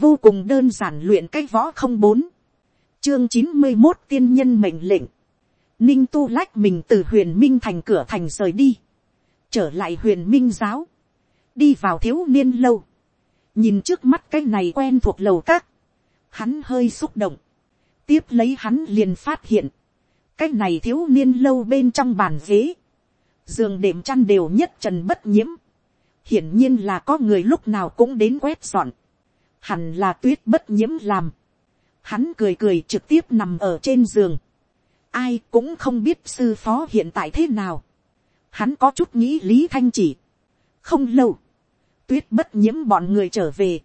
vô cùng đơn giản luyện cái võ không bốn, chương chín mươi một tiên nhân mệnh lệnh, ninh tu lách mình từ huyền minh thành cửa thành rời đi, trở lại huyền minh giáo, đi vào thiếu niên lâu, nhìn trước mắt cái này quen thuộc lầu các, hắn hơi xúc động, tiếp lấy hắn liền phát hiện, cái này thiếu niên lâu bên trong bàn ghế, giường đệm chăn đều nhất trần bất nhiễm, hiển nhiên là có người lúc nào cũng đến quét dọn, hẳn là tuyết bất nhiễm làm, hắn cười cười trực tiếp nằm ở trên giường, ai cũng không biết sư phó hiện tại thế nào, hắn có chút nghĩ lý thanh chỉ, không lâu, tuyết bất nhiễm bọn người trở về,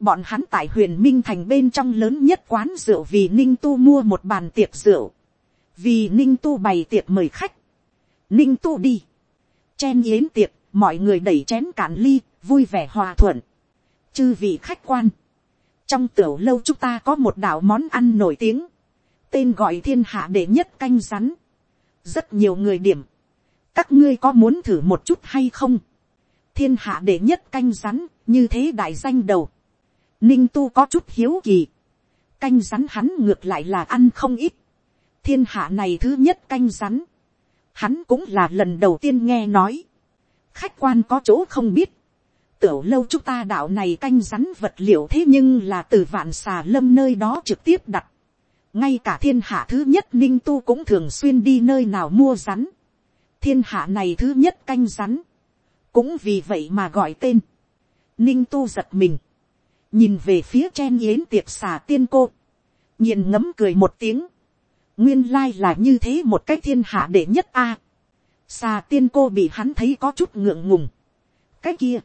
bọn hắn tại huyền minh thành bên trong lớn nhất quán rượu vì ninh tu mua một bàn tiệc rượu, vì ninh tu bày tiệc mời khách, ninh tu đi, chen yến tiệc, mọi người đẩy chén cạn ly, vui vẻ hòa thuận, chư vị khách quan, trong tiểu lâu chúng ta có một đạo món ăn nổi tiếng, tên gọi thiên hạ đệ nhất canh rắn, rất nhiều người điểm, các ngươi có muốn thử một chút hay không, thiên hạ đệ nhất canh rắn, như thế đại danh đầu, ninh tu có chút hiếu kỳ, canh rắn hắn ngược lại là ăn không ít, thiên hạ này thứ nhất canh rắn, hắn cũng là lần đầu tiên nghe nói, khách quan có chỗ không biết, tiểu lâu chúng ta đạo này canh rắn vật liệu thế nhưng là từ vạn xà lâm nơi đó trực tiếp đặt, ngay cả thiên hạ thứ nhất ninh tu cũng thường xuyên đi nơi nào mua rắn, thiên hạ này thứ nhất canh rắn, cũng vì vậy mà gọi tên, ninh tu giật mình, nhìn về phía chen yến tiệc xà tiên cô, nhìn ngấm cười một tiếng, nguyên lai là như thế một cách thiên hạ đệ nhất a, xà tiên cô bị hắn thấy có chút ngượng ngùng, cái kia,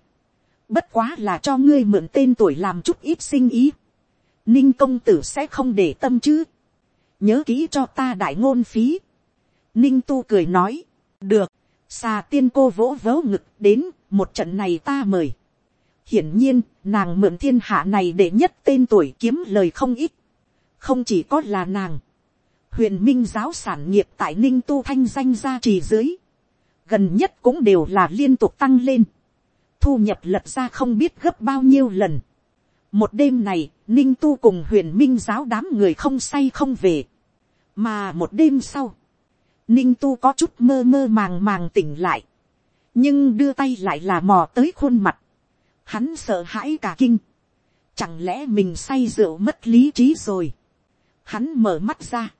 bất quá là cho ngươi mượn tên tuổi làm chút ít sinh ý, ninh công tử sẽ không để tâm chứ, nhớ kỹ cho ta đại ngôn phí, ninh tu cười nói, được, xà tiên cô vỗ vớ ngực đến, một trận này ta mời. hiển nhiên, nàng mượn thiên hạ này để nhất tên tuổi kiếm lời không ít. không chỉ có là nàng, huyền minh giáo sản nghiệp tại ninh tu thanh danh gia trì dưới, gần nhất cũng đều là liên tục tăng lên, thu nhập lật ra không biết gấp bao nhiêu lần. một đêm này, ninh tu cùng huyền minh giáo đám người không say không về, mà một đêm sau, ninh tu có chút mơ mơ màng màng tỉnh lại, nhưng đưa tay lại là mò tới khuôn mặt, hắn sợ hãi cả kinh, chẳng lẽ mình say rượu mất lý trí rồi, hắn mở mắt ra,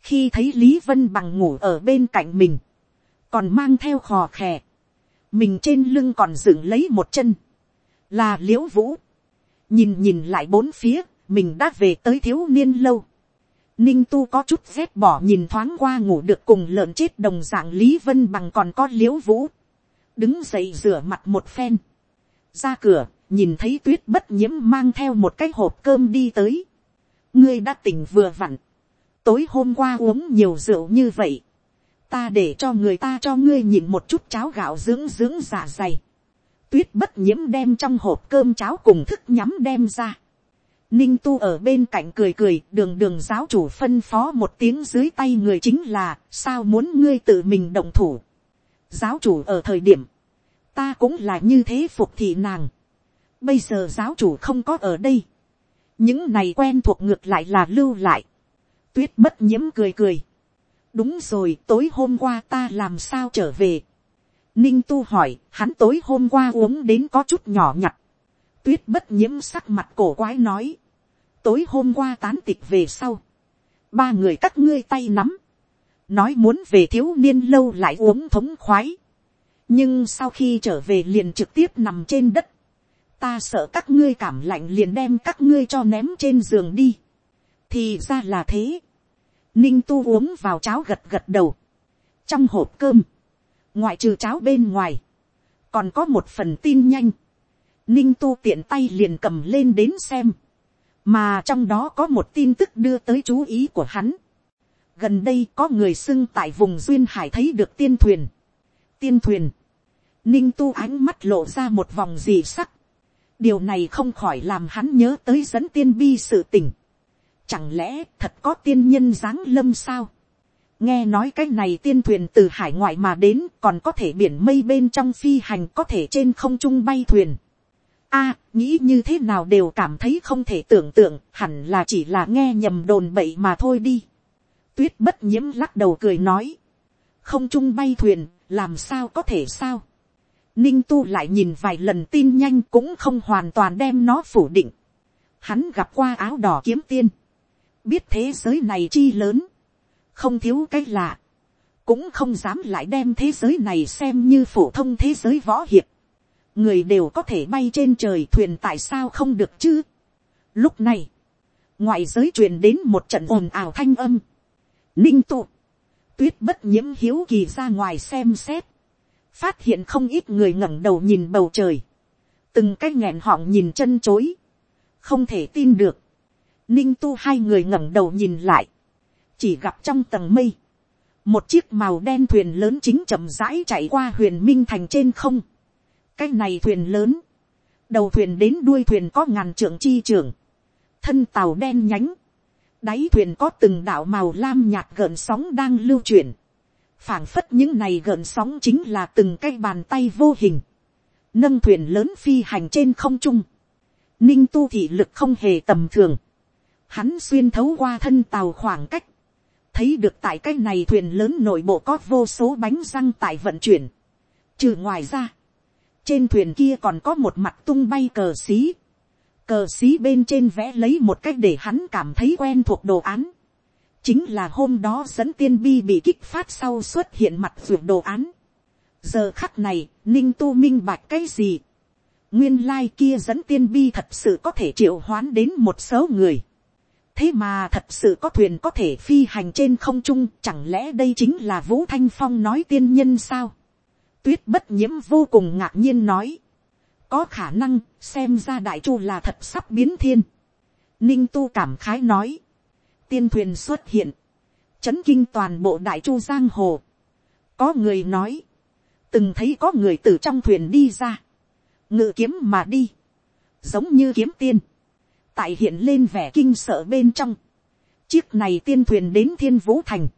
khi thấy lý vân bằng ngủ ở bên cạnh mình, còn mang theo khò khè, mình trên lưng còn dựng lấy một chân, là l i ễ u vũ, nhìn nhìn lại bốn phía, mình đã về tới thiếu niên lâu, Ninh tu có chút rét bỏ nhìn thoáng qua ngủ được cùng lợn chết đồng dạng Lý Vân bằng còn có liễu vũ. Đứng dậy rửa mặt một phen. Ra cửa, nhìn thấy tuyết bất nhiễm mang theo một cái hộp cơm đi tới. Ngươi đã tỉnh vừa vặn. Tối hôm qua uống nhiều rượu như vậy. Ta để cho người ta cho ngươi nhìn một chút cháo gạo dưỡng dưỡng dạ dày. Tuyết bất nhiễm đem trong hộp cơm cháo cùng thức nhắm đem ra Ninh tu ở bên cạnh cười cười, đường đường giáo chủ phân phó một tiếng dưới tay người chính là, sao muốn ngươi tự mình động thủ. Giáo chủ ở thời điểm, ta cũng là như thế phục thị nàng. Bây giờ giáo chủ không có ở đây. Những này quen thuộc ngược lại là lưu lại. Tuyết bất nhiễm cười cười. Đúng rồi, tối hôm qua ta làm sao trở về. Ninh tu hỏi, hắn tối hôm qua uống đến có chút nhỏ nhặt. Tuyết bất nhiễm sắc mặt cổ quái nói. Tối hôm qua tán tịch về sau, ba người các ngươi tay nắm, nói muốn về thiếu niên lâu lại uống thống khoái, nhưng sau khi trở về liền trực tiếp nằm trên đất, ta sợ các ngươi cảm lạnh liền đem các ngươi cho ném trên giường đi, thì ra là thế, ninh tu uống vào cháo gật gật đầu, trong hộp cơm, ngoại trừ cháo bên ngoài, còn có một phần tin nhanh, ninh tu tiện tay liền cầm lên đến xem, mà trong đó có một tin tức đưa tới chú ý của hắn. gần đây có người xưng tại vùng duyên hải thấy được tiên thuyền. tiên thuyền, ninh tu ánh mắt lộ ra một vòng dị sắc. điều này không khỏi làm hắn nhớ tới dẫn tiên bi sự tình chẳng lẽ thật có tiên nhân giáng lâm sao. nghe nói cái này tiên thuyền từ hải ngoại mà đến, còn có thể biển mây bên trong phi hành có thể trên không trung bay thuyền. A, nghĩ như thế nào đều cảm thấy không thể tưởng tượng, hẳn là chỉ là nghe nhầm đồn bậy mà thôi đi. Tuyết bất nhiễm lắc đầu cười nói. Không trung bay thuyền, làm sao có thể sao? Ninh tu lại nhìn vài lần tin nhanh cũng không hoàn toàn đem nó phủ định. Hắn gặp qua áo đỏ kiếm tiên biết thế giới này chi lớn không thiếu cái lạ cũng không dám lại đem thế giới này xem như phổ thông thế giới võ hiệp người đều có thể bay trên trời thuyền tại sao không được chứ. Lúc này, ngoại giới truyền đến một trận ồn ào thanh âm. Ninh tụ, tuyết bất nhiễm hiếu kỳ ra ngoài xem xét, phát hiện không ít người ngẩng đầu nhìn bầu trời, từng cái nghẹn họng nhìn chân chối, không thể tin được. Ninh tu hai người ngẩng đầu nhìn lại, chỉ gặp trong tầng mây, một chiếc màu đen thuyền lớn chính chậm rãi chạy qua huyền minh thành trên không. Cái này thuyền lớn, đầu thuyền đến đuôi thuyền có ngàn trượng chi trường, thân tàu đen nhánh, đáy thuyền có từng đạo màu lam nhạt gợn sóng đang lưu chuyển, phảng phất những này gợn sóng chính là từng cái bàn tay vô hình, nâng thuyền lớn phi hành trên không trung, ninh tu thị lực không hề tầm thường, hắn xuyên thấu qua thân tàu khoảng cách, thấy được tại cái này thuyền lớn nội bộ có vô số bánh răng tại vận chuyển, trừ ngoài ra, trên thuyền kia còn có một mặt tung bay cờ xí. Cờ xí bên trên vẽ lấy một cách để hắn cảm thấy quen thuộc đồ án. Chính là hôm đó dẫn tiên bi bị kích phát sau xuất hiện mặt vượt đồ án. Giờ khắc này, ninh tu minh bạch cái gì? Nguyên lai kia dẫn tiên bi thật sự có thể triệu hoán đến một số người. Thế mà thật sự có thuyền có thể phi hành trên không trung, chẳng lẽ đây chính là Vũ Thanh Phong nói tiên nhân sao? tuyết bất nhiễm vô cùng ngạc nhiên nói. có khả năng xem ra đại chu là thật sắp biến thiên. ninh tu cảm khái nói. tiên thuyền xuất hiện. chấn kinh toàn bộ đại chu giang hồ. có người nói. từng thấy có người từ trong thuyền đi ra. ngự kiếm mà đi. giống như kiếm tiên tại hiện lên vẻ kinh sợ bên trong. chiếc này tiên thuyền đến thiên vũ thành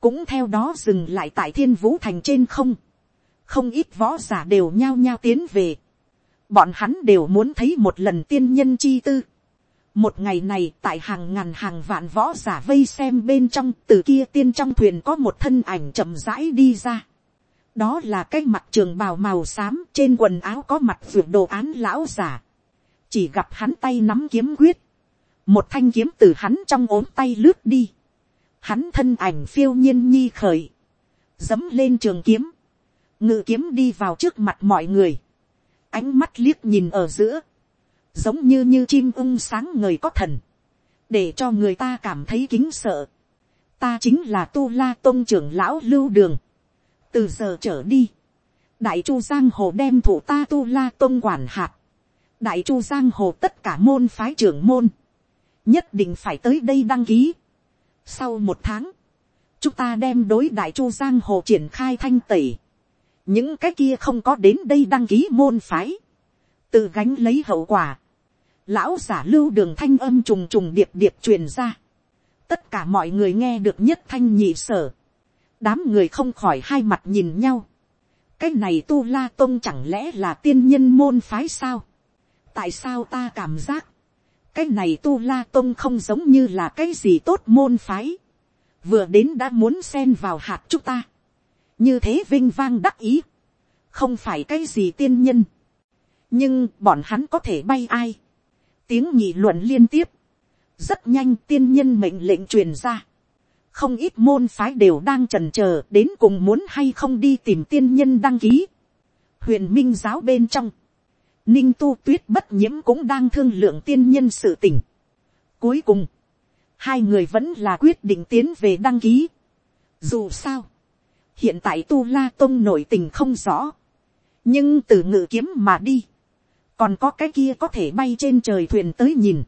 cũng theo đó dừng lại tại thiên vũ thành trên không không ít võ giả đều nhao nhao tiến về. bọn hắn đều muốn thấy một lần tiên nhân chi tư. một ngày này, tại hàng ngàn hàng vạn võ giả vây xem bên trong, từ kia tiên trong thuyền có một thân ảnh chậm rãi đi ra. đó là cái mặt trường bào màu xám, trên quần áo có mặt vượt đồ án lão giả chỉ gặp hắn tay nắm kiếm quyết. một thanh kiếm từ hắn trong ốm tay lướt đi. hắn thân ảnh phiêu nhiên nhi khởi. dẫm lên trường kiếm ngự kiếm đi vào trước mặt mọi người, ánh mắt liếc nhìn ở giữa, giống như như chim ung sáng người có thần, để cho người ta cảm thấy kính sợ. ta chính là tu la tôn trưởng lão lưu đường, từ giờ trở đi, đại chu giang hồ đem thủ ta tu la tôn quản hạt, đại chu giang hồ tất cả môn phái trưởng môn, nhất định phải tới đây đăng ký. sau một tháng, chúng ta đem đối đại chu giang hồ triển khai thanh tẩy, những cái kia không có đến đây đăng ký môn phái, tự gánh lấy hậu quả, lão giả lưu đường thanh âm trùng trùng điệp điệp truyền ra, tất cả mọi người nghe được nhất thanh nhị sở, đám người không khỏi hai mặt nhìn nhau, cái này tu la tôn chẳng lẽ là tiên nhân môn phái sao, tại sao ta cảm giác, cái này tu la tông không giống như là cái gì tốt môn phái, vừa đến đã muốn xen vào hạt chúng ta, như thế vinh vang đắc ý, không phải cái gì tiên nhân, nhưng bọn hắn có thể bay ai, tiếng nhị luận liên tiếp, rất nhanh tiên nhân mệnh lệnh truyền ra, không ít môn phái đều đang trần c h ờ đến cùng muốn hay không đi tìm tiên nhân đăng ký, huyền minh giáo bên trong, ninh tu tuyết bất nhiễm cũng đang thương lượng tiên nhân sự tình. Cuối cùng, hai người vẫn là quyết định tiến về đăng ký. Dù sao, hiện tại tu la tôn nổi tình không rõ, nhưng từ ngự kiếm mà đi, còn có cái kia có thể bay trên trời thuyền tới nhìn,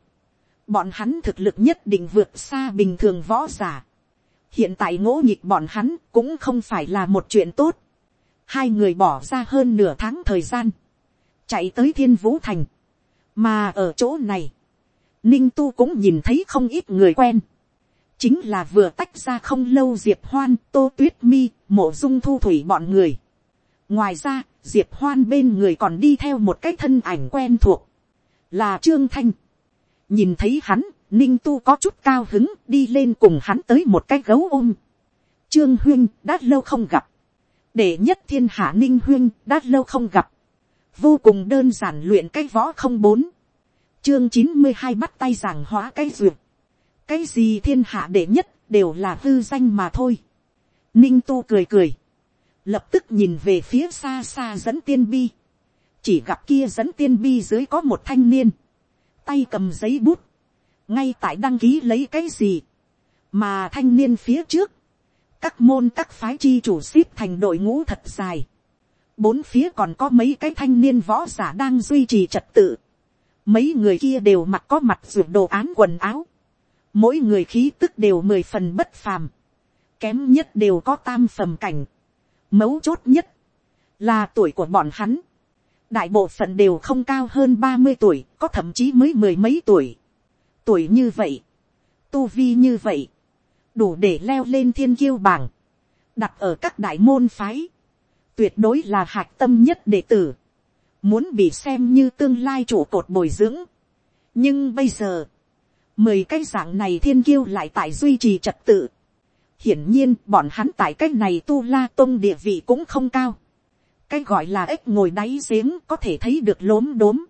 bọn hắn thực lực nhất định vượt xa bình thường võ giả. hiện tại ngỗ nhịp bọn hắn cũng không phải là một chuyện tốt. hai người bỏ ra hơn nửa tháng thời gian, chạy tới thiên vũ thành, mà ở chỗ này, ninh tu cũng nhìn thấy không ít người quen. Chính là vừa tách ra không lâu diệp hoan tô tuyết mi mộ dung thu thủy bọn người. Ngoài ra diệp hoan bên người còn đi theo một cái thân ảnh quen thuộc, là trương thanh. nhìn thấy hắn, ninh tu có chút cao hứng đi lên cùng hắn tới một cái gấu ôm. trương huyên đã lâu không gặp, để nhất thiên hạ ninh huyên đã lâu không gặp, vô cùng đơn giản luyện cái võ không bốn, chương chín mươi hai bắt tay giảng hóa cái duyệt, cái gì thiên hạ đệ nhất đều là hư danh mà thôi. ninh tu cười cười, lập tức nhìn về phía xa xa dẫn tiên bi, chỉ gặp kia dẫn tiên bi dưới có một thanh niên, tay cầm giấy bút, ngay tại đăng ký lấy cái gì, mà thanh niên phía trước, các môn các phái chi chủ ship thành đội ngũ thật dài, bốn phía còn có mấy cái thanh niên võ giả đang duy trì trật tự, mấy người kia đều mặc có mặt ruột đồ án quần áo, mỗi người khí tức đều mười phần bất phàm, kém nhất đều có tam phẩm cảnh, mấu chốt nhất, là tuổi của bọn hắn, đại bộ phận đều không cao hơn ba mươi tuổi, có thậm chí mới mười mấy tuổi. tuổi như vậy, tu vi như vậy, đủ để leo lên thiên kiêu bảng, đặt ở các đại môn phái, tuyệt đối là hạc tâm nhất đệ tử, muốn bị xem như tương lai trụ cột bồi dưỡng. nhưng bây giờ, mười cái dạng này thiên kiêu lại tại duy trì trật tự. hiển nhiên bọn hắn tại cái này tu la tôn địa vị cũng không cao. cái gọi là ếch ngồi đáy giếng có thể thấy được lốm đốm.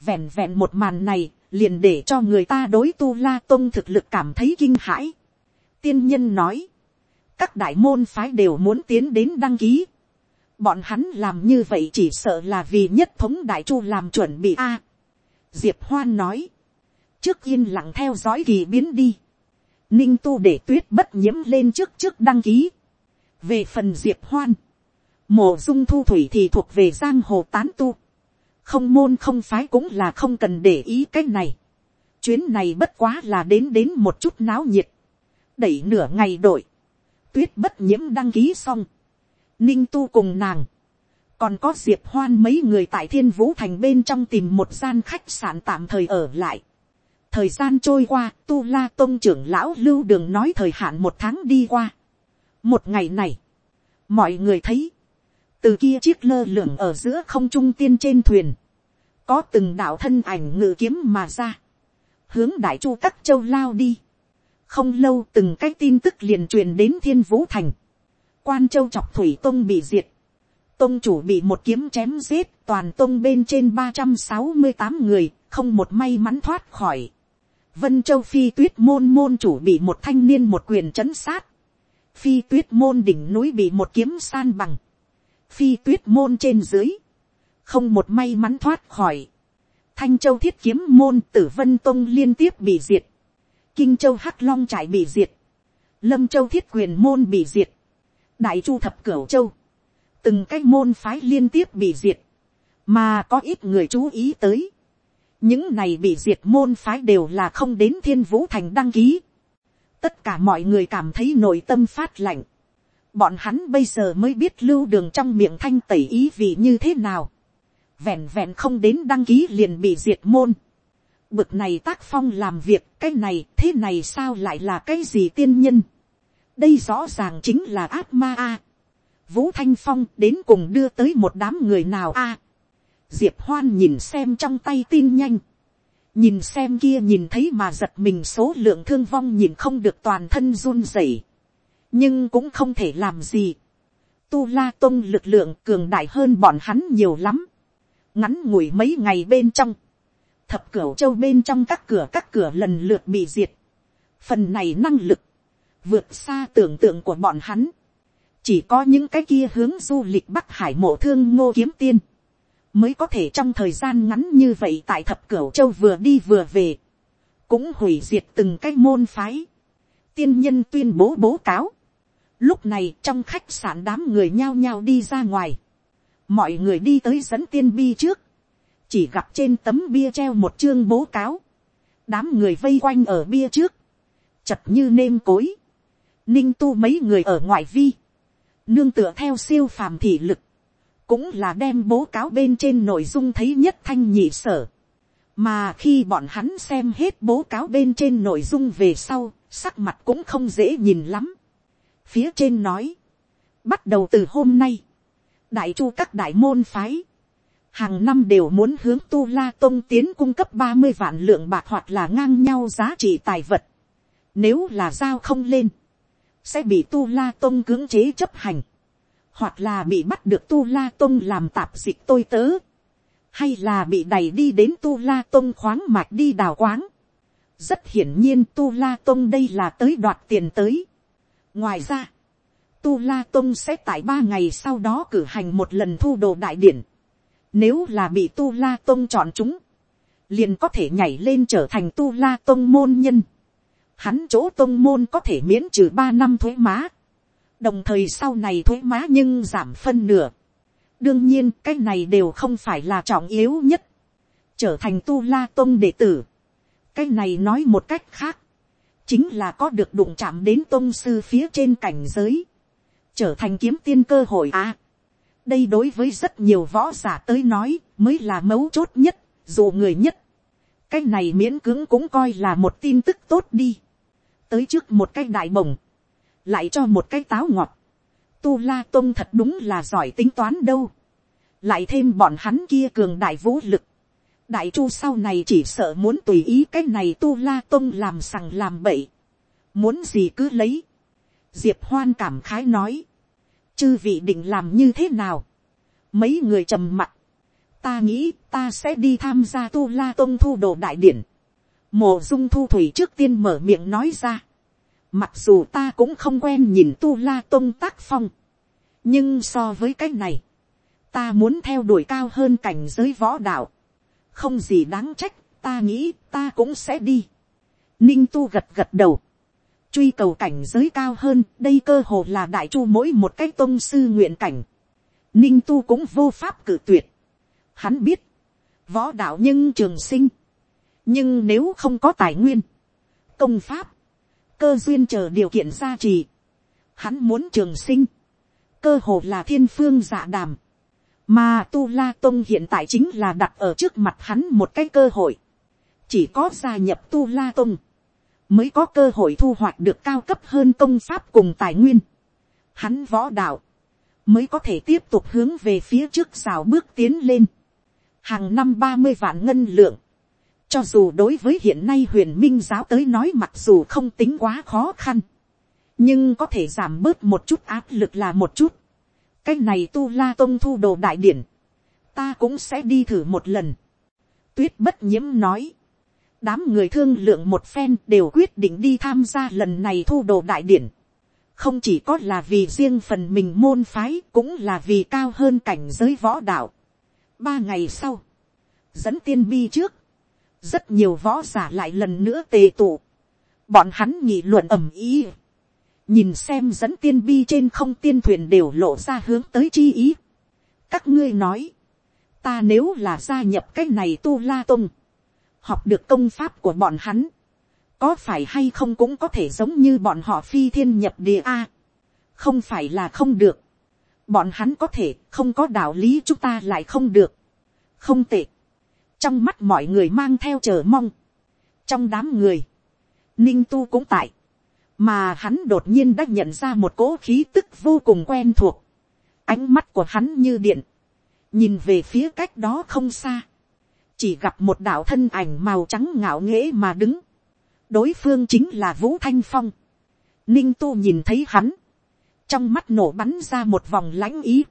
vẹn vẹn một màn này liền để cho người ta đối tu la tôn thực lực cảm thấy kinh hãi. tiên nhân nói, các đại môn phái đều muốn tiến đến đăng ký bọn hắn làm như vậy chỉ sợ là vì nhất thống đại chu làm chuẩn bị a. diệp hoan nói, trước yên lặng theo dõi kỳ biến đi. ninh tu để tuyết bất nhiễm lên trước trước đăng ký. về phần diệp hoan, mộ dung thu thủy thì thuộc về giang hồ tán tu. không môn không phái cũng là không cần để ý cái này. chuyến này bất quá là đến đến một chút náo nhiệt. đẩy nửa ngày đội. tuyết bất nhiễm đăng ký xong ninh tu cùng nàng còn có diệp hoan mấy người tại thiên vũ thành bên trong tìm một gian khách sạn tạm thời ở lại thời gian trôi qua, tu la tôn trưởng lão lưu đường nói thời hạn một tháng đi qua. một ngày này, mọi người thấy, từ kia chiếc lơ lửng ở giữa không trung tiên trên thuyền, có từng đạo thân ảnh ngự kiếm mà ra, hướng đại chu các châu lao đi. không lâu từng cái tin tức liền truyền đến thiên vũ thành, quan châu chọc thủy tông bị diệt, tông chủ bị một kiếm chém giết toàn tông bên trên ba trăm sáu mươi tám người, không một may mắn thoát khỏi. Vân Châu Phi tuyết môn môn chủ bị một thanh niên một quyền chấn sát. Phi tuyết môn đỉnh núi bị một kiếm san bằng. Phi tuyết môn trên dưới. Không một may mắn thoát khỏi. Thanh Châu thiết kiếm môn tử Vân Tông liên tiếp bị diệt. Kinh Châu Hắc Long trải bị diệt. Lâm Châu thiết quyền môn bị diệt. Đại Chu thập cửu châu. Từng cái môn phái liên tiếp bị diệt. Mà có ít người chú ý tới những này bị diệt môn phái đều là không đến thiên vũ thành đăng ký. tất cả mọi người cảm thấy nội tâm phát lạnh. bọn hắn bây giờ mới biết lưu đường trong miệng thanh tẩy ý vì như thế nào. vẹn vẹn không đến đăng ký liền bị diệt môn. bực này tác phong làm việc, cái này, thế này sao lại là cái gì tiên nhân đây rõ ràng chính là ác ma a. vũ thanh phong đến cùng đưa tới một đám người nào a? Diệp hoan nhìn xem trong tay tin nhanh, nhìn xem kia nhìn thấy mà giật mình số lượng thương vong nhìn không được toàn thân run rẩy, nhưng cũng không thể làm gì. Tu la tông lực lượng cường đại hơn bọn hắn nhiều lắm, ngắn ngủi mấy ngày bên trong, thập cửu châu bên trong các cửa các cửa lần lượt bị diệt, phần này năng lực, vượt xa tưởng tượng của bọn hắn, chỉ có những cái kia hướng du lịch bắc hải mộ thương ngô kiếm tiên, mới có thể trong thời gian ngắn như vậy tại thập cửu châu vừa đi vừa về, cũng hủy diệt từng cái môn phái. tiên nhân tuyên bố bố cáo. lúc này trong khách sạn đám người nhao nhao đi ra ngoài, mọi người đi tới dẫn tiên bi trước, chỉ gặp trên tấm bia treo một chương bố cáo, đám người vây quanh ở bia trước, chật như nêm cối, ninh tu mấy người ở ngoại vi, nương tựa theo siêu phàm thị lực, cũng là đem bố cáo bên trên nội dung thấy nhất thanh nhị sở. mà khi bọn hắn xem hết bố cáo bên trên nội dung về sau, sắc mặt cũng không dễ nhìn lắm. phía trên nói, bắt đầu từ hôm nay, đại chu các đại môn phái, hàng năm đều muốn hướng tu la tôn tiến cung cấp ba mươi vạn lượng bạc hoặc là ngang nhau giá trị tài vật. Nếu là giao không lên, sẽ bị tu la tôn cưỡng chế chấp hành, hoặc là bị bắt được tu la tôn làm tạp dịch tôi tớ, hay là bị đẩy đi đến tu la tôn khoáng mạch đi đào quáng. rất hiển nhiên tu la tôn đây là tới đoạt tiền tới. ngoài ra, tu la tôn sẽ tại ba ngày sau đó cử hành một lần thu đồ đại điển. nếu là bị tu la tôn chọn chúng, liền có thể nhảy lên trở thành tu la tôn môn nhân hắn chỗ tôn môn có thể miễn trừ ba năm thuế má. đồng thời sau này thuế má nhưng giảm phân nửa đương nhiên cái này đều không phải là trọng yếu nhất, trở thành tu la tôn đệ tử. cái này nói một cách khác, chính là có được đụng chạm đến tôn sư phía trên cảnh giới, trở thành kiếm tiên cơ hội à. đây đối với rất nhiều võ giả tới nói mới là mấu chốt nhất, dù người nhất. cái này miễn cưỡng cũng coi là một tin tức tốt đi tới trước một cái đại bồng, lại cho một cái táo ngọt tu la Tông thật đúng là giỏi tính toán đâu. lại thêm bọn hắn kia cường đại vũ lực. đại chu sau này chỉ sợ muốn tùy ý cái này tu la Tông làm sằng làm bậy. muốn gì cứ lấy. diệp hoan cảm khái nói. chư vị định làm như thế nào. mấy người trầm mặt. ta nghĩ ta sẽ đi tham gia tu la Tông thu đồ đại điển. Mộ dung thu thủy trước tiên mở miệng nói ra Mặc dù ta cũng không quen nhìn tu la Tông tác phong. Nhưng so với cái này. Ta muốn theo đuổi cao hơn cảnh giới võ đạo. Không gì đáng trách. Ta nghĩ ta cũng sẽ đi. Ninh tu gật gật đầu. Truy cầu cảnh giới cao hơn. Đây cơ hồ là đại chu mỗi một cái tông sư nguyện cảnh. Ninh tu cũng vô pháp cử tuyệt. Hắn biết. Võ đạo nhưng trường sinh. Nhưng nếu không có tài nguyên. Công pháp, cơ duyên chờ điều kiện gia trì. Hắn muốn trường sinh. Cơ hồ là thiên phương dạ đàm. Mà Tu La Tông hiện tại chính là đặt ở trước mặt hắn một cái cơ hội. Chỉ có gia nhập Tu La Tông. Mới có cơ hội thu hoạch được cao cấp hơn công pháp cùng tài nguyên. Hắn võ đạo. Mới có thể tiếp tục hướng về phía trước rào bước tiến lên. Hàng năm ba mươi vạn ngân lượng cho dù đối với hiện nay huyền minh giáo tới nói mặc dù không tính quá khó khăn. Nhưng có thể giảm bớt một chút áp lực là một chút. Cái này tu la tông thu đồ đại điển. Ta cũng sẽ đi thử một lần. Tuyết bất nhiễm nói. Đám người thương lượng một phen đều quyết định đi tham gia lần này thu đồ đại điển. Không chỉ có là vì riêng phần mình môn phái, cũng là vì cao hơn cảnh giới võ đạo. Ba ngày sau. Dẫn tiên bi trước rất nhiều võ giả lại lần nữa tề tụ, bọn hắn nghị luận ầm ý, nhìn xem dẫn tiên bi trên không tiên thuyền đều lộ ra hướng tới chi ý. các ngươi nói, ta nếu là gia nhập cái này tu la tung, học được công pháp của bọn hắn, có phải hay không cũng có thể giống như bọn họ phi thiên nhập địa a, không phải là không được, bọn hắn có thể không có đạo lý chúng ta lại không được, không tệ, trong mắt mọi người mang theo chờ mong, trong đám người, ninh tu cũng tại, mà hắn đột nhiên đã nhận ra một cỗ khí tức vô cùng quen thuộc, ánh mắt của hắn như điện, nhìn về phía cách đó không xa, chỉ gặp một đạo thân ảnh màu trắng ngạo nghễ mà đứng, đối phương chính là vũ thanh phong, ninh tu nhìn thấy hắn, trong mắt nổ bắn ra một vòng lãnh ý,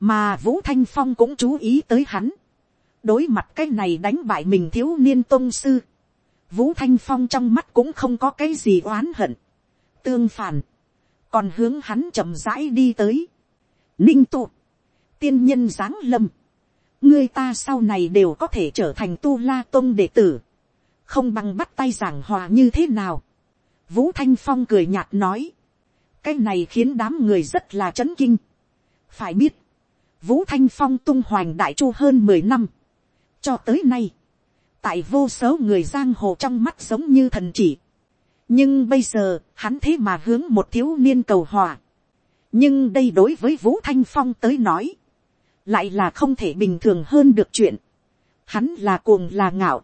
mà vũ thanh phong cũng chú ý tới hắn, đối mặt cái này đánh bại mình thiếu niên tôn sư, vũ thanh phong trong mắt cũng không có cái gì oán hận, tương phản, còn hướng hắn chậm rãi đi tới, ninh tụ, tiên nhân giáng lâm, người ta sau này đều có thể trở thành tu la tôn đệ tử, không bằng bắt tay giảng hòa như thế nào. Vũ thanh phong cười nhạt nói, cái này khiến đám người rất là chấn kinh. phải biết, vũ thanh phong tung hoành đại chu hơn mười năm, cho tới nay, tại vô số người giang hồ trong mắt giống như thần chỉ. nhưng bây giờ, hắn thế mà hướng một thiếu niên cầu hòa. nhưng đây đối với vũ thanh phong tới nói, lại là không thể bình thường hơn được chuyện. hắn là cuồng là ngạo,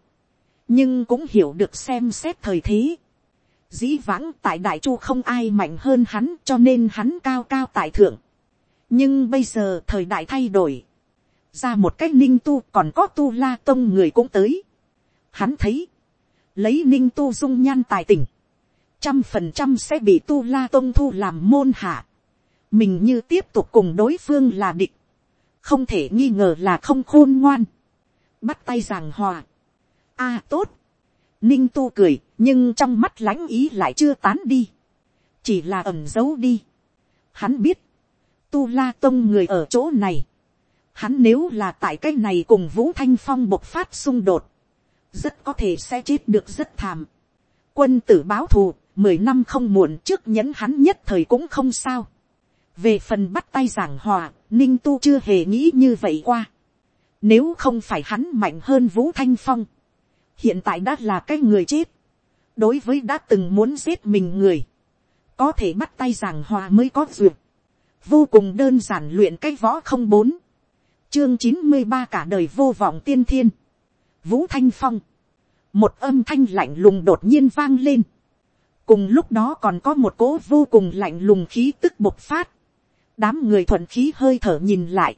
nhưng cũng hiểu được xem xét thời thế. dĩ vãng tại đại chu không ai mạnh hơn hắn cho nên hắn cao cao tại thượng. nhưng bây giờ thời đại thay đổi, ra một cách ninh tu còn có tu la tông người cũng tới. Hắn thấy, lấy ninh tu dung nhan tài tình, trăm phần trăm sẽ bị tu la tông thu làm môn hạ. mình như tiếp tục cùng đối phương là địch, không thể nghi ngờ là không khôn ngoan, bắt tay giảng hòa. a tốt, ninh tu cười nhưng trong mắt lãnh ý lại chưa tán đi, chỉ là ẩm giấu đi. Hắn biết, tu la tông người ở chỗ này, hắn nếu là tại cái này cùng vũ thanh phong bộc phát xung đột, rất có thể sẽ chết được rất thảm. quân tử báo thù, mười năm không muộn trước nhẫn hắn nhất thời cũng không sao. về phần bắt tay giảng hòa, ninh tu chưa hề nghĩ như vậy qua. nếu không phải hắn mạnh hơn vũ thanh phong, hiện tại đã là cái người chết. đối với đã từng muốn giết mình người, có thể bắt tay giảng hòa mới có duyệt. vô cùng đơn giản luyện cái võ không bốn, chương chín mươi ba cả đời vô vọng tiên thiên, vũ thanh phong, một âm thanh lạnh lùng đột nhiên vang lên, cùng lúc đó còn có một cỗ vô cùng lạnh lùng khí tức bộc phát, đám người thuận khí hơi thở nhìn lại,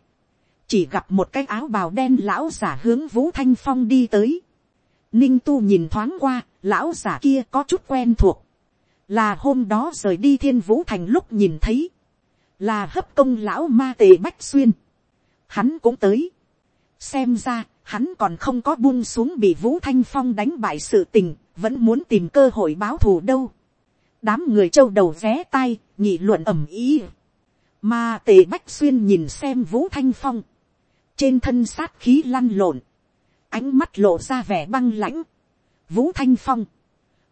chỉ gặp một cái áo bào đen lão giả hướng vũ thanh phong đi tới, ninh tu nhìn thoáng qua, lão giả kia có chút quen thuộc, là hôm đó rời đi thiên vũ thành lúc nhìn thấy, là hấp công lão ma tề bách xuyên, hắn cũng tới, xem ra hắn còn không có buông xuống bị vũ thanh phong đánh bại sự tình, vẫn muốn tìm cơ hội báo thù đâu. đám người châu đầu vé tay nhị luận ẩm ý. mà tề bách xuyên nhìn xem vũ thanh phong, trên thân sát khí lăn lộn, ánh mắt lộ ra vẻ băng lãnh. vũ thanh phong,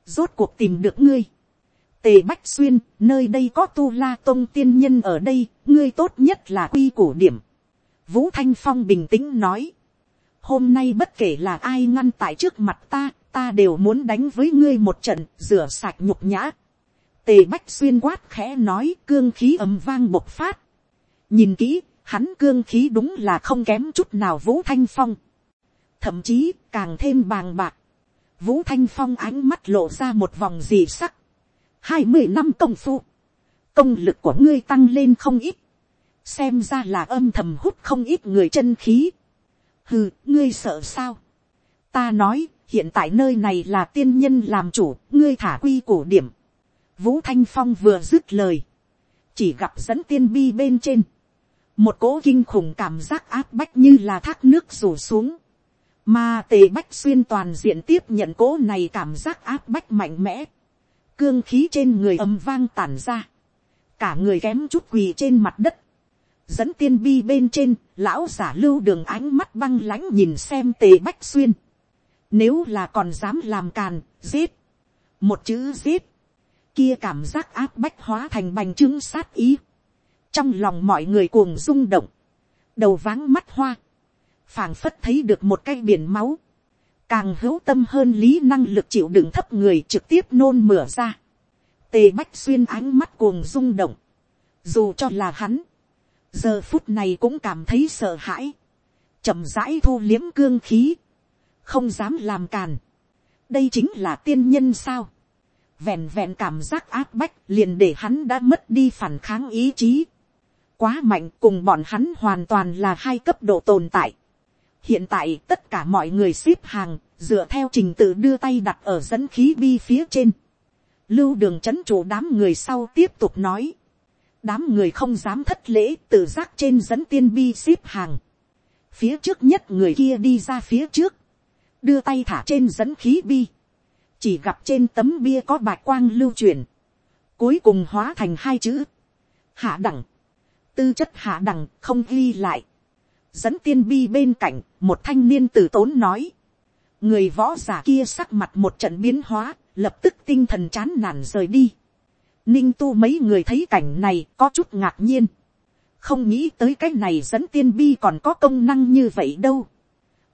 rốt cuộc tìm được ngươi. tề bách xuyên, nơi đây có tu la tôn tiên nhân ở đây, ngươi tốt nhất là quy củ điểm vũ thanh phong bình tĩnh nói, hôm nay bất kể là ai ngăn tại trước mặt ta, ta đều muốn đánh với ngươi một trận, rửa sạch nhục nhã. Tề bách xuyên quát khẽ nói cương khí ầm vang bộc phát. nhìn kỹ, hắn cương khí đúng là không kém chút nào vũ thanh phong. thậm chí càng thêm bàng bạc. vũ thanh phong ánh mắt lộ ra một vòng dị sắc. hai mươi năm công phu, công lực của ngươi tăng lên không ít xem ra là âm thầm hút không ít người chân khí. Hừ, ngươi sợ sao. ta nói, hiện tại nơi này là tiên nhân làm chủ, ngươi thả quy cổ điểm. vũ thanh phong vừa dứt lời, chỉ gặp dẫn tiên bi bên trên, một cỗ kinh khủng cảm giác áp bách như là thác nước rủ xuống, mà tề bách xuyên toàn diện tiếp nhận cỗ này cảm giác áp bách mạnh mẽ, cương khí trên người ầm vang tản ra, cả người kém chút quỳ trên mặt đất, dẫn tiên bi bên trên, lão giả lưu đường ánh mắt băng lãnh nhìn xem tề bách xuyên. Nếu là còn dám làm càn, giết. Một chữ giết. Kia cảm giác áp bách hóa thành bành trướng sát ý. Trong lòng mọi người cuồng rung động. Đầu váng mắt hoa. phảng phất thấy được một cái biển máu. Càng hữu tâm hơn lý năng lực chịu đựng thấp người trực tiếp nôn mửa ra. Tề bách xuyên ánh mắt cuồng rung động. Dù cho là hắn giờ phút này cũng cảm thấy sợ hãi, chậm rãi thu liếm cương khí, không dám làm càn. đây chính là tiên nhân sao. vẹn vẹn cảm giác áp bách liền để hắn đã mất đi phản kháng ý chí. quá mạnh cùng bọn hắn hoàn toàn là hai cấp độ tồn tại. hiện tại tất cả mọi người xếp hàng dựa theo trình tự đưa tay đặt ở dẫn khí bi phía trên. lưu đường c h ấ n chủ đám người sau tiếp tục nói đám người không dám thất lễ tự giác trên dẫn tiên bi xếp hàng. phía trước nhất người kia đi ra phía trước, đưa tay thả trên dẫn khí bi, chỉ gặp trên tấm bia có bạch quang lưu truyền, cuối cùng hóa thành hai chữ, hạ đẳng, tư chất hạ đẳng không ghi lại, dẫn tiên bi bên cạnh một thanh niên tử tốn nói, người võ giả kia sắc mặt một trận biến hóa, lập tức tinh thần chán nản rời đi. Ninh tu mấy người thấy cảnh này có chút ngạc nhiên. Không nghĩ tới cái này dẫn tiên bi còn có công năng như vậy đâu.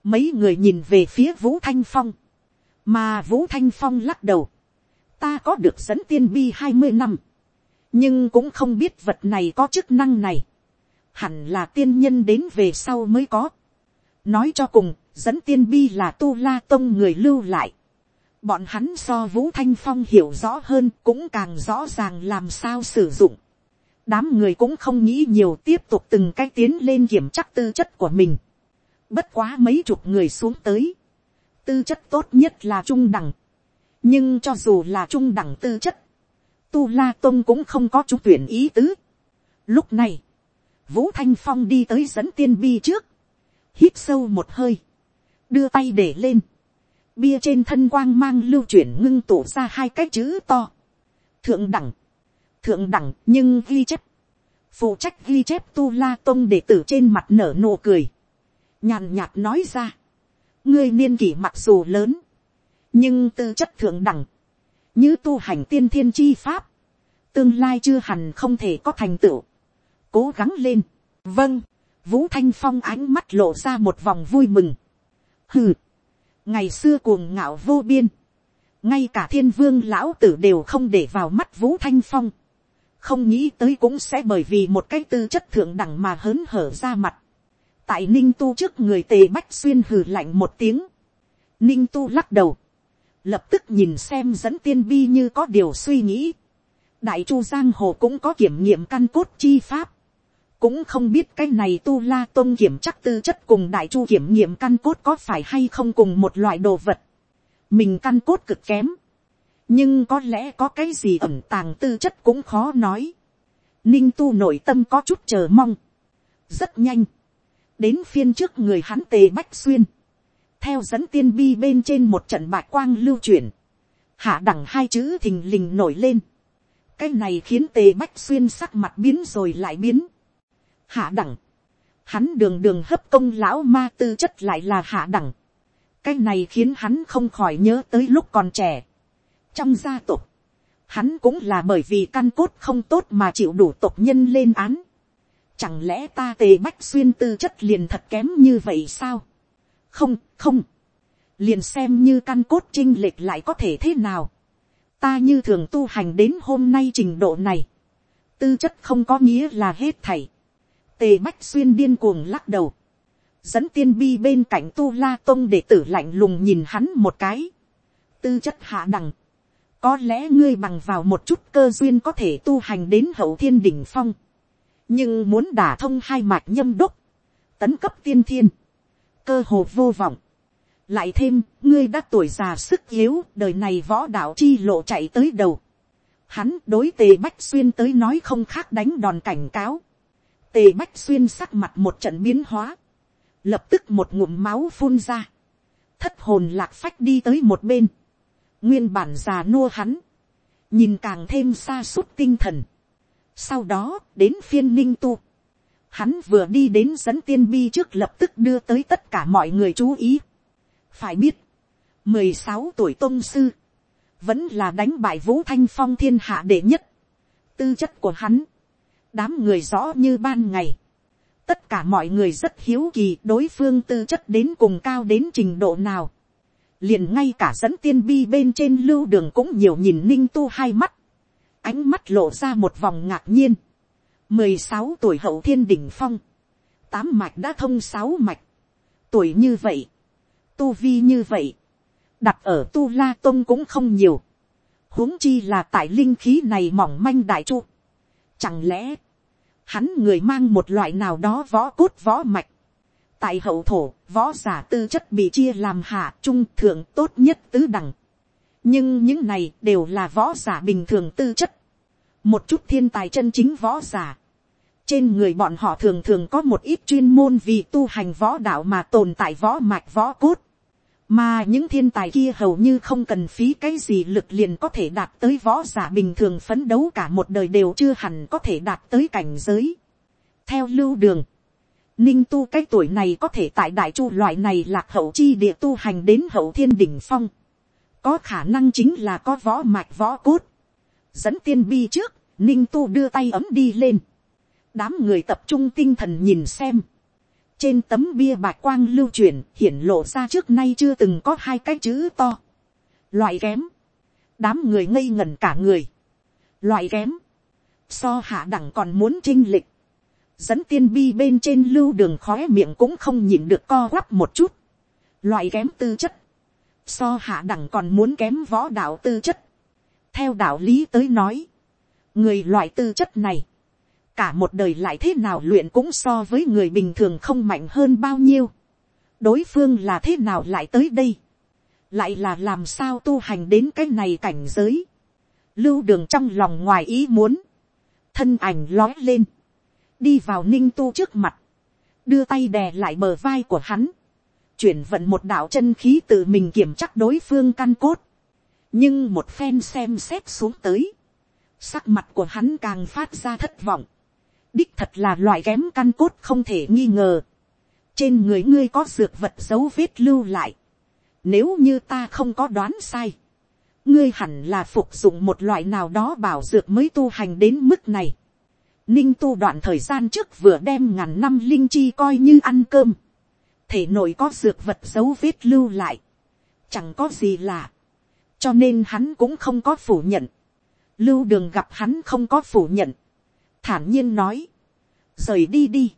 Mấy người nhìn về phía Vũ Thanh Phong. Mà Vũ Thanh Phong lắc đầu. Ta có được dẫn tiên bi hai mươi năm. Nhưng cũng không biết vật này có chức năng này. Hẳn là tiên nhân đến về sau mới có. Nói cho cùng, dẫn tiên bi là tu la tông người lưu lại bọn hắn so vũ thanh phong hiểu rõ hơn cũng càng rõ ràng làm sao sử dụng. đám người cũng không nghĩ nhiều tiếp tục từng cái tiến lên kiểm chắc tư chất của mình. bất quá mấy chục người xuống tới. tư chất tốt nhất là trung đẳng. nhưng cho dù là trung đẳng tư chất, tu la tôn cũng không có chú tuyển ý tứ. lúc này, vũ thanh phong đi tới dẫn tiên bi trước, hít sâu một hơi, đưa tay để lên, bia trên thân quang mang lưu chuyển ngưng tụ ra hai cái chữ to, thượng đẳng, thượng đẳng nhưng ghi chép, phụ trách ghi chép tu la tôn đệ tử trên mặt nở nụ cười, nhàn nhạt nói ra, ngươi niên kỷ mặc dù lớn, nhưng tư chất thượng đẳng, như tu hành tiên thiên chi pháp, tương lai chưa hẳn không thể có thành tựu, cố gắng lên, vâng, vũ thanh phong ánh mắt lộ ra một vòng vui mừng, hừ, ngày xưa cuồng ngạo vô biên, ngay cả thiên vương lão tử đều không để vào mắt vũ thanh phong, không nghĩ tới cũng sẽ bởi vì một cái tư chất thượng đẳng mà hớn hở ra mặt. tại ninh tu trước người tề bách xuyên hừ lạnh một tiếng, ninh tu lắc đầu, lập tức nhìn xem dẫn tiên bi như có điều suy nghĩ. đại chu giang hồ cũng có kiểm nghiệm căn cốt chi pháp, cũng không biết cái này tu la tôn kiểm chắc tư chất cùng đại chu kiểm nghiệm căn cốt có phải hay không cùng một loại đồ vật. mình căn cốt cực kém, nhưng có lẽ có cái gì ẩm tàng tư chất cũng khó nói. ninh tu nội tâm có chút chờ mong. rất nhanh, đến phiên trước người hắn tề bách xuyên, theo dẫn tiên bi bên trên một trận bạc quang lưu chuyển, hạ đẳng hai chữ thình lình nổi lên. cái này khiến tề bách xuyên sắc mặt biến rồi lại biến hạ đẳng, hắn đường đường hấp công lão ma tư chất lại là hạ đẳng. cái này khiến hắn không khỏi nhớ tới lúc còn trẻ trong gia tộc, hắn cũng là bởi vì căn cốt không tốt mà chịu đủ tộc nhân lên án. Chẳng lẽ ta tề bách xuyên tư chất liền thật kém như vậy sao? Không, không. Liền xem như căn cốt trinh lệch lại có thể thế nào. Ta như thường tu hành đến hôm nay trình độ này. Tư chất không có nghĩa là hết thảy. Tề bách xuyên điên cuồng lắc đầu. Dẫn tiên bi bên cạnh tu la tông để tử lạnh lùng nhìn hắn một cái. Tư chất hạ đẳng có lẽ ngươi bằng vào một chút cơ duyên có thể tu hành đến hậu thiên đỉnh phong. nhưng muốn đả thông hai mạch nhâm đốc, tấn cấp tiên thiên, cơ hồ vô vọng. lại thêm, ngươi đã tuổi già sức yếu, đời này võ đạo chi lộ chạy tới đầu. hắn đối tề bách xuyên tới nói không khác đánh đòn cảnh cáo tề bách xuyên sắc mặt một trận biến hóa, lập tức một ngụm máu phun ra, thất hồn lạc phách đi tới một bên nguyên bản già nua hắn, nhìn càng thêm xa suốt tinh thần. Sau đó, đến phiên ninh tu. Hắn vừa đi đến dẫn tiên bi trước lập tức đưa tới tất cả mọi người chú ý. Phải biết, mười sáu tuổi tôn sư, vẫn là đánh bại vũ thanh phong thiên hạ đệ nhất. Tư chất của hắn, đám người rõ như ban ngày. Tất cả mọi người rất hiếu kỳ đối phương tư chất đến cùng cao đến trình độ nào. Liền ngay cả dẫn tiên bi bên trên lưu đường cũng nhiều nhìn ninh tu hai mắt, ánh mắt lộ ra một vòng ngạc nhiên, mười sáu tuổi hậu thiên đỉnh phong, tám mạch đã thông sáu mạch, tuổi như vậy, tu vi như vậy, đặt ở tu la tôn cũng không nhiều, huống chi là tại linh khí này mỏng manh đại chu, chẳng lẽ, hắn người mang một loại nào đó võ cốt võ mạch, tại hậu thổ, võ giả tư chất bị chia làm hạ trung thượng tốt nhất tứ đẳng. nhưng những này đều là võ giả bình thường tư chất. một chút thiên tài chân chính võ giả. trên người bọn họ thường thường có một ít chuyên môn vì tu hành võ đạo mà tồn tại võ mạch võ cốt mà những thiên tài kia hầu như không cần phí cái gì lực liền có thể đạt tới võ giả bình thường phấn đấu cả một đời đều chưa hẳn có thể đạt tới cảnh giới. theo lưu đường, Ninh tu cái tuổi này có thể tại đại chu loại này lạc hậu chi địa tu hành đến hậu thiên đỉnh phong. Có khả năng chính là có võ mạch võ cốt. Dẫn tiên bi trước, ninh tu đưa tay ấm đi lên. Đám người tập trung tinh thần nhìn xem. Trên tấm bia bạc quang lưu truyền hiển lộ ra trước nay chưa từng có hai cái chữ to. Loại kém. Đám người ngây ngẩn cả người. Loại kém. So hạ đẳng còn muốn trinh lịch dẫn tiên bi bên trên lưu đường khóe miệng cũng không nhịn được co quắp một chút. Loại kém tư chất. So hạ đẳng còn muốn kém võ đạo tư chất. Theo đạo lý tới nói. Người loại tư chất này cả một đời lại thế nào luyện cũng so với người bình thường không mạnh hơn bao nhiêu. đối phương là thế nào lại tới đây. lại là làm sao tu hành đến cái này cảnh giới. lưu đường trong lòng ngoài ý muốn. thân ảnh lói lên. đi vào ninh tu trước mặt. đưa tay đè lại bờ vai của hắn. chuyển vận một đạo chân khí tự mình kiểm chắc đối phương căn cốt. nhưng một phen xem xét xuống tới. sắc mặt của hắn càng phát ra thất vọng đích thật là loại kém căn cốt không thể nghi ngờ. trên người ngươi có dược vật dấu vết lưu lại. nếu như ta không có đoán sai, ngươi hẳn là phục dụng một loại nào đó bảo dược mới tu hành đến mức này. ninh tu đoạn thời gian trước vừa đem ngàn năm linh chi coi như ăn cơm. thể nội có dược vật dấu vết lưu lại. chẳng có gì lạ. cho nên hắn cũng không có phủ nhận. lưu đường gặp hắn không có phủ nhận thản nhiên nói, rời đi đi,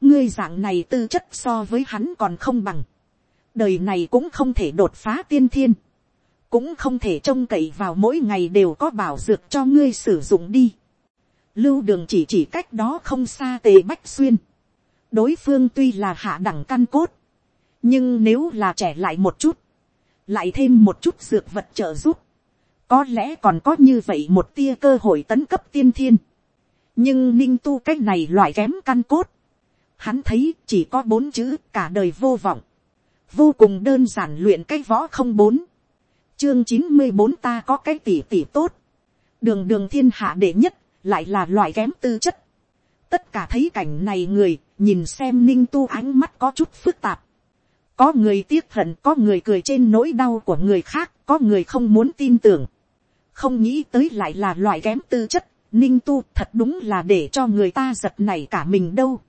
ngươi dạng này tư chất so với hắn còn không bằng, đời này cũng không thể đột phá tiên thiên, cũng không thể trông cậy vào mỗi ngày đều có bảo dược cho ngươi sử dụng đi. Lưu đường chỉ chỉ cách đó không xa tề bách xuyên. đối phương tuy là hạ đẳng căn cốt, nhưng nếu là trẻ lại một chút, lại thêm một chút dược vật trợ giúp, có lẽ còn có như vậy một tia cơ hội tấn cấp tiên thiên nhưng ninh tu cái này loại kém căn cốt, hắn thấy chỉ có bốn chữ cả đời vô vọng, vô cùng đơn giản luyện cái võ không bốn, chương chín mươi bốn ta có cái tỉ tỉ tốt, đường đường thiên hạ đệ nhất, lại là loại kém tư chất. tất cả thấy cảnh này người, nhìn xem ninh tu ánh mắt có chút phức tạp. có người tiếc hận, có người cười trên nỗi đau của người khác, có người không muốn tin tưởng. không nghĩ tới lại là loại kém tư chất, ninh tu, thật đúng là để cho người ta giật này cả mình đâu.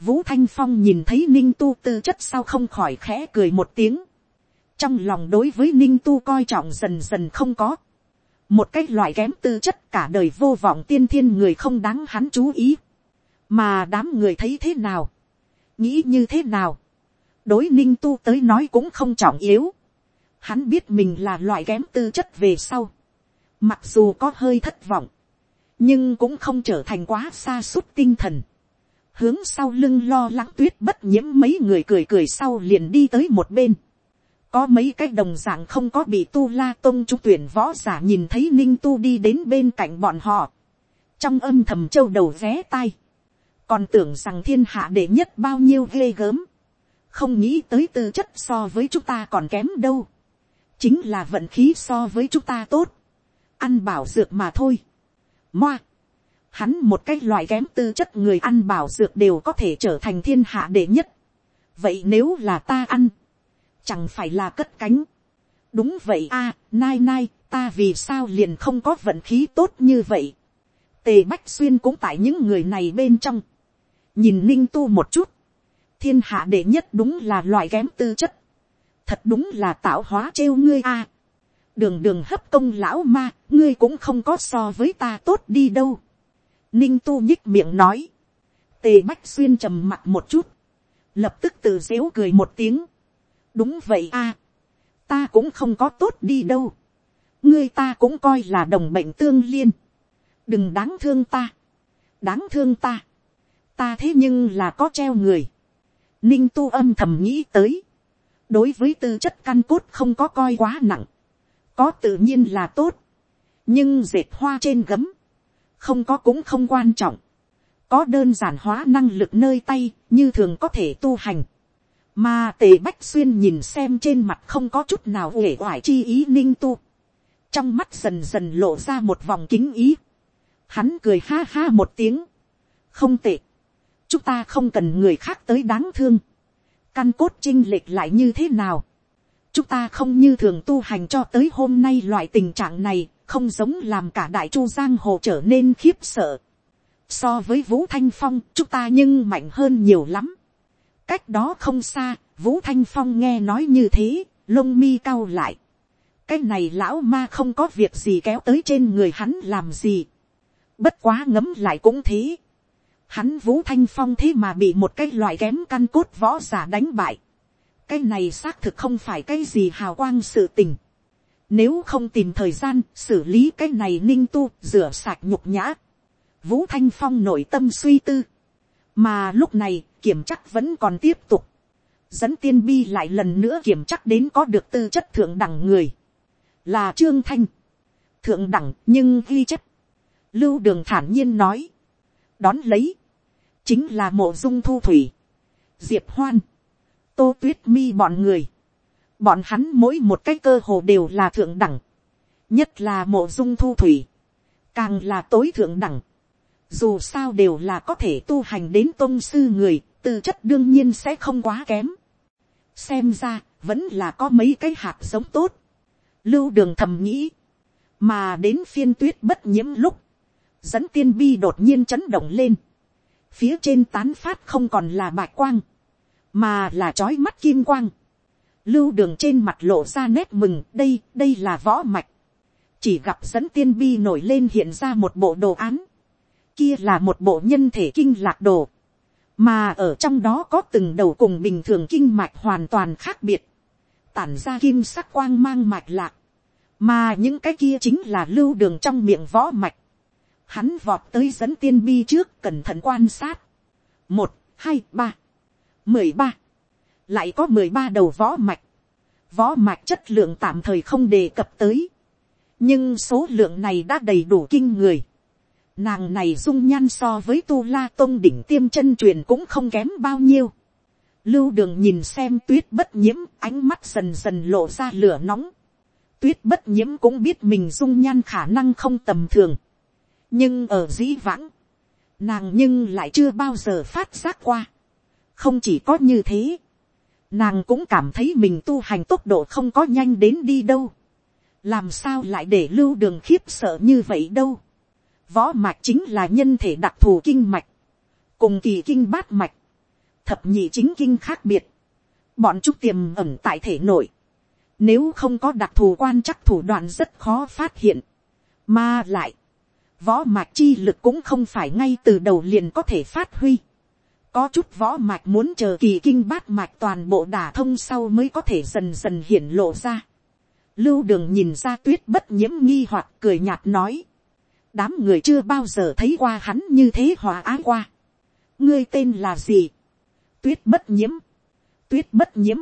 Vũ Thanh Phong nhìn thấy ninh tu tư chất sao không khỏi khẽ cười một tiếng. Trong lòng đối với ninh tu coi trọng dần dần không có. Một cái loại kém tư chất cả đời vô vọng tiên thiên người không đáng hắn chú ý. Mà đám người thấy thế nào? Nghĩ như thế nào? Đối ninh tu tới nói cũng không trọng yếu. Hắn biết mình là loại kém tư chất về sau. Mặc dù có hơi thất vọng nhưng cũng không trở thành quá xa suốt tinh thần. hướng sau lưng lo lắng tuyết bất nhiễm mấy người cười cười sau liền đi tới một bên. có mấy cái đồng dạng không có bị tu la tôn trung tuyển võ giả nhìn thấy ninh tu đi đến bên cạnh bọn họ. trong âm thầm châu đầu ré tai. còn tưởng rằng thiên hạ đệ nhất bao nhiêu ghê gớm. không nghĩ tới tư chất so với chúng ta còn kém đâu. chính là vận khí so với chúng ta tốt. ăn bảo dược mà thôi Moa. Hắn một cái loại kém tư chất người ăn bảo dược đều có thể trở thành thiên hạ đệ nhất. Vậy nếu là ta ăn. Chẳng phải là cất cánh. Đúng vậy a nai nai, ta vì sao liền không có vận khí tốt như vậy. Tề Bách Xuyên cũng tại những người này bên trong. Nhìn ninh tu một chút. Thiên hạ đệ nhất đúng là loại kém tư chất. Thật đúng là tạo hóa trêu ngươi a đường đường hấp công lão ma, ngươi cũng không có so với ta tốt đi đâu. ninh tu nhích miệng nói. tề bách xuyên trầm mặt một chút, lập tức từ dễu cười một tiếng. đúng vậy a, ta cũng không có tốt đi đâu. ngươi ta cũng coi là đồng bệnh tương liên. đừng đáng thương ta, đáng thương ta. ta thế nhưng là có treo người. ninh tu âm thầm nghĩ tới. đối với tư chất căn cốt không có coi quá nặng có tự nhiên là tốt, nhưng dệt hoa trên gấm, không có cũng không quan trọng, có đơn giản hóa năng lực nơi tay như thường có thể tu hành, mà tề bách xuyên nhìn xem trên mặt không có chút nào uể oải chi ý ninh tu, trong mắt dần dần lộ ra một vòng kính ý, hắn cười ha ha một tiếng, không tệ, chúng ta không cần người khác tới đáng thương, căn cốt chinh lệch lại như thế nào, chúng ta không như thường tu hành cho tới hôm nay loại tình trạng này, không giống làm cả đại chu giang hồ trở nên khiếp sợ. So với vũ thanh phong, chúng ta nhưng mạnh hơn nhiều lắm. cách đó không xa, vũ thanh phong nghe nói như thế, lông mi cao lại. cái này lão ma không có việc gì kéo tới trên người hắn làm gì. bất quá ngấm lại cũng thế. hắn vũ thanh phong thế mà bị một cái loại kém căn cốt võ giả đánh bại cái này xác thực không phải cái gì hào quang sự tình. Nếu không tìm thời gian xử lý cái này ninh tu rửa sạch nhục nhã. vũ thanh phong nội tâm suy tư, mà lúc này kiểm chắc vẫn còn tiếp tục, dẫn tiên bi lại lần nữa kiểm chắc đến có được tư chất thượng đẳng người, là trương thanh, thượng đẳng nhưng ghi chất. lưu đường thản nhiên nói, đón lấy, chính là mộ dung thu thủy, diệp hoan, tô tuyết mi bọn người, bọn hắn mỗi một cái cơ hồ đều là thượng đẳng, nhất là mộ dung thu thủy, càng là tối thượng đẳng, dù sao đều là có thể tu hành đến tôn sư người, tư chất đương nhiên sẽ không quá kém. xem ra, vẫn là có mấy cái hạt giống tốt. lưu đường thầm nghĩ, mà đến phiên tuyết bất nhiễm lúc, dẫn tiên bi đột nhiên chấn động lên, phía trên tán phát không còn là bạch quang, mà là trói mắt kim quang. lưu đường trên mặt lộ ra nét mừng, đây, đây là võ mạch. chỉ gặp dẫn tiên bi nổi lên hiện ra một bộ đồ án. kia là một bộ nhân thể kinh lạc đồ. mà ở trong đó có từng đầu cùng bình thường kinh mạch hoàn toàn khác biệt. tản ra kim sắc quang mang mạch lạc. mà những cái kia chính là lưu đường trong miệng võ mạch. hắn vọt tới dẫn tiên bi trước cẩn thận quan sát. một, hai, ba mười ba, lại có mười ba đầu võ mạch, võ mạch chất lượng tạm thời không đề cập tới, nhưng số lượng này đã đầy đủ kinh người. Nàng này dung nhan so với tu la tôn đỉnh tiêm chân truyền cũng không kém bao nhiêu. Lưu đường nhìn xem tuyết bất nhiễm ánh mắt dần dần lộ ra lửa nóng. Tuyết bất nhiễm cũng biết mình dung nhan khả năng không tầm thường. Nhưng ở dĩ vãng, nàng nhưng lại chưa bao giờ phát giác qua không chỉ có như thế, nàng cũng cảm thấy mình tu hành tốc độ không có nhanh đến đi đâu. làm sao lại để lưu đường khiếp sợ như vậy đâu. võ mạch chính là nhân thể đặc thù kinh mạch, cùng kỳ kinh bát mạch, thập nhị chính kinh khác biệt, bọn chúng tiềm ẩn tại thể nội, nếu không có đặc thù quan chắc thủ đoạn rất khó phát hiện, mà lại, võ mạch chi lực cũng không phải ngay từ đầu liền có thể phát huy có chút võ mạch muốn chờ kỳ kinh bát mạch toàn bộ đả thông sau mới có thể dần dần hiển lộ ra. Lưu đường nhìn ra tuyết bất nhiễm nghi hoặc cười nhạt nói. Đám người chưa bao giờ thấy qua hắn như thế hòa ái qua. Ngươi tên là gì? Tuyết bất nhiễm. Tuyết bất nhiễm.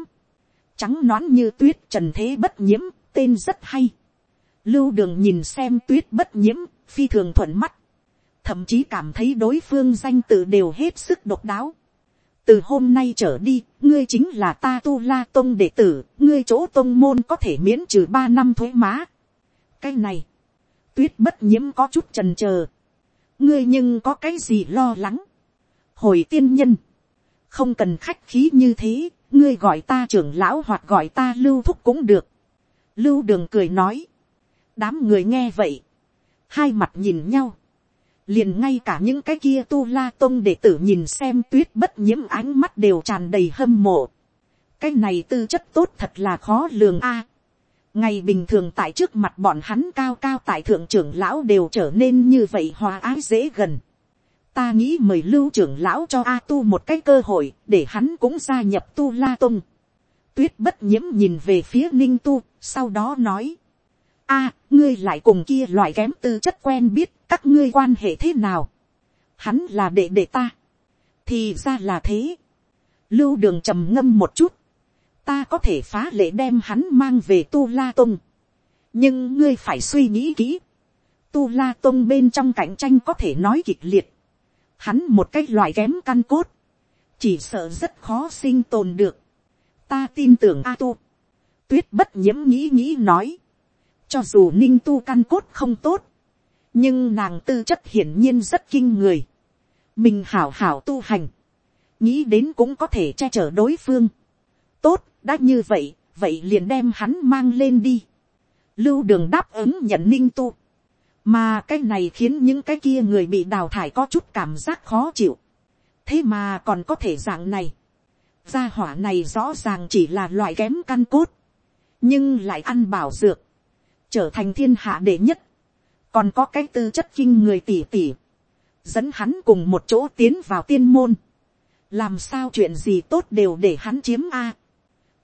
Trắng nón như tuyết trần thế bất nhiễm, tên rất hay. Lưu đường nhìn xem tuyết bất nhiễm, phi thường thuận mắt thậm chí cảm thấy đối phương danh tự đều hết sức độc đáo. từ hôm nay trở đi, ngươi chính là ta tu la tôn đệ tử, ngươi chỗ tôn môn có thể miễn trừ ba năm thuế má. cái này, tuyết bất nhiễm có chút trần chờ ngươi nhưng có cái gì lo lắng. hồi tiên nhân, không cần khách khí như thế, ngươi gọi ta trưởng lão hoặc gọi ta lưu thúc cũng được. lưu đường cười nói, đám người nghe vậy, hai mặt nhìn nhau, liền ngay cả những cái kia tu la tôn đệ tử nhìn xem tuyết bất nhiễm ánh mắt đều tràn đầy hâm mộ. cái này tư chất tốt thật là khó lường a. ngày bình thường tại trước mặt bọn hắn cao cao tại thượng trưởng lão đều trở nên như vậy hòa ái dễ gần. ta nghĩ mời lưu trưởng lão cho a tu một cái cơ hội để hắn cũng gia nhập tu la tôn. tuyết bất nhiễm nhìn về phía ninh tu, sau đó nói a, ngươi lại cùng kia loại kém tư chất quen biết các ngươi quan hệ thế nào. hắn là đệ đệ ta. thì ra là thế. lưu đường trầm ngâm một chút. ta có thể phá lệ đem hắn mang về tu la tông. nhưng ngươi phải suy nghĩ kỹ. tu la tông bên trong cạnh tranh có thể nói kịch liệt. hắn một cách loại kém căn cốt. chỉ sợ rất khó sinh tồn được. ta tin tưởng a tu. tuyết bất nhiễm nghĩ nghĩ nói cho dù ninh tu căn cốt không tốt, nhưng nàng tư chất hiển nhiên rất kinh người. Mình hảo hảo tu hành, nghĩ đến cũng có thể che chở đối phương. Tốt, đã như vậy, vậy liền đem hắn mang lên đi. Lưu đường đáp ứng nhận ninh tu. Mà cái này khiến những cái kia người bị đào thải có chút cảm giác khó chịu. Thế mà còn có thể dạng này. Gia hỏa này rõ ràng chỉ là loại kém căn cốt. Nhưng lại ăn bảo dược trở thành thiên hạ đệ nhất, còn có cái tư chất kinh người tỉ tỉ, dẫn hắn cùng một chỗ tiến vào tiên môn, làm sao chuyện gì tốt đều để hắn chiếm a.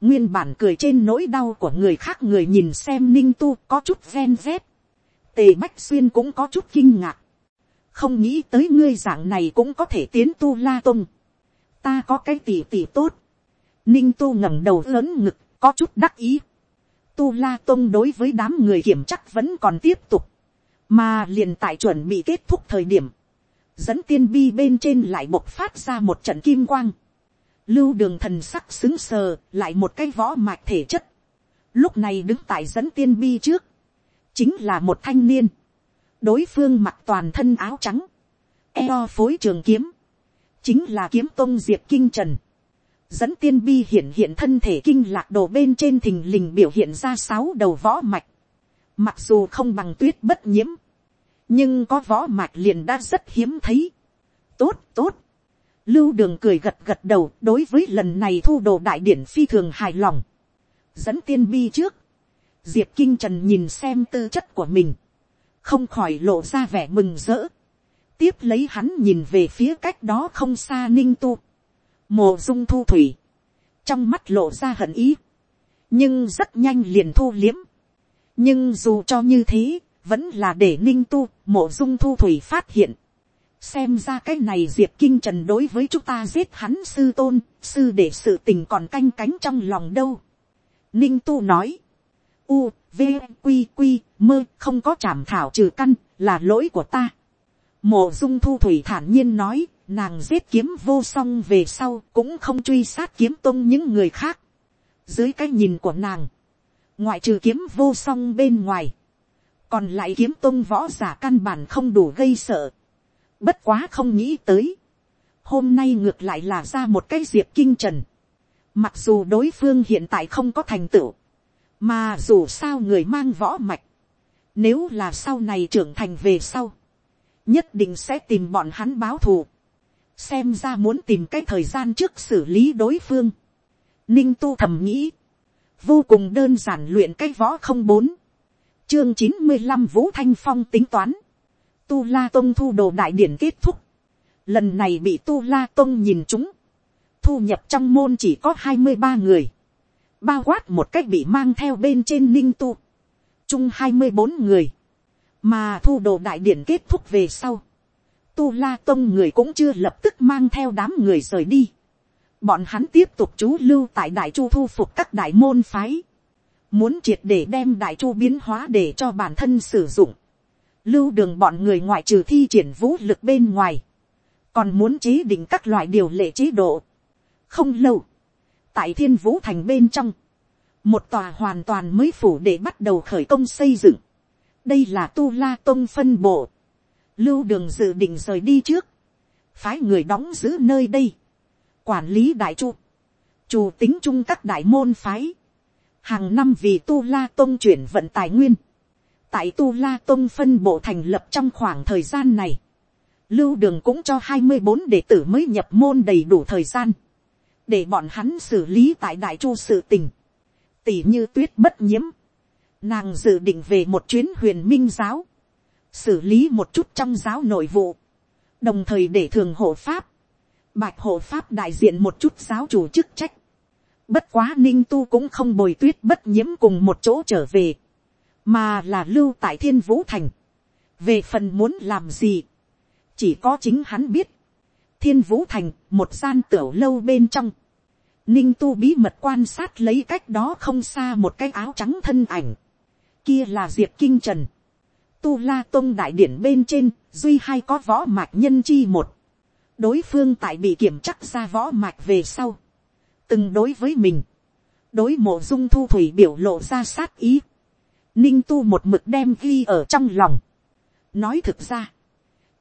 nguyên bản cười trên nỗi đau của người khác người nhìn xem ninh tu có chút ven vét, tề bách xuyên cũng có chút kinh ngạc, không nghĩ tới ngươi dạng này cũng có thể tiến tu la tung, ta có cái tỉ tỉ tốt, ninh tu ngẩng đầu lớn ngực, có chút đắc ý, tu la tung đối với đám người kiểm chắc vẫn còn tiếp tục, mà liền tại chuẩn bị kết thúc thời điểm, dẫn tiên bi bên trên lại bộc phát ra một trận kim quang, lưu đường thần sắc xứng sờ, lại một cái võ mạch thể chất, lúc này đứng tại dẫn tiên bi trước, chính là một thanh niên, đối phương mặc toàn thân áo trắng, eo phối trường kiếm, chính là kiếm tôn diệp kinh trần, dẫn tiên bi hiện hiện thân thể kinh lạc đồ bên trên thình lình biểu hiện ra sáu đầu võ mạch, mặc dù không bằng tuyết bất nhiễm, nhưng có võ mạch liền đã rất hiếm thấy. tốt tốt, lưu đường cười gật gật đầu đối với lần này thu đồ đại điển phi thường hài lòng, dẫn tiên bi trước, diệp kinh trần nhìn xem tư chất của mình, không khỏi lộ ra vẻ mừng rỡ, tiếp lấy hắn nhìn về phía cách đó không xa ninh tu, mồ dung thu thủy, trong mắt lộ ra hận ý, nhưng rất nhanh liền thu liếm, nhưng dù cho như thế, vẫn là để ninh tu, mộ dung thu thủy phát hiện, xem ra cái này diệp kinh trần đối với chúng ta giết hắn sư tôn, sư để sự tình còn canh cánh trong lòng đâu. ninh tu nói, u, v, q q mơ không có chảm thảo trừ căn, là lỗi của ta. mộ dung thu thủy thản nhiên nói, nàng giết kiếm vô song về sau cũng không truy sát kiếm tôn những người khác. dưới cái nhìn của nàng, ngoại trừ kiếm vô song bên ngoài, còn lại kiếm tôn võ giả căn bản không đủ gây sợ. bất quá không nghĩ tới. hôm nay ngược lại là ra một cái diệp kinh trần. mặc dù đối phương hiện tại không có thành tựu, mà dù sao người mang võ mạch, nếu là sau này trưởng thành về sau, nhất định sẽ tìm bọn hắn báo thù, xem ra muốn tìm cái thời gian trước xử lý đối phương. Ninh tu thầm nghĩ, vô cùng đơn giản luyện cái võ không bốn, chương chín mươi năm vũ thanh phong tính toán, tu la tông thu đồ đại điển kết thúc, lần này bị tu la tông nhìn chúng, thu nhập trong môn chỉ có hai mươi ba người, bao quát một cách bị mang theo bên trên ninh tu, chung hai mươi bốn người, mà thu đồ đại điển kết thúc về sau, tu la tông người cũng chưa lập tức mang theo đám người rời đi, bọn hắn tiếp tục chú lưu tại đại chu thu phục các đại môn phái, muốn triệt để đem đại chu biến hóa để cho bản thân sử dụng, lưu đường bọn người ngoại trừ thi triển vũ lực bên ngoài, còn muốn chế định các loại điều lệ chế độ. không lâu, tại thiên vũ thành bên trong, một tòa hoàn toàn mới phủ để bắt đầu khởi công xây dựng. đây là tu la tông phân bộ. lưu đường dự định rời đi trước, phái người đóng giữ nơi đây, quản lý đại chu, chủ tính chung các đại môn phái, hàng năm vì tu la tôn chuyển vận tài nguyên, tại tu la tôn phân bộ thành lập trong khoảng thời gian này, lưu đường cũng cho hai mươi bốn đệ tử mới nhập môn đầy đủ thời gian, để bọn hắn xử lý tại đại chu sự tình, tỷ như tuyết bất nhiễm, nàng dự định về một chuyến huyền minh giáo, xử lý một chút trong giáo nội vụ, đồng thời để thường hộ pháp, bạch hộ pháp đại diện một chút giáo chủ chức trách, Bất quá ninh tu cũng không bồi tuyết bất nhiễm cùng một chỗ trở về. Mà là lưu tại thiên vũ thành. Về phần muốn làm gì. Chỉ có chính hắn biết. Thiên vũ thành, một gian tiểu lâu bên trong. Ninh tu bí mật quan sát lấy cách đó không xa một cái áo trắng thân ảnh. Kia là Diệp Kinh Trần. Tu La Tông Đại Điển bên trên, duy hay có võ mạch nhân chi một. Đối phương tại bị kiểm chắc ra võ mạch về sau từng đối với mình, đối mộ dung thu thủy biểu lộ ra sát ý, ninh tu một mực đem ghi ở trong lòng. nói thực ra,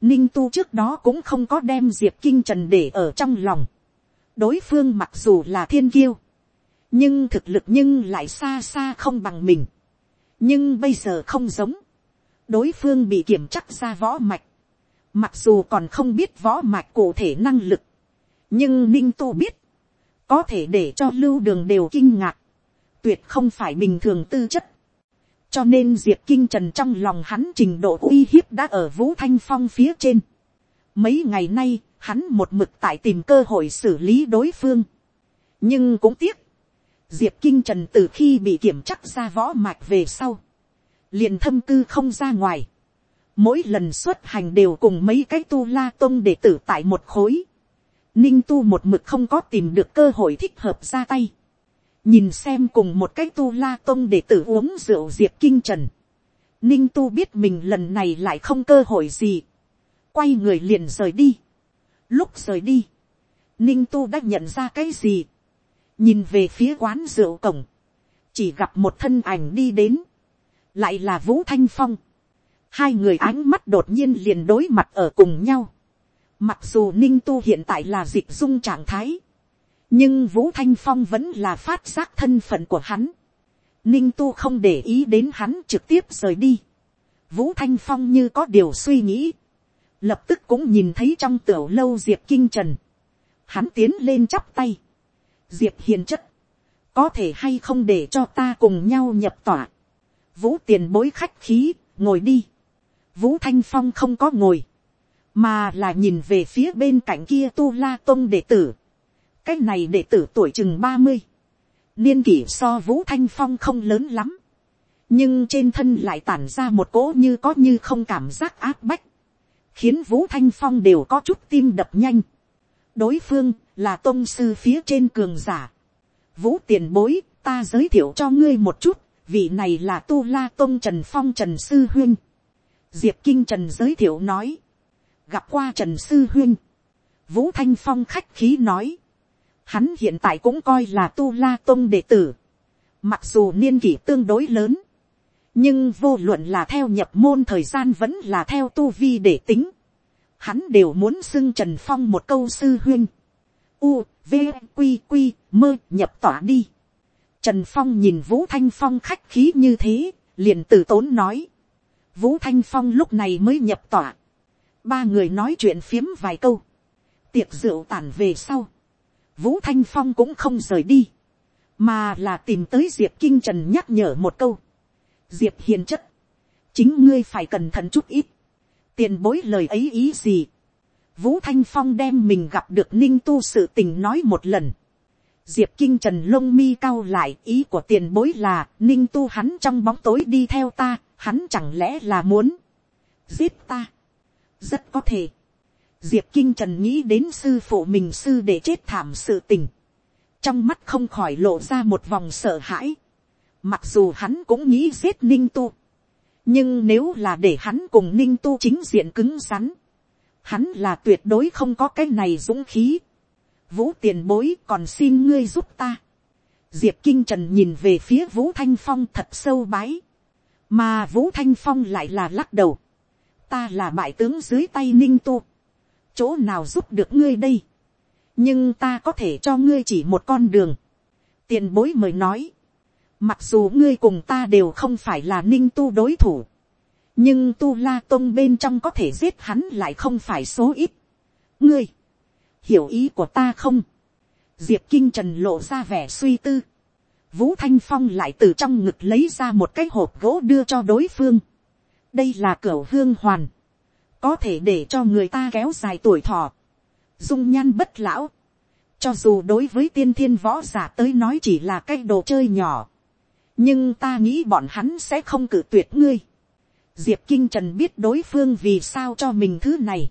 ninh tu trước đó cũng không có đem diệp kinh trần để ở trong lòng. đối phương mặc dù là thiên kiêu, nhưng thực lực nhưng lại xa xa không bằng mình. nhưng bây giờ không giống, đối phương bị kiểm chắc ra võ mạch, mặc dù còn không biết võ mạch cụ thể năng lực, nhưng ninh tu biết, có thể để cho lưu đường đều kinh ngạc, tuyệt không phải bình thường tư chất. cho nên diệp kinh trần trong lòng hắn trình độ uy hiếp đã ở vũ thanh phong phía trên. mấy ngày nay, hắn một mực tại tìm cơ hội xử lý đối phương. nhưng cũng tiếc, diệp kinh trần từ khi bị kiểm chắc ra võ mạch về sau, liền thâm cư không ra ngoài, mỗi lần xuất hành đều cùng mấy cái tu la tôn đệ tử tại một khối. Ninh tu một mực không có tìm được cơ hội thích hợp ra tay. Nhìn xem cùng một cái tu la tôn đệ tử uống rượu diệp kinh trần. Ninh tu biết mình lần này lại không cơ hội gì. Quay người liền rời đi. Lúc rời đi. Ninh tu đã nhận ra cái gì. Nhìn về phía quán rượu cổng. Chỉ gặp một thân ảnh đi đến. Lại là Vũ Thanh Phong hai người ánh mắt đột nhiên liền đối mặt ở cùng nhau. Mặc dù ninh tu hiện tại là dịch dung trạng thái, nhưng vũ thanh phong vẫn là phát giác thân phận của hắn. ninh tu không để ý đến hắn trực tiếp rời đi. vũ thanh phong như có điều suy nghĩ, lập tức cũng nhìn thấy trong tiểu lâu diệp kinh trần. hắn tiến lên chắp tay. diệp hiền chất, có thể hay không để cho ta cùng nhau nhập tỏa. vũ tiền bối khách khí, ngồi đi vũ thanh phong không có ngồi, mà là nhìn về phía bên cạnh kia tu la tôn đệ tử. cái này đệ tử tuổi chừng ba mươi, niên kỷ so vũ thanh phong không lớn lắm, nhưng trên thân lại tản ra một cỗ như có như không cảm giác áp bách, khiến vũ thanh phong đều có chút tim đập nhanh. đối phương là tôn sư phía trên cường giả. vũ tiền bối, ta giới thiệu cho ngươi một chút, vị này là tu la tôn trần phong trần sư huyên diệp kinh trần giới thiệu nói, gặp qua trần sư huyên, vũ thanh phong khách khí nói, hắn hiện tại cũng coi là tu la tôn đệ tử, mặc dù niên kỷ tương đối lớn, nhưng vô luận là theo nhập môn thời gian vẫn là theo tu vi để tính, hắn đều muốn xưng trần phong một câu sư huyên, u, v, q, q, mơ nhập tỏa đi. Trần phong nhìn vũ thanh phong khách khí như thế, liền từ tốn nói, Vũ Thanh Phong lúc này mới nhập tỏa. Ba người nói chuyện phiếm vài câu. Tiệc rượu tản về sau. Vũ Thanh Phong cũng không rời đi. Mà là tìm tới Diệp Kinh Trần nhắc nhở một câu. Diệp hiền chất. Chính ngươi phải cẩn thận chút ít. Tiền bối lời ấy ý gì. Vũ Thanh Phong đem mình gặp được ninh tu sự tình nói một lần. Diệp Kinh Trần lông mi cao lại ý của tiền bối là ninh tu hắn trong bóng tối đi theo ta hắn chẳng lẽ là muốn giết ta. rất có thể. diệp kinh trần nghĩ đến sư phụ mình sư để chết thảm sự tình. trong mắt không khỏi lộ ra một vòng sợ hãi. mặc dù hắn cũng nghĩ giết ninh tu. nhưng nếu là để hắn cùng ninh tu chính diện cứng rắn, hắn là tuyệt đối không có cái này dũng khí vũ tiền bối còn xin ngươi giúp ta. diệp kinh trần nhìn về phía vũ thanh phong thật sâu bái. Mà vũ thanh phong lại là lắc đầu, ta là bại tướng dưới tay ninh tu, chỗ nào giúp được ngươi đây, nhưng ta có thể cho ngươi chỉ một con đường, tiền bối mời nói, mặc dù ngươi cùng ta đều không phải là ninh tu đối thủ, nhưng tu la tôn bên trong có thể giết hắn lại không phải số ít. ngươi, hiểu ý của ta không, diệp kinh trần lộ ra vẻ suy tư, Vũ Thanh Phong lại từ trong ngực lấy ra một cái hộp gỗ đưa cho đối phương. Đây là cửa hương hoàn. Có thể để cho người ta kéo dài tuổi thọ. Dung nhan bất lão. Cho dù đối với tiên thiên võ giả tới nói chỉ là cái đồ chơi nhỏ. Nhưng ta nghĩ bọn hắn sẽ không cử tuyệt ngươi. Diệp Kinh Trần biết đối phương vì sao cho mình thứ này.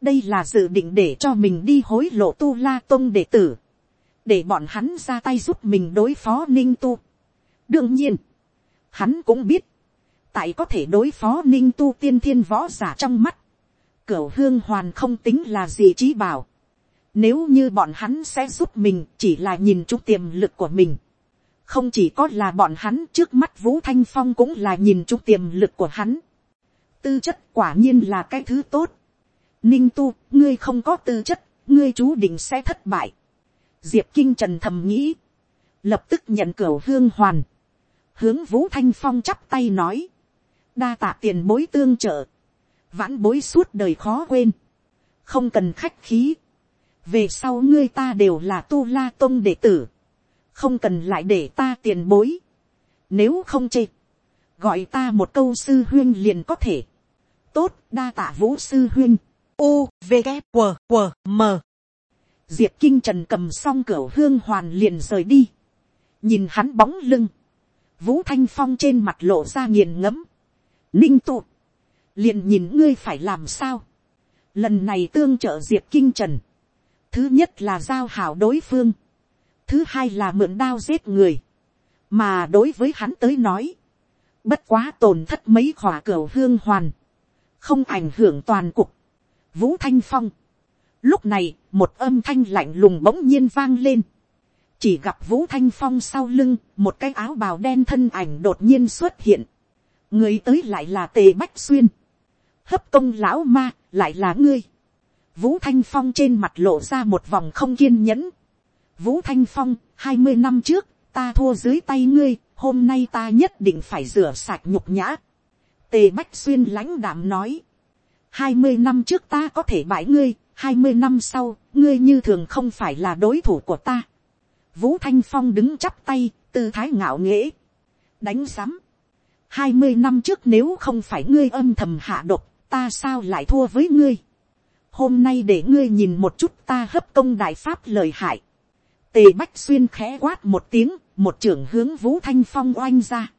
Đây là dự định để cho mình đi hối lộ tu la tôn đệ tử để bọn hắn ra tay giúp mình đối phó ninh tu. đương nhiên, hắn cũng biết, tại có thể đối phó ninh tu tiên thiên võ giả trong mắt, cửa hương hoàn không tính là gì trí bảo. Nếu như bọn hắn sẽ giúp mình chỉ là nhìn chút tiềm lực của mình. Không chỉ có là bọn hắn trước mắt Vũ Thanh Phong cũng là nhìn chút tiềm lực của hắn. Tư chất quả nhiên là cái thứ tốt. Ninh tu, ngươi không có tư chất, ngươi chú định sẽ thất bại. Diệp kinh trần thầm nghĩ, lập tức nhận cửa hương hoàn, hướng vũ thanh phong chắp tay nói, đa tạ tiền bối tương trợ, vãn bối suốt đời khó quên, không cần khách khí, về sau ngươi ta đều là tu la tôn đệ tử, không cần lại để ta tiền bối, nếu không chê, gọi ta một câu sư huyên liền có thể, tốt đa tạ vũ sư huyên, u v g q q m diệp kinh trần cầm xong cửa hương hoàn liền rời đi, nhìn hắn bóng lưng, vũ thanh phong trên mặt lộ ra nghiền ngẫm, ninh tụ, liền nhìn ngươi phải làm sao. lần này tương trợ diệp kinh trần. thứ nhất là giao hảo đối phương. thứ hai là mượn đao giết người. mà đối với hắn tới nói, bất quá tổn thất mấy khỏa cửa hương hoàn, không ảnh hưởng toàn cục vũ thanh phong. lúc này, một âm thanh lạnh lùng bỗng nhiên vang lên. chỉ gặp vũ thanh phong sau lưng, một cái áo bào đen thân ảnh đột nhiên xuất hiện. người tới lại là tề bách xuyên hấp công lão ma, lại là ngươi. Vũ Thanh Phong trên mặt lộ ra một vòng không kiên nhẫn. Vũ Thanh Phong, hai mươi năm trước, ta thua dưới tay ngươi, hôm nay ta nhất định phải rửa sạch nhục nhã. Tề Bách Xuyên lãnh đạm nói hai mươi năm trước ta có thể bãi ngươi, hai mươi năm sau, ngươi như thường không phải là đối thủ của ta. Vũ Thanh Phong đứng chắp tay, tư thái ngạo nghễ. Đánh sắm. hai mươi năm trước nếu không phải ngươi âm thầm hạ độc, ta sao lại thua với ngươi. hôm nay để ngươi nhìn một chút ta hấp công đại pháp lời hại. tề bách xuyên khẽ quát một tiếng, một trưởng hướng vũ thanh phong oanh ra.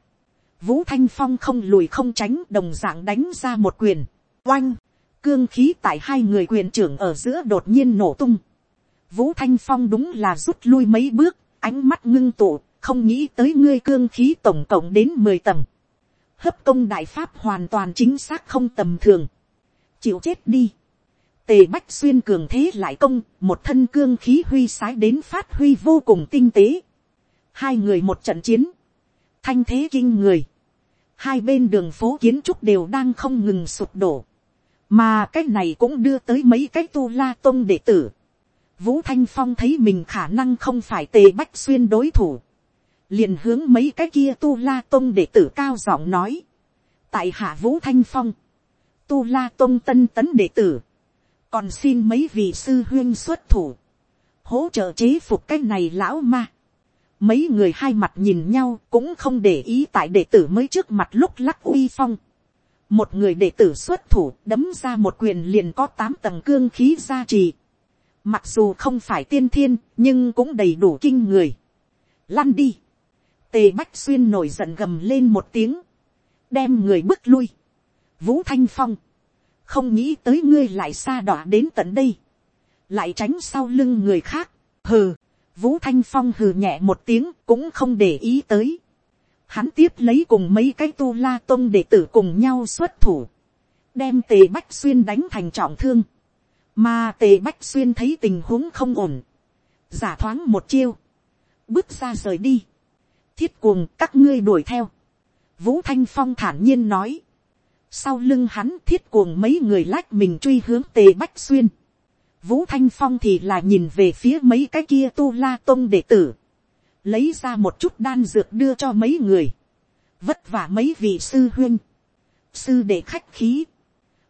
vũ thanh phong không lùi không tránh đồng dạng đánh ra một quyền. oanh, cương khí tại hai người quyền trưởng ở giữa đột nhiên nổ tung. vũ thanh phong đúng là rút lui mấy bước, ánh mắt ngưng tụ, không nghĩ tới ngươi cương khí tổng cộng đến mười tầng hấp công đại pháp hoàn toàn chính xác không tầm thường. chịu chết đi. tề bách xuyên cường thế lại công, một thân cương khí huy sái đến phát huy vô cùng tinh tế. hai người một trận chiến, thanh thế kinh người. hai bên đường phố kiến trúc đều đang không ngừng sụp đổ mà cái này cũng đưa tới mấy cái tu la tôn đệ tử. vũ thanh phong thấy mình khả năng không phải tề bách xuyên đối thủ liền hướng mấy cái kia tu la tôn đệ tử cao giọng nói, tại hạ vũ thanh phong, tu la tôn tân tấn đệ tử, còn xin mấy vị sư huyên xuất thủ, hỗ trợ chế phục cái này lão ma. mấy người hai mặt nhìn nhau cũng không để ý tại đệ tử mới trước mặt lúc lắc uy phong một người đệ tử xuất thủ, đấm ra một quyền liền có tám tầng cương khí gia trì. mặc dù không phải tiên thiên, nhưng cũng đầy đủ kinh người. lăn đi Tề Bách Xuyên nổi giận gầm lên một tiếng. Đem người bước lui. Vũ Thanh Phong. Không nghĩ tới ngươi lại xa đỏ đến tận đây. Lại tránh sau lưng người khác. Hừ. Vũ Thanh Phong hừ nhẹ một tiếng cũng không để ý tới. Hắn tiếp lấy cùng mấy cái tu la tông đệ tử cùng nhau xuất thủ. Đem tề Bách Xuyên đánh thành trọng thương. Mà tề Bách Xuyên thấy tình huống không ổn. Giả thoáng một chiêu. Bước ra rời đi thiết cuồng, các ngươi đuổi theo. Vũ Thanh Phong thản nhiên nói. Sau lưng hắn thiết cuồng mấy người lách mình truy hướng tề bách xuyên. Vũ Thanh Phong thì là nhìn về phía mấy cái kia tu la tông đệ tử. Lấy ra một chút đan dược đưa cho mấy người. Vất vả mấy vị sư huyên. Sư đệ khách khí.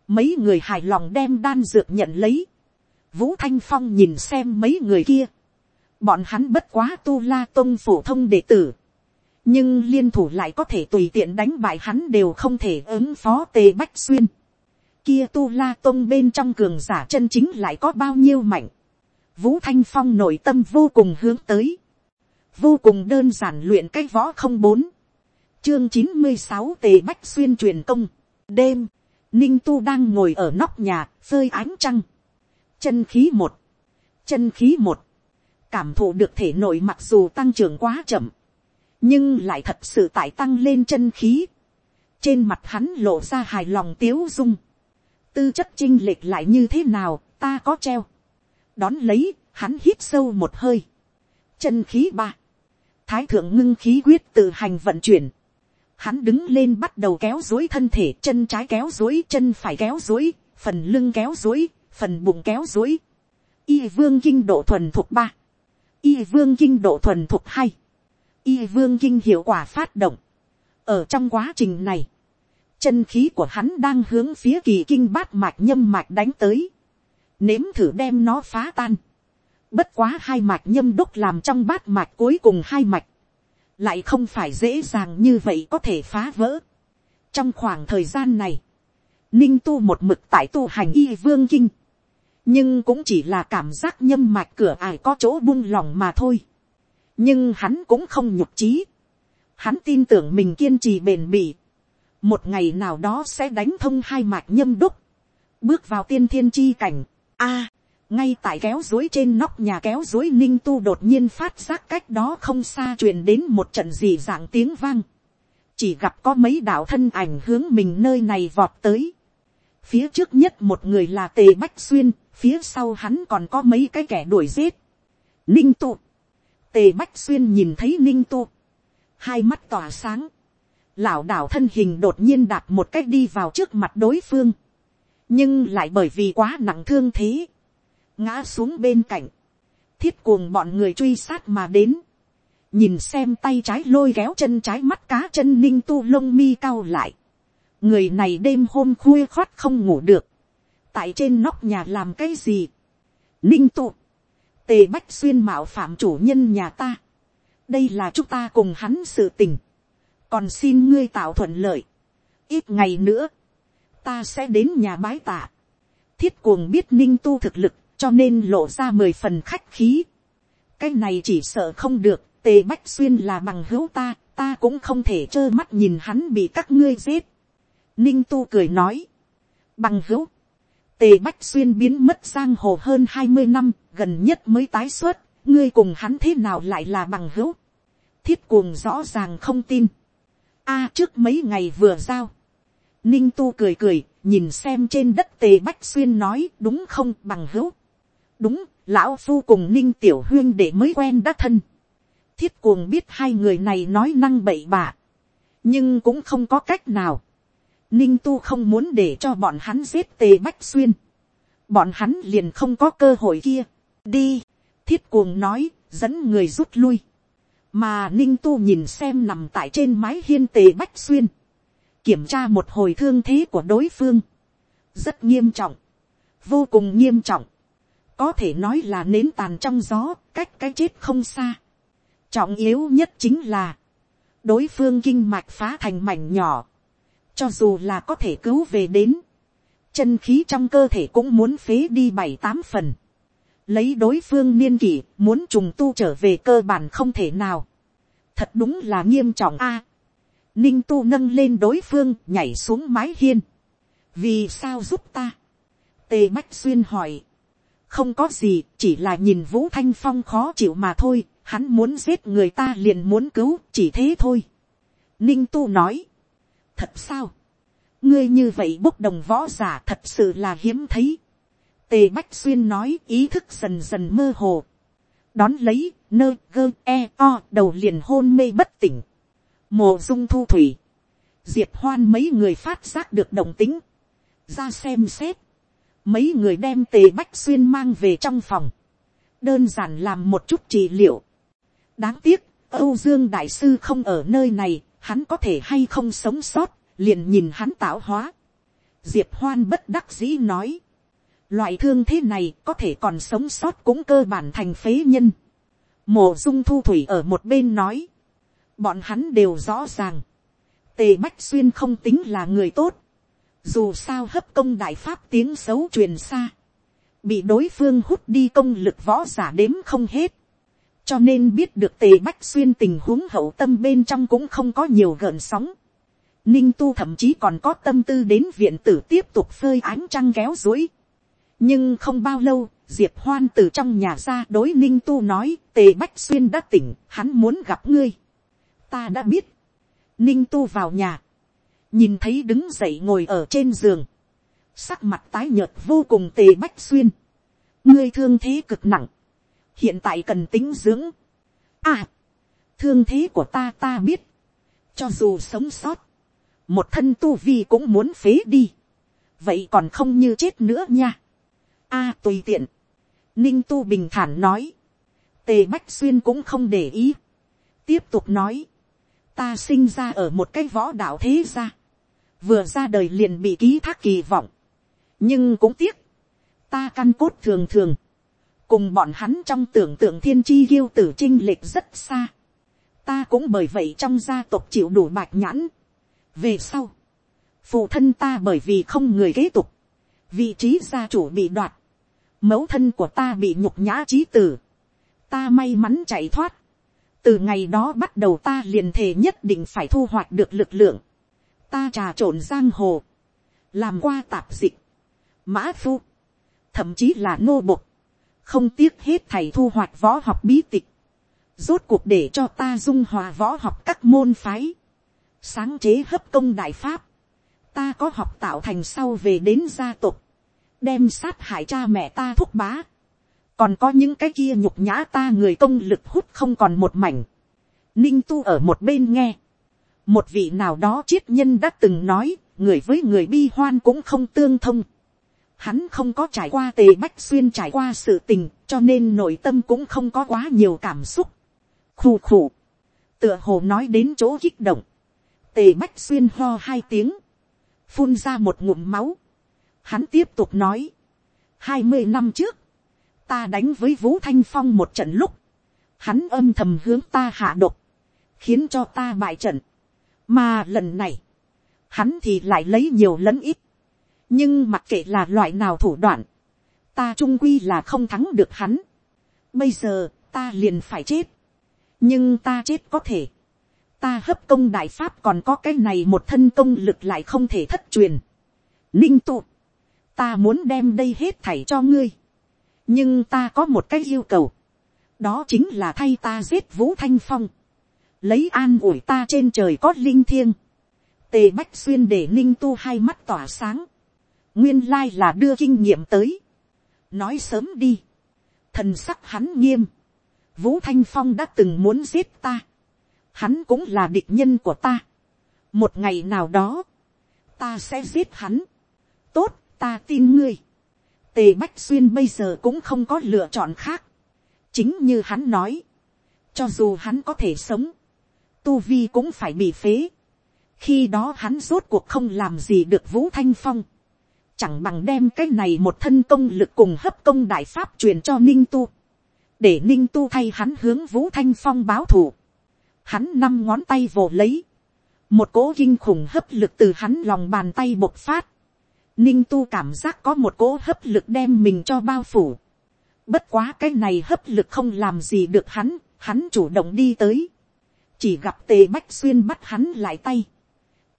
Mấy người hài lòng đem đan dược nhận lấy. Vũ Thanh Phong nhìn xem mấy người kia. Bọn hắn bất quá tu la tôn phổ thông đệ tử nhưng liên thủ lại có thể tùy tiện đánh bại hắn đều không thể ứng phó tề bách xuyên. Kia tu la tông bên trong cường giả chân chính lại có bao nhiêu mạnh. Vũ Thanh Phong nội tâm vô cùng hướng tới. Vô cùng đơn giản luyện cái võ không bốn. Chương chín mươi sáu tề bách xuyên truyền công. Đêm, Ninh Tu đang ngồi ở nóc nhà, phơi ánh trăng. Chân khí một. Chân khí một. Cảm thụ được thể nội mặc dù tăng trưởng quá chậm nhưng lại thật sự tại tăng lên chân khí. trên mặt hắn lộ ra hài lòng tiếu dung. tư chất chinh lệch lại như thế nào, ta có treo. đón lấy, hắn hít sâu một hơi. chân khí ba thái thượng ngưng khí quyết tự hành vận chuyển. hắn đứng lên bắt đầu kéo dối thân thể chân trái kéo dối chân phải kéo dối phần lưng kéo dối phần bụng kéo dối y vương kinh độ thuần thuộc ba y vương kinh độ thuần thuộc hai y vương kinh hiệu quả phát động. ở trong quá trình này, chân khí của hắn đang hướng phía kỳ kinh bát mạch nhâm mạch đánh tới, nếm thử đem nó phá tan bất quá hai mạch nhâm đúc làm trong bát mạch cuối cùng hai mạch, lại không phải dễ dàng như vậy có thể phá vỡ. trong khoảng thời gian này, ninh tu một mực tại tu hành y vương kinh, nhưng cũng chỉ là cảm giác nhâm mạch cửa ải có chỗ buông lòng mà thôi nhưng hắn cũng không nhục trí. Hắn tin tưởng mình kiên trì bền bỉ. một ngày nào đó sẽ đánh thông hai mạch nhâm đúc, bước vào tiên thiên chi cảnh. A, ngay tại kéo dối trên nóc nhà kéo dối ninh tu đột nhiên phát giác cách đó không xa truyền đến một trận gì dạng tiếng vang. chỉ gặp có mấy đạo thân ảnh hướng mình nơi này vọt tới. phía trước nhất một người là tề bách xuyên, phía sau hắn còn có mấy cái kẻ đuổi giết. ninh tu, tề bách xuyên nhìn thấy ninh tu, hai mắt tỏa sáng, lão đảo thân hình đột nhiên đạp một cách đi vào trước mặt đối phương, nhưng lại bởi vì quá nặng thương thế, ngã xuống bên cạnh, thiết cuồng bọn người truy sát mà đến, nhìn xem tay trái lôi kéo chân trái mắt cá chân ninh tu lông mi cao lại, người này đêm hôm khuya khoát không ngủ được, tại trên nóc nhà làm cái gì, ninh tu, tề bách xuyên mạo phạm chủ nhân nhà ta, đây là chúng ta cùng hắn sự tình, còn xin ngươi tạo thuận lợi, ít ngày nữa, ta sẽ đến nhà bái tạ, thiết cuồng biết ninh tu thực lực, cho nên lộ ra mười phần khách khí. cái này chỉ sợ không được, tề bách xuyên là bằng hữu ta, ta cũng không thể trơ mắt nhìn hắn bị các ngươi giết. ninh tu cười nói, bằng hữu, tề bách xuyên biến mất giang hồ hơn hai mươi năm, gần nhất mới tái xuất, ngươi cùng hắn thế nào lại là bằng hữu. thiết cuồng rõ ràng không tin. a trước mấy ngày vừa giao. ninh tu cười cười, nhìn xem trên đất tề bách xuyên nói đúng không bằng hữu đúng, lão phu cùng ninh tiểu huyên để mới quen đã thân. thiết cuồng biết hai người này nói năng bậy bạ, nhưng cũng không có cách nào. ninh tu không muốn để cho bọn hắn giết tề bách xuyên. bọn hắn liền không có cơ hội kia. đi, thiết cuồng nói, dẫn người rút lui. mà ninh tu nhìn xem nằm tại trên mái hiên tề bách xuyên. kiểm tra một hồi thương thế của đối phương. rất nghiêm trọng, vô cùng nghiêm trọng có thể nói là nến tàn trong gió, cách cái chết không xa. Trọng yếu nhất chính là, đối phương kinh mạch phá thành mảnh nhỏ, cho dù là có thể cứu về đến, chân khí trong cơ thể cũng muốn phế đi bảy tám phần, lấy đối phương niên kỷ muốn trùng tu trở về cơ bản không thể nào, thật đúng là nghiêm trọng a. ninh tu nâng lên đối phương nhảy xuống mái hiên, vì sao giúp ta, tề bách xuyên hỏi, không có gì, chỉ là nhìn vũ thanh phong khó chịu mà thôi, hắn muốn giết người ta liền muốn cứu, chỉ thế thôi. ninh tu nói, thật sao, ngươi như vậy bốc đồng võ giả thật sự là hiếm thấy. tề bách xuyên nói ý thức dần dần mơ hồ, đón lấy, nơ gơ e o đầu liền hôn mê bất tỉnh, mồ dung thu thủy, diệp hoan mấy người phát giác được động tính, ra xem xét, mấy người đem tề bách xuyên mang về trong phòng, đơn giản làm một chút trị liệu. đáng tiếc, âu dương đại sư không ở nơi này, hắn có thể hay không sống sót, liền nhìn hắn tạo hóa. diệp hoan bất đắc dĩ nói, loại thương thế này có thể còn sống sót cũng cơ bản thành phế nhân. mổ dung thu thủy ở một bên nói, bọn hắn đều rõ ràng, tề bách xuyên không tính là người tốt, dù sao hấp công đại pháp tiếng xấu truyền xa, bị đối phương hút đi công lực võ giả đếm không hết, cho nên biết được tề bách xuyên tình huống hậu tâm bên trong cũng không có nhiều gợn sóng. Ninh tu thậm chí còn có tâm tư đến viện tử tiếp tục phơi ánh trăng kéo dối. nhưng không bao lâu, diệp hoan từ trong nhà ra đối ninh tu nói tề bách xuyên đã tỉnh, hắn muốn gặp ngươi. ta đã biết. ninh tu vào nhà, nhìn thấy đứng dậy ngồi ở trên giường, sắc mặt tái nhợt vô cùng tề bách xuyên, ngươi thương thế cực nặng, hiện tại cần tính dưỡng. À, thương thế của ta ta biết, cho dù sống sót, một thân tu vi cũng muốn phế đi, vậy còn không như chết nữa nha. A à, tùy tiện, ninh tu bình thản nói, tề bách xuyên cũng không để ý, tiếp tục nói, ta sinh ra ở một cái võ đạo thế gia, vừa ra đời liền bị ký thác kỳ vọng, nhưng cũng tiếc, ta căn cốt thường thường, cùng bọn hắn trong tưởng tượng thiên chi yêu tử chinh lệch rất xa, ta cũng bởi vậy trong gia tộc chịu đủ bạch nhãn. về sau, phụ thân ta bởi vì không người kế tục, vị trí gia chủ bị đoạt, mẫu thân của ta bị nhục nhã trí tử, ta may mắn chạy thoát, từ ngày đó bắt đầu ta liền thề nhất định phải thu hoạch được lực lượng, ta trà trộn giang hồ, làm qua tạp dịch, mã phu, thậm chí là nô bộc, không tiếc hết thầy thu hoạch võ học bí tịch, rốt cuộc để cho ta dung hòa võ học các môn phái, sáng chế hấp công đại pháp, ta có học tạo thành sau về đến gia tộc, đem sát hại cha mẹ ta thúc bá, còn có những cái kia nhục nhã ta người công lực hút không còn một mảnh, ninh tu ở một bên nghe, một vị nào đó triết nhân đã từng nói, người với người bi hoan cũng không tương thông, hắn không có trải qua tề bách xuyên trải qua sự tình, cho nên nội tâm cũng không có quá nhiều cảm xúc. khù khù, tựa hồ nói đến chỗ kích động, tề bách xuyên ho hai tiếng, phun ra một ngụm máu, hắn tiếp tục nói, hai mươi năm trước, ta đánh với vũ thanh phong một trận lúc, hắn âm thầm hướng ta hạ độc, khiến cho ta bại trận, mà lần này, hắn thì lại lấy nhiều lẫn ít, nhưng mặc kệ là loại nào thủ đoạn, ta trung quy là không thắng được hắn. Bây giờ, ta liền phải chết. nhưng ta chết có thể. ta hấp công đại pháp còn có cái này một thân công lực lại không thể thất truyền. ninh tụ, ta muốn đem đây hết thảy cho ngươi. nhưng ta có một cái yêu cầu. đó chính là thay ta giết vũ thanh phong lấy an ủi ta trên trời có linh thiêng. tề bách xuyên để ninh tu hai mắt tỏa sáng. Nguyên lai là đưa kinh nghiệm tới, nói sớm đi, thần sắc hắn nghiêm, vũ thanh phong đã từng muốn giết ta, hắn cũng là địch nhân của ta, một ngày nào đó, ta sẽ giết hắn, tốt, ta tin ngươi, tề bách xuyên bây giờ cũng không có lựa chọn khác, chính như hắn nói, cho dù hắn có thể sống, tu vi cũng phải bị phế, khi đó hắn rốt cuộc không làm gì được vũ thanh phong, chẳng bằng đem cái này một thân công lực cùng hấp công đại pháp truyền cho ninh tu, để ninh tu thay hắn hướng vũ thanh phong báo thù. Hắn năm ngón tay vồ lấy, một cỗ kinh khủng hấp lực từ hắn lòng bàn tay bộc phát. Ninh tu cảm giác có một cỗ hấp lực đem mình cho bao phủ. Bất quá cái này hấp lực không làm gì được hắn, hắn chủ động đi tới. Chỉ gặp tề bách xuyên bắt hắn lại tay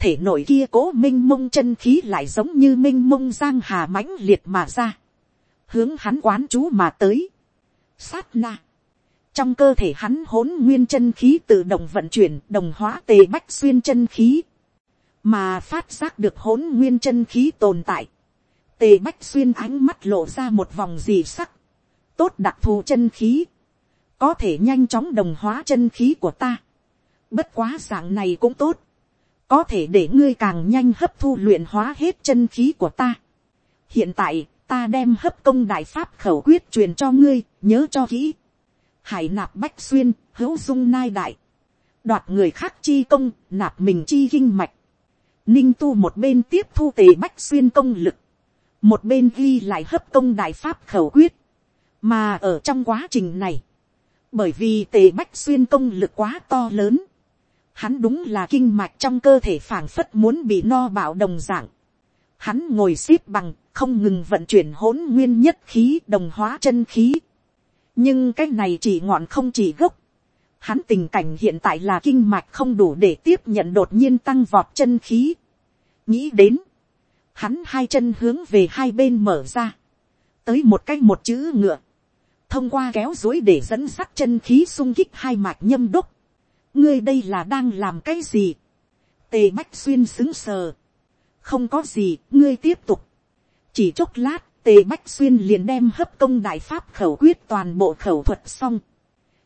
thể nội kia cố m i n h mông chân khí lại giống như m i n h mông giang hà mãnh liệt mà ra, hướng hắn quán chú mà tới. Sát na, trong cơ thể hắn hỗn nguyên chân khí tự động vận chuyển đồng hóa tề bách xuyên chân khí, mà phát giác được hỗn nguyên chân khí tồn tại. Tề bách xuyên ánh mắt lộ ra một vòng dì sắc, tốt đặc thù chân khí, có thể nhanh chóng đồng hóa chân khí của ta. Bất quá dạng này cũng tốt, có thể để ngươi càng nhanh hấp thu luyện hóa hết chân khí của ta. hiện tại, ta đem hấp công đại pháp khẩu quyết truyền cho ngươi, nhớ cho kỹ. hải nạp bách xuyên, hữu dung nai đại. đoạt người khác chi công, nạp mình chi kinh mạch. ninh tu một bên tiếp thu tề bách xuyên công lực. một bên ghi lại hấp công đại pháp khẩu quyết. mà ở trong quá trình này, bởi vì tề bách xuyên công lực quá to lớn, Hắn đúng là kinh mạch trong cơ thể phảng phất muốn bị no bảo đồng dạng. Hắn ngồi xếp bằng, không ngừng vận chuyển hỗn nguyên nhất khí đồng hóa chân khí. Nhưng cái này chỉ ngọn không chỉ gốc. Hắn tình cảnh hiện tại là kinh mạch không đủ để tiếp nhận đột nhiên tăng vọt chân khí. Nghĩ đến. Hắn hai chân hướng về hai bên mở ra. Tới một cách một chữ ngựa. Thông qua kéo dối để dẫn sắt chân khí sung kích hai mạch nhâm đúc ngươi đây là đang làm cái gì. tề bách xuyên xứng sờ. không có gì, ngươi tiếp tục. chỉ chốc lát, tề bách xuyên liền đem hấp công đại pháp khẩu quyết toàn bộ khẩu thuật xong.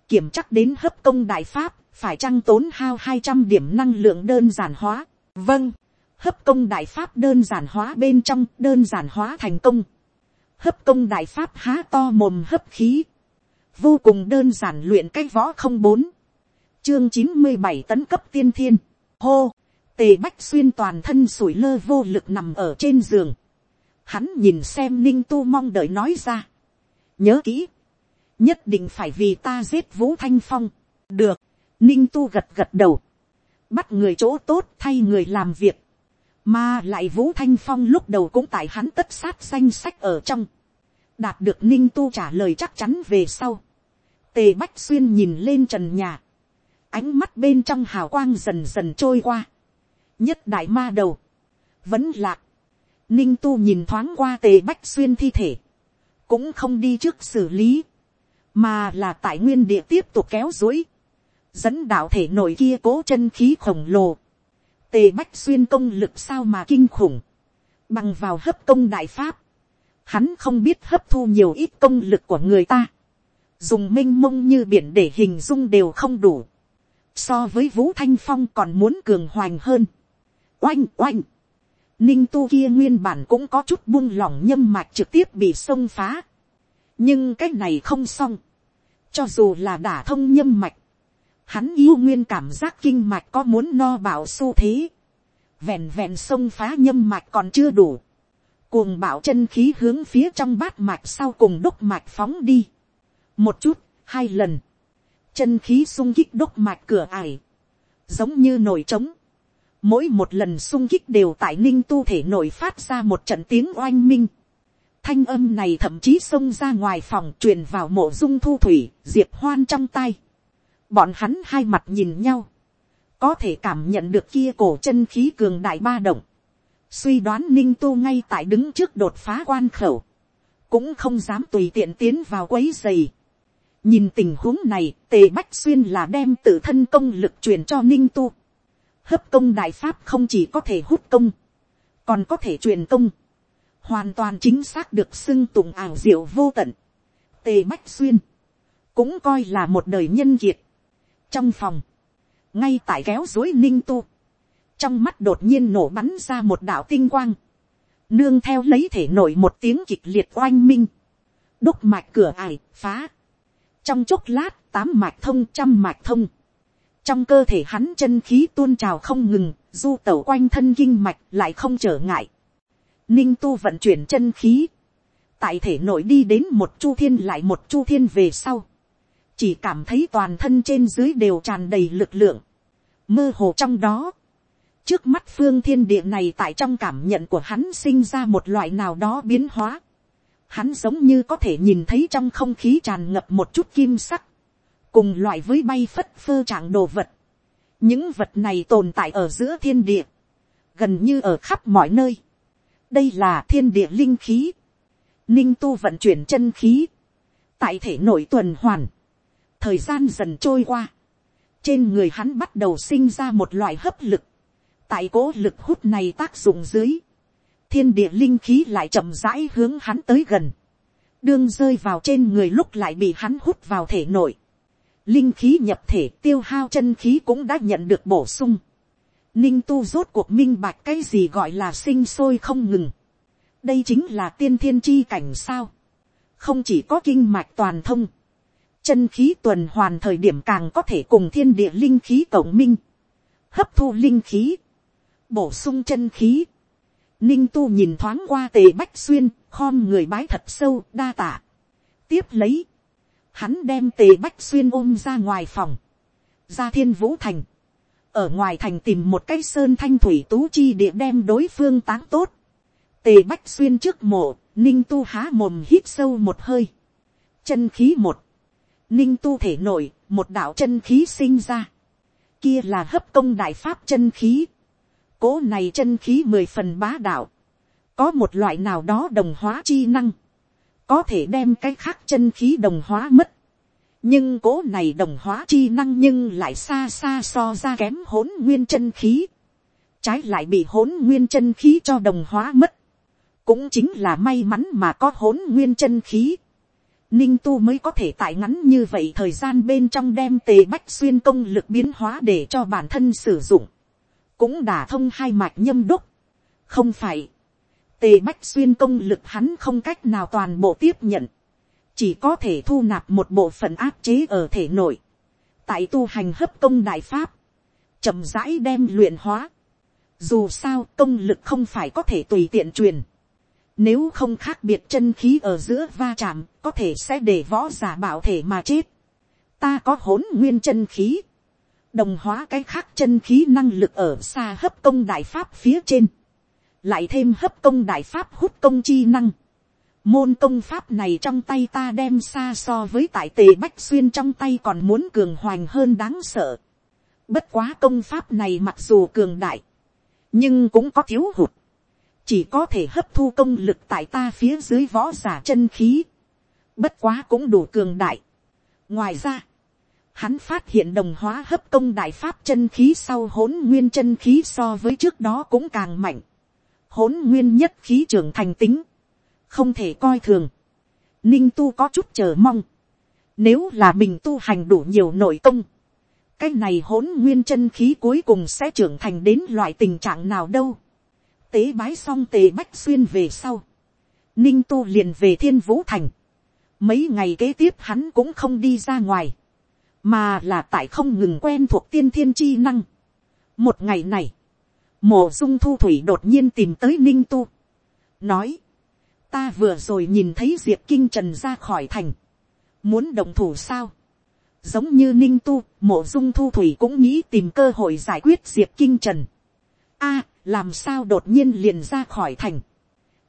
kiểm chắc đến hấp công đại pháp, phải chăng tốn hao hai trăm điểm năng lượng đơn giản hóa. vâng, hấp công đại pháp đơn giản hóa bên trong đơn giản hóa thành công. hấp công đại pháp há to mồm hấp khí. vô cùng đơn giản luyện cái võ không bốn chương chín mươi bảy tấn cấp tiên thiên, hô, tề bách xuyên toàn thân sủi lơ vô lực nằm ở trên giường, hắn nhìn xem ninh tu mong đợi nói ra, nhớ kỹ, nhất định phải vì ta giết vũ thanh phong, được, ninh tu gật gật đầu, bắt người chỗ tốt thay người làm việc, mà lại vũ thanh phong lúc đầu cũng tại hắn tất sát danh sách ở trong, đạt được ninh tu trả lời chắc chắn về sau, tề bách xuyên nhìn lên trần nhà, ánh mắt bên trong hào quang dần dần trôi qua, nhất đại ma đầu, vẫn lạc, ninh tu nhìn thoáng qua tề bách xuyên thi thể, cũng không đi trước xử lý, mà là tại nguyên địa tiếp tục kéo dối, dẫn đạo thể nội kia cố chân khí khổng lồ, tề bách xuyên công lực sao mà kinh khủng, bằng vào hấp công đại pháp, hắn không biết hấp thu nhiều ít công lực của người ta, dùng m i n h mông như biển để hình dung đều không đủ, so với vũ thanh phong còn muốn cường hoành hơn, oanh oanh, ninh tu kia nguyên bản cũng có chút buông lỏng nhâm mạch trực tiếp bị xông phá, nhưng cái này không xong, cho dù là đả thông nhâm mạch, hắn yêu nguyên cảm giác kinh mạch có muốn no bảo xu thế, vẹn vẹn xông phá nhâm mạch còn chưa đủ, cuồng bảo chân khí hướng phía trong bát mạch sau cùng đúc mạch phóng đi. một chút, hai lần, chân khí sung kích đốt mạch cửa ải, giống như nổi trống. mỗi một lần sung kích đều tại ninh tu thể nổi phát ra một trận tiếng oanh minh. thanh âm này thậm chí xông ra ngoài phòng truyền vào mộ dung thu thủy, diệp hoan trong tay. bọn hắn hai mặt nhìn nhau, có thể cảm nhận được kia cổ chân khí cường đại ba động suy đoán ninh tu ngay tại đứng trước đột phá quan khẩu, cũng không dám tùy tiện tiến vào quấy dày nhìn tình huống này, tề bách xuyên là đem tự thân công lực truyền cho ninh tu. hấp công đại pháp không chỉ có thể hút công, còn có thể truyền công, hoàn toàn chính xác được xưng tùng ảo diệu vô tận. tề bách xuyên, cũng coi là một đời nhân kiệt. trong phòng, ngay tại kéo dối ninh tu, trong mắt đột nhiên nổ bắn ra một đạo tinh quang, nương theo lấy thể nổi một tiếng kịch liệt oanh minh, đúc mạch cửa ải phá, trong chốc lát tám mạch thông trăm mạch thông, trong cơ thể hắn chân khí tuôn trào không ngừng, du tẩu quanh thân kinh mạch lại không trở ngại, ninh tu vận chuyển chân khí, tại thể nội đi đến một chu thiên lại một chu thiên về sau, chỉ cảm thấy toàn thân trên dưới đều tràn đầy lực lượng, mơ hồ trong đó, Trước mắt phương thiên địa này tại trong cảm nhận của hắn sinh ra một loại nào đó biến hóa. Hắn giống như có thể nhìn thấy trong không khí tràn ngập một chút kim sắc. Cùng loại với bay phất phơ trạng đồ vật. Những vật này tồn tại ở giữa thiên địa. Gần như ở khắp mọi nơi. Đây là thiên địa linh khí. Ninh tu vận chuyển chân khí. Tại thể nội tuần hoàn. Thời gian dần trôi qua. Trên người hắn bắt đầu sinh ra một loại hấp lực tại cố lực hút này tác dụng dưới, thiên địa linh khí lại chậm rãi hướng hắn tới gần, đương rơi vào trên người lúc lại bị hắn hút vào thể nội, linh khí nhập thể tiêu hao chân khí cũng đã nhận được bổ sung, ninh tu rốt cuộc minh bạch cái gì gọi là sinh sôi không ngừng, đây chính là tiên thiên chi cảnh sao, không chỉ có kinh mạch toàn thông, chân khí tuần hoàn thời điểm càng có thể cùng thiên địa linh khí cộng minh, hấp thu linh khí, bổ sung chân khí. Ninh tu nhìn thoáng qua tề bách xuyên, khom người bái thật sâu, đa tạ. tiếp lấy, hắn đem tề bách xuyên ôm ra ngoài phòng, ra thiên vũ thành. ở ngoài thành tìm một cái sơn thanh thủy tú chi địa đem đối phương táng tốt. tề bách xuyên trước mộ, ninh tu há mồm hít sâu một hơi. chân khí một, ninh tu thể nổi, một đạo chân khí sinh ra. kia là hấp công đại pháp chân khí cố này chân khí mười phần bá đạo, có một loại nào đó đồng hóa chi năng, có thể đem cái khác chân khí đồng hóa mất. nhưng cố này đồng hóa chi năng nhưng lại xa xa so ra kém hỗn nguyên chân khí, trái lại bị hỗn nguyên chân khí cho đồng hóa mất, cũng chính là may mắn mà có hỗn nguyên chân khí. Ninh tu mới có thể tại ngắn như vậy thời gian bên trong đem tề bách xuyên công lực biến hóa để cho bản thân sử dụng cũng đả thông hai mạch nhâm đúc. không phải, tề bách xuyên công lực hắn không cách nào toàn bộ tiếp nhận, chỉ có thể thu nạp một bộ phận áp chế ở thể nội, tại tu hành hấp công đại pháp, chậm rãi đem luyện hóa. Dù sao công lực không phải có thể tùy tiện truyền. Nếu không khác biệt chân khí ở giữa va chạm, có thể sẽ để võ giả bảo thể mà chết. Ta có hỗn nguyên chân khí đồng hóa cái khác chân khí năng lực ở xa hấp công đại pháp phía trên, lại thêm hấp công đại pháp hút công chi năng. Môn công pháp này trong tay ta đem xa so với tại tề bách xuyên trong tay còn muốn cường hoành hơn đáng sợ. Bất quá công pháp này mặc dù cường đại, nhưng cũng có thiếu hụt, chỉ có thể hấp thu công lực tại ta phía dưới võ giả chân khí, bất quá cũng đủ cường đại. ngoài ra, hắn phát hiện đồng hóa hấp công đại pháp chân khí sau hỗn nguyên chân khí so với trước đó cũng càng mạnh. hỗn nguyên nhất khí trưởng thành tính, không thể coi thường. ninh tu có chút chờ mong. nếu là mình tu hành đủ nhiều nội công, cái này hỗn nguyên chân khí cuối cùng sẽ trưởng thành đến loại tình trạng nào đâu. tế bái xong tề bách xuyên về sau. ninh tu liền về thiên vũ thành. mấy ngày kế tiếp hắn cũng không đi ra ngoài mà là tại không ngừng quen thuộc tiên thiên chi năng. một ngày này, mổ dung thu thủy đột nhiên tìm tới ninh tu, nói, ta vừa rồi nhìn thấy diệp kinh trần ra khỏi thành, muốn động thủ sao, giống như ninh tu, mộ dung thu thủy cũng nghĩ tìm cơ hội giải quyết diệp kinh trần. a, làm sao đột nhiên liền ra khỏi thành,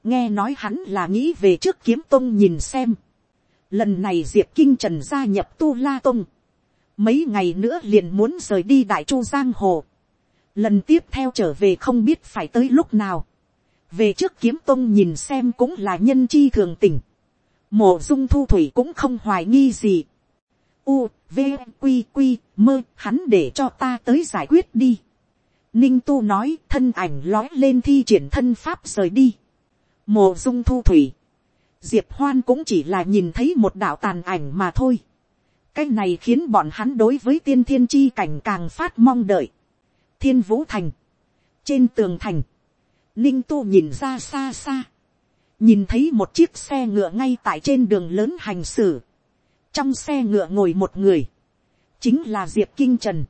nghe nói hắn là nghĩ về trước kiếm tông nhìn xem, lần này diệp kinh trần gia nhập tu la tông, mấy ngày nữa liền muốn rời đi đại chu giang hồ, lần tiếp theo trở về không biết phải tới lúc nào, về trước kiếm tông nhìn xem cũng là nhân chi thường tình, mổ dung thu thủy cũng không hoài nghi gì, u, v, q q mơ hắn để cho ta tới giải quyết đi. ninh tu nói thân ảnh lói lên thi triển thân pháp rời đi. mổ dung thu thủy, diệp hoan cũng chỉ là nhìn thấy một đạo tàn ảnh mà thôi cái này khiến bọn hắn đối với tiên thiên chi cảnh càng phát mong đợi. thiên vũ thành, trên tường thành, ninh tu nhìn ra xa xa, nhìn thấy một chiếc xe ngựa ngay tại trên đường lớn hành xử, trong xe ngựa ngồi một người, chính là diệp kinh trần,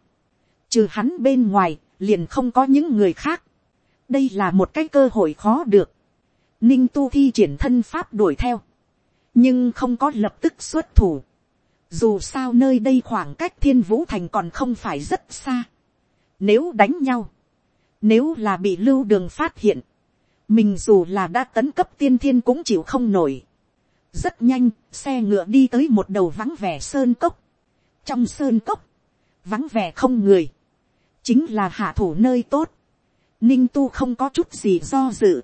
trừ hắn bên ngoài, liền không có những người khác, đây là một cái cơ hội khó được, ninh tu thi triển thân pháp đuổi theo, nhưng không có lập tức xuất thủ, dù sao nơi đây khoảng cách thiên vũ thành còn không phải rất xa. Nếu đánh nhau, nếu là bị lưu đường phát hiện, mình dù là đã tấn cấp tiên thiên cũng chịu không nổi. rất nhanh, xe ngựa đi tới một đầu vắng vẻ sơn cốc. trong sơn cốc, vắng vẻ không người, chính là hạ thủ nơi tốt. ninh tu không có chút gì do dự,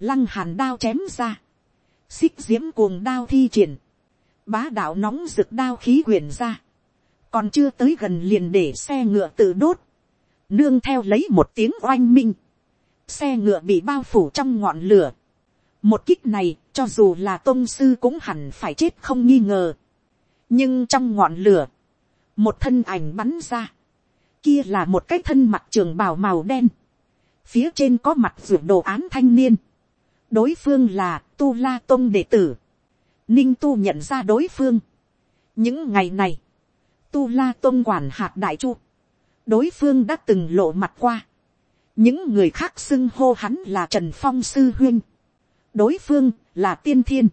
lăng hàn đao chém ra, xích diễm cuồng đao thi triển, bá đạo nóng rực đao khí quyển ra, còn chưa tới gần liền để xe ngựa tự đốt, nương theo lấy một tiếng oanh minh, xe ngựa bị bao phủ trong ngọn lửa, một kích này cho dù là tôn sư cũng hẳn phải chết không nghi ngờ, nhưng trong ngọn lửa, một thân ảnh bắn ra, kia là một cái thân mặt trường bào màu đen, phía trên có mặt ruột đồ án thanh niên, đối phương là tu la tôn đệ tử, ninh tu nhận ra đối phương. những ngày này, tu la tôn quản hạt đại chu, đối phương đã từng lộ mặt qua. những người khác xưng hô hắn là trần phong sư huyên. đối phương là tiên thiên.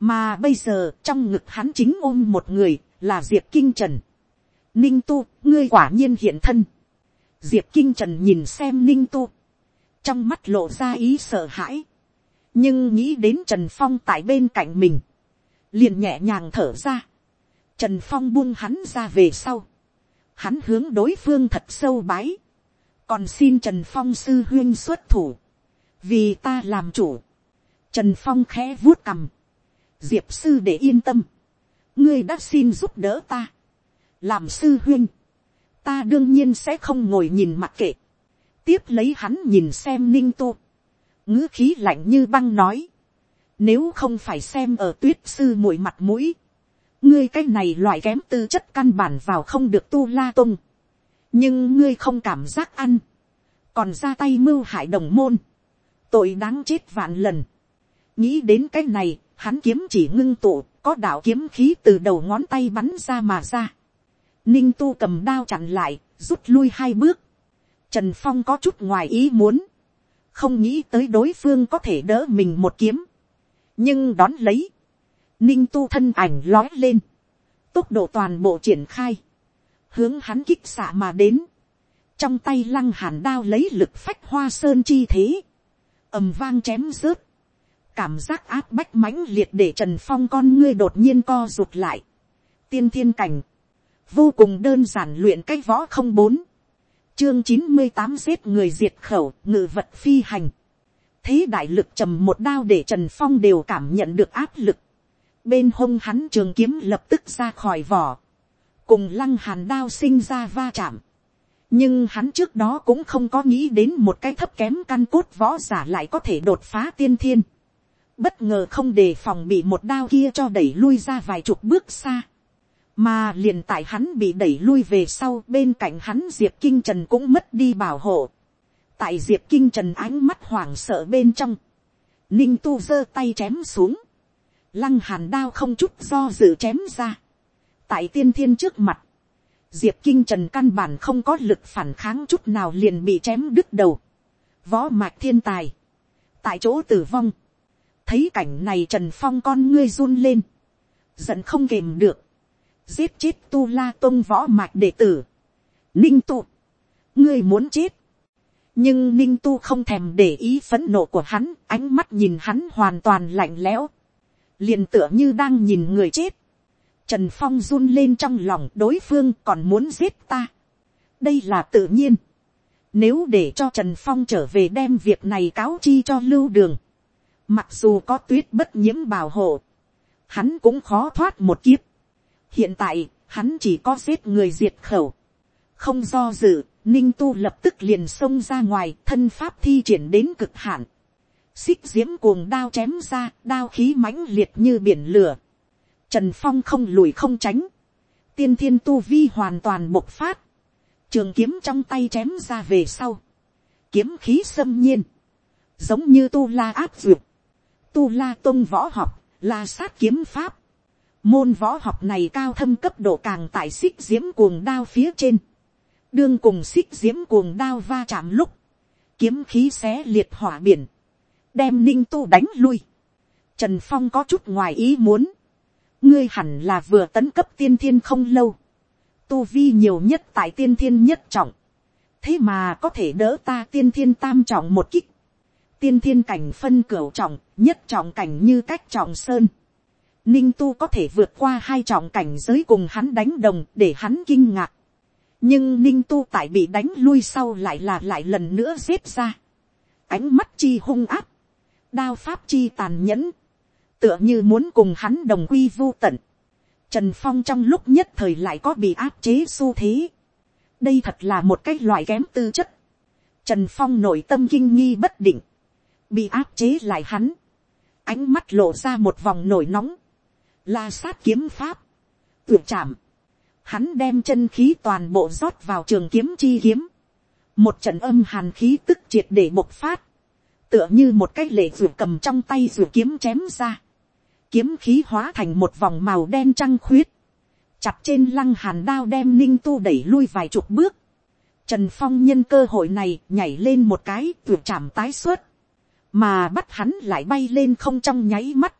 mà bây giờ trong ngực hắn chính ôm một người là diệp kinh trần. ninh tu, ngươi quả nhiên hiện thân. diệp kinh trần nhìn xem ninh tu. trong mắt lộ ra ý sợ hãi nhưng nghĩ đến trần phong tại bên cạnh mình, liền nhẹ nhàng thở ra, trần phong buông hắn ra về sau, hắn hướng đối phương thật sâu bái, còn xin trần phong sư huyên xuất thủ, vì ta làm chủ, trần phong khẽ vuốt cằm, diệp sư để yên tâm, ngươi đã xin giúp đỡ ta, làm sư huyên, ta đương nhiên sẽ không ngồi nhìn mặc kệ, tiếp lấy hắn nhìn xem ninh tu, ngữ khí lạnh như băng nói, nếu không phải xem ở tuyết sư mũi mặt mũi. Ngươi cái này loại kém tư chất căn bản vào không được tu la tung. Nhưng ngươi không cảm giác ăn. Còn ra tay mưu hại đồng môn. Tội đáng chết vạn lần. Nghĩ đến cái này, hắn kiếm chỉ ngưng tụ, có đạo kiếm khí từ đầu ngón tay bắn ra mà ra. Ninh tu cầm đao chặn lại, rút lui hai bước. Trần Phong có chút ngoài ý muốn. Không nghĩ tới đối phương có thể đỡ mình một kiếm nhưng đón lấy, ninh tu thân ảnh lói lên, tốc độ toàn bộ triển khai, hướng hắn kích xạ mà đến, trong tay lăng hàn đao lấy lực phách hoa sơn chi thế, ầm vang chém rớt, cảm giác áp bách mãnh liệt để trần phong con ngươi đột nhiên co rụt lại, tiên thiên cảnh, vô cùng đơn giản luyện cái võ không bốn, chương chín mươi tám giết người diệt khẩu ngự vật phi hành thế đại lực trầm một đao để trần phong đều cảm nhận được áp lực. bên hông hắn trường kiếm lập tức ra khỏi vỏ. cùng lăng hàn đao sinh ra va chạm. nhưng hắn trước đó cũng không có nghĩ đến một cái thấp kém căn cốt võ giả lại có thể đột phá tiên thiên. bất ngờ không đề phòng bị một đao kia cho đẩy lui ra vài chục bước xa mà liền tại hắn bị đẩy lui về sau, bên cạnh hắn diệp kinh trần cũng mất đi bảo hộ tại diệp kinh trần ánh mắt hoảng sợ bên trong, ninh tu giơ tay chém xuống, lăng hàn đao không chút do dự chém ra. tại tiên thiên trước mặt, diệp kinh trần căn bản không có lực phản kháng chút nào liền bị chém đứt đầu. võ mạch thiên tài, tại chỗ tử vong, thấy cảnh này trần phong con ngươi run lên, giận không kềm được, giết chết tu la tôn võ mạch đệ tử. Ninh tu, ngươi muốn chết nhưng ninh tu không thèm để ý phấn nộ của hắn, ánh mắt nhìn hắn hoàn toàn lạnh lẽo. liền tựa như đang nhìn người chết. Trần Phong run lên trong lòng đối phương còn muốn giết ta. Đây là tự nhiên. Nếu để cho Trần Phong trở về đem việc này cáo chi cho lưu đường. Mặc dù có tuyết bất nhiễm bảo hộ. Hắn cũng khó thoát một kiếp. Hiện tại, hắn chỉ có giết người diệt khẩu. Không do dự, ninh tu lập tức liền xông ra ngoài, thân pháp thi triển đến cực hạn. Xích diễm cuồng đao chém ra, đao khí mãnh liệt như biển lửa. Trần Phong không lùi không tránh. Tiên thiên tu vi hoàn toàn bộc phát. Trường kiếm trong tay chém ra về sau. Kiếm khí xâm nhiên. Giống như tu la áp dược. Tu la tông võ học, là sát kiếm pháp Môn võ học này cao thâm cấp độ càng tại xích diễm cuồng đao phía trên. Đương cùng xích diễm cuồng đao va chạm lúc. Kiếm khí xé liệt hỏa biển. Đem ninh tu đánh lui. Trần Phong có chút ngoài ý muốn. Ngươi hẳn là vừa tấn cấp tiên thiên không lâu. Tu vi nhiều nhất tại tiên thiên nhất trọng. Thế mà có thể đỡ ta tiên thiên tam trọng một kích. Tiên thiên cảnh phân cửu trọng, nhất trọng cảnh như cách trọng sơn ninh tu có thể vượt qua hai trọng cảnh giới cùng hắn đánh đồng để hắn kinh ngạc nhưng ninh tu tại bị đánh lui sau lại là lại lần nữa xếp ra. ánh mắt chi hung áp, đao pháp chi tàn nhẫn, tựa như muốn cùng hắn đồng quy vô tận. Trần Phong trong lúc nhất thời lại có bị áp chế xu thế. Đây thật là một cái loại kém tư chất. Trần Phong nội tâm kinh nghi bất định. Bị áp chế lại hắn. Ánh mắt lộ ra một vòng nổi nóng la sát kiếm pháp, tuyệt chạm, hắn đem chân khí toàn bộ rót vào trường kiếm chi kiếm, một trận âm hàn khí tức triệt để bộc phát, tựa như một cái lệ ruột cầm trong tay ruột kiếm chém ra, kiếm khí hóa thành một vòng màu đen trăng khuyết, chặt trên lăng hàn đao đem ninh tu đẩy lui vài chục bước, trần phong nhân cơ hội này nhảy lên một cái tuyệt chạm tái xuất, mà bắt hắn lại bay lên không trong nháy mắt,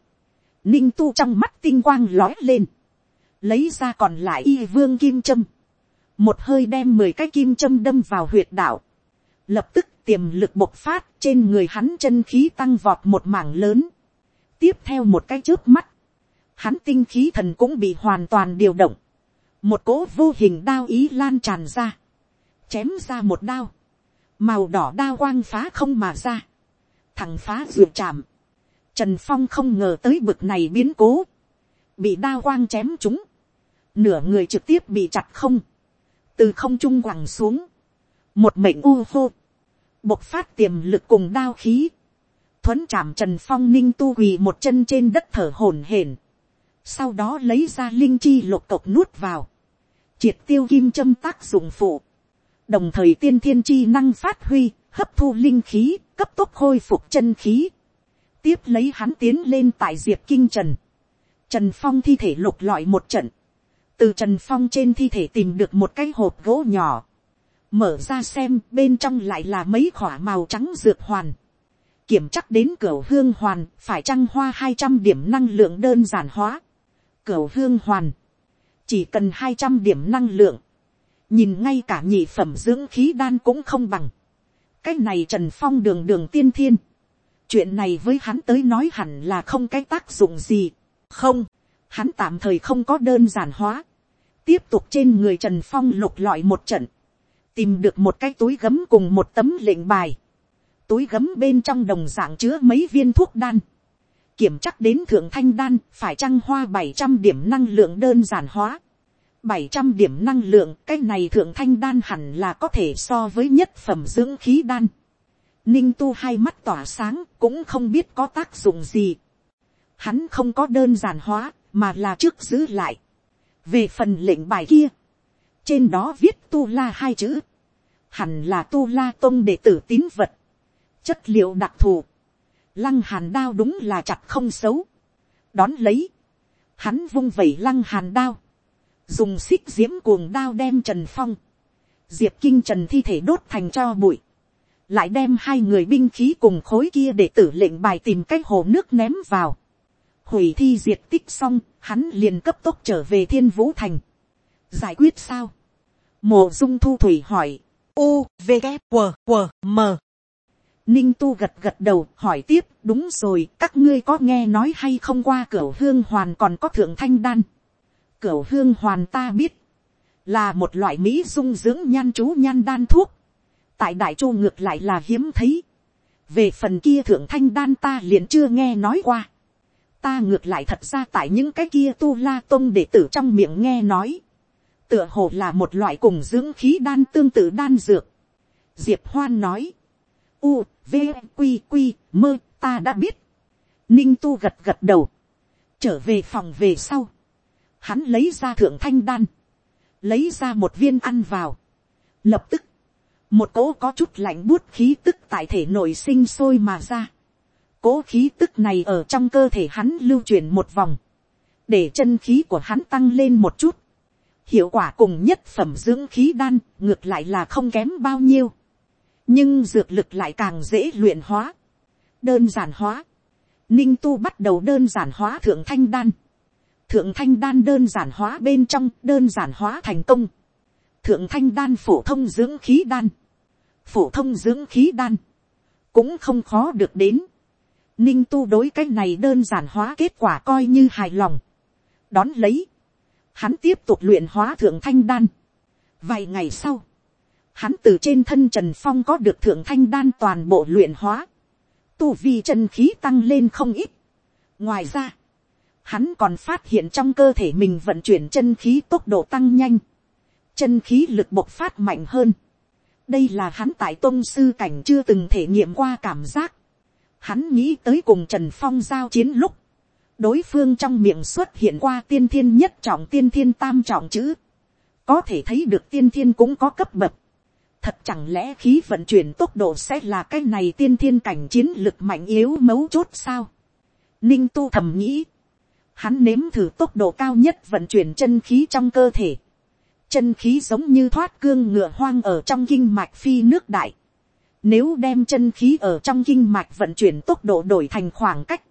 ninh tu trong mắt tinh quang lói lên, lấy ra còn lại y vương kim châm, một hơi đem mười cái kim châm đâm vào huyệt đạo, lập tức tiềm lực bộc phát trên người hắn chân khí tăng vọt một mảng lớn, tiếp theo một cái trước mắt, hắn tinh khí thần cũng bị hoàn toàn điều động, một cỗ vô hình đao ý lan tràn ra, chém ra một đao, màu đỏ đao quang phá không mà ra, thằng phá ruột chạm, Trần Phong không ngờ tới bực này biến cố. Bị đao quang chém chúng. Nửa người trực tiếp bị chặt không. Từ không trung quẳng xuống. Một mệnh u hô. Bộc phát tiềm lực cùng đao khí. Thuấn chạm Trần Phong ninh tu quỳ một chân trên đất thở hổn hển. Sau đó lấy ra linh chi lục cộc nuốt vào. Triệt tiêu kim châm tác dụng phụ. Đồng thời tiên thiên chi năng phát huy, hấp thu linh khí, cấp tốc khôi phục chân khí tiếp lấy hắn tiến lên tại diệp kinh trần. Trần Phong thi thể lục lọi một trận. Từ Trần Phong trên thi thể tìm được một cái hộp gỗ nhỏ. Mở ra xem bên trong lại là mấy khỏa màu trắng dược hoàn. Kiểm chắc đến cửa hương hoàn phải trăng hoa hai trăm điểm năng lượng đơn giản hóa. Cửa hương hoàn. Chỉ cần hai trăm điểm năng lượng. Nhìn ngay cả nhị phẩm dưỡng khí đan cũng không bằng. Cái này Trần Phong đường đường tiên thiên chuyện này với hắn tới nói hẳn là không cái tác dụng gì. không, hắn tạm thời không có đơn giản hóa tiếp tục trên người trần phong lục lọi một trận. tìm được một cái túi gấm cùng một tấm lệnh bài, túi gấm bên trong đồng dạng chứa mấy viên thuốc đan, kiểm chắc đến thượng thanh đan phải trăng hoa bảy trăm điểm năng lượng đơn giản hóa, bảy trăm điểm năng lượng cái này thượng thanh đan hẳn là có thể so với nhất phẩm dưỡng khí đan. Ninh tu hai mắt tỏa sáng cũng không biết có tác dụng gì. Hắn không có đơn giản hóa mà là trước giữ lại. Về phần lệnh bài kia. Trên đó viết tu la hai chữ. Hẳn là tu la tôn đệ tử tín vật. Chất liệu đặc thù. Lăng hàn đao đúng là chặt không xấu. Đón lấy. Hắn vung vẩy lăng hàn đao dùng xích diễm cuồng đao đem trần phong, diệp kinh trần thi thể đốt thành cho bụi, lại đem hai người binh khí cùng khối kia để tử lệnh bài tìm cách hồ nước ném vào, hủy thi diệt tích xong, hắn liền cấp tốc trở về thiên vũ thành, giải quyết sao, mồ dung thu thủy hỏi, u v g q q m ninh tu gật gật đầu hỏi tiếp đúng rồi các ngươi có nghe nói hay không qua cửa hương hoàn còn có thượng thanh đan cửa hương hoàn ta biết. Là một loại mỹ dung dưỡng nhan chú nhan đan thuốc. Tại đại chu ngược lại là hiếm thấy. Về phần kia thượng thanh đan ta liền chưa nghe nói qua. Ta ngược lại thật ra tại những cái kia tu la tôn đệ tử trong miệng nghe nói. Tựa hồ là một loại cùng dưỡng khí đan tương tự đan dược. Diệp Hoan nói. U, V, Quy, Quy, mơ, ta đã biết. Ninh tu gật gật đầu. Trở về phòng về sau hắn lấy ra thượng thanh đan, lấy ra một viên ăn vào, lập tức, một cỗ có chút lạnh buốt khí tức tại thể nội sinh sôi mà ra, cỗ khí tức này ở trong cơ thể hắn lưu chuyển một vòng, để chân khí của hắn tăng lên một chút, hiệu quả cùng nhất phẩm dưỡng khí đan ngược lại là không kém bao nhiêu, nhưng dược lực lại càng dễ luyện hóa, đơn giản hóa, ninh tu bắt đầu đơn giản hóa thượng thanh đan, thượng thanh đan đơn giản hóa bên trong đơn giản hóa thành công, thượng thanh đan phổ thông dưỡng khí đan, phổ thông dưỡng khí đan, cũng không khó được đến, ninh tu đối cái này đơn giản hóa kết quả coi như hài lòng, đón lấy, hắn tiếp tục luyện hóa thượng thanh đan, vài ngày sau, hắn từ trên thân trần phong có được thượng thanh đan toàn bộ luyện hóa, tu vi chân khí tăng lên không ít. ngoài ra, hắn còn phát hiện trong cơ thể mình vận chuyển chân khí tốc độ tăng nhanh, chân khí lực bộc phát mạnh hơn. đây là hắn tại tôn sư cảnh chưa từng thể nghiệm qua cảm giác hắn nghĩ tới cùng trần phong giao chiến lúc, đối phương trong miệng xuất hiện qua tiên thiên nhất trọng tiên thiên tam trọng chữ, có thể thấy được tiên thiên cũng có cấp bậc. thật chẳng lẽ khí vận chuyển tốc độ sẽ là cái này tiên thiên cảnh chiến lực mạnh yếu mấu chốt sao. ninh tu thầm nghĩ, hắn nếm thử tốc độ cao nhất vận chuyển chân khí trong cơ thể. Chân khí giống như thoát cương ngựa hoang ở trong kinh mạch phi nước đại. Nếu đem chân khí ở trong kinh mạch vận chuyển tốc độ đổi thành khoảng cách.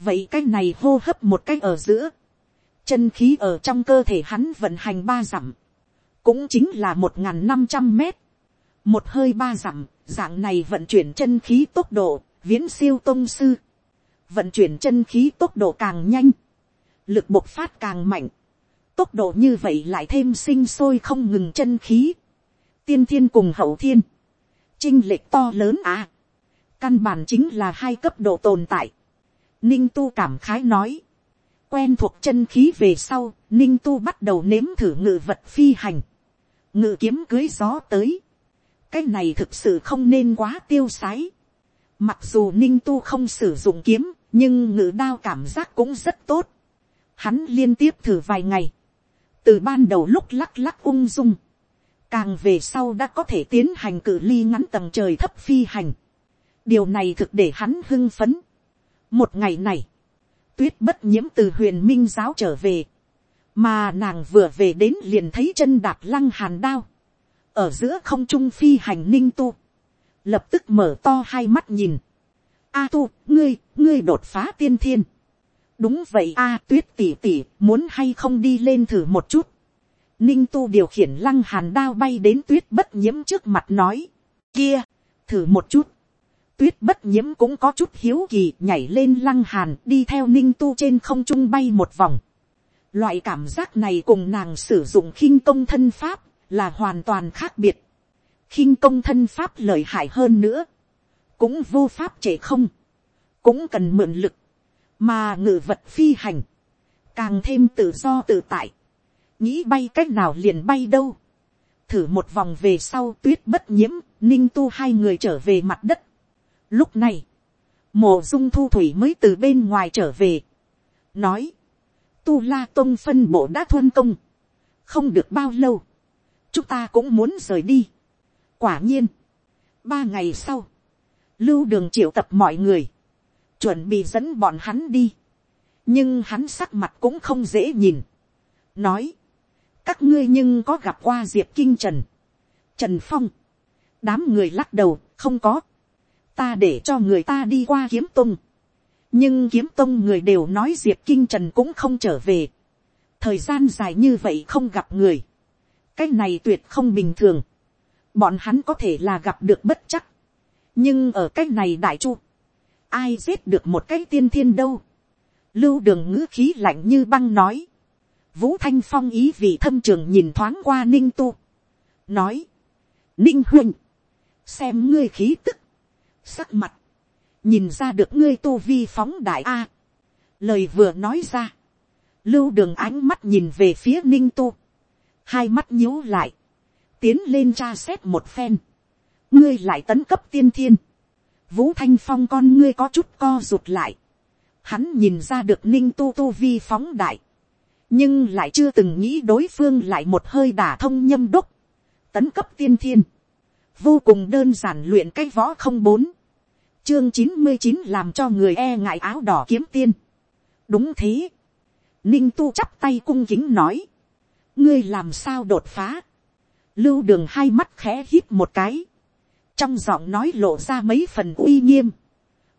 Vậy cái này hô hấp một cách ở giữa. Chân khí ở trong cơ thể hắn vận hành ba dặm. Cũng chính là một năm trăm mét. Một hơi ba dặm, dạng này vận chuyển chân khí tốc độ, viễn siêu tông sư. Vận chuyển chân khí tốc độ càng nhanh lực bộc phát càng mạnh, tốc độ như vậy lại thêm sinh sôi không ngừng chân khí, tiên thiên cùng hậu thiên, trinh lệch to lớn à, căn bản chính là hai cấp độ tồn tại, ninh tu cảm khái nói, quen thuộc chân khí về sau, ninh tu bắt đầu nếm thử ngự vật phi hành, ngự kiếm cưới gió tới, cái này thực sự không nên quá tiêu sái, mặc dù ninh tu không sử dụng kiếm, nhưng ngự đao cảm giác cũng rất tốt, Hắn liên tiếp thử vài ngày. Từ ban đầu lúc lắc lắc ung dung. Càng về sau đã có thể tiến hành cự ly ngắn tầng trời thấp phi hành. Điều này thực để hắn hưng phấn. Một ngày này. Tuyết bất nhiễm từ huyền minh giáo trở về. Mà nàng vừa về đến liền thấy chân đạp lăng hàn đao. Ở giữa không trung phi hành ninh tu. Lập tức mở to hai mắt nhìn. A tu, ngươi, ngươi đột phá tiên thiên đúng vậy a tuyết tỉ tỉ muốn hay không đi lên thử một chút ninh tu điều khiển lăng hàn đao bay đến tuyết bất nhiễm trước mặt nói. kia, thử một chút. tuyết bất nhiễm cũng có chút hiếu kỳ nhảy lên lăng hàn đi theo ninh tu trên không trung bay một vòng. loại cảm giác này cùng nàng sử dụng khinh công thân pháp là hoàn toàn khác biệt. khinh công thân pháp lợi hại hơn nữa, cũng vô pháp trễ không, cũng cần mượn lực, mà ngự vật phi hành, càng thêm tự do tự tại, nghĩ bay c á c h nào liền bay đâu, thử một vòng về sau tuyết bất nhiễm, ninh tu hai người trở về mặt đất. Lúc này, mộ dung thu thủy mới từ bên ngoài trở về, nói, tu la tôn phân bộ đã thuân công, không được bao lâu, chúng ta cũng muốn rời đi. quả nhiên, ba ngày sau, lưu đường triệu tập mọi người, chuẩn bị dẫn bọn hắn đi. Nhưng hắn sắc mặt cũng không dễ nhìn, nói, các ngươi nhưng có gặp qua diệp kinh trần, trần phong, đám người lắc đầu, không có, ta để cho người ta đi qua kiếm tung, nhưng kiếm tông người đều nói diệp kinh trần cũng không trở về, thời gian dài như vậy không gặp người, cái này tuyệt không bình thường, bọn hắn có thể là gặp được bất chắc, nhưng ở cái này đại chu, ai giết được một cái tiên thiên đâu, lưu đường ngữ khí lạnh như băng nói, vũ thanh phong ý vị thâm trường nhìn thoáng qua ninh tu, nói, ninh huynh, xem ngươi khí tức, sắc mặt, nhìn ra được ngươi tu vi phóng đại a. lời vừa nói ra, lưu đường ánh mắt nhìn về phía ninh tu, hai mắt nhíu lại, tiến lên tra xét một phen, ngươi lại tấn cấp tiên thiên, vũ thanh phong con ngươi có chút co rụt lại, Hắn nhìn ra được ninh tu tu vi phóng đại. Nhưng lại chưa từng nghĩ đối phương lại một hơi đả thông nhâm đúc. Tấn cấp tiên thiên. Vô cùng đơn giản luyện cái võ không bốn. Chương chín mươi chín làm cho người e ngại áo đỏ kiếm tiên. Đúng thế. Ninh tu chắp tay cung kính nói. Ngươi làm sao đột phá. Lưu đường hai mắt khẽ hít một cái. Trong giọng nói lộ ra mấy phần uy nghiêm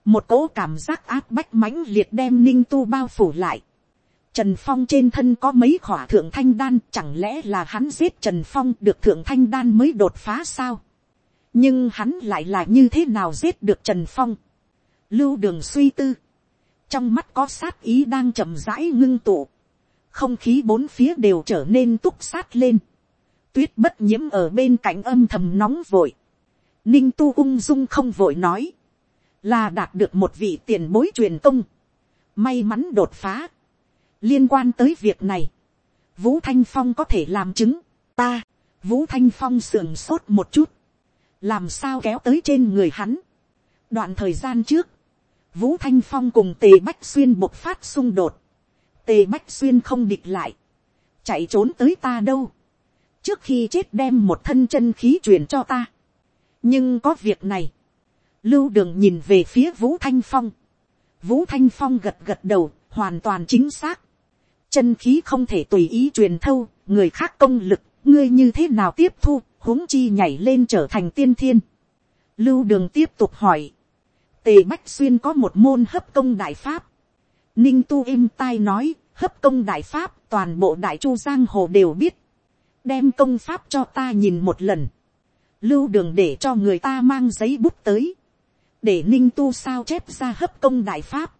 một cỗ cảm giác áp bách mãnh liệt đem ninh tu bao phủ lại. Trần Phong trên thân có mấy khỏa thượng thanh đan, chẳng lẽ là hắn giết Trần Phong được thượng thanh đan mới đột phá sao? Nhưng hắn lại là như thế nào giết được Trần Phong? Lưu đường suy tư. Trong mắt có sát ý đang chậm rãi ngưng tụ. Không khí bốn phía đều trở nên túc sát lên. Tuyết bất nhiễm ở bên cạnh âm thầm nóng vội. Ninh tu ung dung không vội nói là đạt được một vị tiền bối truyền công, may mắn đột phá liên quan tới việc này, vũ thanh phong có thể làm chứng, ta, vũ thanh phong sườn sốt một chút, làm sao kéo tới trên người hắn. đoạn thời gian trước, vũ thanh phong cùng tề bách xuyên bộc phát xung đột, tề bách xuyên không địch lại, chạy trốn tới ta đâu, trước khi chết đem một thân chân khí truyền cho ta. nhưng có việc này, Lưu đường nhìn về phía Vũ Thanh Phong. Vũ Thanh Phong gật gật đầu, hoàn toàn chính xác. Chân khí không thể tùy ý truyền thâu, người khác công lực, ngươi như thế nào tiếp thu, huống chi nhảy lên trở thành tiên thiên. Lưu đường tiếp tục hỏi. Tề Bách Xuyên có một môn hấp công đại pháp. Ninh Tu im tai nói, hấp công đại pháp, toàn bộ đại chu giang hồ đều biết. Đem công pháp cho ta nhìn một lần. Lưu đường để cho người ta mang giấy bút tới để ninh tu sao chép ra hấp công đại pháp,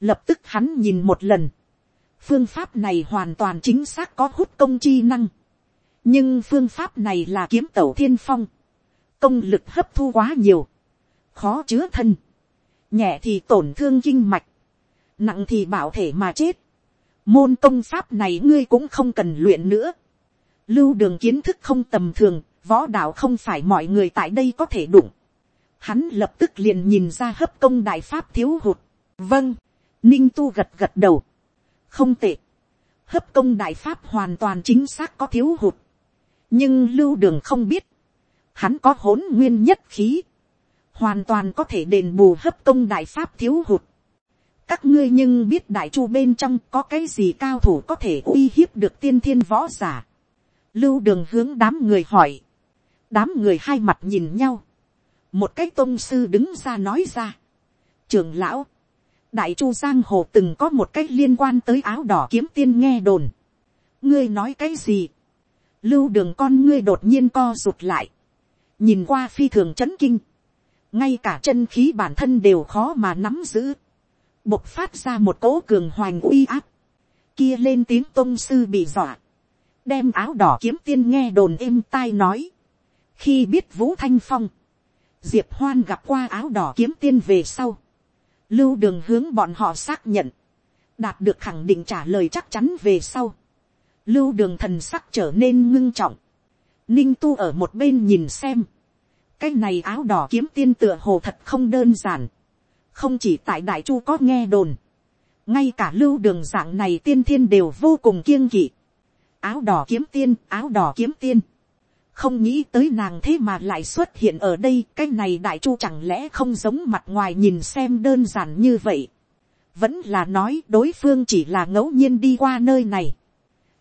lập tức hắn nhìn một lần, phương pháp này hoàn toàn chính xác có hút công chi năng, nhưng phương pháp này là kiếm tẩu thiên phong, công lực hấp thu quá nhiều, khó chứa thân, nhẹ thì tổn thương kinh mạch, nặng thì bảo thể mà chết, môn công pháp này ngươi cũng không cần luyện nữa, lưu đường kiến thức không tầm thường, võ đạo không phải mọi người tại đây có thể đụng, hắn lập tức liền nhìn ra hấp công đại pháp thiếu hụt. vâng, ninh tu gật gật đầu không tệ, hấp công đại pháp hoàn toàn chính xác có thiếu hụt. nhưng lưu đường không biết, hắn có hỗn nguyên nhất khí, hoàn toàn có thể đền bù hấp công đại pháp thiếu hụt. các ngươi nhưng biết đại chu bên trong có cái gì cao thủ có thể uy hiếp được tiên thiên võ giả. lưu đường hướng đám người hỏi, đám người hai mặt nhìn nhau, một cái tôn sư đứng ra nói ra. trường lão, đại chu giang hồ từng có một cách liên quan tới áo đỏ kiếm tiên nghe đồn. ngươi nói cái gì. lưu đường con ngươi đột nhiên co rụt lại. nhìn qua phi thường chấn kinh. ngay cả chân khí bản thân đều khó mà nắm giữ. bộc phát ra một cỗ cường hoành uy áp. kia lên tiếng tôn sư bị dọa. đem áo đỏ kiếm tiên nghe đồn êm tai nói khi biết vũ thanh phong, diệp hoan gặp qua áo đỏ kiếm tiên về sau, lưu đường hướng bọn họ xác nhận, đạt được khẳng định trả lời chắc chắn về sau, lưu đường thần sắc trở nên ngưng trọng, ninh tu ở một bên nhìn xem, cái này áo đỏ kiếm tiên tựa hồ thật không đơn giản, không chỉ tại đại chu có nghe đồn, ngay cả lưu đường dạng này tiên thiên đều vô cùng kiêng kỵ, áo đỏ kiếm tiên, áo đỏ kiếm tiên, không nghĩ tới nàng thế mà lại xuất hiện ở đây, cái này đại chu chẳng lẽ không giống mặt ngoài nhìn xem đơn giản như vậy? Vẫn là nói đối phương chỉ là ngẫu nhiên đi qua nơi này.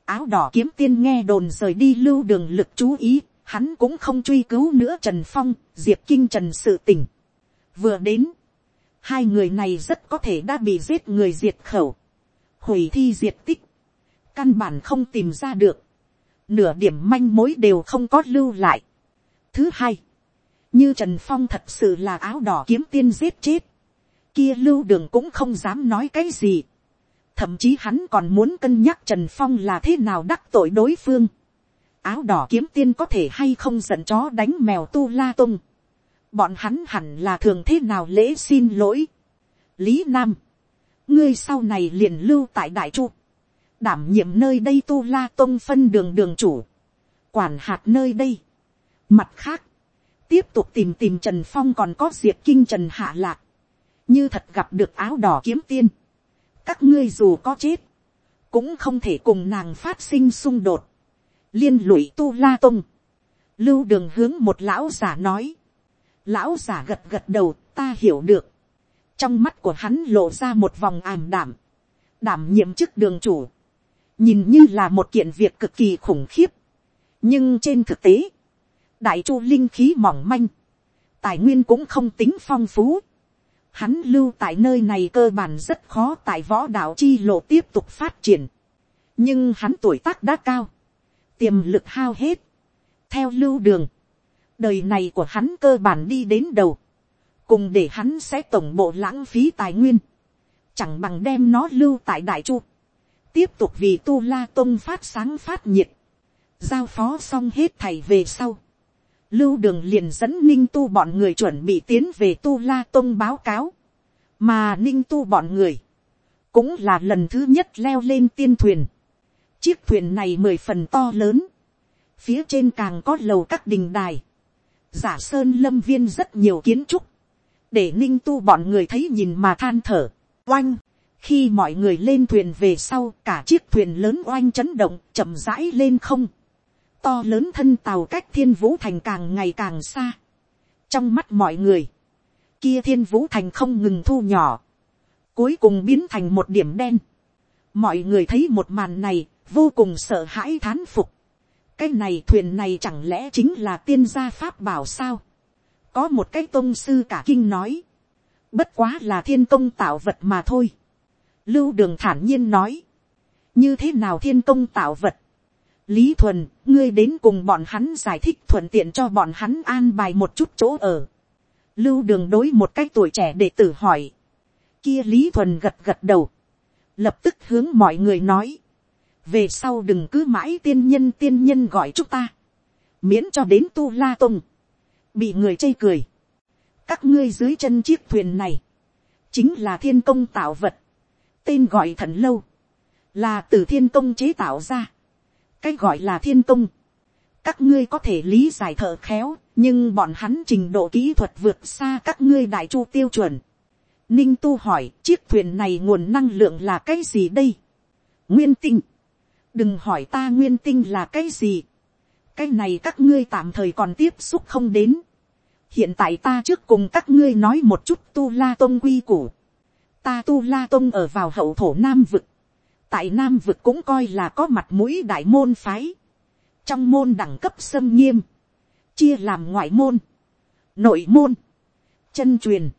Áo đỏ kiếm tiên nghe đồn rời đi lưu đường lực chú ý, hắn cũng không truy cứu nữa trần phong, diệp kinh trần sự tình. Vừa đến, hai người này rất có thể đã bị giết người diệt khẩu. Hủy thi diệt tích. Căn bản không tìm ra được nửa điểm manh mối đều không có lưu lại. Thứ hai, như Trần Phong thật sự là áo đỏ kiếm tiên giết chết, kia lưu đường cũng không dám nói cái gì. Thậm chí hắn còn muốn cân nhắc Trần Phong là thế nào đắc tội đối phương. Áo đỏ kiếm tiên có thể hay không giận chó đánh mèo tu la tung. Bọn hắn hẳn là thường thế nào lễ xin lỗi. Lý Nam. Ngươi sau này liền lưu tại Đại Chu đảm nhiệm nơi đây tu la tôn phân đường đường chủ, quản hạt nơi đây. Mặt khác, tiếp tục tìm tìm trần phong còn có diệp kinh trần hạ lạc, như thật gặp được áo đỏ kiếm tiên. các ngươi dù có chết, cũng không thể cùng nàng phát sinh xung đột, liên lụy tu la tôn. lưu đường hướng một lão giả nói, lão giả gật gật đầu ta hiểu được, trong mắt của hắn lộ ra một vòng ảm đảm, đảm nhiệm chức đường chủ, nhìn như là một kiện việc cực kỳ khủng khiếp, nhưng trên thực tế, đại chu linh khí mỏng manh, tài nguyên cũng không tính phong phú, hắn lưu tại nơi này cơ bản rất khó tại võ đạo chi lộ tiếp tục phát triển, nhưng hắn tuổi tác đã cao, tiềm lực hao hết, theo lưu đường, đời này của hắn cơ bản đi đến đầu, cùng để hắn sẽ tổng bộ lãng phí tài nguyên, chẳng bằng đem nó lưu tại đại chu, tiếp tục vì tu la tông phát sáng phát nhiệt, giao phó xong hết thầy về sau, lưu đường liền dẫn ninh tu bọn người chuẩn bị tiến về tu la tông báo cáo, mà ninh tu bọn người, cũng là lần thứ nhất leo lên tiên thuyền, chiếc thuyền này mười phần to lớn, phía trên càng có lầu các đình đài, giả sơn lâm viên rất nhiều kiến trúc, để ninh tu bọn người thấy nhìn mà than thở, oanh, khi mọi người lên thuyền về sau, cả chiếc thuyền lớn oanh chấn động, chậm rãi lên không. To lớn thân tàu cách thiên vũ thành càng ngày càng xa. Trong mắt mọi người, kia thiên vũ thành không ngừng thu nhỏ. Cuối cùng biến thành một điểm đen. Mọi người thấy một màn này, vô cùng sợ hãi thán phục. Cái này thuyền này chẳng lẽ chính là tiên gia pháp bảo sao? Có một cái tôn sư cả kinh nói. Bất quá là thiên công tạo vật mà thôi. Lưu đường thản nhiên nói. Như thế nào thiên công tạo vật? Lý thuần, ngươi đến cùng bọn hắn giải thích thuận tiện cho bọn hắn an bài một chút chỗ ở. Lưu đường đối một cái tuổi trẻ để tử hỏi. Kia Lý thuần gật gật đầu. Lập tức hướng mọi người nói. Về sau đừng cứ mãi tiên nhân tiên nhân gọi chúng ta. Miễn cho đến tu la Tông Bị người chây cười. Các ngươi dưới chân chiếc thuyền này. Chính là thiên công tạo vật tên gọi thần lâu, là từ thiên công chế tạo ra, cái gọi là thiên công, các ngươi có thể lý giải thợ khéo, nhưng bọn hắn trình độ kỹ thuật vượt xa các ngươi đại chu tiêu chuẩn. Ninh tu hỏi chiếc thuyền này nguồn năng lượng là cái gì đây? Nguyên tinh. Đừng hỏi ta nguyên tinh là cái gì. Cái này các ngươi tạm thời còn tiếp xúc không đến. Hiện tại ta trước cùng các ngươi nói một chút tu la tôn quy củ ta tu la tông ở vào hậu thổ nam vực, tại nam vực cũng coi là có mặt mũi đại môn phái, trong môn đẳng cấp xâm nghiêm, chia làm ngoại môn, nội môn, chân truyền,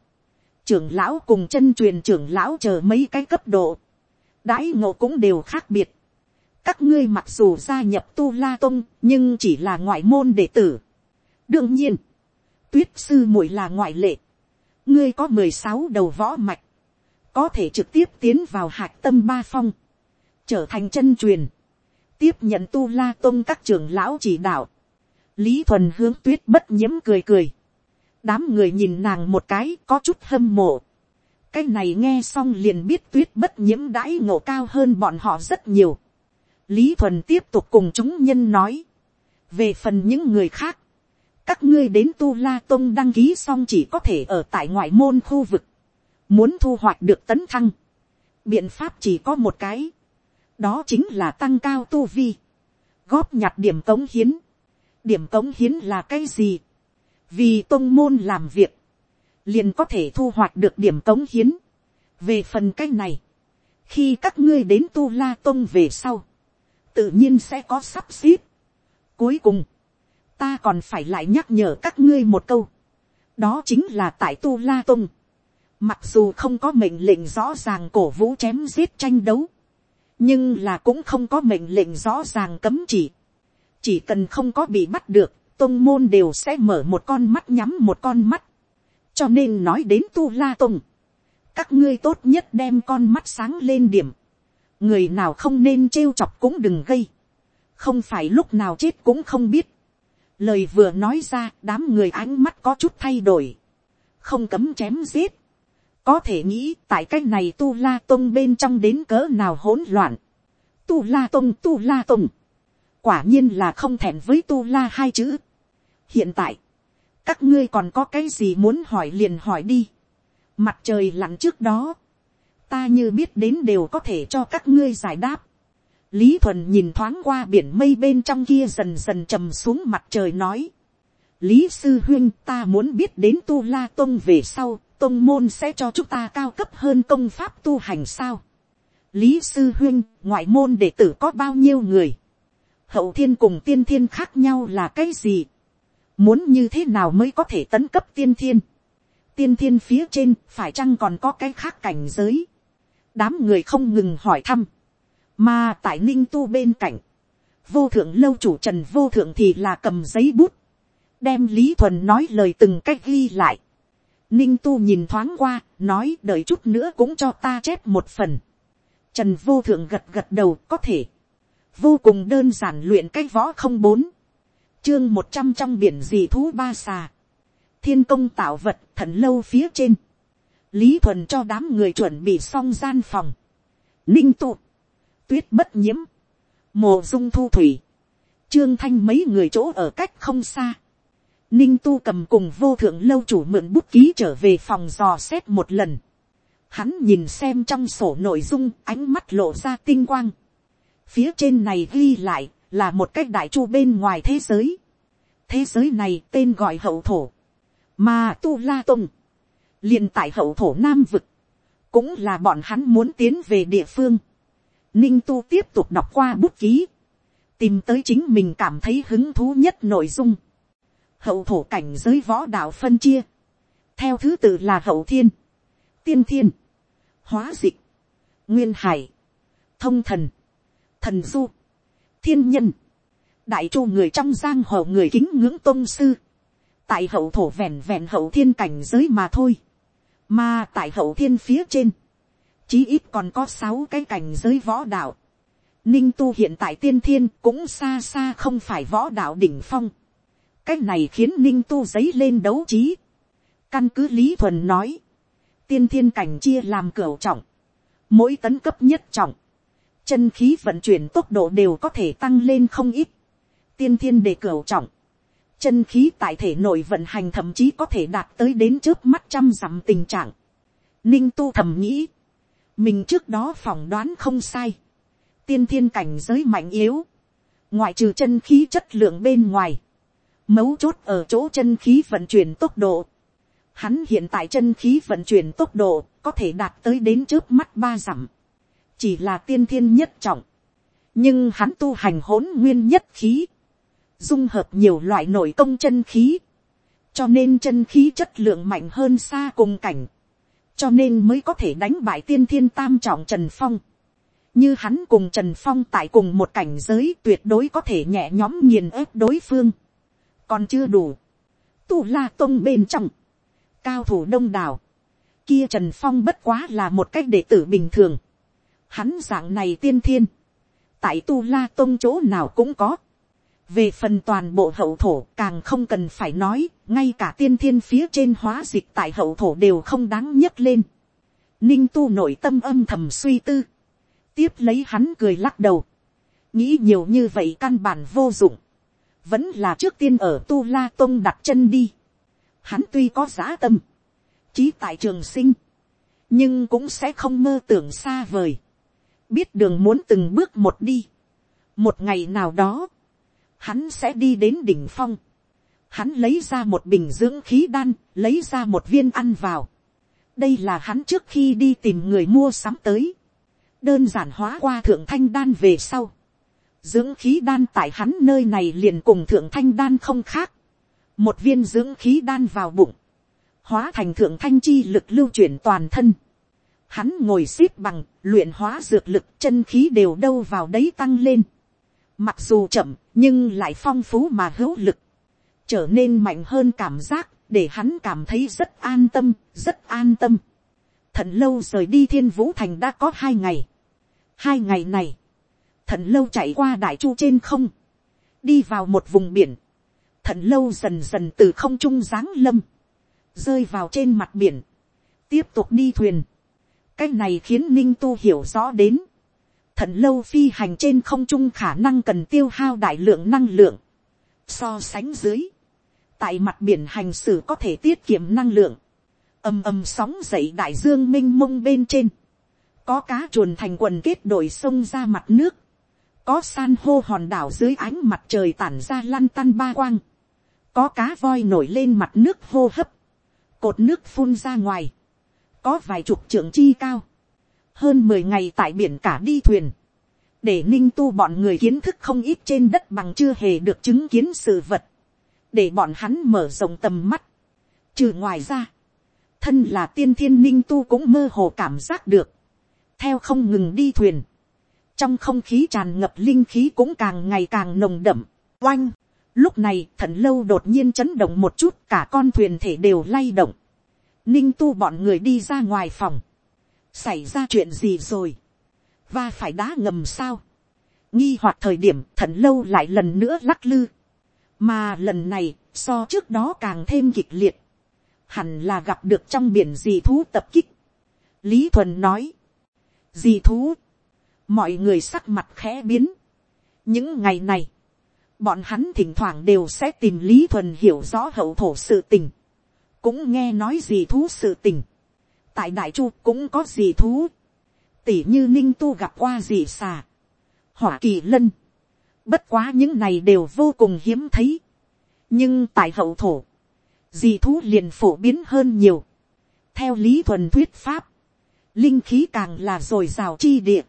trưởng lão cùng chân truyền trưởng lão chờ mấy cái cấp độ, đãi ngộ cũng đều khác biệt. các ngươi mặc dù gia nhập tu la tông nhưng chỉ là ngoại môn đệ tử. đương nhiên, tuyết sư muội là ngoại lệ, ngươi có mười sáu đầu võ mạch, có thể trực tiếp tiến vào hạc tâm ba phong, trở thành chân truyền, tiếp nhận tu la tôn các trưởng lão chỉ đạo. lý thuần hướng tuyết bất nhiễm cười cười, đám người nhìn nàng một cái có chút hâm mộ, cái này nghe xong liền biết tuyết bất nhiễm đãi ngộ cao hơn bọn họ rất nhiều. lý thuần tiếp tục cùng chúng nhân nói, về phần những người khác, các ngươi đến tu la tông đăng ký xong chỉ có thể ở tại ngoại môn khu vực, muốn thu hoạch được tấn thăng, biện pháp chỉ có một cái, đó chính là tăng cao tu vi, góp nhặt điểm cống hiến, điểm cống hiến là cái gì, vì tông môn làm việc, liền có thể thu hoạch được điểm cống hiến. về phần cái này, khi các ngươi đến tu la tông về sau, tự nhiên sẽ có sắp xếp. cuối cùng, ta còn phải lại nhắc nhở các ngươi một câu, đó chính là tại tu la tông, mặc dù không có mệnh lệnh rõ ràng cổ vũ chém giết tranh đấu, nhưng là cũng không có mệnh lệnh rõ ràng cấm chỉ, chỉ cần không có bị bắt được, tông môn đều sẽ mở một con mắt nhắm một con mắt, cho nên nói đến tu la tông, các ngươi tốt nhất đem con mắt sáng lên điểm, người nào không nên trêu chọc cũng đừng gây, không phải lúc nào chết cũng không biết, lời vừa nói ra đám người ánh mắt có chút thay đổi, không cấm chém giết, có thể nghĩ tại cái này tu la tông bên trong đến cỡ nào hỗn loạn, tu la tông tu la tông, quả nhiên là không thèm với tu la hai chữ. hiện tại, các ngươi còn có cái gì muốn hỏi liền hỏi đi. mặt trời lặn trước đó, ta như biết đến đều có thể cho các ngươi giải đáp. lý thuần nhìn thoáng qua biển mây bên trong kia dần dần trầm xuống mặt trời nói. lý sư huyên ta muốn biết đến tu la tông về sau, tông môn sẽ cho chúng ta cao cấp hơn công pháp tu hành sao. lý sư huyên, ngoại môn đệ tử có bao nhiêu người. hậu thiên cùng tiên thiên khác nhau là cái gì Muốn như thế nào mới có thể tấn cấp tiên thiên. Tiên thiên phía trên phải chăng còn có cái khác cảnh giới. Đám người không ngừng hỏi thăm. Mà tại ninh tu bên cạnh. Vô thượng lâu chủ trần vô thượng thì là cầm giấy bút. Đem Lý Thuần nói lời từng cách ghi lại. Ninh tu nhìn thoáng qua, nói đợi chút nữa cũng cho ta chép một phần. Trần vô thượng gật gật đầu có thể. Vô cùng đơn giản luyện cái võ không bốn. Chương một trăm trong biển dị thú ba xà, thiên công tạo vật thần lâu phía trên, lý thuần cho đám người chuẩn bị xong gian phòng, ninh Tu, tuyết bất nhiễm, Mộ dung thu thủy, trương thanh mấy người chỗ ở cách không xa, ninh tu cầm cùng vô thượng lâu chủ mượn bút ký trở về phòng dò xét một lần, hắn nhìn xem trong sổ nội dung ánh mắt lộ ra tinh quang, phía trên này ghi lại là một cách đại chu bên ngoài thế giới. thế giới này tên gọi hậu thổ, mà tu la Tông liền tại hậu thổ nam vực, cũng là bọn hắn muốn tiến về địa phương. ninh tu tiếp tục đọc qua bút ký, tìm tới chính mình cảm thấy hứng thú nhất nội dung hậu thổ cảnh giới võ đạo phân chia, theo thứ tự là hậu thiên, tiên thiên, hóa dịch, nguyên hải, thông thần, thần du, thiên nhân, đại chu người trong giang hồ người kính ngưỡng tôn sư, tại hậu thổ vẹn vẹn hậu thiên cảnh giới mà thôi, mà tại hậu thiên phía trên, chí ít còn có sáu cái cảnh giới võ đạo, ninh tu hiện tại tiên thiên cũng xa xa không phải võ đạo đỉnh phong, cái này khiến ninh tu giấy lên đấu trí, căn cứ lý thuần nói, tiên thiên cảnh chia làm cửa trọng, mỗi tấn cấp nhất trọng, chân khí vận chuyển tốc độ đều có thể tăng lên không ít. tiên thiên đề cửa trọng, chân khí tại thể nội vận hành thậm chí có thể đạt tới đến trước mắt trăm dặm tình trạng. ninh tu thầm nghĩ, mình trước đó phỏng đoán không sai, tiên thiên cảnh giới mạnh yếu, ngoại trừ chân khí chất lượng bên ngoài, mấu chốt ở chỗ chân khí vận chuyển tốc độ. Hắn hiện tại chân khí vận chuyển tốc độ có thể đạt tới đến trước mắt ba dặm. Chỉ là tiên thiên nhất trọng, nhưng hắn tu hành hỗn nguyên nhất khí, dung hợp nhiều loại nội công chân khí, cho nên chân khí chất lượng mạnh hơn xa cùng cảnh, cho nên mới có thể đánh bại tiên thiên tam trọng trần phong. như hắn cùng trần phong tại cùng một cảnh giới tuyệt đối có thể nhẹ nhóm nghiền ép đối phương, còn chưa đủ, tu la tông bên trong, cao thủ đông đảo, kia trần phong bất quá là một cách đệ tử bình thường, hắn dạng này tiên thiên, tại tu la Tông chỗ nào cũng có, về phần toàn bộ hậu thổ càng không cần phải nói, ngay cả tiên thiên phía trên hóa dịch tại hậu thổ đều không đáng nhấc lên. Ninh tu nội tâm âm thầm suy tư. Tiếp lấy hắn cười lắc đầu. Nghĩ nhiều như vậy căn bản vô dụng. Vẫn là trước tiên ở tu la tông đặt chân đi. Hắn tuy có giá tâm. trí tại trường sinh. Nhưng cũng sẽ không mơ tưởng xa vời. Biết đường muốn từng bước một đi. Một ngày nào đó hắn sẽ đi đến đỉnh phong. Hắn lấy ra một bình dưỡng khí đan, lấy ra một viên ăn vào. đây là hắn trước khi đi tìm người mua sắm tới. đơn giản hóa qua thượng thanh đan về sau dưỡng khí đan tại hắn nơi này liền cùng thượng thanh đan không khác. một viên dưỡng khí đan vào bụng. hóa thành thượng thanh chi lực lưu chuyển toàn thân. Hắn ngồi xếp bằng, luyện hóa dược lực chân khí đều đâu vào đấy tăng lên mặc dù chậm nhưng lại phong phú mà hữu lực, trở nên mạnh hơn cảm giác để hắn cảm thấy rất an tâm, rất an tâm. Thận lâu rời đi thiên vũ thành đã có hai ngày. Hai ngày này, thận lâu chạy qua đại chu trên không, đi vào một vùng biển. Thận lâu dần dần từ không trung giáng lâm, rơi vào trên mặt biển, tiếp tục đi thuyền. cái này khiến ninh tu hiểu rõ đến, thận lâu phi hành trên không trung khả năng cần tiêu hao đại lượng năng lượng. So sánh dưới, tại mặt biển hành xử có thể tiết kiệm năng lượng, ầm ầm sóng dậy đại dương m i n h mông bên trên, có cá chuồn thành quần kết đội sông ra mặt nước, có san hô hòn đảo dưới ánh mặt trời tản ra lăn tăn ba quang, có cá voi nổi lên mặt nước hô hấp, cột nước phun ra ngoài, có vài chục trưởng chi cao, hơn mười ngày tại biển cả đi thuyền, để ninh tu bọn người kiến thức không ít trên đất bằng chưa hề được chứng kiến sự vật, để bọn hắn mở rộng tầm mắt. Trừ ngoài ra, thân là tiên thiên ninh tu cũng mơ hồ cảm giác được, theo không ngừng đi thuyền, trong không khí tràn ngập linh khí cũng càng ngày càng nồng đậm, oanh. Lúc này thần lâu đột nhiên chấn động một chút cả con thuyền thể đều lay động. Ninh tu bọn người đi ra ngoài phòng. Xảy ra chuyện gì rồi, và phải đá ngầm sao, nghi hoặc thời điểm thận lâu lại lần nữa lắc lư, mà lần này so trước đó càng thêm kịch liệt, hẳn là gặp được trong biển dì thú tập kích. lý thuần nói, dì thú, mọi người sắc mặt khẽ biến. những ngày này, bọn hắn thỉnh thoảng đều sẽ tìm lý thuần hiểu rõ hậu thổ sự tình, cũng nghe nói gì thú sự tình. Tại đại chu cũng có gì thú, tỉ như ninh tu gặp qua gì xà, hỏa kỳ lân, bất quá những này đều vô cùng hiếm thấy, nhưng tại hậu thổ, dì thú liền phổ biến hơn nhiều, theo lý thuần thuyết pháp, linh khí càng là dồi dào chi địa,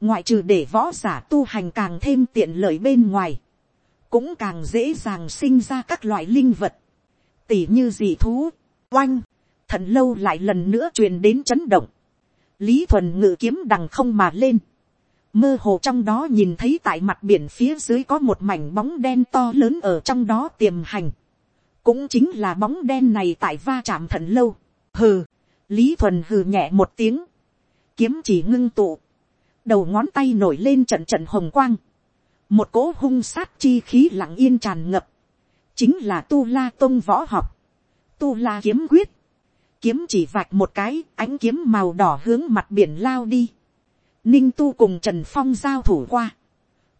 ngoại trừ để võ giả tu hành càng thêm tiện lợi bên ngoài, cũng càng dễ dàng sinh ra các loại linh vật, tỉ như dị thú, oanh, thần lâu lại lần nữa truyền đến chấn động. lý thuần ngự kiếm đằng không mà lên. mơ hồ trong đó nhìn thấy tại mặt biển phía dưới có một mảnh bóng đen to lớn ở trong đó tiềm hành. cũng chính là bóng đen này tại va chạm thần lâu. hừ, lý thuần hừ nhẹ một tiếng. kiếm chỉ ngưng tụ đầu ngón tay nổi lên trận trận hồng quang. một cỗ hung sát chi khí lặng yên tràn ngập. chính là tu la tôn võ học. tu la kiếm quyết kiếm chỉ vạch một cái, ánh kiếm màu đỏ hướng mặt biển lao đi. Ninh tu cùng Trần Phong giao thủ qua.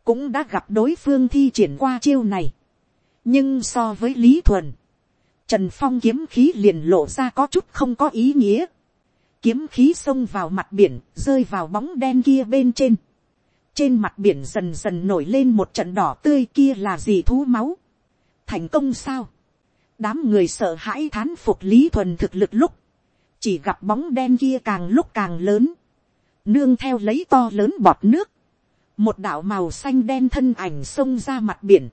Cũng đã gặp đối phương thi triển qua chiêu này. Nhưng so với Lý Thuần. Trần Phong kiếm khí liền lộ ra có chút không có ý nghĩa. Kiếm khí xông vào mặt biển, rơi vào bóng đen kia bên trên. Trên mặt biển dần dần nổi lên một trận đỏ tươi kia là gì thú máu. Thành công sao? đám người sợ hãi thán phục lý thuần thực lực lúc, chỉ gặp bóng đen kia càng lúc càng lớn, nương theo lấy to lớn bọt nước, một đạo màu xanh đen thân ảnh xông ra mặt biển,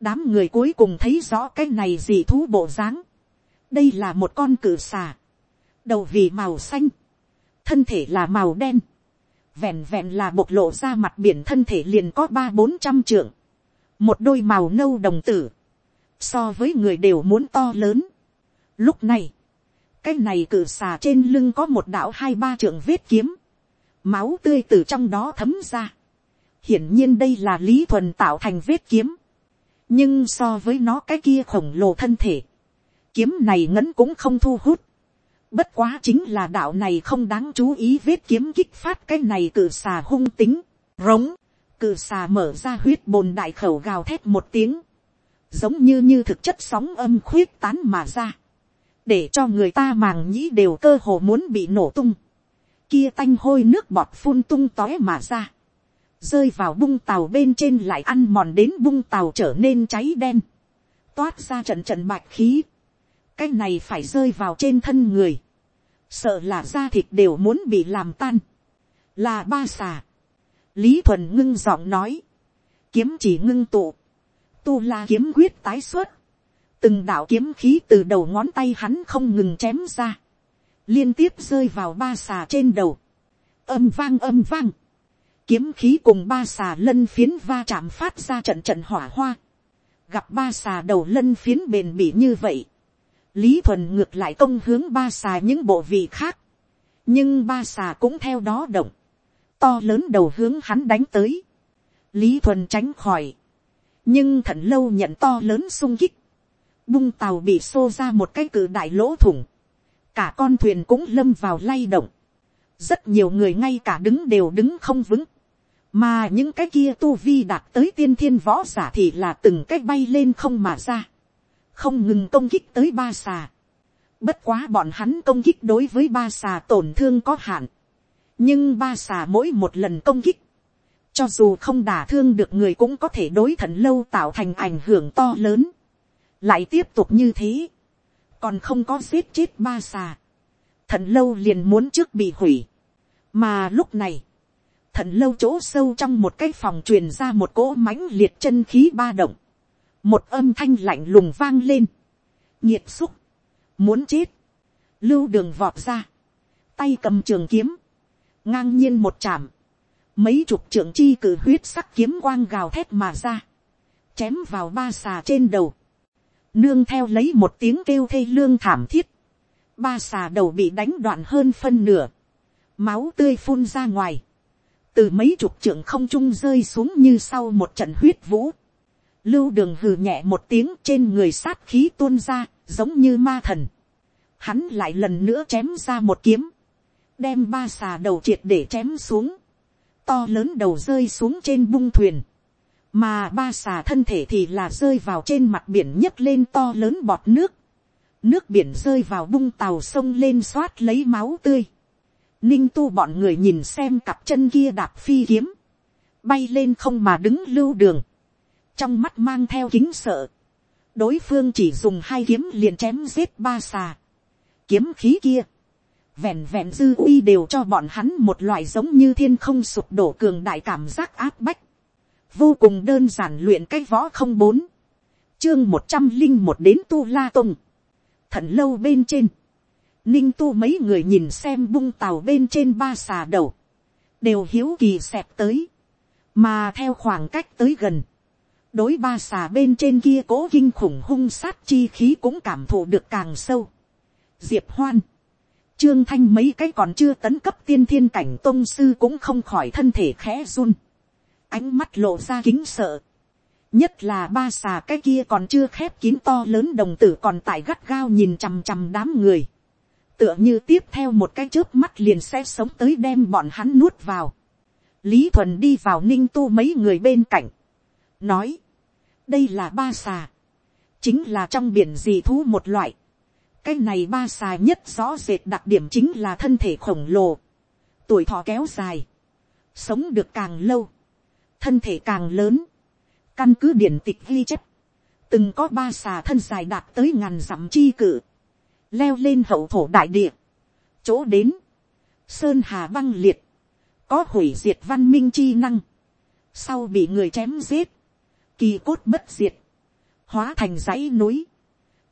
đám người cuối cùng thấy rõ cái này gì thú bộ dáng, đây là một con cử xà, đầu vì màu xanh, thân thể là màu đen, vẹn vẹn là bộc lộ ra mặt biển thân thể liền có ba bốn trăm trượng, một đôi màu nâu đồng tử, so với người đều muốn to lớn. Lúc này, cái này cử xà trên lưng có một đạo hai ba trượng vết kiếm, máu tươi từ trong đó thấm ra. hiển nhiên đây là lý thuần tạo thành vết kiếm. nhưng so với nó cái kia khổng lồ thân thể, kiếm này ngấn cũng không thu hút. Bất quá chính là đạo này không đáng chú ý vết kiếm kích phát cái này cử xà hung tính, rống, cử xà mở ra huyết bồn đại khẩu gào thét một tiếng, giống như như thực chất sóng âm khuyết tán mà ra, để cho người ta màng nhĩ đều cơ hồ muốn bị nổ tung, kia tanh hôi nước bọt phun tung tói mà ra, rơi vào bung tàu bên trên lại ăn mòn đến bung tàu trở nên cháy đen, toát ra trận trận bạch khí, cái này phải rơi vào trên thân người, sợ là da thịt đều muốn bị làm tan, là ba xà. lý thuần ngưng giọng nói, kiếm chỉ ngưng tụ, tu la kiếm quyết tái xuất, từng đạo kiếm khí từ đầu ngón tay hắn không ngừng chém ra, liên tiếp rơi vào ba xà trên đầu, âm vang âm vang, kiếm khí cùng ba xà lân phiến va chạm phát ra trận trận hỏa hoa, gặp ba xà đầu lân phiến bền bỉ như vậy, lý thuần ngược lại công hướng ba xà những bộ vị khác, nhưng ba xà cũng theo đó động, to lớn đầu hướng hắn đánh tới, lý thuần tránh khỏi, nhưng thận lâu nhận to lớn sung kích, bung tàu bị xô ra một cái cử đại lỗ thủng, cả con thuyền cũng lâm vào lay động, rất nhiều người ngay cả đứng đều đứng không vững, mà những cái kia tu vi đạt tới tiên thiên võ giả thì là từng cái bay lên không mà ra, không ngừng công kích tới ba xà. Bất quá bọn hắn công kích đối với ba xà tổn thương có hạn, nhưng ba xà mỗi một lần công kích, cho dù không đả thương được người cũng có thể đối thận lâu tạo thành ảnh hưởng to lớn, lại tiếp tục như thế, còn không có giết chết ba xà, thận lâu liền muốn trước bị hủy, mà lúc này, thận lâu chỗ sâu trong một cái phòng truyền ra một cỗ mãnh liệt chân khí ba động, một âm thanh lạnh lùng vang lên, nhiệt xúc, muốn chết, lưu đường vọt ra, tay cầm trường kiếm, ngang nhiên một chạm, mấy chục trưởng chi cử huyết sắc kiếm quang gào thét mà ra, chém vào ba xà trên đầu, nương theo lấy một tiếng kêu thê lương thảm thiết, ba xà đầu bị đánh đoạn hơn phân nửa, máu tươi phun ra ngoài, từ mấy chục trưởng không trung rơi xuống như sau một trận huyết vũ, lưu đường hừ nhẹ một tiếng trên người sát khí tuôn ra, giống như ma thần, hắn lại lần nữa chém ra một kiếm, đem ba xà đầu triệt để chém xuống, to lớn đầu rơi xuống trên bung thuyền, mà ba xà thân thể thì là rơi vào trên mặt biển nhấc lên to lớn bọt nước, nước biển rơi vào bung tàu sông lên xoát lấy máu tươi, ninh tu bọn người nhìn xem cặp chân kia đạp phi kiếm, bay lên không mà đứng lưu đường, trong mắt mang theo kính sợ, đối phương chỉ dùng hai kiếm liền chém giết ba xà, kiếm khí kia, vẹn vẹn dư uy đều cho bọn hắn một loại giống như thiên không sụp đổ cường đại cảm giác áp bách, vô cùng đơn giản luyện cái võ không bốn, chương một trăm linh một đến tu la tùng, thận lâu bên trên, ninh tu mấy người nhìn xem bung tàu bên trên ba xà đầu, đều hiếu kỳ xẹp tới, mà theo khoảng cách tới gần, đối ba xà bên trên kia cố kinh khủng hung sát chi khí cũng cảm thụ được càng sâu. diệp hoan, trương thanh mấy cái còn chưa tấn cấp tiên thiên cảnh tôn sư cũng không khỏi thân thể khẽ run, ánh mắt lộ ra kính sợ, nhất là ba xà cái kia còn chưa khép kín to lớn đồng tử còn tại gắt gao nhìn chằm chằm đám người, tựa như tiếp theo một cái chớp mắt liền sẽ sống tới đem bọn hắn nuốt vào. lý thuần đi vào ninh tu mấy người bên cạnh, nói, đây là ba xà, chính là trong biển dị thú một loại, cái này ba xà nhất rõ rệt đặc điểm chính là thân thể khổng lồ, tuổi thọ kéo dài, sống được càng lâu, thân thể càng lớn, căn cứ điển tịch ghi chép, từng có ba xà thân dài đạt tới ngàn dặm chi cử, leo lên hậu thổ đại địa, chỗ đến, sơn hà băng liệt, có hủy diệt văn minh chi năng, sau bị người chém giết, kỳ cốt bất diệt, hóa thành dãy núi,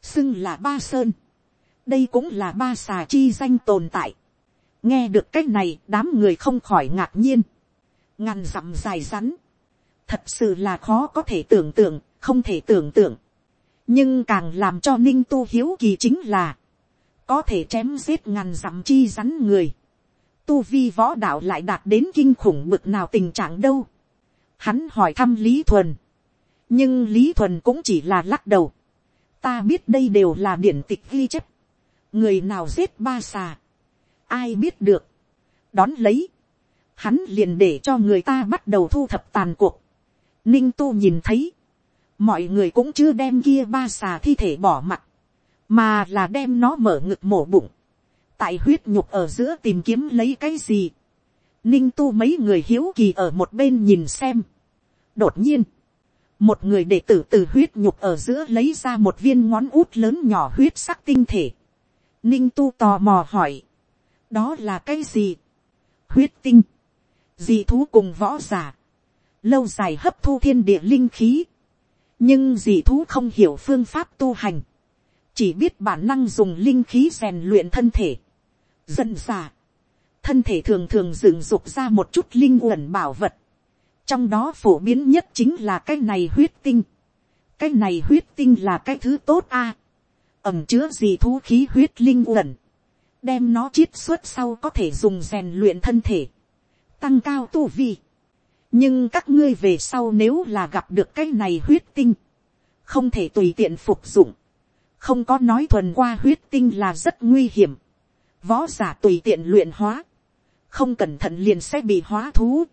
xưng là ba sơn, đây cũng là ba xà chi danh tồn tại. nghe được c á c h này đám người không khỏi ngạc nhiên, ngàn dặm dài rắn, thật sự là khó có thể tưởng tượng, không thể tưởng tượng, nhưng càng làm cho ninh tu hiếu kỳ chính là, có thể chém giết ngàn dặm chi rắn người, tu vi võ đạo lại đạt đến kinh khủng bực nào tình trạng đâu. Hắn hỏi thăm lý thuần, nhưng lý thuần cũng chỉ là lắc đầu. ta biết đây đều là điển tịch ghi chép. người nào giết ba xà. ai biết được. đón lấy. hắn liền để cho người ta bắt đầu thu thập tàn cuộc. ninh tu nhìn thấy. mọi người cũng chưa đem kia ba xà thi thể bỏ mặt. mà là đem nó mở ngực mổ bụng. tại huyết nhục ở giữa tìm kiếm lấy cái gì. ninh tu mấy người hiếu kỳ ở một bên nhìn xem. đột nhiên một người đệ tử từ huyết nhục ở giữa lấy ra một viên ngón út lớn nhỏ huyết sắc tinh thể. Ninh tu tò mò hỏi, đó là cái gì? huyết tinh, dị thú cùng võ giả, lâu dài hấp thu thiên địa linh khí, nhưng dị thú không hiểu phương pháp tu hành, chỉ biết bản năng dùng linh khí rèn luyện thân thể, dần xà, thân thể thường thường dựng dục ra một chút linh uẩn bảo vật, trong đó phổ biến nhất chính là cái này huyết tinh. cái này huyết tinh là cái thứ tốt a. ẩm chứa gì thú khí huyết linh uẩn. đem nó chiết xuất sau có thể dùng rèn luyện thân thể. tăng cao tu vi. nhưng các ngươi về sau nếu là gặp được cái này huyết tinh. không thể tùy tiện phục dụng. không có nói thuần qua huyết tinh là rất nguy hiểm. võ giả tùy tiện luyện hóa. không cẩn thận liền sẽ bị hóa thú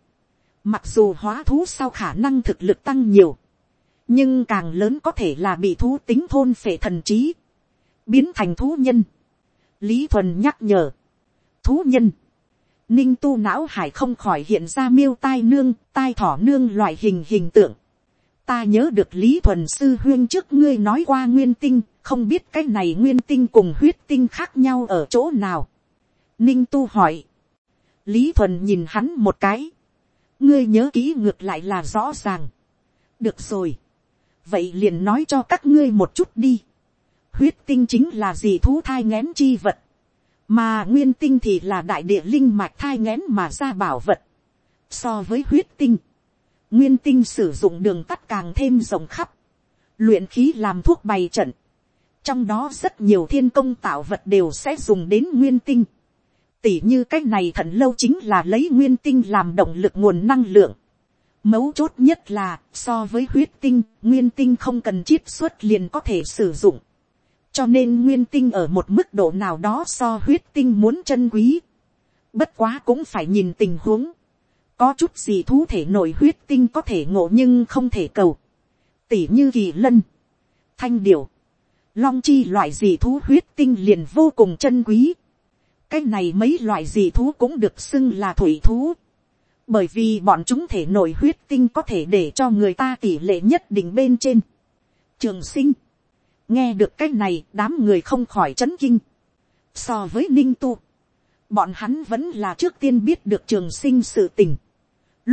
Mặc dù hóa thú sau khả năng thực lực tăng nhiều. Nhưng càng lớn có thể là bị thú tính thôn phệ thần trí. Biến thành thú nhân. Lý Thuần nhắc nhở. Thú nhân. Ninh tu não hải không khỏi hiện ra miêu tai nương, tai thỏ nương loại hình hình tượng. Ta nhớ được Lý Thuần sư huyên trước ngươi nói qua nguyên tinh, không biết cái này nguyên tinh cùng huyết tinh khác nhau ở chỗ nào. Ninh tu hỏi. Lý Thuần nhìn hắn một cái ngươi nhớ kỹ ngược lại là rõ ràng. được rồi. vậy liền nói cho các ngươi một chút đi. huyết tinh chính là gì thú thai ngén chi vật. mà nguyên tinh thì là đại địa linh mạch thai ngén mà ra bảo vật. so với huyết tinh, nguyên tinh sử dụng đường tắt càng thêm rộng khắp. luyện khí làm thuốc bày trận. trong đó rất nhiều thiên công tạo vật đều sẽ dùng đến nguyên tinh tỉ như cái này thận lâu chính là lấy nguyên tinh làm động lực nguồn năng lượng. Mấu chốt nhất là, so với huyết tinh, nguyên tinh không cần chiết xuất liền có thể sử dụng. Cho nên nguyên tinh ở một mức độ nào đó so huyết tinh muốn chân quý. Bất quá cũng phải nhìn tình huống. Có chút gì thú thể nổi huyết tinh có thể ngộ nhưng không thể cầu. Tỉ như kỳ lân, thanh điểu, long chi loại gì thú huyết tinh liền vô cùng chân quý cái này mấy loại dị thú cũng được xưng là thủy thú. bởi vì bọn chúng thể nổi huyết tinh có thể để cho người ta tỷ lệ nhất định bên trên. trường sinh, nghe được cái này đám người không khỏi c h ấ n kinh. so với ninh tu, bọn hắn vẫn là trước tiên biết được trường sinh sự tình.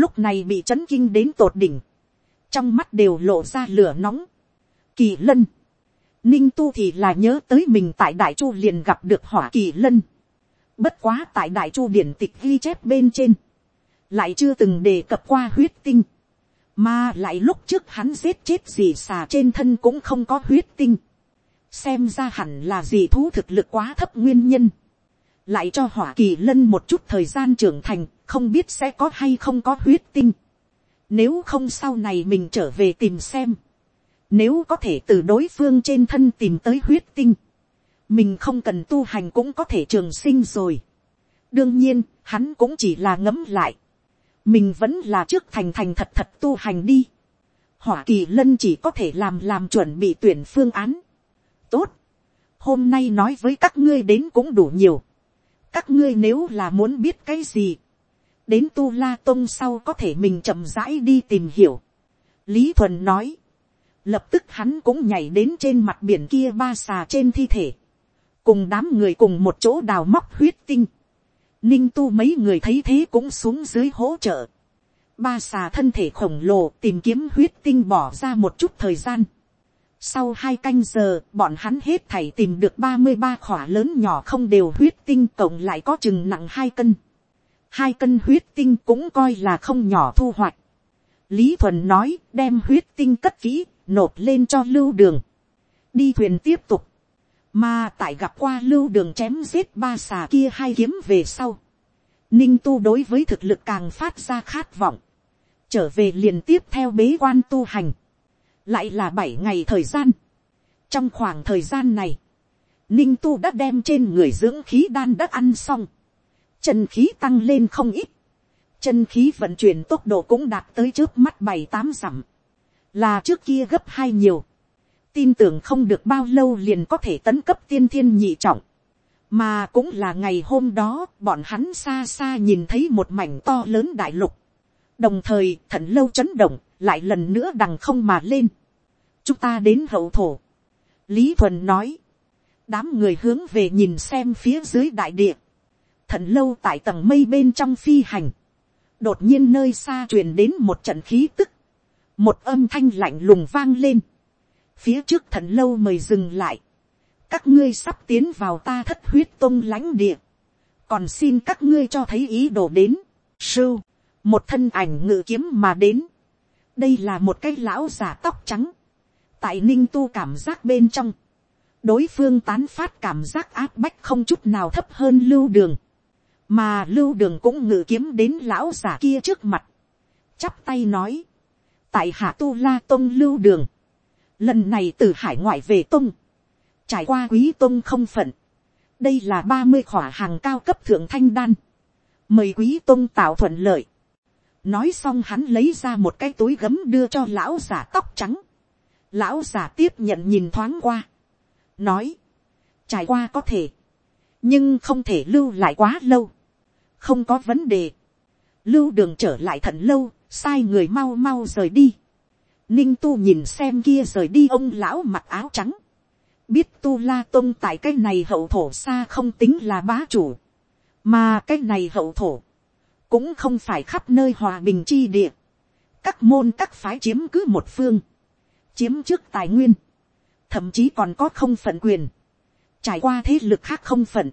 lúc này bị c h ấ n kinh đến tột đỉnh. trong mắt đều lộ ra lửa nóng. kỳ lân, ninh tu thì là nhớ tới mình tại đại chu liền gặp được hỏa kỳ lân Bất quá tại đại chu điển tịch ghi chép bên trên. Lại chưa từng đề cập qua huyết tinh. Mà lại lúc trước hắn giết chết gì xà trên thân cũng không có huyết tinh. Xem ra hẳn là gì thú thực lực quá thấp nguyên nhân. Lại cho hỏa kỳ lân một chút thời gian trưởng thành, không biết sẽ có hay không có huyết tinh. Nếu không sau này mình trở về tìm xem. Nếu có thể từ đối phương trên thân tìm tới huyết tinh mình không cần tu hành cũng có thể trường sinh rồi. đương nhiên, hắn cũng chỉ là ngấm lại. mình vẫn là trước thành thành thật thật tu hành đi. hỏa kỳ lân chỉ có thể làm làm chuẩn bị tuyển phương án. tốt. hôm nay nói với các ngươi đến cũng đủ nhiều. các ngươi nếu là muốn biết cái gì, đến tu la tông sau có thể mình chậm rãi đi tìm hiểu. lý thuần nói. lập tức hắn cũng nhảy đến trên mặt biển kia ba xà trên thi thể cùng đám người cùng một chỗ đào móc huyết tinh, ninh tu mấy người thấy thế cũng xuống dưới hỗ trợ, ba xà thân thể khổng lồ tìm kiếm huyết tinh bỏ ra một chút thời gian. Sau hai canh giờ, bọn hắn hết thảy tìm được ba mươi ba khỏa lớn nhỏ không đều huyết tinh cộng lại có chừng nặng hai cân. Hai cân huyết tinh cũng coi là không nhỏ thu hoạch. Lý Thuần nói đem huyết tinh cất kỹ, nộp lên cho lưu đường. Đi thuyền tiếp tục. Mà tại gặp qua lưu đường chém giết ba xà kia hai kiếm về sau. Ninh tu đối với thực lực càng phát ra khát vọng. Trở về liền tiếp theo bế quan tu hành. lại là bảy ngày thời gian. trong khoảng thời gian này, ninh tu đã đem trên người dưỡng khí đan đã ăn xong, chân khí tăng lên không ít, chân khí vận chuyển tốc độ cũng đạt tới trước mắt bảy tám dặm, là trước kia gấp hai nhiều, tin tưởng không được bao lâu liền có thể tấn cấp tiên thiên nhị trọng, mà cũng là ngày hôm đó bọn hắn xa xa nhìn thấy một mảnh to lớn đại lục, đồng thời thận lâu chấn động lại lần nữa đằng không mà lên, chúng ta đến hậu thổ, lý thuần nói, đám người hướng về nhìn xem phía dưới đại địa, thận lâu tại tầng mây bên trong phi hành, đột nhiên nơi xa truyền đến một trận khí tức, một âm thanh lạnh lùng vang lên, phía trước thần lâu mời dừng lại, các ngươi sắp tiến vào ta thất huyết tôn lãnh địa, còn xin các ngươi cho thấy ý đồ đến, sưu, một thân ảnh ngự kiếm mà đến, đây là một cái lão giả tóc trắng, tại ninh tu cảm giác bên trong, đối phương tán phát cảm giác áp bách không chút nào thấp hơn lưu đường, mà lưu đường cũng ngự kiếm đến lão giả kia trước mặt, chắp tay nói, tại hạ tu la tôn lưu đường, lần này từ hải ngoại về tung trải qua quý tôn không phận, đây là ba mươi khỏa hàng cao cấp thượng thanh đan, mời quý tôn tạo thuận lợi, nói xong hắn lấy ra một cái túi gấm đưa cho lão giả tóc trắng, lão giả tiếp nhận nhìn thoáng qua, nói, trải qua có thể, nhưng không thể lưu lại quá lâu, không có vấn đề, lưu đường trở lại thận lâu, sai người mau mau rời đi, ninh tu nhìn xem kia rời đi ông lão mặc áo trắng, biết tu la Tông tại cái này hậu thổ xa không tính là bá chủ, mà cái này hậu thổ, cũng không phải khắp nơi hòa bình chi địa, các môn các phái chiếm cứ một phương, chiếm trước tài nguyên, thậm chí còn có không phận quyền, trải qua thế lực khác không phận,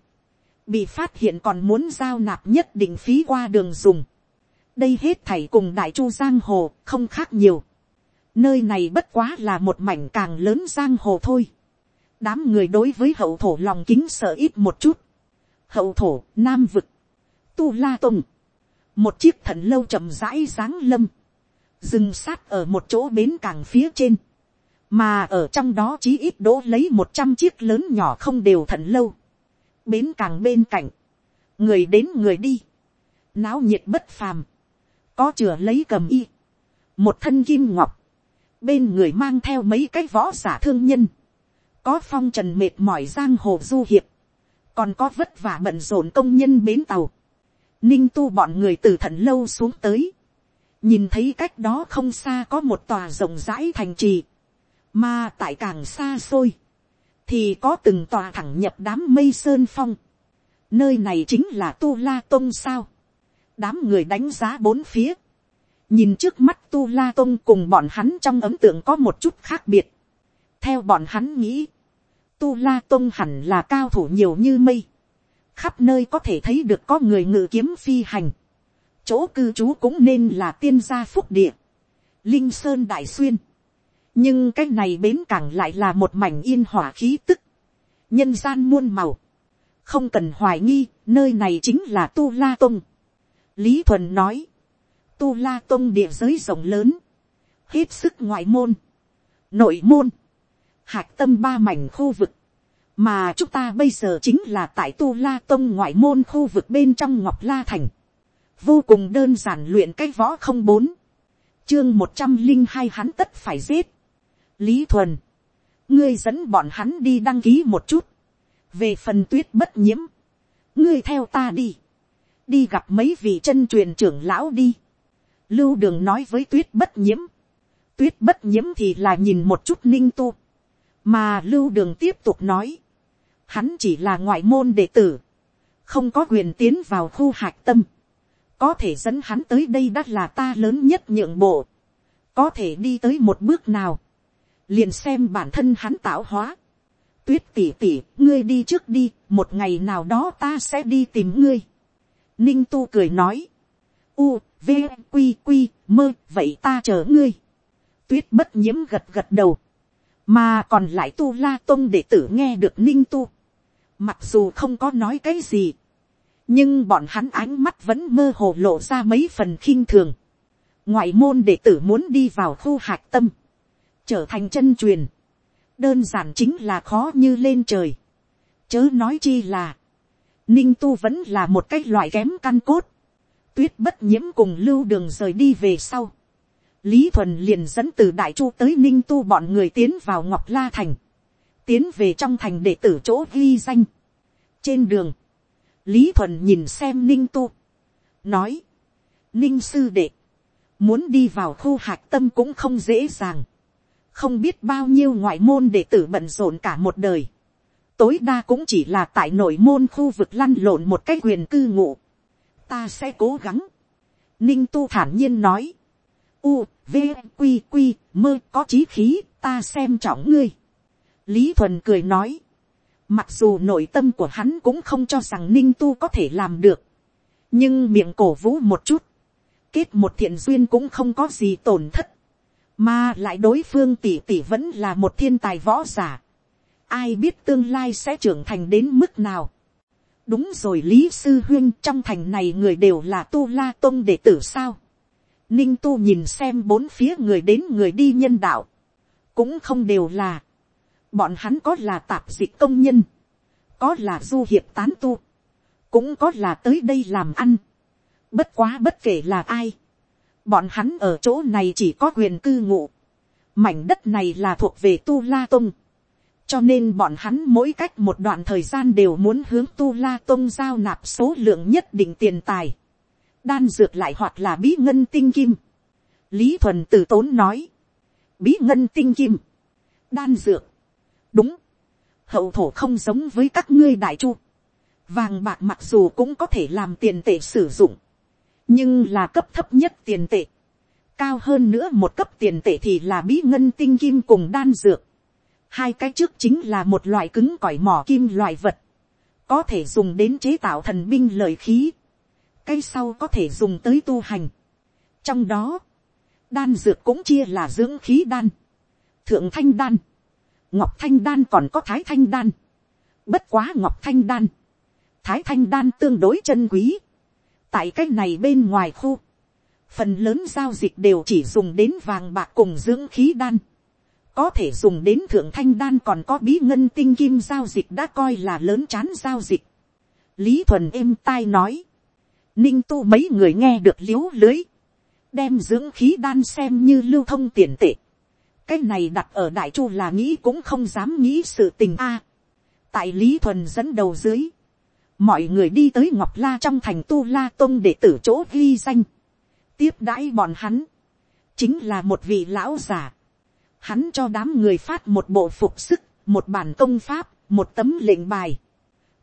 bị phát hiện còn muốn giao nạp nhất định phí qua đường dùng. đây hết thảy cùng đại chu giang hồ không khác nhiều nơi này bất quá là một mảnh càng lớn giang hồ thôi. đám người đối với hậu thổ lòng kính sợ ít một chút. hậu thổ nam vực, tu la tùng, một chiếc thần lâu chậm rãi dáng lâm, dừng sát ở một chỗ bến cảng phía trên. Mà ở trong đó chí ít đỗ lấy một trăm chiếc lớn nhỏ không đều thận lâu, bến càng bên cạnh, người đến người đi, náo nhiệt bất phàm, có chừa lấy cầm y, một thân kim ngọc, bên người mang theo mấy cái võ giả thương nhân, có phong trần mệt mỏi giang hồ du hiệp, còn có vất vả bận rộn công nhân bến tàu, ninh tu bọn người từ thận lâu xuống tới, nhìn thấy cách đó không xa có một tòa rộng rãi thành trì, mà tại càng xa xôi, thì có từng tòa thẳng nhập đám mây sơn phong. Nơi này chính là Tu La Tông sao. Đám người đánh giá bốn phía. Nhìn trước mắt Tu La Tông cùng bọn hắn trong ấm tượng có một chút khác biệt. Theo bọn hắn nghĩ, Tu La Tông hẳn là cao thủ nhiều như mây. Khắp nơi có thể thấy được có người ngự kiếm phi hành. Chỗ cư trú cũng nên là tiên gia phúc địa. Linh Sơn Đại Xuyên nhưng cái này bến cảng lại là một mảnh yên hỏa khí tức, nhân gian muôn màu, không cần hoài nghi, nơi này chính là tu la tông. lý thuần nói, tu la tông địa giới rộng lớn, hết sức ngoại môn, nội môn, hạc tâm ba mảnh khu vực, mà chúng ta bây giờ chính là tại tu la tông ngoại môn khu vực bên trong ngọc la thành, vô cùng đơn giản luyện cái võ không bốn, chương một trăm linh hai hắn tất phải giết, lý thuần, ngươi dẫn bọn hắn đi đăng ký một chút, về phần tuyết bất nhiễm, ngươi theo ta đi, đi gặp mấy vị chân truyền trưởng lão đi, lưu đường nói với tuyết bất nhiễm, tuyết bất nhiễm thì là nhìn một chút ninh tu, mà lưu đường tiếp tục nói, hắn chỉ là ngoại môn đệ tử, không có quyền tiến vào khu hạc tâm, có thể dẫn hắn tới đây đã là ta lớn nhất nhượng bộ, có thể đi tới một bước nào, liền xem bản thân hắn tạo hóa. tuyết tỉ tỉ, ngươi đi trước đi, một ngày nào đó ta sẽ đi tìm ngươi. ninh tu cười nói, u, v, q q mơ, vậy ta chờ ngươi. tuyết bất nhiễm gật gật đầu, mà còn lại tu la tôn để tử nghe được ninh tu. mặc dù không có nói cái gì, nhưng bọn hắn ánh mắt vẫn mơ hồ lộ ra mấy phần khinh thường. ngoại môn đệ tử muốn đi vào khu hạc tâm, trở thành chân truyền, đơn giản chính là khó như lên trời, chớ nói chi là, ninh tu vẫn là một cái loại kém căn cốt, tuyết bất nhiễm cùng lưu đường rời đi về sau, lý thuần liền dẫn từ đại chu tới ninh tu bọn người tiến vào ngọc la thành, tiến về trong thành để tử chỗ ghi danh. trên đường, lý thuần nhìn xem ninh tu, nói, ninh sư đệ, muốn đi vào khu hạc tâm cũng không dễ dàng, không biết bao nhiêu ngoại môn đệ tử bận rộn cả một đời, tối đa cũng chỉ là tại nội môn khu vực lăn lộn một cái quyền cư ngụ, ta sẽ cố gắng, ninh tu thản nhiên nói, u, v, q, q, mơ có chí khí, ta xem trọng ngươi. lý thuần cười nói, mặc dù nội tâm của hắn cũng không cho rằng ninh tu có thể làm được, nhưng miệng cổ vũ một chút, kết một thiện duyên cũng không có gì tổn thất, mà lại đối phương tỷ tỷ vẫn là một thiên tài võ giả, ai biết tương lai sẽ trưởng thành đến mức nào đúng rồi lý sư huyên trong thành này người đều là tu la tôn đệ tử sao. ninh tu nhìn xem bốn phía người đến người đi nhân đạo, cũng không đều là, bọn hắn có là tạp dịch công nhân, có là du hiệp tán tu, cũng có là tới đây làm ăn. Bất quá bất kể là ai, bọn hắn ở chỗ này chỉ có quyền cư ngụ. Mảnh đất này là thuộc về tu la tôn cho nên bọn hắn mỗi cách một đoạn thời gian đều muốn hướng tu la tông giao nạp số lượng nhất định tiền tài. đan dược lại hoặc là bí ngân tinh kim. lý thuần tử tốn nói. bí ngân tinh kim. đan dược. đúng. hậu thổ không giống với các ngươi đại chu Vàng bạc mặc dù cũng có thể làm tiền tệ sử dụng. Nhưng là cấp thấp nhất tiền tệ. Cao hơn nữa một cấp tiền tệ thì là bí ngân tinh kim cùng đan dược. Hai cái trước chính là một loại cứng cỏi mỏ kim loại vật. Có thể dùng đến chế tạo thần binh lợi khí. Cái sau có thể dùng tới tu hành. Trong đó, đan dược cũng chia là dưỡng khí đan, thượng thanh đan, ngọc thanh đan còn có thái thanh đan. Bất quá ngọc thanh đan thái thanh đan tương đối chân quý. tại cái này bên ngoài khu, phần lớn giao dịch đều chỉ dùng đến vàng bạc cùng dưỡng khí đan có thể dùng đến thượng thanh đan còn có bí ngân tinh kim giao dịch đã coi là lớn chán giao dịch. lý thuần êm tai nói, ninh tu mấy người nghe được l i ế u lưới, đem dưỡng khí đan xem như lưu thông tiền tệ. cái này đặt ở đại chu là nghĩ cũng không dám nghĩ sự tình a. tại lý thuần dẫn đầu dưới, mọi người đi tới ngọc la trong thành tu la tôn để tử chỗ ghi danh, tiếp đãi bọn hắn, chính là một vị lão già, hắn cho đám người phát một bộ phục sức, một bản công pháp, một tấm lệnh bài,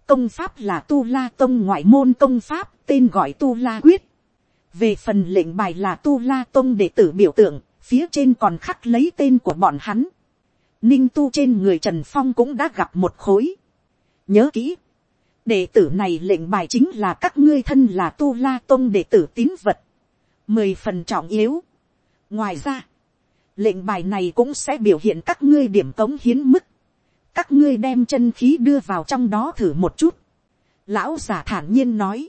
công pháp là tu la tông ngoại môn công pháp tên gọi tu la quyết, về phần lệnh bài là tu la tông đệ tử biểu tượng, phía trên còn khắc lấy tên của bọn hắn, ninh tu trên người trần phong cũng đã gặp một khối, nhớ kỹ, đệ tử này lệnh bài chính là các ngươi thân là tu la tông đệ tử tín vật, mười phần trọng yếu. ngoài ra, lệnh bài này cũng sẽ biểu hiện các ngươi điểm cống hiến mức, các ngươi đem chân khí đưa vào trong đó thử một chút. lão giả thản nhiên nói,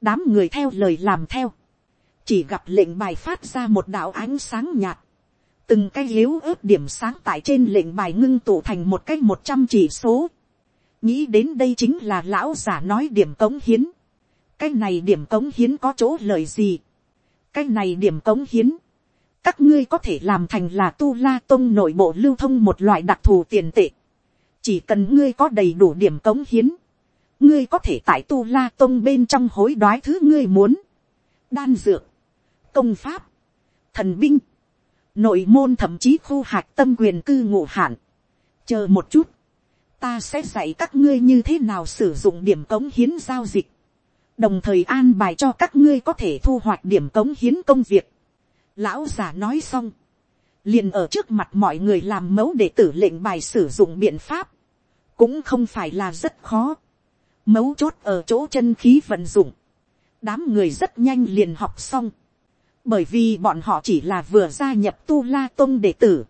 đám người theo lời làm theo, chỉ gặp lệnh bài phát ra một đạo ánh sáng nhạt, từng cái yếu ớt điểm sáng tại trên lệnh bài ngưng tụ thành một cái một trăm chỉ số, nghĩ đến đây chính là lão giả nói điểm cống hiến. cái này điểm cống hiến có chỗ lời gì. cái này điểm cống hiến các ngươi có thể làm thành là tu la tông nội bộ lưu thông một loại đặc thù tiền tệ. chỉ cần ngươi có đầy đủ điểm cống hiến. ngươi có thể tại tu la tông bên trong hối đoái thứ ngươi muốn. đan dược, công pháp, thần binh, nội môn thậm chí khu hạc tâm quyền cư ngụ hạn. chờ một chút ta sẽ dạy các ngươi như thế nào sử dụng điểm cống hiến giao dịch, đồng thời an bài cho các ngươi có thể thu hoạch điểm cống hiến công việc. Lão già nói xong, liền ở trước mặt mọi người làm mẫu để tử lệnh bài sử dụng biện pháp, cũng không phải là rất khó. Mấu chốt ở chỗ chân khí vận dụng, đám người rất nhanh liền học xong, bởi vì bọn họ chỉ là vừa gia nhập tu la tôn đệ tử,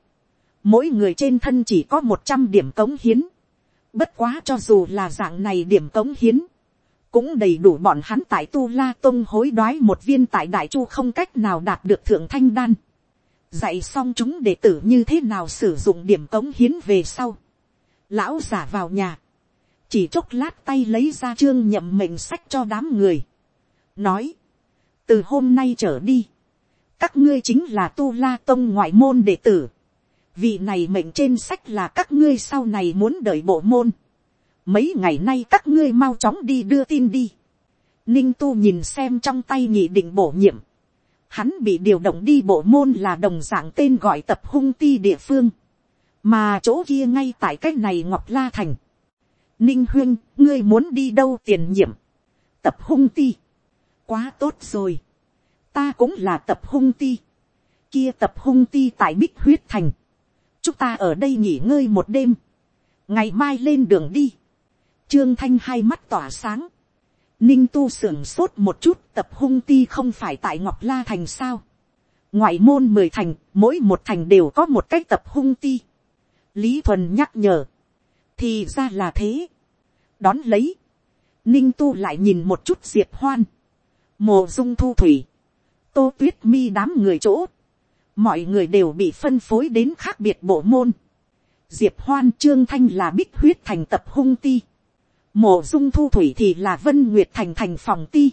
mỗi người trên thân chỉ có một trăm điểm cống hiến, Bất quá cho dù là dạng này điểm cống hiến. Cũng đầy đủ bọn hắn tại Tu La tôn hối đoái một viên tại Đại Chu không cách nào đạt được thượng thanh đan. dạy xong chúng đệ tử như thế nào sử dụng điểm cống hiến về sau, lão giả vào nhà, chỉ chốc lát tay lấy ra chương nhậm mệnh sách cho đám người, nói, từ hôm nay trở đi, các ngươi chính là tu la tôn ngoại môn đệ tử, vị này mệnh trên sách là các ngươi sau này muốn đợi bộ môn, mấy ngày nay các ngươi mau chóng đi đưa tin đi, ninh tu nhìn xem trong tay nhị định bổ nhiệm, hắn bị điều động đi bộ môn là đồng dạng tên gọi tập hung ti địa phương, mà chỗ kia ngay tại cách này ngọc la thành. ninh huyên, ngươi muốn đi đâu tiền nhiệm, tập hung ti, quá tốt rồi, ta cũng là tập hung ti, kia tập hung ti tại bích huyết thành, chúng ta ở đây nghỉ ngơi một đêm, ngày mai lên đường đi, trương thanh hai mắt tỏa sáng, Ninh tu sưởng sốt một chút tập hung ti không phải tại Ngọc La Thành sao. Ngoại môn mười thành, mỗi một thành đều có một cách tập hung ti. Lý Thuần nhắc nhở. Thì ra là thế. Đón lấy. Ninh tu lại nhìn một chút diệp hoan. Mộ dung thu thủy. Tô tuyết mi đám người chỗ. Mọi người đều bị phân phối đến khác biệt bộ môn. Diệp hoan trương thanh là bích huyết thành tập hung ti Mộ dung thu thủy thì là vân nguyệt thành thành phòng ti.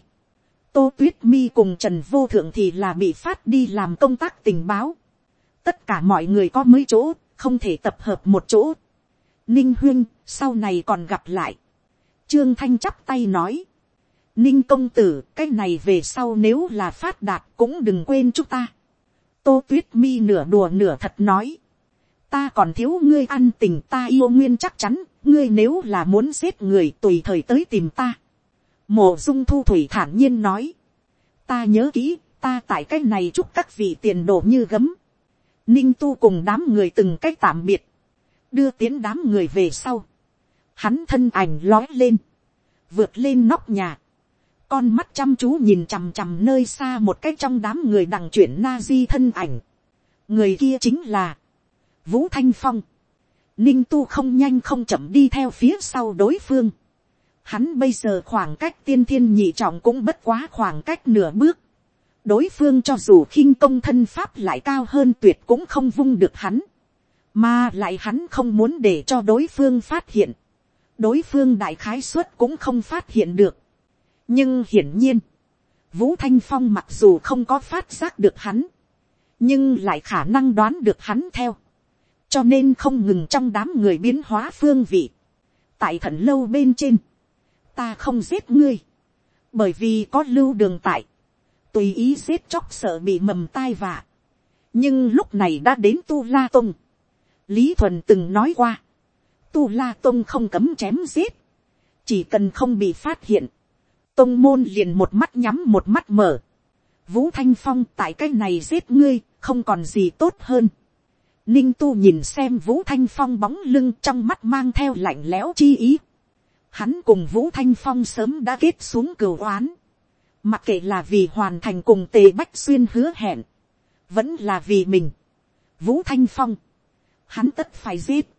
Tô tuyết mi cùng trần vô thượng thì là bị phát đi làm công tác tình báo. Tất cả mọi người có mấy chỗ, không thể tập hợp một chỗ. Ninh huyên, sau này còn gặp lại. Trương Thanh chắp tay nói. Ninh công tử, cái này về sau nếu là phát đạt cũng đừng quên chúng ta. Tô tuyết mi nửa đùa nửa thật nói. Ta còn thiếu ngươi ăn tình ta yêu nguyên chắc chắn, ngươi nếu là muốn giết người tùy thời tới tìm ta. Mộ dung thu thủy thản nhiên nói. Ta nhớ kỹ, ta tại cái này chúc các vị tiền đồ như gấm. Ninh tu cùng đám người từng cách tạm biệt. Đưa tiến đám người về sau. Hắn thân ảnh lói lên. Vượt lên nóc nhà. Con mắt chăm chú nhìn chằm chằm nơi xa một cách trong đám người đằng chuyển na di thân ảnh. Người kia chính là Vũ Thanh Phong ninh tu không nhanh không chậm đi theo phía sau đối phương. Hắn bây giờ khoảng cách tiên thiên nhị trọng cũng bất quá khoảng cách nửa bước. đối phương cho dù khinh công thân pháp lại cao hơn tuyệt cũng không vung được hắn. mà lại hắn không muốn để cho đối phương phát hiện. đối phương đại khái suất cũng không phát hiện được. nhưng hiển nhiên, vũ thanh phong mặc dù không có phát giác được hắn, nhưng lại khả năng đoán được hắn theo cho nên không ngừng trong đám người biến hóa phương vị, tại thận lâu bên trên, ta không giết ngươi, bởi vì có lưu đường tại, tùy ý giết chóc sợ bị mầm tai vạ. nhưng lúc này đã đến tu la tông, lý thuần từng nói qua, tu la tông không cấm chém giết, chỉ cần không bị phát hiện, tông môn liền một mắt nhắm một mắt mở, vũ thanh phong tại cái này giết ngươi, không còn gì tốt hơn. Ninh tu nhìn xem Vũ Thanh Phong bóng lưng trong mắt mang theo lạnh lẽo chi ý. Hắn cùng Vũ Thanh Phong sớm đã kết xuống cửu oán. Mặc kệ là vì hoàn thành cùng tề bách xuyên hứa hẹn. Vẫn là vì mình. Vũ Thanh Phong. Hắn tất phải giết.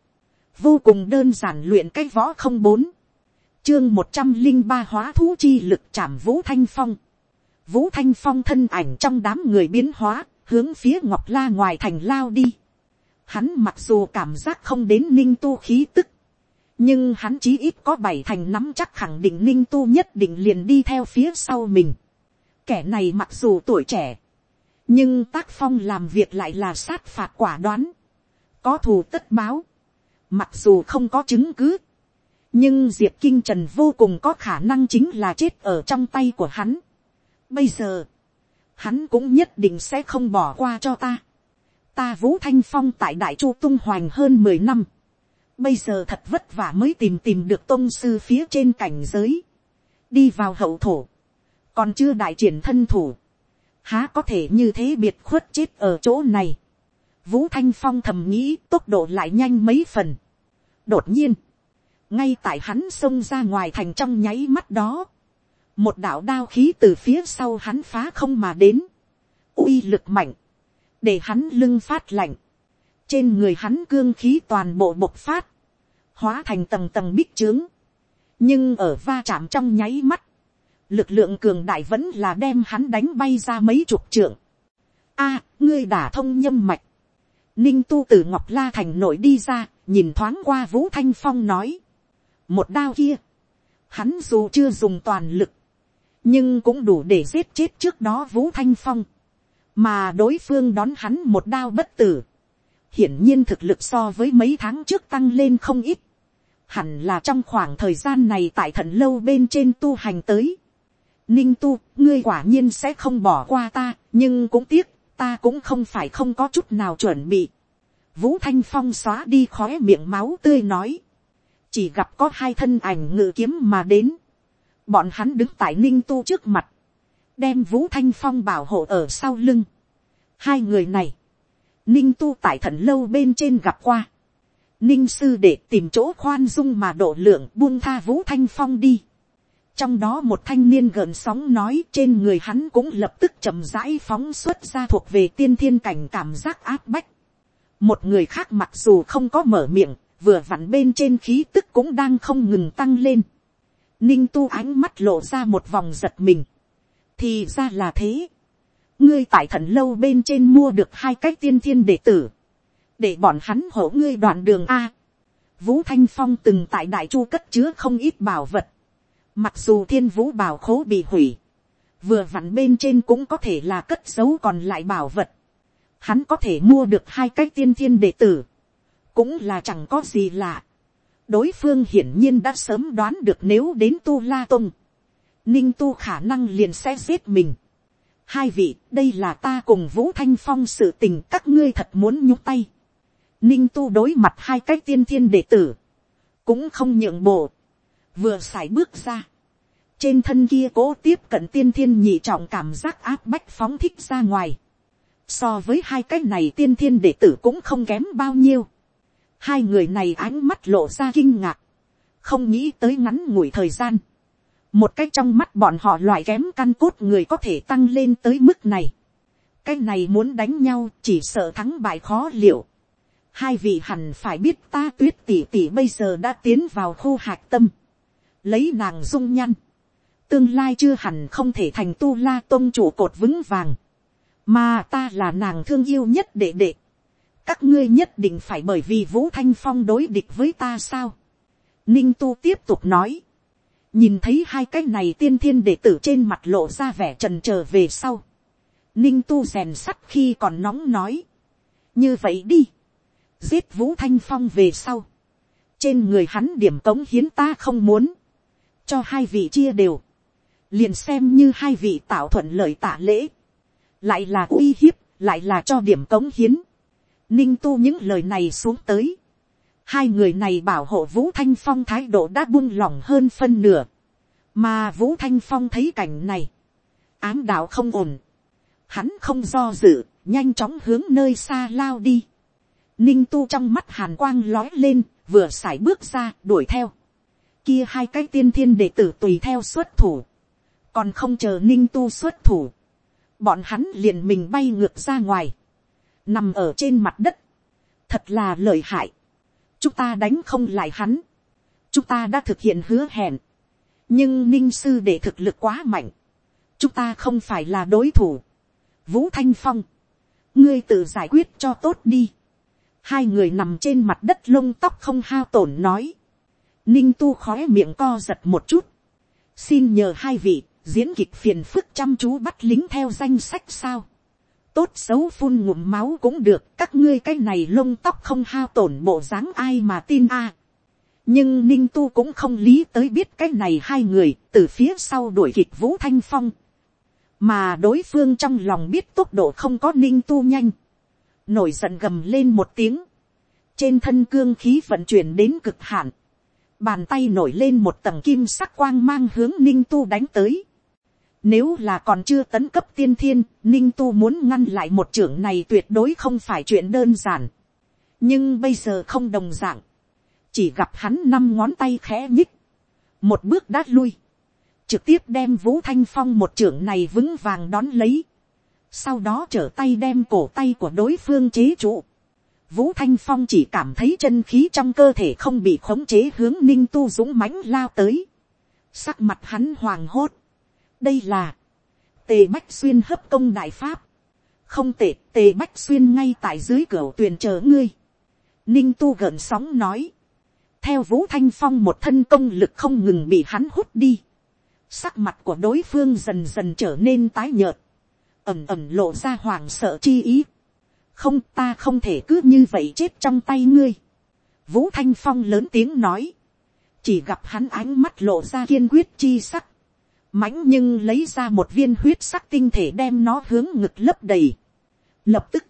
Vô cùng đơn giản luyện cái võ không bốn. Chương một trăm linh ba hóa thú chi lực chạm Vũ Thanh Phong. Vũ Thanh Phong thân ảnh trong đám người biến hóa, hướng phía Ngọc La ngoài thành lao đi Hắn mặc dù cảm giác không đến ninh tu khí tức. Nhưng hắn chí ít có bảy thành nắm chắc khẳng định ninh tu nhất định liền đi theo phía sau mình. Kẻ này mặc dù tuổi trẻ. Nhưng tác phong làm việc lại là sát phạt quả đoán. Có thù tất báo. Mặc dù không có chứng cứ. Nhưng Diệp Kinh Trần vô cùng có khả năng chính là chết ở trong tay của hắn. Bây giờ. Hắn cũng nhất định sẽ không bỏ qua cho ta ta vũ thanh phong tại đại chu tung hoành hơn mười năm. bây giờ thật vất vả mới tìm tìm được tôn sư phía trên cảnh giới. đi vào hậu thổ. còn chưa đại triển thân thủ. há có thể như thế biệt khuất chết ở chỗ này. vũ thanh phong thầm nghĩ tốc độ lại nhanh mấy phần. đột nhiên, ngay tại hắn xông ra ngoài thành trong nháy mắt đó, một đạo đao khí từ phía sau hắn phá không mà đến, uy lực mạnh, để hắn lưng phát lạnh, trên người hắn cương khí toàn bộ bộc phát, hóa thành tầng tầng bích trướng, nhưng ở va chạm trong nháy mắt, lực lượng cường đại vẫn là đem hắn đánh bay ra mấy chục trượng. a, ngươi đả thông nhâm mạch, ninh tu từ ngọc la thành nội đi ra, nhìn thoáng qua vũ thanh phong nói, một đao kia, hắn dù chưa dùng toàn lực, nhưng cũng đủ để giết chết trước đó vũ thanh phong, mà đối phương đón hắn một đao bất tử, hiển nhiên thực lực so với mấy tháng trước tăng lên không ít, hẳn là trong khoảng thời gian này tại thần lâu bên trên tu hành tới. Ninh tu, ngươi quả nhiên sẽ không bỏ qua ta, nhưng cũng tiếc, ta cũng không phải không có chút nào chuẩn bị. Vũ Thanh Phong xóa đi khóe miệng máu tươi nói. Chỉ gặp có hai thân ảnh ngự kiếm mà đến. Bọn hắn đứng tại ninh tu trước mặt. Đem Vũ Thanh Phong bảo hộ ở sau lưng. Hai người này. Ninh tu tại thần lâu bên trên gặp qua ninh sư để tìm chỗ khoan dung mà độ lượng buông tha vũ thanh phong đi. trong đó một thanh niên gợn sóng nói trên người hắn cũng lập tức chậm rãi phóng xuất ra thuộc về tiên thiên cảnh cảm giác áp bách. một người khác mặc dù không có mở miệng, vừa vặn bên trên khí tức cũng đang không ngừng tăng lên. ninh tu ánh mắt lộ ra một vòng giật mình thì ra là thế. ngươi tại thần lâu bên trên mua được hai cái tiên thiên đệ tử để bọn hắn hổ ngươi đoạn đường a. Vũ Thanh Phong từng tại đại chu cất chứa không ít bảo vật. Mặc dù thiên vũ bảo khố bị hủy. Vừa vặn bên trên cũng có thể là cất giấu còn lại bảo vật. Hắn có thể mua được hai cái tiên thiên đệ tử. Cũng là chẳng có gì lạ. Đối phương hiển nhiên đã sớm đoán được nếu đến Tu La Tông. Ninh Tu khả năng liền sẽ giết mình. Hai vị, đây là ta cùng Vũ Thanh Phong sự tình các ngươi thật muốn nhúc tay. Ninh tu đối mặt hai cái tiên thiên đệ tử, cũng không nhượng bộ, vừa x bước ra, trên thân kia cố tiếp cận tiên thiên nhị trọng cảm giác áp bách phóng thích ra ngoài, so với hai cái này tiên thiên đệ tử cũng không kém bao nhiêu, hai người này ánh mắt lộ ra kinh ngạc, không nghĩ tới ngắn ngủi thời gian, một cách trong mắt bọn họ loại kém căn cốt người có thể tăng lên tới mức này, cái này muốn đánh nhau chỉ sợ thắng bại khó liệu, hai vị hẳn phải biết ta tuyết tỷ tỷ bây giờ đã tiến vào khu hạc tâm, lấy nàng dung nhăn, tương lai chưa hẳn không thể thành tu la tôn chủ cột vững vàng, mà ta là nàng thương yêu nhất đệ đệ, các ngươi nhất định phải bởi vì vũ thanh phong đối địch với ta sao. ninh tu tiếp tục nói, nhìn thấy hai cái này tiên thiên đệ tử trên mặt lộ ra vẻ trần trờ về sau, ninh tu rèn sắt khi còn nóng nói, như vậy đi, giết vũ thanh phong về sau, trên người hắn điểm cống hiến ta không muốn, cho hai vị chia đều, liền xem như hai vị tạo thuận lợi tạ lễ, lại là uy hiếp, lại là cho điểm cống hiến, ninh tu những lời này xuống tới, hai người này bảo hộ vũ thanh phong thái độ đã buông lỏng hơn phân nửa, mà vũ thanh phong thấy cảnh này, ám đạo không ổn, hắn không do dự, nhanh chóng hướng nơi xa lao đi, ninh tu trong mắt hàn quang lói lên, vừa x bước ra đuổi theo. kia hai cái tiên thiên đệ tử tùy theo xuất thủ, còn không chờ ninh tu xuất thủ, bọn hắn liền mình bay ngược ra ngoài, nằm ở trên mặt đất, thật là lợi hại, chúng ta đánh không lại hắn, chúng ta đã thực hiện hứa hẹn, nhưng ninh sư để thực lực quá mạnh, chúng ta không phải là đối thủ. Vũ thanh phong, ngươi tự giải quyết cho tốt đi hai người nằm trên mặt đất lông tóc không hao tổn nói. ninh tu khói miệng co giật một chút. xin nhờ hai vị, diễn kịch phiền phức chăm chú bắt lính theo danh sách sao tốt xấu phun ngụm máu cũng được, các ngươi cái này lông tóc không hao tổn bộ dáng ai mà tin a. nhưng ninh tu cũng không lý tới biết cái này hai người từ phía sau đuổi kịp vũ thanh phong. mà đối phương trong lòng biết tốc độ không có ninh tu nhanh nổi giận gầm lên một tiếng, trên thân cương khí vận chuyển đến cực hạn, bàn tay nổi lên một tầng kim sắc quang mang hướng ninh tu đánh tới. Nếu là còn chưa tấn cấp tiên thiên, ninh tu muốn ngăn lại một trưởng này tuyệt đối không phải chuyện đơn giản. nhưng bây giờ không đồng dạng, chỉ gặp hắn năm ngón tay khẽ nhích, một bước đát lui, trực tiếp đem vũ thanh phong một trưởng này vững vàng đón lấy sau đó trở tay đem cổ tay của đối phương chế trụ. Vũ Thanh Phong chỉ cảm thấy chân khí trong cơ thể không bị khống chế hướng ninh tu dũng mãnh lao tới. Sắc mặt hắn hoàng hốt. Đây là tề bách xuyên hấp công đại pháp. không tệ, tề bách xuyên ngay tại dưới cửa tuyền chờ ngươi. ninh tu gợn sóng nói. theo vũ thanh phong một thân công lực không ngừng bị hắn hút đi. sắc mặt của đối phương dần dần trở nên tái nhợt. ẩm ẩm lộ ra hoảng sợ chi ý. không, ta không thể cứ như vậy chết trong tay ngươi. vũ thanh phong lớn tiếng nói. chỉ gặp hắn ánh mắt lộ ra kiên quyết chi sắc mãnh nhưng lấy ra một viên huyết sắc tinh thể đem nó hướng ngực lấp đầy. Lập tức,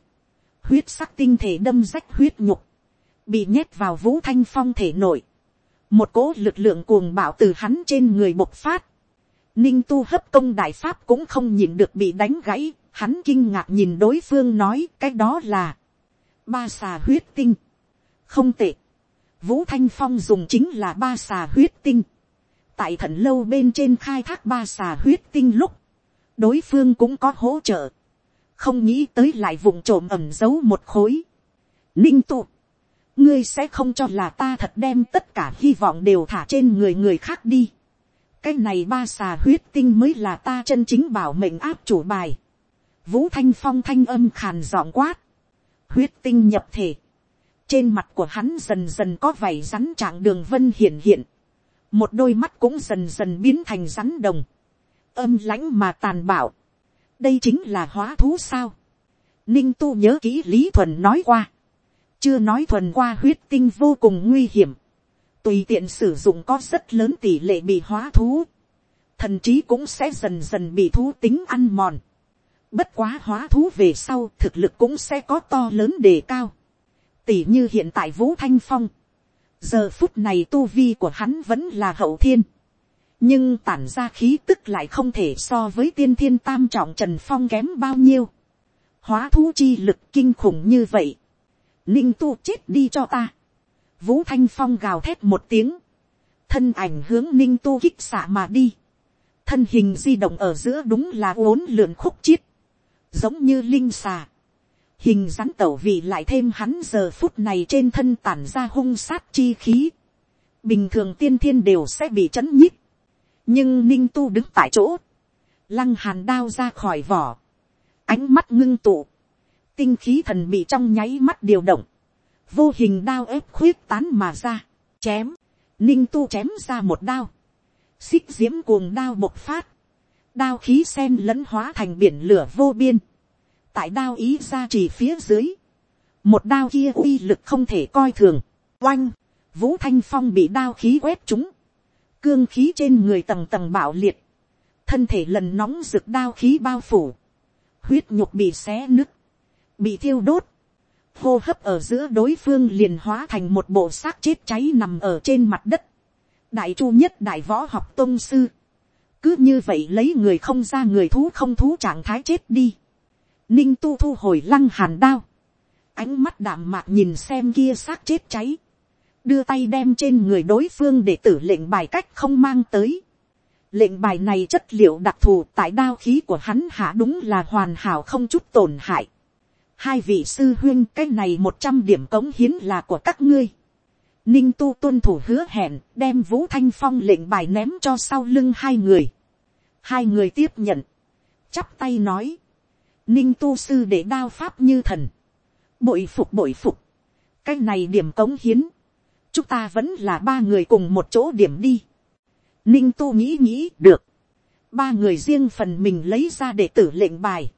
huyết sắc tinh thể đâm rách huyết nhục, bị nhét vào vũ thanh phong thể nội. Một cỗ lực lượng cuồng bạo từ hắn trên người bộc phát. Ninh tu hấp công đại pháp cũng không nhìn được bị đánh gãy, hắn kinh ngạc nhìn đối phương nói cái đó là ba xà huyết tinh. Không tệ. Vũ Thanh Phong dùng chính là ba xà huyết tinh tại thần lâu bên trên khai thác ba xà huyết tinh lúc, đối phương cũng có hỗ trợ, không nghĩ tới lại vùng trộm ẩm giấu một khối. Ninh tụ, ngươi sẽ không cho là ta thật đem tất cả hy vọng đều thả trên người người khác đi. cái này ba xà huyết tinh mới là ta chân chính bảo mệnh áp chủ bài. vũ thanh phong thanh âm khàn giọng quát, huyết tinh nhập thể. trên mặt của hắn dần dần có vảy rắn trạng đường vân hiện hiện một đôi mắt cũng dần dần biến thành rắn đồng, âm lãnh mà tàn bạo, đây chính là hóa thú sao, ninh tu nhớ kỹ lý thuần nói qua, chưa nói thuần qua huyết tinh vô cùng nguy hiểm, tùy tiện sử dụng có rất lớn tỷ lệ bị hóa thú, thần trí cũng sẽ dần dần bị thú tính ăn mòn, bất quá hóa thú về sau thực lực cũng sẽ có to lớn đề cao, tỷ như hiện tại vũ thanh phong, giờ phút này tu vi của hắn vẫn là hậu thiên, nhưng tản ra khí tức lại không thể so với tiên thiên tam trọng trần phong kém bao nhiêu, hóa thú chi lực kinh khủng như vậy, ninh tu chết đi cho ta, vũ thanh phong gào thét một tiếng, thân ảnh hướng ninh tu kích xạ mà đi, thân hình di động ở giữa đúng là uốn lượn khúc chiết, giống như linh xà, hình rắn tẩu vị lại thêm hắn giờ phút này trên thân tản ra hung sát chi khí. Bình thường tiên thiên đều sẽ bị chấn nhích. Nhưng ninh tu đứng tại chỗ. Lăng hàn đao ra khỏi vỏ. Ánh mắt ngưng tụ. Tinh khí thần bị trong nháy mắt điều động. Vô hình đao ép khuyết tán mà ra. Chém. Ninh tu chém ra một đao. Xích diễm cuồng đao bộc phát. Đao khí sen lẫn hóa thành biển lửa vô biên tại đao ý ra chỉ phía dưới, một đao kia uy lực không thể coi thường, oanh, vũ thanh phong bị đao khí quét trúng, cương khí trên người tầng tầng bạo liệt, thân thể lần nóng rực đao khí bao phủ, huyết nhục bị xé nứt, bị thiêu đốt, hô hấp ở giữa đối phương liền hóa thành một bộ xác chết cháy nằm ở trên mặt đất, đại chu nhất đại võ học tôn sư, cứ như vậy lấy người không ra người thú không thú trạng thái chết đi, ninh tu thu hồi lăng hàn đao, ánh mắt đạm mạc nhìn xem kia xác chết cháy, đưa tay đem trên người đối phương để tử lệnh bài cách không mang tới. lệnh bài này chất liệu đặc thù tại đao khí của hắn hạ đúng là hoàn hảo không chút tổn hại. hai vị sư huyên cái này một trăm điểm cống hiến là của các ngươi. ninh tu tuân thủ hứa hẹn đem vũ thanh phong lệnh bài ném cho sau lưng hai người. hai người tiếp nhận, chắp tay nói, ninh tu sư để đao pháp như thần, bội phục bội phục, cái này điểm cống hiến, chúng ta vẫn là ba người cùng một chỗ điểm đi. ninh tu nghĩ nghĩ được, ba người riêng phần mình lấy ra để tử lệnh bài,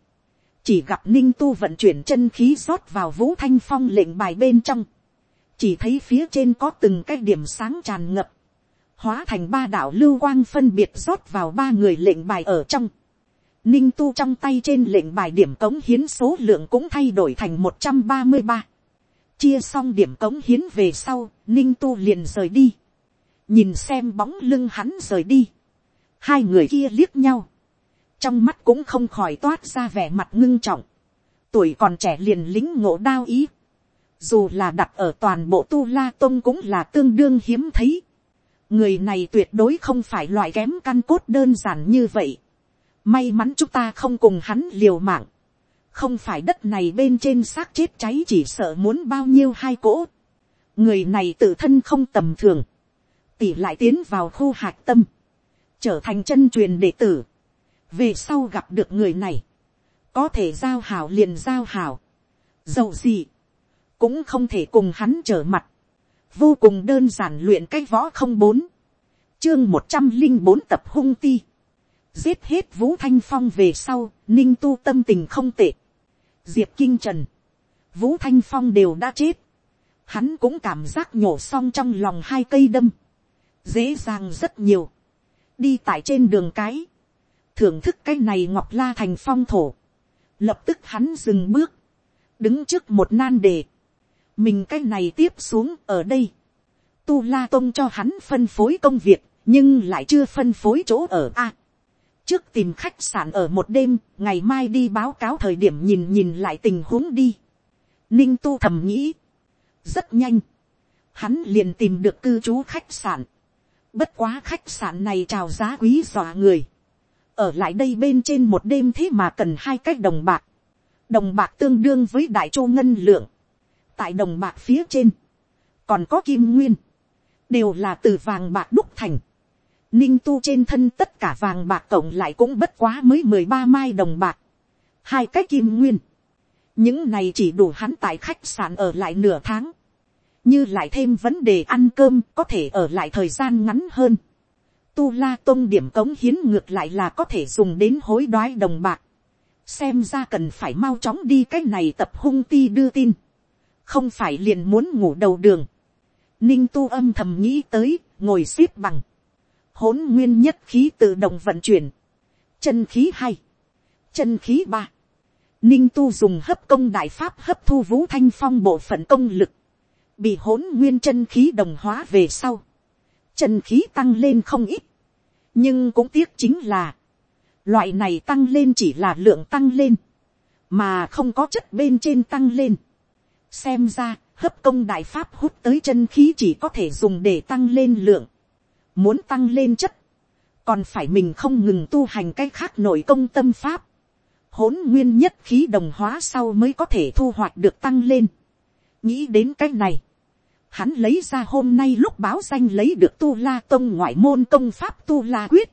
chỉ gặp ninh tu vận chuyển chân khí rót vào vũ thanh phong lệnh bài bên trong, chỉ thấy phía trên có từng cái điểm sáng tràn ngập, hóa thành ba đạo lưu quang phân biệt rót vào ba người lệnh bài ở trong, Ninh tu trong tay trên lệnh bài điểm cống hiến số lượng cũng thay đổi thành một trăm ba mươi ba Chia xong điểm cống hiến về sau, Ninh tu liền rời đi. Nhìn xem bóng lưng hắn rời đi. Hai người kia liếc nhau. Trong mắt cũng không khỏi toát ra vẻ mặt ngưng trọng. Tuổi còn trẻ liền lính ngộ đao ý. Dù là đặt ở toàn bộ tu la tông cũng là tương đương hiếm thấy. Người này tuyệt đối không phải loại kém căn cốt đơn giản như vậy May mắn chúng ta không cùng hắn liều mạng. Không phải đất này bên trên xác chết cháy chỉ sợ muốn bao nhiêu hai cỗ. Người này tự thân không tầm thường. Tỷ lại tiến vào khu hạc tâm. Trở thành chân truyền đệ tử. Về sau gặp được người này. có thể giao hảo liền giao hảo, dầu gì, cũng không thể cùng hắn trở mặt, vô cùng đơn giản luyện cái võ không bốn, chương một trăm linh bốn tập hung ti, giết hết vũ thanh phong về sau, ninh tu tâm tình không tệ, diệp kinh trần, vũ thanh phong đều đã chết, hắn cũng cảm giác nhổ xong trong lòng hai cây đâm, dễ dàng rất nhiều, đi tại trên đường cái, thưởng thức cái này ngọc la thành phong thổ, lập tức hắn dừng bước, đứng trước một nan đề, mình cái này tiếp xuống ở đây, tu la tông cho hắn phân phối công việc, nhưng lại chưa phân phối chỗ ở. A trước tìm khách sạn ở một đêm, ngày mai đi báo cáo thời điểm nhìn nhìn lại tình huống đi. ninh tu thầm nghĩ, rất nhanh, hắn liền tìm được cư trú khách sạn. bất quá khách sạn này chào giá quý dọa người. ở lại đây bên trên một đêm thế mà cần hai cách đồng bạc. đồng bạc tương đương với đại châu ngân lượng. tại đồng bạc phía trên, còn có kim nguyên, đều là từ vàng bạc đúc thành. Ninh tu trên thân tất cả vàng bạc cộng lại cũng bất quá mới mười ba mai đồng bạc. Hai cái kim nguyên những này chỉ đủ hắn tại khách sạn ở lại nửa tháng, như lại thêm vấn đề ăn cơm có thể ở lại thời gian ngắn hơn. Tu la Tông điểm cống hiến ngược lại là có thể dùng đến hối đoái đồng bạc. xem ra cần phải mau chóng đi cách này tập hung ti đưa tin. không phải liền muốn ngủ đầu đường. ninh tu âm thầm nghĩ tới, ngồi x bằng hỗn nguyên nhất khí tự động vận chuyển. chân khí hai. chân khí ba Ninh tu dùng hấp công đại pháp hấp thu vũ thanh phong bộ phận công lực. Bị hỗn nguyên chân khí đồng hóa về sau. Chân khí tăng lên không ít. Nhưng cũng tiếc chính là. Loại này tăng lên chỉ là lượng tăng lên. Mà không có chất bên trên tăng lên. Xem ra, hấp công đại pháp hút tới chân khí chỉ có thể dùng để tăng lên lượng. Muốn tăng lên chất. Còn phải mình không ngừng tu hành cái khác nội công tâm pháp hỗn nguyên nhất khí đồng hóa sau mới có thể thu hoạch được tăng lên. nghĩ đến cái này, hắn lấy ra hôm nay lúc báo danh lấy được tu la tông ngoại môn công pháp tu la quyết.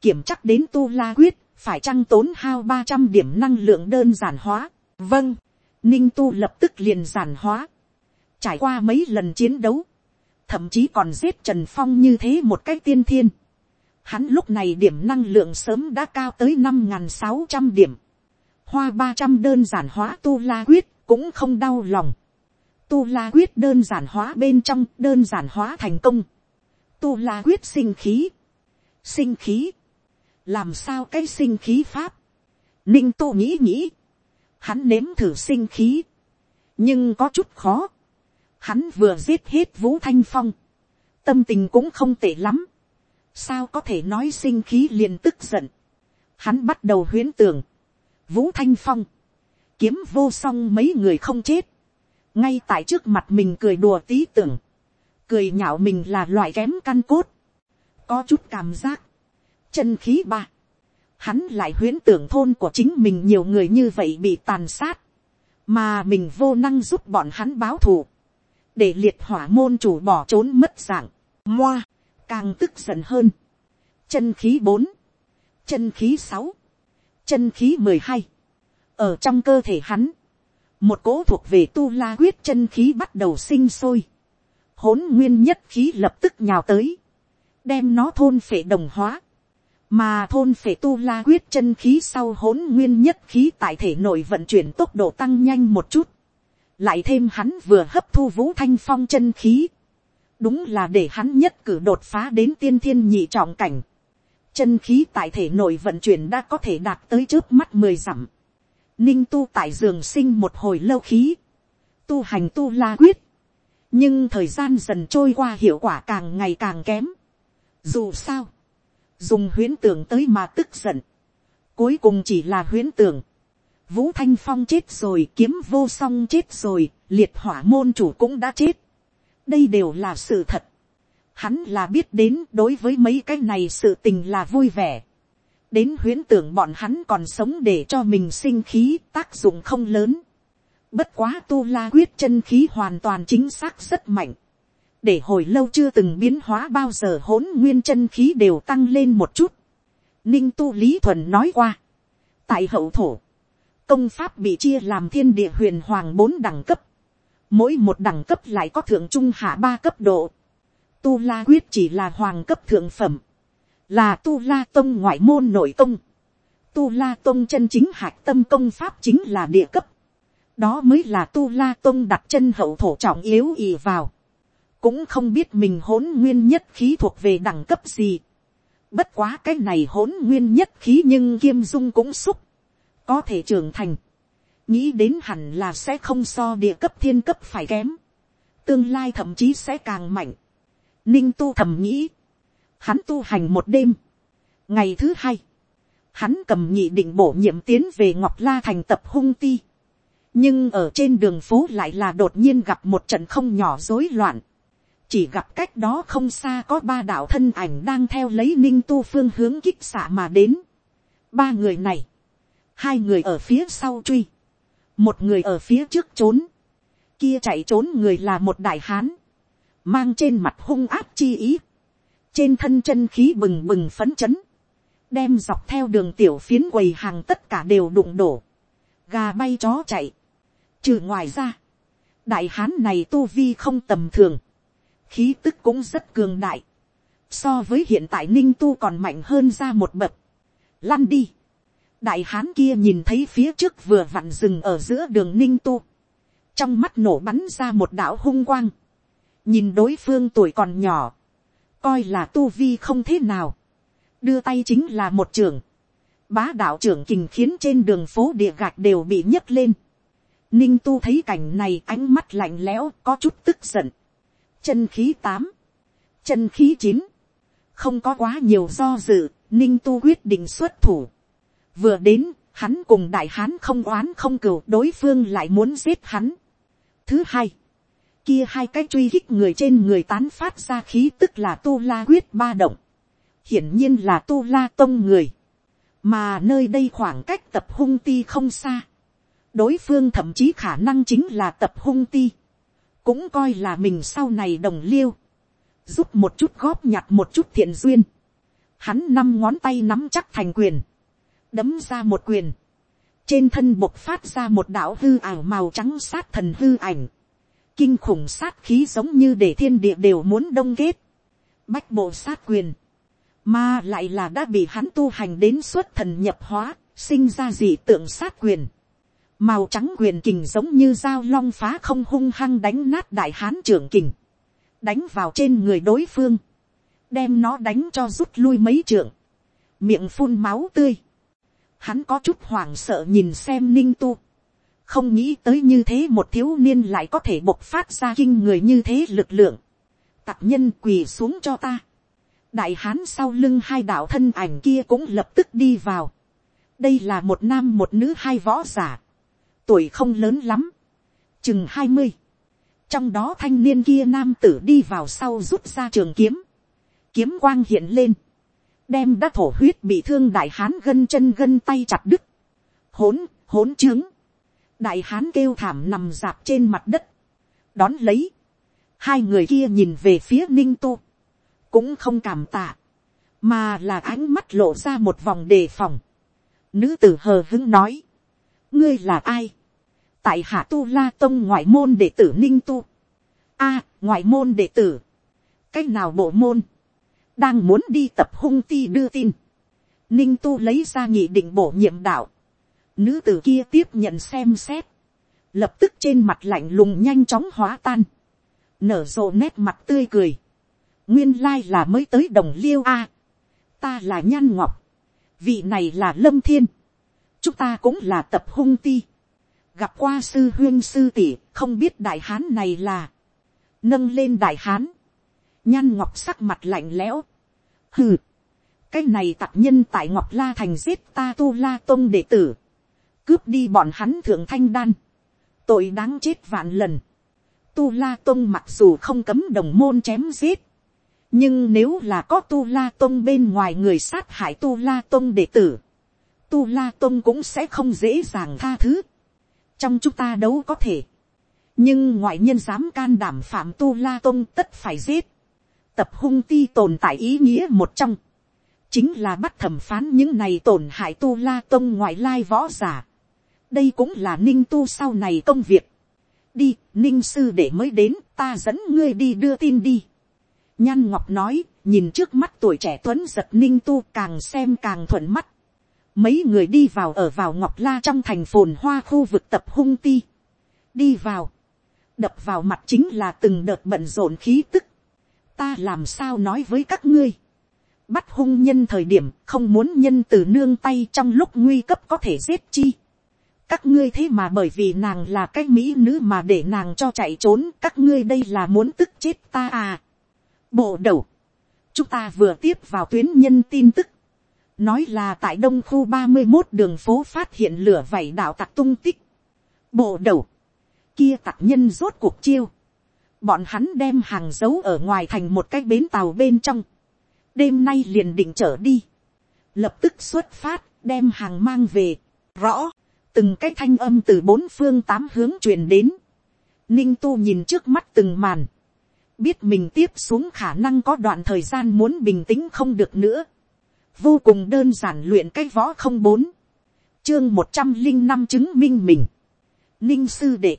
kiểm chắc đến tu la quyết, phải trăng tốn hao ba trăm điểm năng lượng đơn giản hóa. vâng, ninh tu lập tức liền giản hóa. trải qua mấy lần chiến đấu, thậm chí còn giết trần phong như thế một cách tiên thiên Hắn lúc này điểm năng lượng sớm đã cao tới năm sáu trăm điểm. Hoa ba trăm đơn giản hóa tu la quyết cũng không đau lòng. Tu la quyết đơn giản hóa bên trong, đơn giản hóa thành công. Tu la quyết sinh khí. Sinh khí. Làm sao cái sinh khí pháp. Ninh tu nghĩ nghĩ. Hắn nếm thử sinh khí. Nhưng có chút khó. Hắn vừa giết hết vũ thanh phong. Tâm tình cũng không tệ lắm. Sao có thể nói sinh khí liền tức giận. Hắn bắt đầu huyến tưởng, vũ thanh phong, kiếm vô song mấy người không chết, ngay tại trước mặt mình cười đùa tí tưởng, cười nhạo mình là loại kém căn cốt, có chút cảm giác, chân khí ba, hắn lại huyến tưởng thôn của chính mình nhiều người như vậy bị tàn sát, mà mình vô năng giúp bọn hắn báo thù, để liệt hỏa môn chủ bỏ trốn mất dạng, moa, càng tức giận hơn. Chân khí bốn, chân khí sáu, chân khí mười hai. Ở trong cơ thể hắn, một cỗ thuộc về tu la quyết chân khí bắt đầu sinh sôi. Hỗn nguyên nhất khí lập tức nhào tới, đem nó thôn phệ đồng hóa. Mà thôn phệ tu la quyết chân khí sau hỗn nguyên nhất khí tại thể nội vận chuyển tốc độ tăng nhanh một chút. Lại thêm hắn vừa hấp thu vũ thanh phong chân khí đúng là để hắn nhất cử đột phá đến tiên thiên nhị trọng cảnh. chân khí tại thể nội vận chuyển đã có thể đạt tới trước mắt mười dặm. ninh tu tại giường sinh một hồi lâu khí. tu hành tu la quyết. nhưng thời gian dần trôi qua hiệu quả càng ngày càng kém. dù sao, dùng huyến tưởng tới mà tức giận. cuối cùng chỉ là huyến tưởng. Vũ Thanh Phong chết rồi, kiếm vô song chết rồi, liệt hỏa môn chủ cũng đã chết đây đều là sự thật. Hắn là biết đến đối với mấy cái này sự tình là vui vẻ. Đến huyến tưởng bọn hắn còn sống để cho mình sinh khí tác dụng không lớn. Bất quá tu la quyết chân khí hoàn toàn chính xác rất mạnh. Để hồi lâu chưa từng biến hóa bao giờ hỗn nguyên chân khí đều tăng lên một chút. Ninh tu lý thuần nói qua. Tại hậu thổ công pháp bị chia làm thiên địa huyền hoàng bốn đẳng cấp, mỗi một đẳng cấp lại có thượng trung hạ ba cấp độ, tu la quyết chỉ là hoàng cấp thượng phẩm, là tu la tông ngoại môn nội tông, tu la tông chân chính hạch tâm công pháp chính là địa cấp, đó mới là tu la tông đặt chân hậu thổ trọng yếu ì vào, cũng không biết mình hỗn nguyên nhất khí thuộc về đẳng cấp gì, bất quá cái này hỗn nguyên nhất khí nhưng kiêm dung cũng xúc, có thể trưởng thành, nghĩ đến hẳn là sẽ không so địa cấp thiên cấp phải kém, tương lai thậm chí sẽ càng mạnh, ninh tu thầm nghĩ, hắn tu hành một đêm, ngày thứ hai, hắn cầm nhị định bổ nhiệm tiến về ngọc la thành tập hung ti, nhưng ở trên đường phố lại là đột nhiên gặp một trận không nhỏ rối loạn, chỉ gặp cách đó không xa có ba đạo thân ảnh đang theo lấy ninh tu phương hướng kích xạ mà đến. ba người này, hai người ở phía sau truy, một người ở phía trước trốn, kia chạy trốn người là một đại hán, mang trên mặt hung áp chi ý, trên thân chân khí bừng bừng phấn chấn, đem dọc theo đường tiểu phiến quầy hàng tất cả đều đụng đổ, gà bay chó chạy, trừ ngoài ra, đại hán này tu vi không tầm thường, khí tức cũng rất cường đại, so với hiện tại ninh tu còn mạnh hơn ra một bậc, lăn đi, đại hán kia nhìn thấy phía trước vừa vặn rừng ở giữa đường ninh tu, trong mắt nổ bắn ra một đạo hung quang, nhìn đối phương tuổi còn nhỏ, coi là tu vi không thế nào, đưa tay chính là một trưởng, bá đạo trưởng kình khiến trên đường phố địa gạch đều bị nhấc lên, ninh tu thấy cảnh này ánh mắt lạnh lẽo có chút tức giận, chân khí tám, chân khí chín, không có quá nhiều do dự, ninh tu quyết định xuất thủ vừa đến, hắn cùng đại hán không oán không cừu đối phương lại muốn giết hắn. thứ hai, kia hai cái truy hích người trên người tán phát ra khí tức là tu la quyết ba động, hiển nhiên là tu la tông người, mà nơi đây khoảng cách tập hung ti không xa, đối phương thậm chí khả năng chính là tập hung ti. Cũng coi là mình sau này đồng liêu, giúp một chút góp nhặt một chút thiện duyên, hắn năm ngón tay nắm chắc thành quyền, đấm ra một quyền, trên thân bộc phát ra một đạo hư ảo màu trắng sát thần hư ảnh, kinh khủng sát khí giống như để thiên địa đều muốn đông kết, bách bộ sát quyền, mà lại là đã bị hắn tu hành đến suốt thần nhập hóa, sinh ra dị tượng sát quyền, màu trắng quyền kình giống như dao long phá không hung hăng đánh nát đại hán trưởng kình, đánh vào trên người đối phương, đem nó đánh cho rút lui mấy trưởng, miệng phun máu tươi, hắn có chút hoảng sợ nhìn xem ninh tu, không nghĩ tới như thế một thiếu niên lại có thể bộc phát ra kinh người như thế lực lượng, tặc nhân quỳ xuống cho ta, đại hán sau lưng hai đạo thân ảnh kia cũng lập tức đi vào, đây là một nam một nữ hai võ giả, tuổi không lớn lắm, chừng hai mươi, trong đó thanh niên kia nam tử đi vào sau rút ra trường kiếm, kiếm quang hiện lên, đem đã thổ huyết bị thương đại hán gân chân gân tay chặt đứt, hỗn, hỗn trướng, đại hán kêu thảm nằm dạp trên mặt đất, đón lấy, hai người kia nhìn về phía ninh tu, cũng không cảm tạ, mà là ánh mắt lộ ra một vòng đề phòng. Nữ tử hờ hứng nói, ngươi là ai, tại hạ tu la tông ngoại môn đệ tử ninh tu. a, ngoại môn đệ tử. cách nào bộ môn đang muốn đi tập hung ti đưa tin. ninh tu lấy ra nghị định bổ nhiệm đạo. nữ tử kia tiếp nhận xem xét. lập tức trên mặt lạnh lùng nhanh chóng hóa tan. nở rộ nét mặt tươi cười. nguyên lai là mới tới đồng liêu a. ta là nhan ngọc. vị này là lâm thiên. chúng ta cũng là tập hung ti gặp qua sư huyên sư tỷ, không biết đại hán này là, nâng lên đại hán, nhan ngọc sắc mặt lạnh lẽo, hừ, cái này tặc nhân tại ngọc la thành giết ta tu la tôn đệ tử, cướp đi bọn hắn thượng thanh đan, tội đáng chết vạn lần, tu la tôn mặc dù không cấm đồng môn chém giết, nhưng nếu là có tu la tôn bên ngoài người sát hại tu la tôn đệ tử, tu la tôn cũng sẽ không dễ dàng tha thứ. Trong chúng ta đấu có thể, nhưng ngoại nhân dám can đảm phạm tu la tôn tất phải giết, tập hung ti tồn tại ý nghĩa một trong, chính là bắt thẩm phán những này tổn hại tu la tông ngoại lai võ giả, đây cũng là ninh tu sau này công việc. đi, ninh sư để mới đến, ta dẫn ngươi đi đưa tin đi. nhan ngọc nói, nhìn trước mắt tuổi trẻ tuấn giật ninh tu càng xem càng thuận mắt. mấy người đi vào ở vào ngọc la trong thành phồn hoa khu vực tập hung ti. đi vào, đập vào mặt chính là từng đợt bận rộn khí tức ta làm sao nói với các ngươi. bắt hung nhân thời điểm không muốn nhân từ nương tay trong lúc nguy cấp có thể giết chi các ngươi thế mà bởi vì nàng là cái mỹ nữ mà để nàng cho chạy trốn các ngươi đây là muốn tức chết ta à. bộ đầu, chúng ta vừa tiếp vào tuyến nhân tin tức, nói là tại đông khu ba mươi một đường phố phát hiện lửa vảy đạo tặc tung tích. bộ đầu, kia tặc nhân rốt cuộc chiêu, bọn hắn đem hàng giấu ở ngoài thành một cái bến tàu bên trong, đêm nay liền định trở đi, lập tức xuất phát đem hàng mang về, rõ, từng cái thanh âm từ bốn phương tám hướng truyền đến, ninh tu nhìn trước mắt từng màn, biết mình tiếp xuống khả năng có đoạn thời gian muốn bình tĩnh không được nữa, vô cùng đơn giản luyện cái võ không bốn, chương một trăm linh năm chứng minh mình, ninh sư đệ,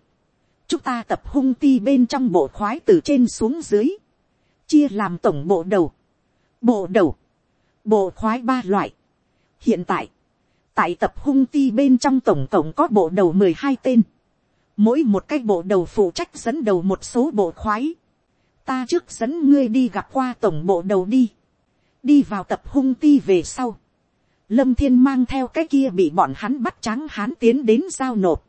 chúng ta tập hung ti bên trong bộ khoái từ trên xuống dưới, chia làm tổng bộ đầu, bộ đầu, bộ khoái ba loại. hiện tại, tại tập hung ti bên trong tổng tổng có bộ đầu mười hai tên, mỗi một cái bộ đầu phụ trách dẫn đầu một số bộ khoái, ta trước dẫn ngươi đi gặp qua tổng bộ đầu đi, đi vào tập hung ti về sau, lâm thiên mang theo cái kia bị bọn hắn bắt trắng hán tiến đến giao nộp,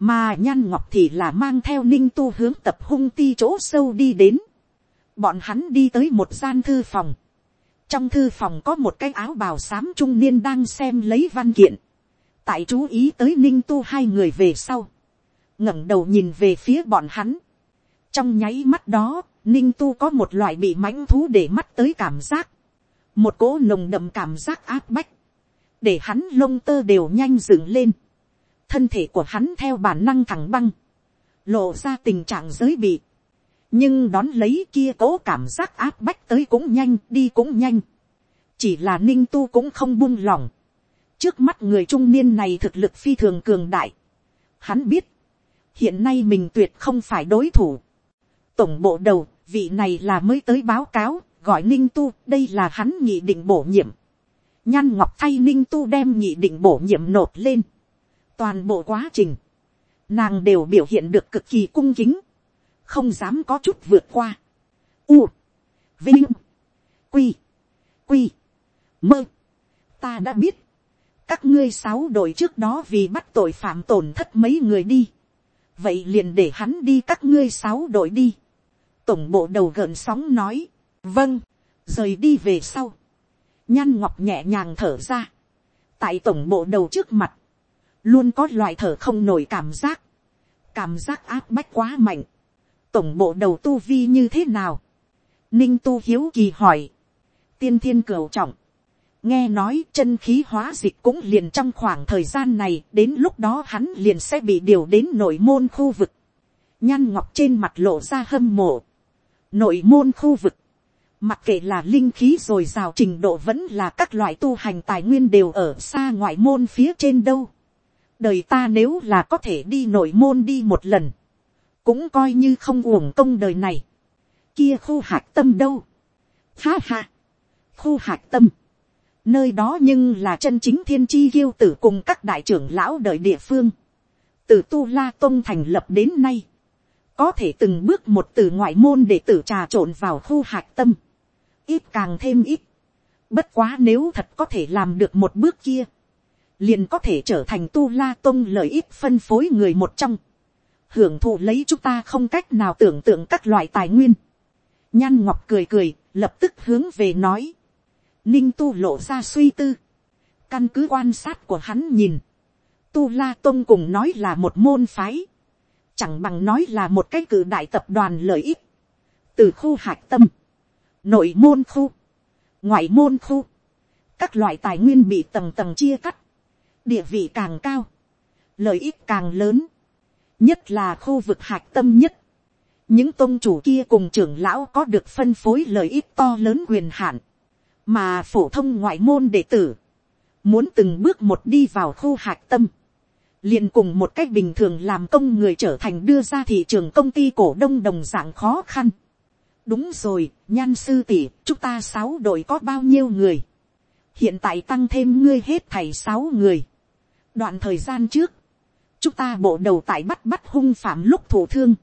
mà nhan ngọc thì là mang theo ninh tu hướng tập hung ti chỗ sâu đi đến, bọn hắn đi tới một gian thư phòng, trong thư phòng có một cái áo bào xám trung niên đang xem lấy văn kiện, tại chú ý tới ninh tu hai người về sau, ngẩng đầu nhìn về phía bọn hắn, trong nháy mắt đó, ninh tu có một loại bị mãnh thú để mắt tới cảm giác, một cỗ nồng đậm cảm giác áp bách, để hắn lông tơ đều nhanh dựng lên, thân thể của hắn theo bản năng thẳng băng, lộ ra tình trạng giới bị, nhưng đón lấy kia cố cảm giác áp bách tới cũng nhanh đi cũng nhanh, chỉ là ninh tu cũng không buông lỏng, trước mắt người trung niên này thực lực phi thường cường đại, hắn biết, hiện nay mình tuyệt không phải đối thủ, tổng bộ đầu, vị này là mới tới báo cáo, gọi ninh tu, đây là hắn nhị định bổ nhiệm. Nhan ngọc thay ninh tu đem nhị định bổ nhiệm nộp lên. Toàn bộ quá trình, nàng đều biểu hiện được cực kỳ cung kính, không dám có chút vượt qua. U, vinh, quy, quy, mơ. Ta đã biết, các ngươi sáu đội trước đó vì bắt tội phạm tổn thất mấy người đi. vậy liền để hắn đi các ngươi sáu đội đi. Tổng bộ đầu gợn sóng nói, vâng, rời đi về sau, nhan ngọc nhẹ nhàng thở ra, tại tổng bộ đầu trước mặt, luôn có loại thở không nổi cảm giác, cảm giác áp bách quá mạnh, tổng bộ đầu tu vi như thế nào, ninh tu hiếu kỳ hỏi, tiên thiên cửu trọng, nghe nói chân khí hóa dịch cũng liền trong khoảng thời gian này đến lúc đó hắn liền sẽ bị điều đến nội môn khu vực. Nhan ngọc trên mặt lộ ra hâm mộ. Nội môn khu vực, mặc kệ là linh khí rồi rào trình độ vẫn là các loại tu hành tài nguyên đều ở xa ngoại môn phía trên đâu đời ta nếu là có thể đi nội môn đi một lần, cũng coi như không uổng công đời này. kia khu hạc tâm đâu. ha ha. khu hạc tâm. nơi đó nhưng là chân chính thiên chi ghiêu tử cùng các đại trưởng lão đời địa phương. từ tu la tôn thành lập đến nay có thể từng bước một từ ngoại môn để tử trà trộn vào khu hạc tâm, ít càng thêm ít. Bất quá nếu thật có thể làm được một bước kia, liền có thể trở thành tu la tông lợi ích phân phối người một trong, hưởng thụ lấy chúng ta không cách nào tưởng tượng các loại tài nguyên. Nhan ngọc cười cười, lập tức hướng về nói. Ninh tu lộ ra suy tư. Căn cứ quan sát của hắn nhìn. Tu la tông cùng nói là một môn phái chẳng bằng nói là một cái cử đại tập đoàn lợi ích, từ khu hạc tâm, nội môn khu, ngoại môn khu, các loại tài nguyên bị tầng tầng chia cắt, địa vị càng cao, lợi ích càng lớn, nhất là khu vực hạc tâm nhất, những tôn chủ kia cùng trưởng lão có được phân phối lợi ích to lớn quyền hạn, mà phổ thông ngoại môn đệ tử, muốn từng bước một đi vào khu hạc tâm, liền cùng một cách bình thường làm công người trở thành đưa ra thị trường công ty cổ đông đồng dạng khó khăn. đúng rồi, nhan sư tỷ, chúng ta sáu đội có bao nhiêu người. hiện tại tăng thêm ngươi hết thảy sáu người đoạn thời gian trước, chúng ta bộ đầu tại bắt bắt hung phạm lúc thủ thương.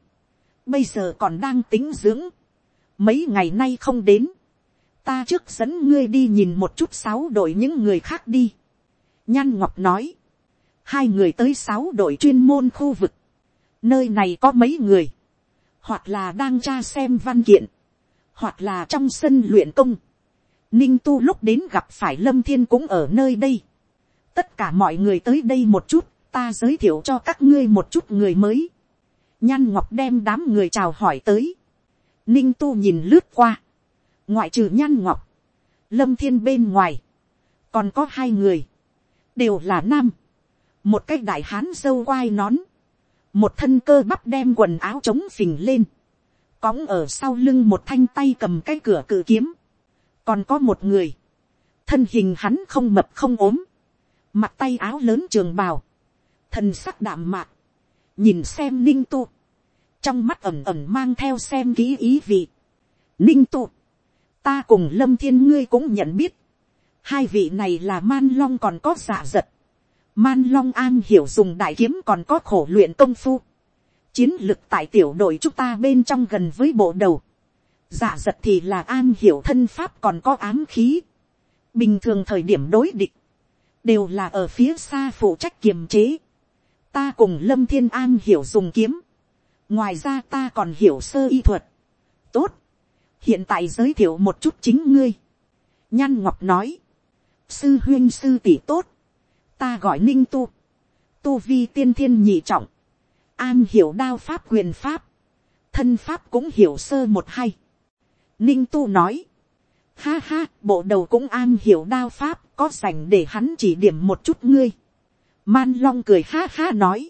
bây giờ còn đang tính dưỡng. mấy ngày nay không đến. ta trước dẫn ngươi đi nhìn một chút sáu đội những người khác đi. nhan ngọc nói hai người tới sáu đội chuyên môn khu vực, nơi này có mấy người, hoặc là đang tra xem văn kiện, hoặc là trong sân luyện công. Ninh tu lúc đến gặp phải lâm thiên cũng ở nơi đây tất cả mọi người tới đây một chút, ta giới thiệu cho các ngươi một chút người mới. Nhan ngọc đem đám người chào hỏi tới. Ninh tu nhìn lướt qua. ngoại trừ nhan ngọc, lâm thiên bên ngoài, còn có hai người, đều là nam. Một cái đại hán dâu quai nón, một thân cơ bắp đem quần áo chống phình lên, cõng ở sau lưng một thanh tay cầm cái cửa cự kiếm, còn có một người, thân hình hắn không mập không ốm, mặt tay áo lớn trường bào, thần sắc đạm mạc, nhìn xem ninh tu, trong mắt ẩm ẩm mang theo xem ký ý vị. Ninh tu, ta cùng lâm thiên ngươi cũng nhận biết, hai vị này là man long còn có giả giật, Man Long An hiểu dùng đại kiếm còn có khổ luyện công phu. Chiến lực tại tiểu đội chúng ta bên trong gần với bộ đầu. Giả giật thì là an hiểu thân pháp còn có ám khí. Bình thường thời điểm đối địch. Đều là ở phía xa phụ trách kiềm chế. Ta cùng Lâm Thiên An hiểu dùng kiếm. Ngoài ra ta còn hiểu sơ y thuật. Tốt. Hiện tại giới thiệu một chút chính ngươi. Nhan Ngọc nói. Sư huyên sư tỷ tốt ta gọi ninh tu, tu vi tiên thiên nhị trọng, an hiểu đao pháp quyền pháp, thân pháp cũng hiểu sơ một hay. ninh tu nói, ha ha, bộ đầu cũng an hiểu đao pháp, có sành để hắn chỉ điểm một chút ngươi. Man long cười ha ha nói,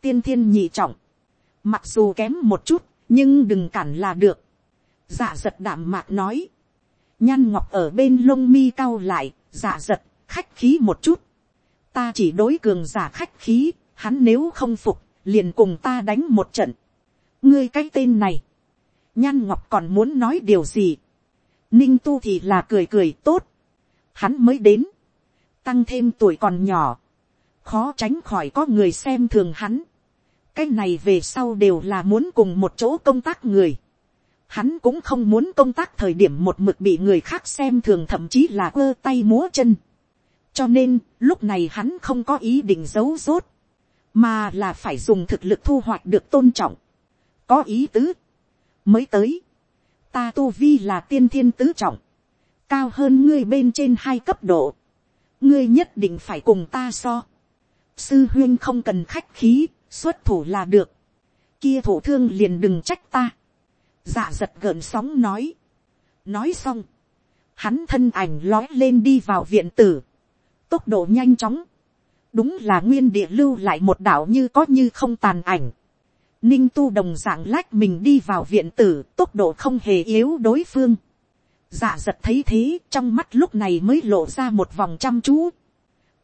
tiên thiên nhị trọng, mặc dù kém một chút, nhưng đừng cản là được. dạ giật đảm mạc nói, nhan ngọc ở bên lông mi cao lại, dạ giật, khách khí một chút, ta chỉ đối cường giả khách khí, hắn nếu không phục, liền cùng ta đánh một trận. ngươi cái tên này, nhan ngọc còn muốn nói điều gì, ninh tu thì là cười cười tốt, hắn mới đến, tăng thêm tuổi còn nhỏ, khó tránh khỏi có người xem thường hắn, cái này về sau đều là muốn cùng một chỗ công tác người, hắn cũng không muốn công tác thời điểm một mực bị người khác xem thường thậm chí là quơ tay múa chân. Cho nên lúc này hắn không có ý định giấu rốt, mà là phải dùng thực lực thu hoạch được tôn trọng, có ý tứ, mới tới, ta tu vi là tiên thiên tứ trọng, cao hơn ngươi bên trên hai cấp độ, ngươi nhất định phải cùng ta so, sư huyên không cần khách khí, xuất thủ là được, kia thủ thương liền đừng trách ta, dạ giật gợn sóng nói, nói xong, hắn thân ảnh lói lên đi vào viện tử, tốc độ nhanh chóng, đúng là nguyên địa lưu lại một đảo như có như không tàn ảnh. Ninh tu đồng dạng lách mình đi vào viện tử, tốc độ không hề yếu đối phương. Dạ giật thấy thế, trong mắt lúc này mới lộ ra một vòng chăm chú.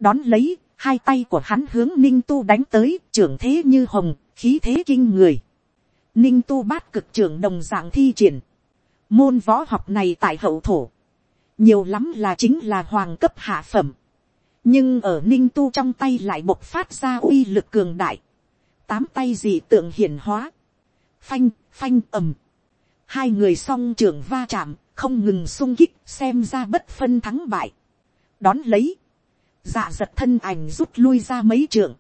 Đón lấy, hai tay của hắn hướng ninh tu đánh tới, trưởng thế như hồng, khí thế kinh người. Ninh tu bát cực trưởng đồng dạng thi triển. Môn võ học này tại hậu thổ. Nhiều lắm là chính là hoàng cấp hạ phẩm nhưng ở ninh tu trong tay lại bộc phát ra uy lực cường đại, tám tay dị tượng hiển hóa, phanh, phanh ầm, hai người song trưởng va chạm, không ngừng sung kích xem ra bất phân thắng bại, đón lấy, dạ giật thân ảnh rút lui ra mấy trưởng,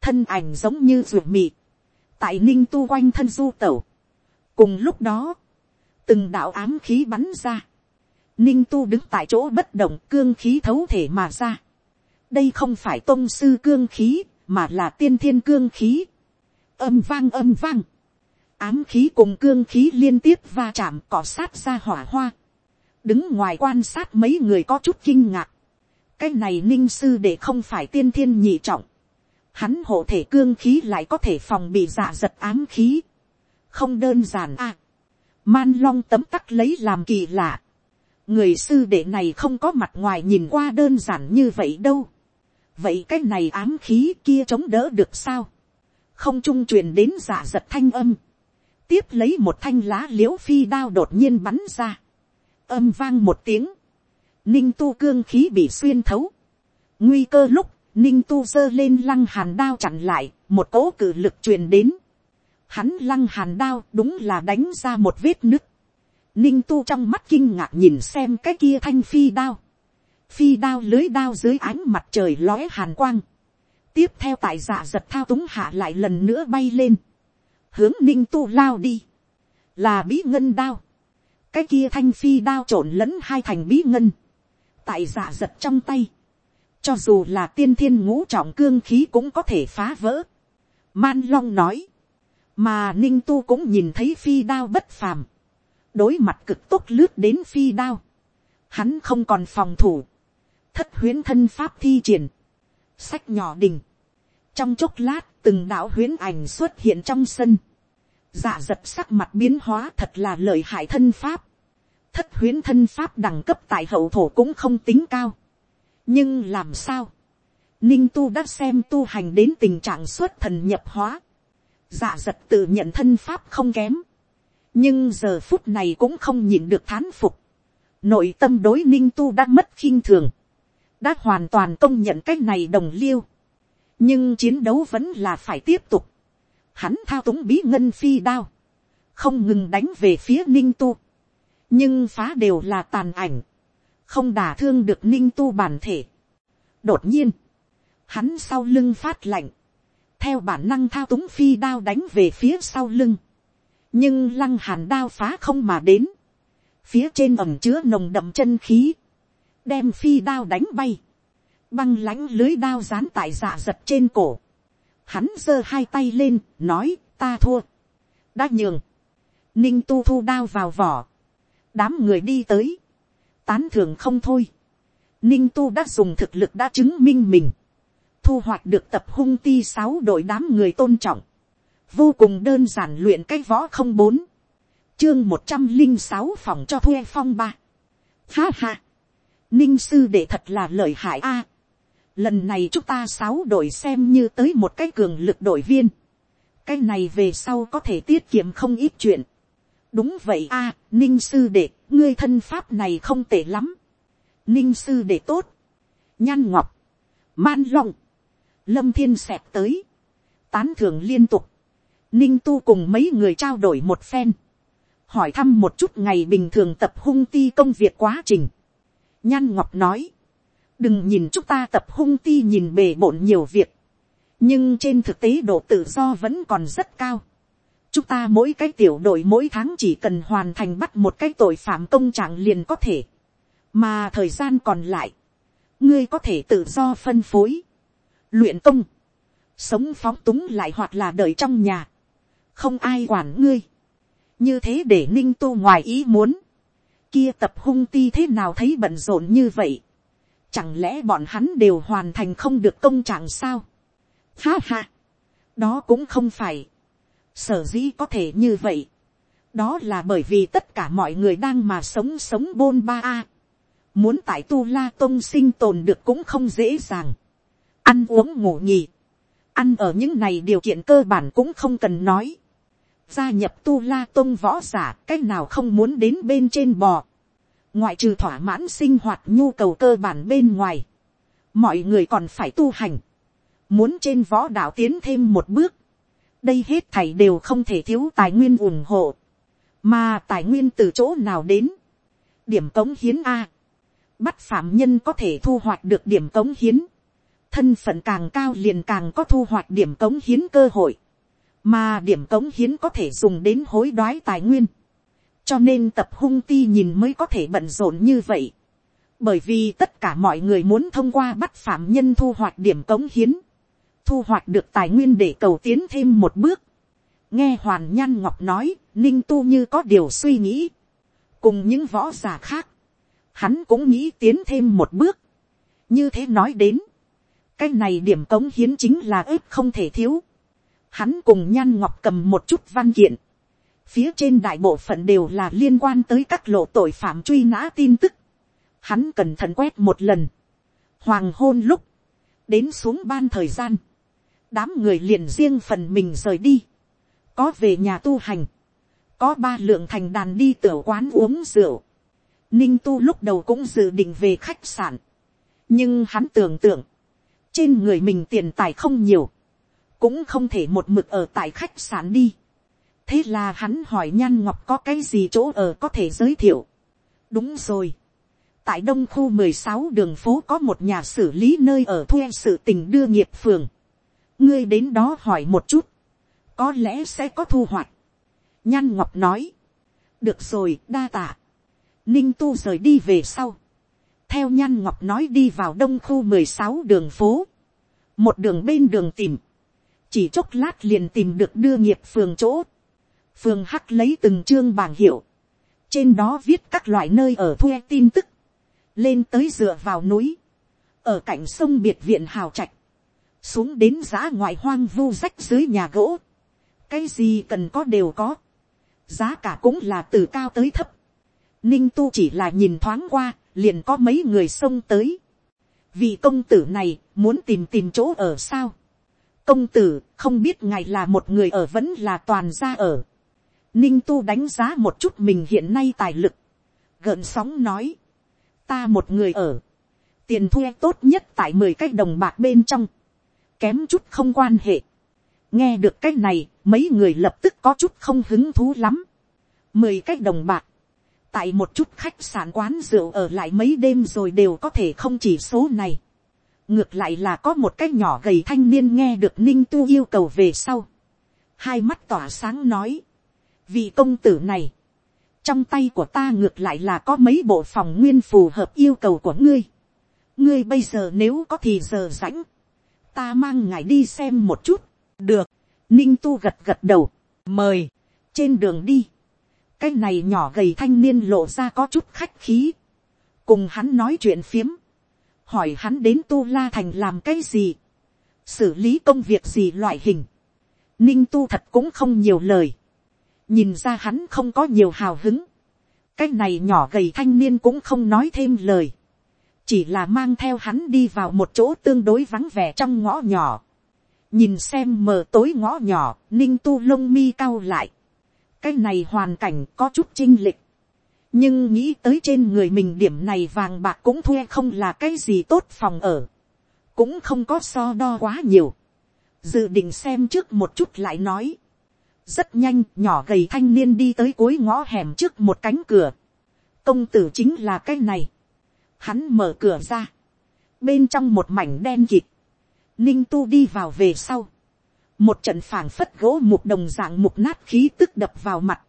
thân ảnh giống như ruột mị, tại ninh tu quanh thân du tẩu, cùng lúc đó, từng đạo ám khí bắn ra, ninh tu đứng tại chỗ bất động cương khí thấu thể mà ra, đây không phải tôn sư cương khí, mà là tiên thiên cương khí âm vang âm vang. ám khí cùng cương khí liên tiếp va chạm cỏ sát ra hỏa hoa. đứng ngoài quan sát mấy người có chút kinh ngạc. cái này ninh sư để không phải tiên thiên nhị trọng. hắn hộ thể cương khí lại có thể phòng bị dạ giật ám khí. không đơn giản à. man long tấm tắc lấy làm kỳ lạ. người sư đệ này không có mặt ngoài nhìn qua đơn giản như vậy đâu vậy cái này ám khí kia chống đỡ được sao, không trung truyền đến giả giật thanh âm, tiếp lấy một thanh lá l i ễ u phi đao đột nhiên bắn ra, âm vang một tiếng, ninh tu cương khí bị xuyên thấu, nguy cơ lúc, ninh tu giơ lên lăng hàn đao chặn lại, một cỗ cử lực truyền đến, hắn lăng hàn đao đúng là đánh ra một vết nứt, ninh tu trong mắt kinh ngạc nhìn xem cái kia thanh phi đao, phi đao lưới đao dưới ánh mặt trời lói hàn quang, tiếp theo tại dạ giật thao túng hạ lại lần nữa bay lên, hướng ninh tu lao đi, là bí ngân đao, cái kia thanh phi đao trộn lẫn hai thành bí ngân, tại dạ giật trong tay, cho dù là tiên thiên ngũ trọng cương khí cũng có thể phá vỡ. Man long nói, mà ninh tu cũng nhìn thấy phi đao bất phàm, đối mặt cực tốt lướt đến phi đao, hắn không còn phòng thủ, thất huyến thân pháp thi triển, sách nhỏ đình, trong chốc lát từng đạo huyến ảnh xuất hiện trong sân, dạ giật sắc mặt biến hóa thật là lợi hại thân pháp, thất huyến thân pháp đẳng cấp tại hậu thổ cũng không tính cao, nhưng làm sao, ninh tu đã xem tu hành đến tình trạng xuất thần nhập hóa, dạ giật tự nhận thân pháp không kém, nhưng giờ phút này cũng không nhìn được thán phục, nội tâm đối ninh tu đã mất khinh thường, đã hoàn toàn công nhận cái này đồng liêu, nhưng chiến đấu vẫn là phải tiếp tục. Hắn thao túng bí ngân phi đao, không ngừng đánh về phía ninh tu, nhưng phá đều là tàn ảnh, không đả thương được ninh tu bản thể. đột nhiên, hắn sau lưng phát lạnh, theo bản năng thao túng phi đao đánh về phía sau lưng, nhưng lăng hàn đao phá không mà đến, phía trên ẩm chứa nồng đậm chân khí, đem phi đao đánh bay, băng lãnh lưới đao dán tại dạ giật trên cổ. Hắn giơ hai tay lên, nói, ta thua. đã nhường. ninh tu thu đao vào vỏ. đám người đi tới. tán thường không thôi. ninh tu đã dùng thực lực đã chứng minh mình. thu hoạch được tập hung ti sáu đội đám người tôn trọng. vô cùng đơn giản luyện cái võ không bốn. chương một trăm linh sáu phòng cho thuê phong ba. ha ha ninh sư để thật là lợi hại a lần này chúng ta sáu đội xem như tới một cái cường lực đội viên. cái này về sau có thể tiết kiệm không ít chuyện. đúng vậy a, ninh sư đệ, ngươi thân pháp này không tệ lắm. ninh sư đệ tốt. nhan ngọc, man long, lâm thiên xẹp tới, tán thưởng liên tục. ninh tu cùng mấy người trao đổi một phen. hỏi thăm một chút ngày bình thường tập hung ti công việc quá trình nhan ngọc nói, đừng nhìn chúng ta tập hung ti nhìn bề bộn nhiều việc, nhưng trên thực tế độ tự do vẫn còn rất cao. chúng ta mỗi cái tiểu đội mỗi tháng chỉ cần hoàn thành bắt một cái tội phạm công trạng liền có thể, mà thời gian còn lại, ngươi có thể tự do phân phối, luyện công, sống phóng túng lại hoặc là đợi trong nhà, không ai quản ngươi, như thế để ninh tu ngoài ý muốn, kia tập hung ti thế nào thấy bận rộn như vậy, Chẳng lẽ bọn hắn đều hoàn thành không được công trạng sao? Ha ha. Đó cũng không phải. Sở dĩ có thể như vậy. Đó là bởi vì tất cả mọi người đang mà sống sống bôn ba a. Muốn tại tu la tông sinh tồn được cũng không dễ dàng. Ăn uống ngủ nghỉ, Ăn ở những này điều kiện cơ bản cũng không cần nói. Gia nhập tu la tôn võ giả cách nào không muốn đến bên trên bò. Ngoại trừ thỏa mãn sinh hoạt nhu cầu cơ bản bên ngoài, mọi người còn phải tu hành, muốn trên võ đạo tiến thêm một bước, đây hết thảy đều không thể thiếu tài nguyên ủng hộ, mà tài nguyên từ chỗ nào đến, điểm cống hiến a, bắt phạm nhân có thể thu hoạch được điểm cống hiến, thân phận càng cao liền càng có thu hoạch điểm cống hiến cơ hội, mà điểm cống hiến có thể dùng đến hối đoái tài nguyên, cho nên tập hung ti nhìn mới có thể bận rộn như vậy. bởi vì tất cả mọi người muốn thông qua bắt phạm nhân thu hoạch điểm cống hiến, thu hoạch được tài nguyên để cầu tiến thêm một bước. nghe hoàn nhan ngọc nói, ninh tu như có điều suy nghĩ, cùng những võ giả khác, hắn cũng nghĩ tiến thêm một bước. như thế nói đến, cái này điểm cống hiến chính là ếp không thể thiếu. Hắn cùng nhan ngọc cầm một chút văn kiện, Phía trên đại bộ phận đều là liên quan tới các lộ tội phạm truy nã tin tức. Hắn cẩn thận quét một lần. Hoàng hôn lúc. đến xuống ban thời gian, đám người liền riêng phần mình rời đi, có về nhà tu hành, có ba lượng thành đàn đi tiểu quán uống rượu, ninh tu lúc đầu cũng dự định về khách sạn, nhưng hắn tưởng tượng, trên người mình tiền tài không nhiều, cũng không thể một mực ở tại khách sạn đi. thế là hắn hỏi nhan ngọc có cái gì chỗ ở có thể giới thiệu. đúng rồi. tại đông khu mười sáu đường phố có một nhà xử lý nơi ở thuê sự tình đưa nghiệp phường. ngươi đến đó hỏi một chút. có lẽ sẽ có thu hoạch. nhan ngọc nói. được rồi, đa tạ. ninh tu rời đi về sau. theo nhan ngọc nói đi vào đông khu mười sáu đường phố. một đường bên đường tìm chỉ chốc lát liền tìm được đưa nghiệp phường chỗ, phường hắc lấy từng chương bảng hiệu, trên đó viết các loại nơi ở thuê tin tức, lên tới dựa vào núi, ở cạnh sông biệt viện hào trạch, xuống đến giá ngoại hoang vu rách dưới nhà gỗ, cái gì cần có đều có, giá cả cũng là từ cao tới thấp, ninh tu chỉ là nhìn thoáng qua, liền có mấy người xông tới, vì công tử này muốn tìm tìm chỗ ở sao, công tử, không biết ngài là một người ở vẫn là toàn gia ở. ninh tu đánh giá một chút mình hiện nay tài lực. gợn sóng nói. ta một người ở. tiền thuê tốt nhất tại mười cái đồng bạc bên trong. kém chút không quan hệ. nghe được cái này, mấy người lập tức có chút không hứng thú lắm. mười cái đồng bạc. tại một chút khách sạn quán rượu ở lại mấy đêm rồi đều có thể không chỉ số này ngược lại là có một cái nhỏ gầy thanh niên nghe được ninh tu yêu cầu về sau, hai mắt tỏa sáng nói, vị công tử này, trong tay của ta ngược lại là có mấy bộ phòng nguyên phù hợp yêu cầu của ngươi, ngươi bây giờ nếu có thì giờ rãnh, ta mang ngài đi xem một chút, được, ninh tu gật gật đầu, mời, trên đường đi, cái này nhỏ gầy thanh niên lộ ra có chút khách khí, cùng hắn nói chuyện phiếm, hỏi hắn đến tu la thành làm cái gì, xử lý công việc gì loại hình, ninh tu thật cũng không nhiều lời, nhìn ra hắn không có nhiều hào hứng, cái này nhỏ gầy thanh niên cũng không nói thêm lời, chỉ là mang theo hắn đi vào một chỗ tương đối vắng vẻ trong ngõ nhỏ, nhìn xem mờ tối ngõ nhỏ, ninh tu lông mi cao lại, cái này hoàn cảnh có chút chinh lịch, nhưng nghĩ tới trên người mình điểm này vàng bạc cũng thuê không là cái gì tốt phòng ở, cũng không có so đo quá nhiều, dự định xem trước một chút lại nói, rất nhanh nhỏ gầy thanh niên đi tới cuối ngõ hẻm trước một cánh cửa, công tử chính là cái này, hắn mở cửa ra, bên trong một mảnh đen kịt, ninh tu đi vào về sau, một trận phảng phất gỗ mục đồng dạng mục nát khí tức đập vào mặt,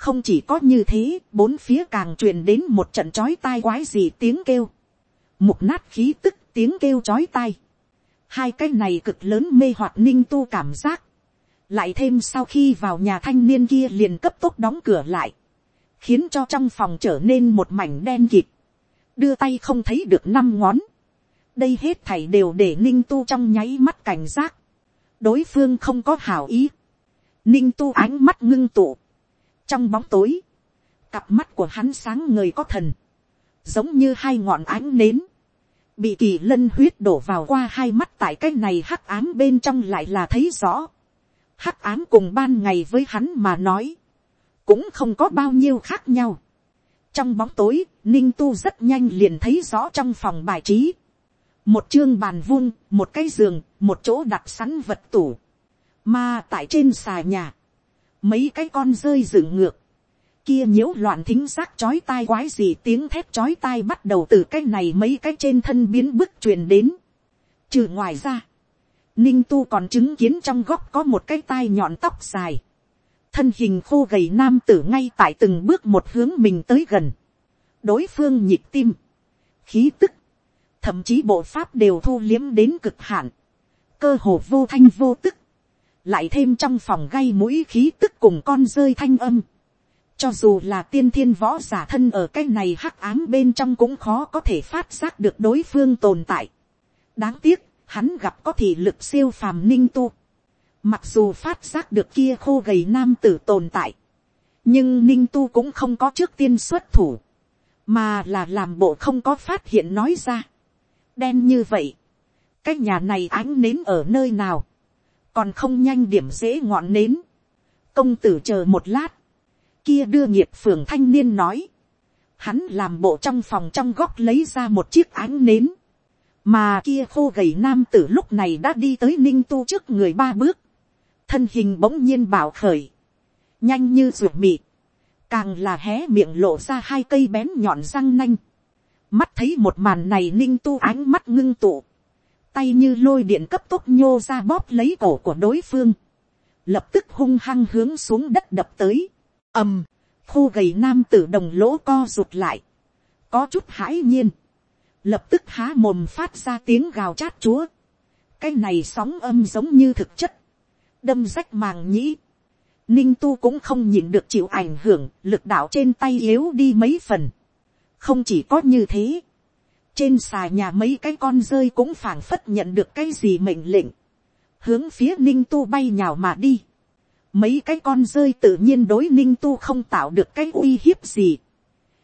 không chỉ có như thế, bốn phía càng truyền đến một trận chói tai quái gì tiếng kêu. Mục nát khí tức tiếng kêu chói tai. Hai cái này cực lớn mê hoặc ninh tu cảm giác. Lại thêm sau khi vào nhà thanh niên kia liền cấp tốc đóng cửa lại. Khiến cho trong phòng trở nên một mảnh đen kịt. Đưa tay không thấy được năm ngón. Đây hết thảy đều để ninh tu trong nháy mắt cảnh giác. Đối phương không có hảo ý. Ninh tu ánh mắt ngưng tụ trong bóng tối, cặp mắt của hắn sáng ngời có thần, giống như hai ngọn ánh nến, bị kỳ lân huyết đổ vào qua hai mắt tại cái này hắc ám bên trong lại là thấy rõ. hắc ám cùng ban ngày với hắn mà nói, cũng không có bao nhiêu khác nhau. trong bóng tối, ninh tu rất nhanh liền thấy rõ trong phòng bài trí. một chương bàn vuông, một cái giường, một chỗ đặt sẵn vật tủ. mà tại trên xà nhà, mấy cái con rơi dựng ngược, kia nhiễu loạn thính giác chói tai quái gì tiếng thép chói tai bắt đầu từ cái này mấy cái trên thân biến bức truyền đến. Trừ ngoài ra, ninh tu còn chứng kiến trong góc có một cái tai nhọn tóc dài, thân hình khô gầy nam tử ngay tại từng bước một hướng mình tới gần, đối phương nhịp tim, khí tức, thậm chí bộ pháp đều thu liếm đến cực hạn, cơ hồ vô thanh vô tức, lại thêm trong phòng gây mũi khí tức cùng con rơi thanh âm. cho dù là tiên thiên võ giả thân ở cái này hắc ám bên trong cũng khó có thể phát giác được đối phương tồn tại. đáng tiếc, hắn gặp có thị lực siêu phàm ninh tu. mặc dù phát giác được kia khô gầy nam tử tồn tại, nhưng ninh tu cũng không có trước tiên xuất thủ, mà là làm bộ không có phát hiện nói ra. đen như vậy, cái nhà này ánh nến ở nơi nào, còn không nhanh điểm dễ ngọn nến, công tử chờ một lát, kia đưa nghiệp phường thanh niên nói, hắn làm bộ trong phòng trong góc lấy ra một chiếc ánh nến, mà kia khô gầy nam tử lúc này đã đi tới ninh tu trước người ba bước, thân hình bỗng nhiên bảo khởi, nhanh như ruột mị, càng là hé miệng lộ ra hai cây bén nhọn răng nanh, mắt thấy một màn này ninh tu ánh mắt ngưng tụ, tay như lôi điện cấp tốc nhô ra bóp lấy cổ của đối phương, lập tức hung hăng hướng xuống đất đập tới, ầm, khô gầy nam tử đồng lỗ co rụt lại, có chút hãi nhiên, lập tức há mồm phát ra tiếng gào chát chúa, cái này sóng âm giống như thực chất, đâm rách màng nhĩ, ninh tu cũng không nhìn được chịu ảnh hưởng, lực đạo trên tay yếu đi mấy phần, không chỉ có như thế, trên xà nhà mấy cái con rơi cũng phảng phất nhận được cái gì mệnh lệnh, hướng phía ninh tu bay nhào mà đi. Mấy cái con rơi tự nhiên đối ninh tu không tạo được cái uy hiếp gì.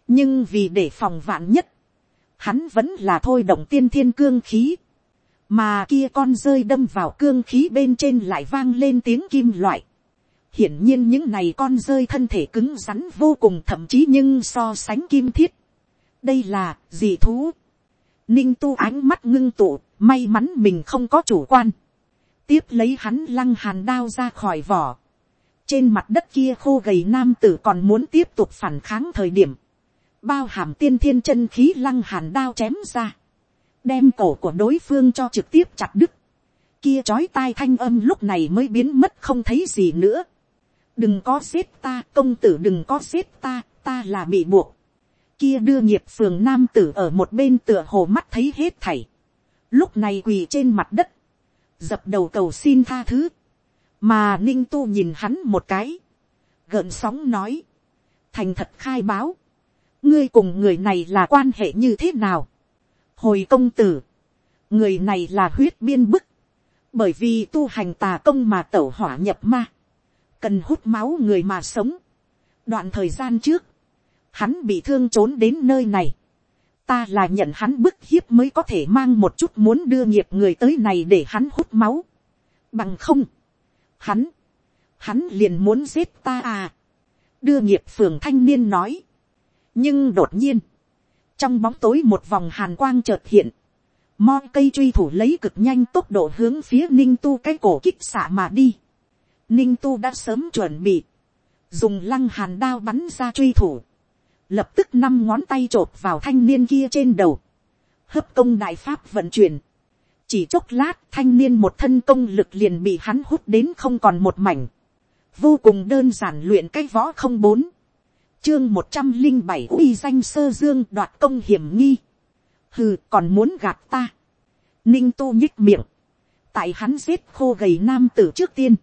nhưng vì để phòng vạn nhất, hắn vẫn là thôi động tiên thiên cương khí, mà kia con rơi đâm vào cương khí bên trên lại vang lên tiếng kim loại. hiển nhiên những này con rơi thân thể cứng rắn vô cùng thậm chí nhưng so sánh kim thiết. đây là dị thú ninh tu ánh mắt ngưng tụ, may mắn mình không có chủ quan. tiếp lấy hắn lăng hàn đao ra khỏi vỏ. trên mặt đất kia khô gầy nam tử còn muốn tiếp tục phản kháng thời điểm bao hàm tiên thiên chân khí lăng hàn đao chém ra, đem cổ của đối phương cho trực tiếp chặt đứt, kia chói tai thanh âm lúc này mới biến mất không thấy gì nữa. đừng có giết ta công tử đừng có giết ta ta là bị buộc kia đưa nghiệp phường nam tử ở một bên tựa hồ mắt thấy hết thảy. lúc này quỳ trên mặt đất, dập đầu cầu xin tha thứ, mà ninh tu nhìn hắn một cái, gợn sóng nói, thành thật khai báo, ngươi cùng người này là quan hệ như thế nào. hồi công tử, người này là huyết biên bức, bởi vì tu hành tà công mà tẩu hỏa nhập ma, cần hút máu người mà sống. đoạn thời gian trước, hắn bị thương trốn đến nơi này, ta là nhận hắn bức hiếp mới có thể mang một chút muốn đưa nghiệp người tới này để hắn hút máu. bằng không, hắn, hắn liền muốn giết ta à. đưa nghiệp phường thanh niên nói, nhưng đột nhiên, trong bóng tối một vòng hàn quang chợt hiện, mo cây truy thủ lấy cực nhanh tốc độ hướng phía ninh tu cái cổ kích xạ mà đi. ninh tu đã sớm chuẩn bị, dùng lăng hàn đao bắn ra truy thủ, lập tức năm ngón tay chộp vào thanh niên kia trên đầu, hấp công đại pháp vận chuyển, chỉ chốc lát thanh niên một thân công lực liền bị hắn hút đến không còn một mảnh, vô cùng đơn giản luyện cái võ không bốn, chương một trăm linh bảy uy danh sơ dương đoạt công hiểm nghi. hừ còn muốn gạt ta. ninh tu nhích miệng. tại hắn giết khô gầy nam tử trước tiên.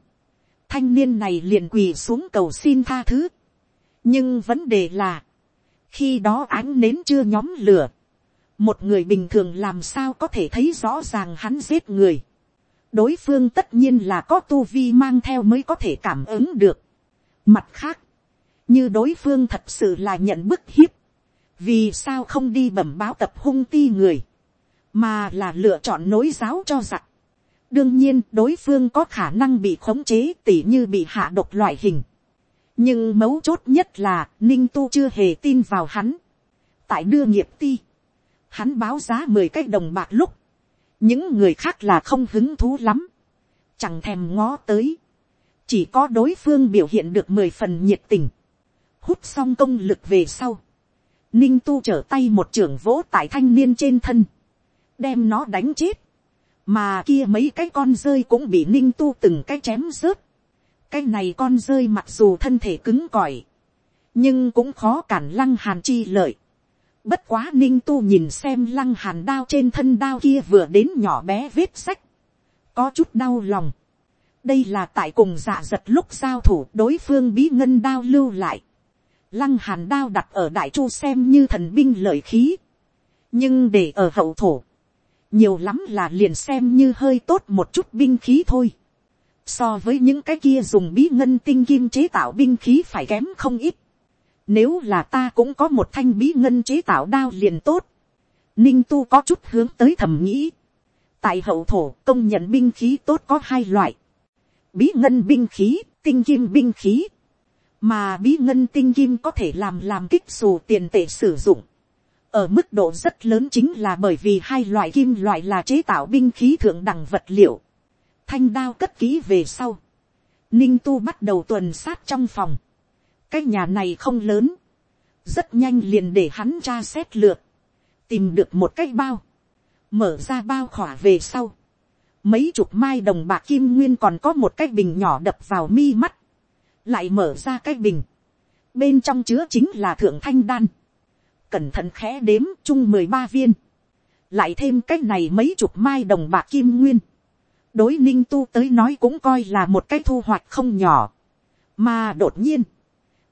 thanh niên này liền quỳ xuống cầu xin tha thứ. nhưng vấn đề là, khi đó ánh nến chưa nhóm lửa. một người bình thường làm sao có thể thấy rõ ràng hắn giết người. đối phương tất nhiên là có tu vi mang theo mới có thể cảm ứng được. mặt khác, như đối phương thật sự là nhận bức hiếp, vì sao không đi bẩm báo tập hung ti người, mà là lựa chọn nối giáo cho giặc. đương nhiên đối phương có khả năng bị khống chế tỉ như bị hạ độc loại hình nhưng mấu chốt nhất là ninh tu chưa hề tin vào hắn. tại đưa nghiệp ti, hắn báo giá mười cái đồng bạc lúc, những người khác là không hứng thú lắm, chẳng thèm ngó tới, chỉ có đối phương biểu hiện được mười phần nhiệt tình, hút xong công lực về sau, ninh tu trở tay một trưởng vỗ tại thanh niên trên thân, đem nó đánh chết, mà kia mấy cái con rơi cũng bị ninh tu từng cái chém rớt cái này con rơi mặc dù thân thể cứng cỏi, nhưng cũng khó cản lăng hàn chi lợi. bất quá ninh tu nhìn xem lăng hàn đao trên thân đao kia vừa đến nhỏ bé vết sách, có chút đau lòng. đây là tại cùng dạ giật lúc giao thủ đối phương bí ngân đao lưu lại lăng hàn đao đặt ở đại chu xem như thần binh lợi khí, nhưng để ở hậu thổ, nhiều lắm là liền xem như hơi tốt một chút binh khí thôi. So với những cái kia dùng bí ngân tinh kim chế tạo binh khí phải kém không ít. Nếu là ta cũng có một thanh bí ngân chế tạo đao liền tốt. Ninh tu có chút hướng tới thầm nghĩ. tại hậu thổ công nhận binh khí tốt có hai loại, bí ngân binh khí, tinh kim binh khí, mà bí ngân tinh kim có thể làm làm kích dù tiền tệ sử dụng. ở mức độ rất lớn chính là bởi vì hai loại kim loại là chế tạo binh khí thượng đẳng vật liệu thanh đao cất kỹ về sau. ninh tu bắt đầu tuần sát trong phòng. cái nhà này không lớn. rất nhanh liền để hắn tra xét lượt. tìm được một cái bao. mở ra bao khỏa về sau. mấy chục mai đồng bạc kim nguyên còn có một cái bình nhỏ đập vào mi mắt lại mở ra cái bình, bên trong chứa chính là thượng thanh đan, cẩn thận khẽ đếm chung mười ba viên, lại thêm cái này mấy chục mai đồng bạc kim nguyên, đối ninh tu tới nói cũng coi là một cái thu hoạch không nhỏ, mà đột nhiên,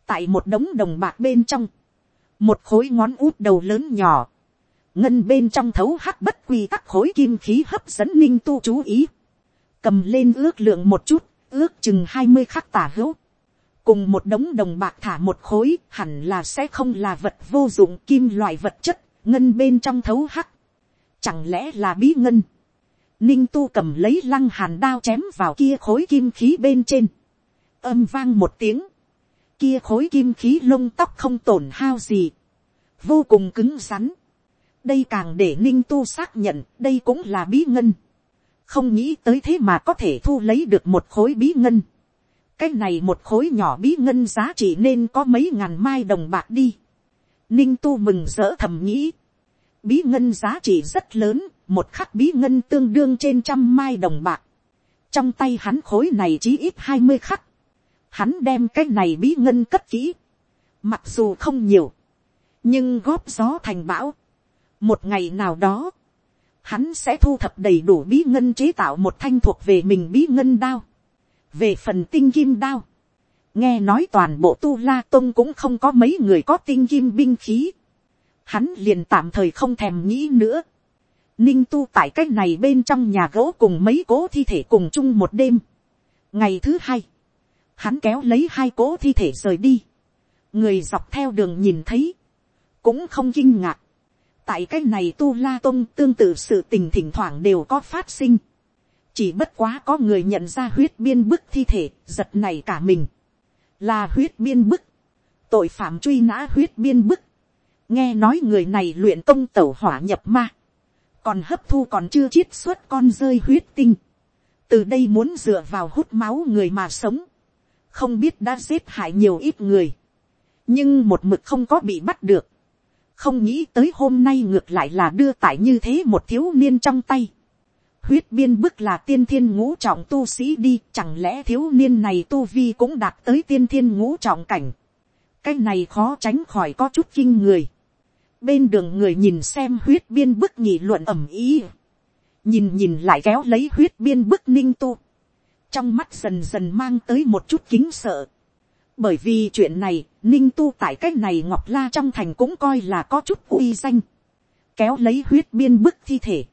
tại một đống đồng bạc bên trong, một khối ngón út đầu lớn nhỏ, ngân bên trong thấu hắc bất quy các khối kim khí hấp dẫn ninh tu chú ý, cầm lên ước lượng một chút, ước chừng hai mươi khắc tả hữu, cùng một đống đồng bạc thả một khối hẳn là sẽ không là vật vô dụng kim loại vật chất ngân bên trong thấu hắc. Chẳng lẽ là bí ngân? Ninh tu cầm lấy lăng hàn đao chém vào kia khối kim khí bên trên. Âm vang một tiếng. Kia khối kim khí lông tóc không tổn hao gì. Vô cùng cứng rắn. Đây càng để ninh tu xác nhận đây cũng là bí ngân. Không nghĩ tới thế mà có thể thu lấy được một khối bí ngân. Cái này một khối nhỏ bí ngân giá trị nên có mấy ngàn mai đồng bạc đi. Ninh tu mừng rỡ thầm nghĩ. Bí ngân giá trị rất lớn, một khắc bí ngân tương đương trên trăm mai đồng bạc. Trong tay hắn khối này chỉ ít hai mươi khắc. Hắn đem cái này bí ngân cất kỹ. Mặc dù không nhiều, nhưng góp gió thành bão. Một ngày nào đó, hắn sẽ thu thập đầy đủ bí ngân chế tạo một thanh thuộc về mình bí ngân đao về phần tinh kim đao, nghe nói toàn bộ tu la tôn cũng không có mấy người có tinh kim binh khí, hắn liền tạm thời không thèm nghĩ nữa. Ninh tu tại cách này bên trong nhà gỗ cùng mấy cố thi thể cùng chung một đêm. ngày thứ hai, hắn kéo lấy hai cố thi thể rời đi. người dọc theo đường nhìn thấy, cũng không kinh ngạc. tại cách này tu la tôn tương tự sự tình thỉnh thoảng đều có phát sinh chỉ bất quá có người nhận ra huyết biên bức thi thể giật này cả mình là huyết biên bức tội phạm truy nã huyết biên bức nghe nói người này luyện công tẩu hỏa nhập ma còn hấp thu còn chưa chiết xuất con rơi huyết tinh. Từ đây muốn dựa vào hút máu người mà sống. Không biết đã giết hại nhiều ít người. Nhưng một mực không có bị bắt được. Không nghĩ tới hôm nay ngược lại là đưa tải như thế một thiếu niên trong tay. Huyết biên bức là tiên thiên ngũ trọng tu sĩ đi, chẳng lẽ thiếu niên này tu vi cũng đạt tới tiên thiên ngũ trọng cảnh. cái này khó tránh khỏi có chút kinh người bên đường người nhìn xem huyết biên bức nhị luận ẩm ý. nhìn nhìn lại kéo lấy huyết biên bức ninh tu. trong mắt dần dần mang tới một chút kính sợ. bởi vì chuyện này, ninh tu tại cái này ngọc la trong thành cũng coi là có chút uy danh. kéo lấy huyết biên bức thi thể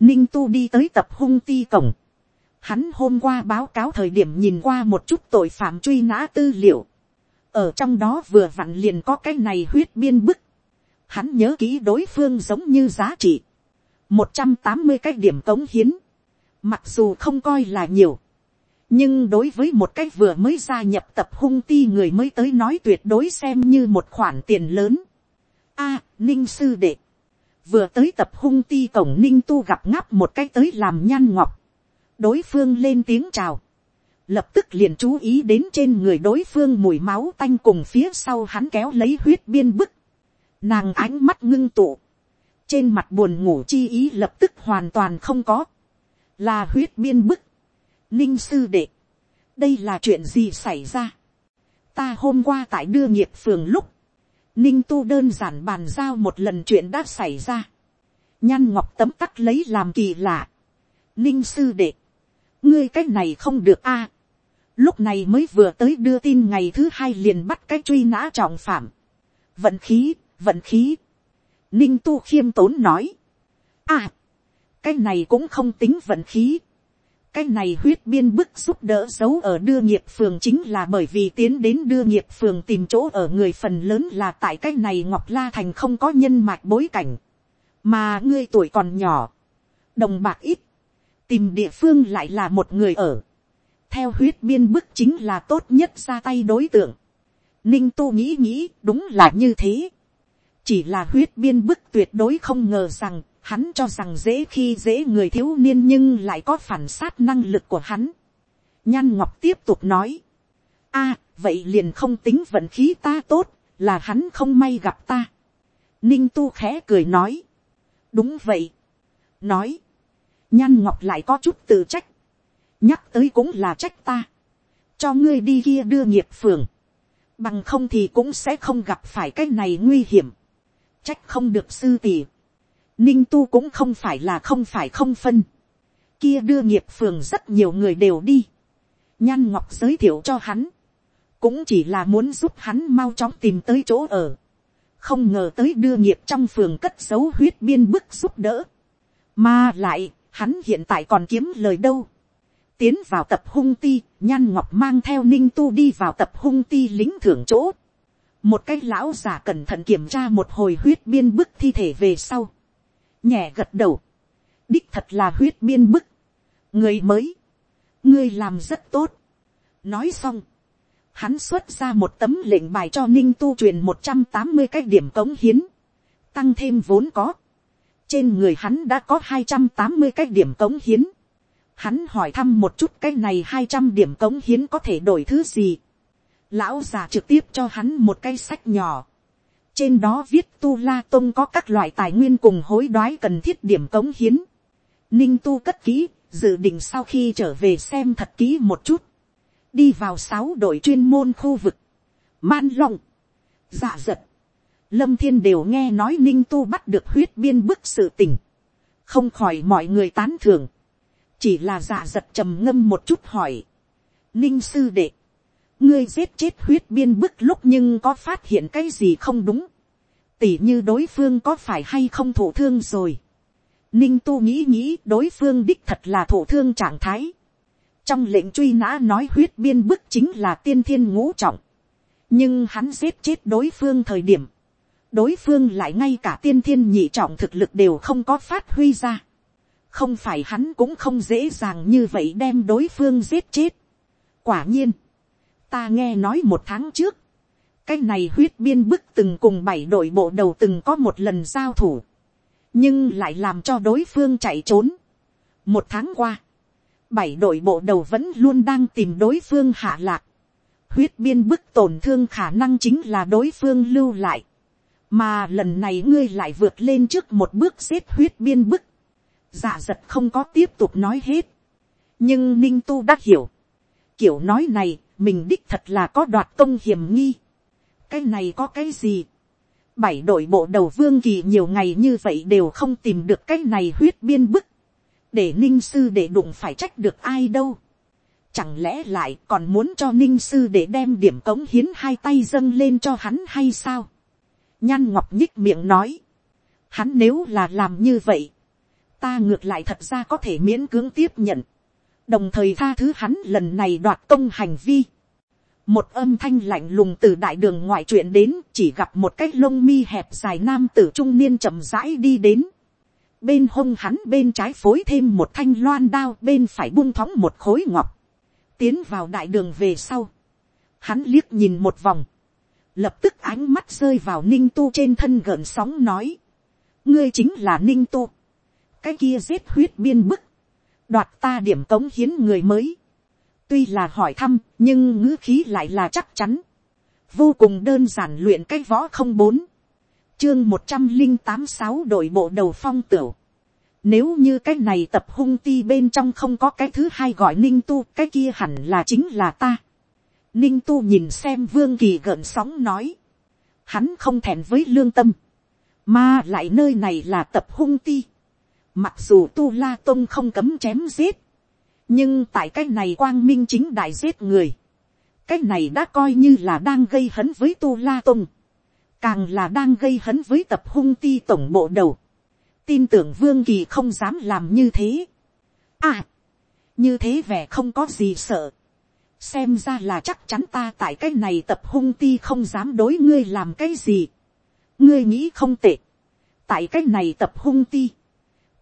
Ninh tu đi tới tập hung ti cổng. Hắn hôm qua báo cáo thời điểm nhìn qua một chút tội phạm truy nã tư liệu. Ở trong đó vừa vặn liền có cái này huyết biên bức. Hắn nhớ kỹ đối phương giống như giá trị. một trăm tám mươi cái điểm cống hiến. Mặc dù không coi là nhiều. Nhưng đối với một cách vừa mới gia nhập tập hung ti người mới tới nói tuyệt đối xem như một khoản tiền lớn. A, Ninh sư đệ vừa tới tập hung ti cổng ninh tu gặp ngáp một cái tới làm nhan ngọc, đối phương lên tiếng chào, lập tức liền chú ý đến trên người đối phương mùi máu tanh cùng phía sau hắn kéo lấy huyết biên bức, nàng ánh mắt ngưng tụ, trên mặt buồn ngủ chi ý lập tức hoàn toàn không có, là huyết biên bức, ninh sư đệ, đây là chuyện gì xảy ra, ta hôm qua tại đưa nghiệp phường lúc, ninh tu đơn giản bàn giao một lần chuyện đã xảy ra. nhan ngọc tấm tắc lấy làm kỳ lạ. ninh sư đệ, ngươi cách này không được a. lúc này mới vừa tới đưa tin ngày thứ hai liền bắt cái truy nã trọng phạm. vận khí, vận khí. ninh tu khiêm tốn nói. à, cái này cũng không tính vận khí cái này huyết biên bức giúp đỡ giấu ở đưa nghiệp phường chính là bởi vì tiến đến đưa nghiệp phường tìm chỗ ở người phần lớn là tại cái này ngọc la thành không có nhân mạch bối cảnh, mà ngươi tuổi còn nhỏ, đồng bạc ít, tìm địa phương lại là một người ở, theo huyết biên bức chính là tốt nhất ra tay đối tượng. Ninh tu nghĩ nghĩ đúng là như thế chỉ là huyết biên bức tuyệt đối không ngờ rằng hắn cho rằng dễ khi dễ người thiếu niên nhưng lại có phản sát năng lực của hắn. Nhan ngọc tiếp tục nói. a vậy liền không tính vận khí ta tốt, là hắn không may gặp ta. Ninh tu khẽ cười nói. đúng vậy. nói. Nhan ngọc lại có chút tự trách. nhắc tới cũng là trách ta. cho ngươi đi kia đưa nghiệp phường. bằng không thì cũng sẽ không gặp phải cái này nguy hiểm trách không được sư tỷ. Ninh tu cũng không phải là không phải không phân. Kia đưa nghiệp phường rất nhiều người đều đi. Nhan Ngọc giới thiệu cho hắn cũng chỉ là muốn giúp hắn mau chóng tìm tới chỗ ở, không ngờ tới đưa nghiệp trong phường cất dấu huyết biên bức giúp đỡ, mà lại, hắn hiện tại còn kiếm lời đâu. tiến vào tập hung ti, nhan ngọc mang theo ninh tu đi vào tập hung ti lính thưởng chỗ một cái lão già cẩn thận kiểm tra một hồi huyết biên bức thi thể về sau. nhẹ gật đầu. đích thật là huyết biên bức. người mới. ngươi làm rất tốt. nói xong hắn xuất ra một tấm lệnh bài cho ninh tu truyền một trăm tám mươi cái điểm cống hiến, tăng thêm vốn có. trên người hắn đã có hai trăm tám mươi cái điểm cống hiến. hắn hỏi thăm một chút cái này hai trăm điểm cống hiến có thể đổi thứ gì lão già trực tiếp cho hắn một cái sách nhỏ. trên đó viết tu la tông có các loại tài nguyên cùng hối đoái cần thiết điểm cống hiến. ninh tu cất kỹ, dự định sau khi trở về xem thật kỹ một chút. Đi vào sáu đội chuyên môn khu vực, man long, dạ giật, lâm thiên đều nghe nói ninh tu bắt được huyết biên bức sự tình, không khỏi mọi người tán thưởng, chỉ là dạ giật trầm ngâm một chút hỏi, ninh sư đệ, ngươi giết chết huyết biên bức lúc nhưng có phát hiện cái gì không đúng, tỉ như đối phương có phải hay không thổ thương rồi, ninh tu nghĩ nghĩ đối phương đích thật là thổ thương trạng thái, trong lệnh truy nã nói huyết biên bức chính là tiên thiên ngũ trọng, nhưng hắn giết chết đối phương thời điểm, đối phương lại ngay cả tiên thiên nhị trọng thực lực đều không có phát huy ra, không phải hắn cũng không dễ dàng như vậy đem đối phương giết chết. quả nhiên, ta nghe nói một tháng trước, cái này huyết biên bức từng cùng bảy đội bộ đầu từng có một lần giao thủ, nhưng lại làm cho đối phương chạy trốn. một tháng qua, bảy đội bộ đầu vẫn luôn đang tìm đối phương hạ lạc. Huyết biên bức tổn thương khả năng chính là đối phương lưu lại. Mà lần này ngươi lại vượt lên trước một bước xếp huyết biên bức. giả giật không có tiếp tục nói hết. Nhưng Ninh Tu đã hiểu. Kiểu nói này, mình đích thật là có đoạt công hiểm nghi. Cái này có cái gì? Bảy đội bộ đầu vương kỳ nhiều ngày như vậy đều không tìm được cái này huyết biên bức để ninh sư để đụng phải trách được ai đâu. Chẳng lẽ lại còn muốn cho ninh sư để đem điểm cống hiến hai tay dâng lên cho hắn hay sao? Nhan ngọc nhích miệng nói. Hắn nếu là làm như vậy. Ta ngược lại thật ra có thể miễn cưỡng tiếp nhận. Đồng thời tha thứ hắn lần này đoạt công hành vi. Một âm thanh lạnh lùng từ đại đường ngoại chuyện đến chỉ gặp một cái lông mi hẹp dài nam tử trung niên chậm rãi đi đến. Bên hông hắn bên trái phối thêm một thanh loan đao bên phải bung thóng một khối ngọc, tiến vào đại đường về sau, hắn liếc nhìn một vòng, lập tức ánh mắt rơi vào ninh tu trên thân gợn sóng nói, ngươi chính là ninh tu, cái kia giết huyết biên bức, đoạt ta điểm cống hiến người mới, tuy là hỏi thăm nhưng ngữ khí lại là chắc chắn, vô cùng đơn giản luyện cái võ không bốn, chương một trăm linh tám sáu đội bộ đầu phong tửu. Nếu như cái này tập hung ti bên trong không có cái thứ hai gọi ninh tu, cái kia hẳn là chính là ta. Ninh tu nhìn xem vương kỳ gợn sóng nói. Hắn không thèn với lương tâm. Mà lại nơi này là tập hung ti. Mặc dù tu la tông không cấm chém giết. Nhưng tại cái này quang minh chính đại giết người. Cái này đã coi như là đang gây hấn với tu la tông càng là đang gây hấn với tập hung ti tổng bộ đầu. tin tưởng vương kỳ không dám làm như thế. à, như thế vẻ không có gì sợ. xem ra là chắc chắn ta tại cái này tập hung ti không dám đối ngươi làm cái gì. ngươi nghĩ không tệ. tại cái này tập hung ti,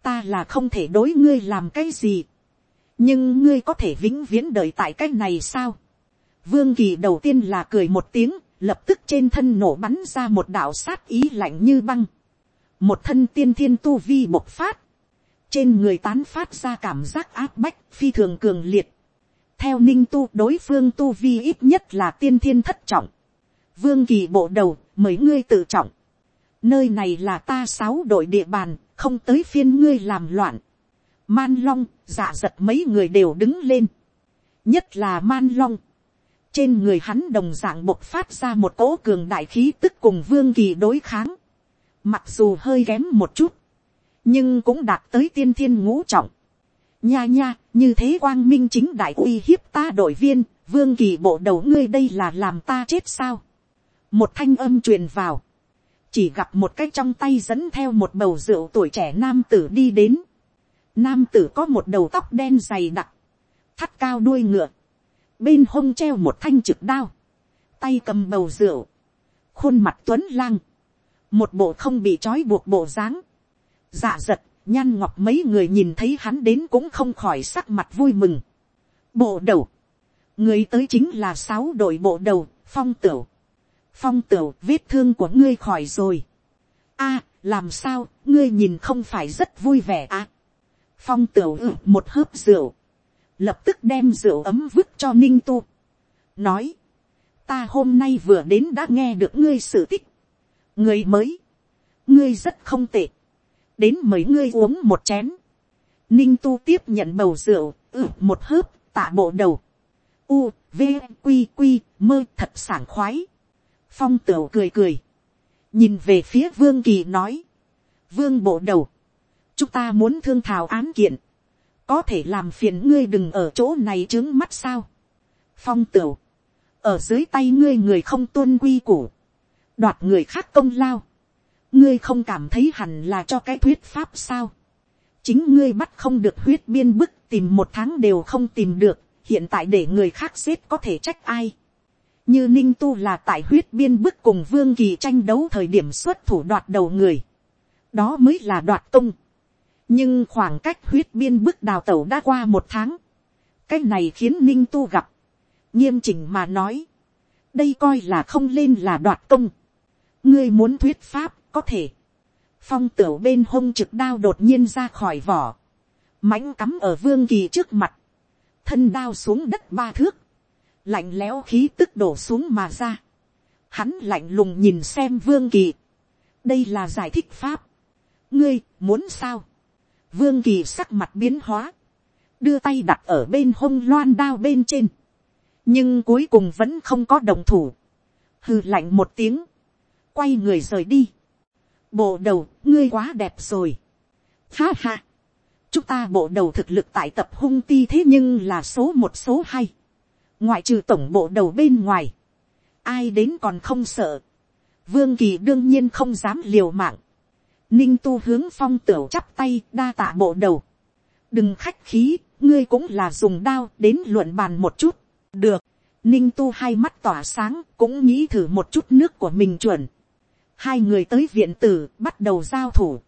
ta là không thể đối ngươi làm cái gì, nhưng ngươi có thể vĩnh viễn đợi tại cái này sao. vương kỳ đầu tiên là cười một tiếng, lập tức trên thân nổ bắn ra một đạo sát ý lạnh như băng, một thân tiên thiên tu vi bộc phát, trên người tán phát ra cảm giác áp bách phi thường cường liệt, theo ninh tu đối phương tu vi ít nhất là tiên thiên thất trọng, vương kỳ bộ đầu mời ngươi tự trọng, nơi này là ta sáu đội địa bàn, không tới phiên ngươi làm loạn. Man long, dạ giật mấy người đều đứng lên. nhất là man long. trên người hắn đồng dạng bộc phát ra một cỗ cường đại khí tức cùng vương kỳ đối kháng. mặc dù hơi kém một chút, nhưng cũng đạt tới tiên thiên ngũ trọng. nha nha, như thế quang minh chính đại uy hiếp ta đội viên, vương kỳ bộ đầu ngươi đây là làm ta chết sao. một thanh âm truyền vào chỉ gặp một cái trong tay dẫn theo một bầu rượu tuổi trẻ nam tử đi đến. Nam tử có một đầu tóc đen dày đặc, thắt cao đuôi ngựa, bên hông treo một thanh trực đao, tay cầm bầu rượu, khuôn mặt tuấn lang, một bộ không bị trói buộc bộ dáng, dạ giật, nhan ngọc mấy người nhìn thấy hắn đến cũng không khỏi sắc mặt vui mừng. bộ đầu, người tới chính là sáu đội bộ đầu, phong tửu, phong tửu vết thương của ngươi khỏi rồi. a, làm sao, ngươi nhìn không phải rất vui vẻ à. phong tửu ử một hớp rượu, lập tức đem rượu ấm vứt cho ninh tu. nói, ta hôm nay vừa đến đã nghe được ngươi sự tích. Ngươi mới, ngươi rất không tệ. đến mấy ngươi uống một chén. ninh tu tiếp nhận bầu rượu, ử một hớp, tạ bộ đầu. u, v, q q mơ thật sảng khoái phong tửu cười cười, nhìn về phía vương kỳ nói, vương bộ đầu, chúng ta muốn thương thảo án kiện, có thể làm phiền ngươi đừng ở chỗ này trướng mắt sao. phong tửu, ở dưới tay ngươi người không tuân quy củ, đoạt người khác công lao, ngươi không cảm thấy hẳn là cho cái thuyết pháp sao. chính ngươi bắt không được huyết biên bức tìm một tháng đều không tìm được, hiện tại để người khác giết có thể trách ai? Như ninh tu là tại huyết biên bức cùng vương kỳ tranh đấu thời điểm xuất thủ đoạt đầu người, đó mới là đoạt tung. nhưng khoảng cách huyết biên bức đào tẩu đã qua một tháng, cái này khiến ninh tu gặp, nghiêm chỉnh mà nói, đây coi là không lên là đoạt công, ngươi muốn thuyết pháp có thể, phong tửu bên hông trực đao đột nhiên ra khỏi vỏ, mãnh cắm ở vương kỳ trước mặt, thân đao xuống đất ba thước, lạnh lẽo khí tức đổ xuống mà ra. Hắn lạnh lùng nhìn xem vương kỳ. đây là giải thích pháp. ngươi muốn sao. vương kỳ sắc mặt biến hóa. đưa tay đặt ở bên hông loan đao bên trên. nhưng cuối cùng vẫn không có đồng thủ. hừ lạnh một tiếng. quay người rời đi. bộ đầu, ngươi quá đẹp rồi. ha ha. chúng ta bộ đầu thực lực tại tập hung ti thế nhưng là số một số hay ngoại trừ tổng bộ đầu bên ngoài, ai đến còn không sợ, vương kỳ đương nhiên không dám liều mạng, ninh tu hướng phong tửu chắp tay đa tạ bộ đầu, đừng khách khí, ngươi cũng là dùng đao đến luận bàn một chút, được, ninh tu hai mắt tỏa sáng cũng nghĩ thử một chút nước của mình chuẩn, hai người tới viện tử bắt đầu giao thủ,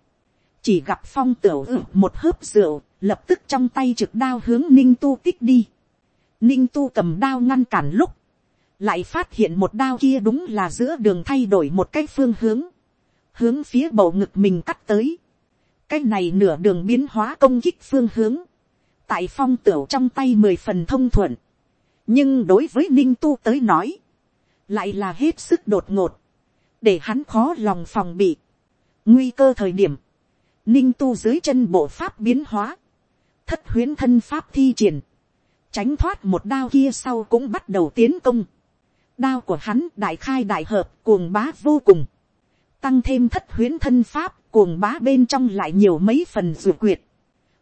chỉ gặp phong tửu ự một hớp rượu, lập tức trong tay trực đao hướng ninh tu tích đi ninh tu cầm đao ngăn cản lúc, lại phát hiện một đao kia đúng là giữa đường thay đổi một cái phương hướng, hướng phía bầu ngực mình cắt tới. cái này nửa đường biến hóa công kích phương hướng, tại phong tửu trong tay mười phần thông thuận, nhưng đối với ninh tu tới nói, lại là hết sức đột ngột, để hắn khó lòng phòng bị. nguy cơ thời điểm, ninh tu dưới chân bộ pháp biến hóa, thất huyến thân pháp thi triển, tránh thoát một đao kia sau cũng bắt đầu tiến công. đao của hắn đại khai đại hợp, cuồng bá vô cùng. tăng thêm thất huyến thân pháp, cuồng bá bên trong lại nhiều mấy phần ruột quyệt.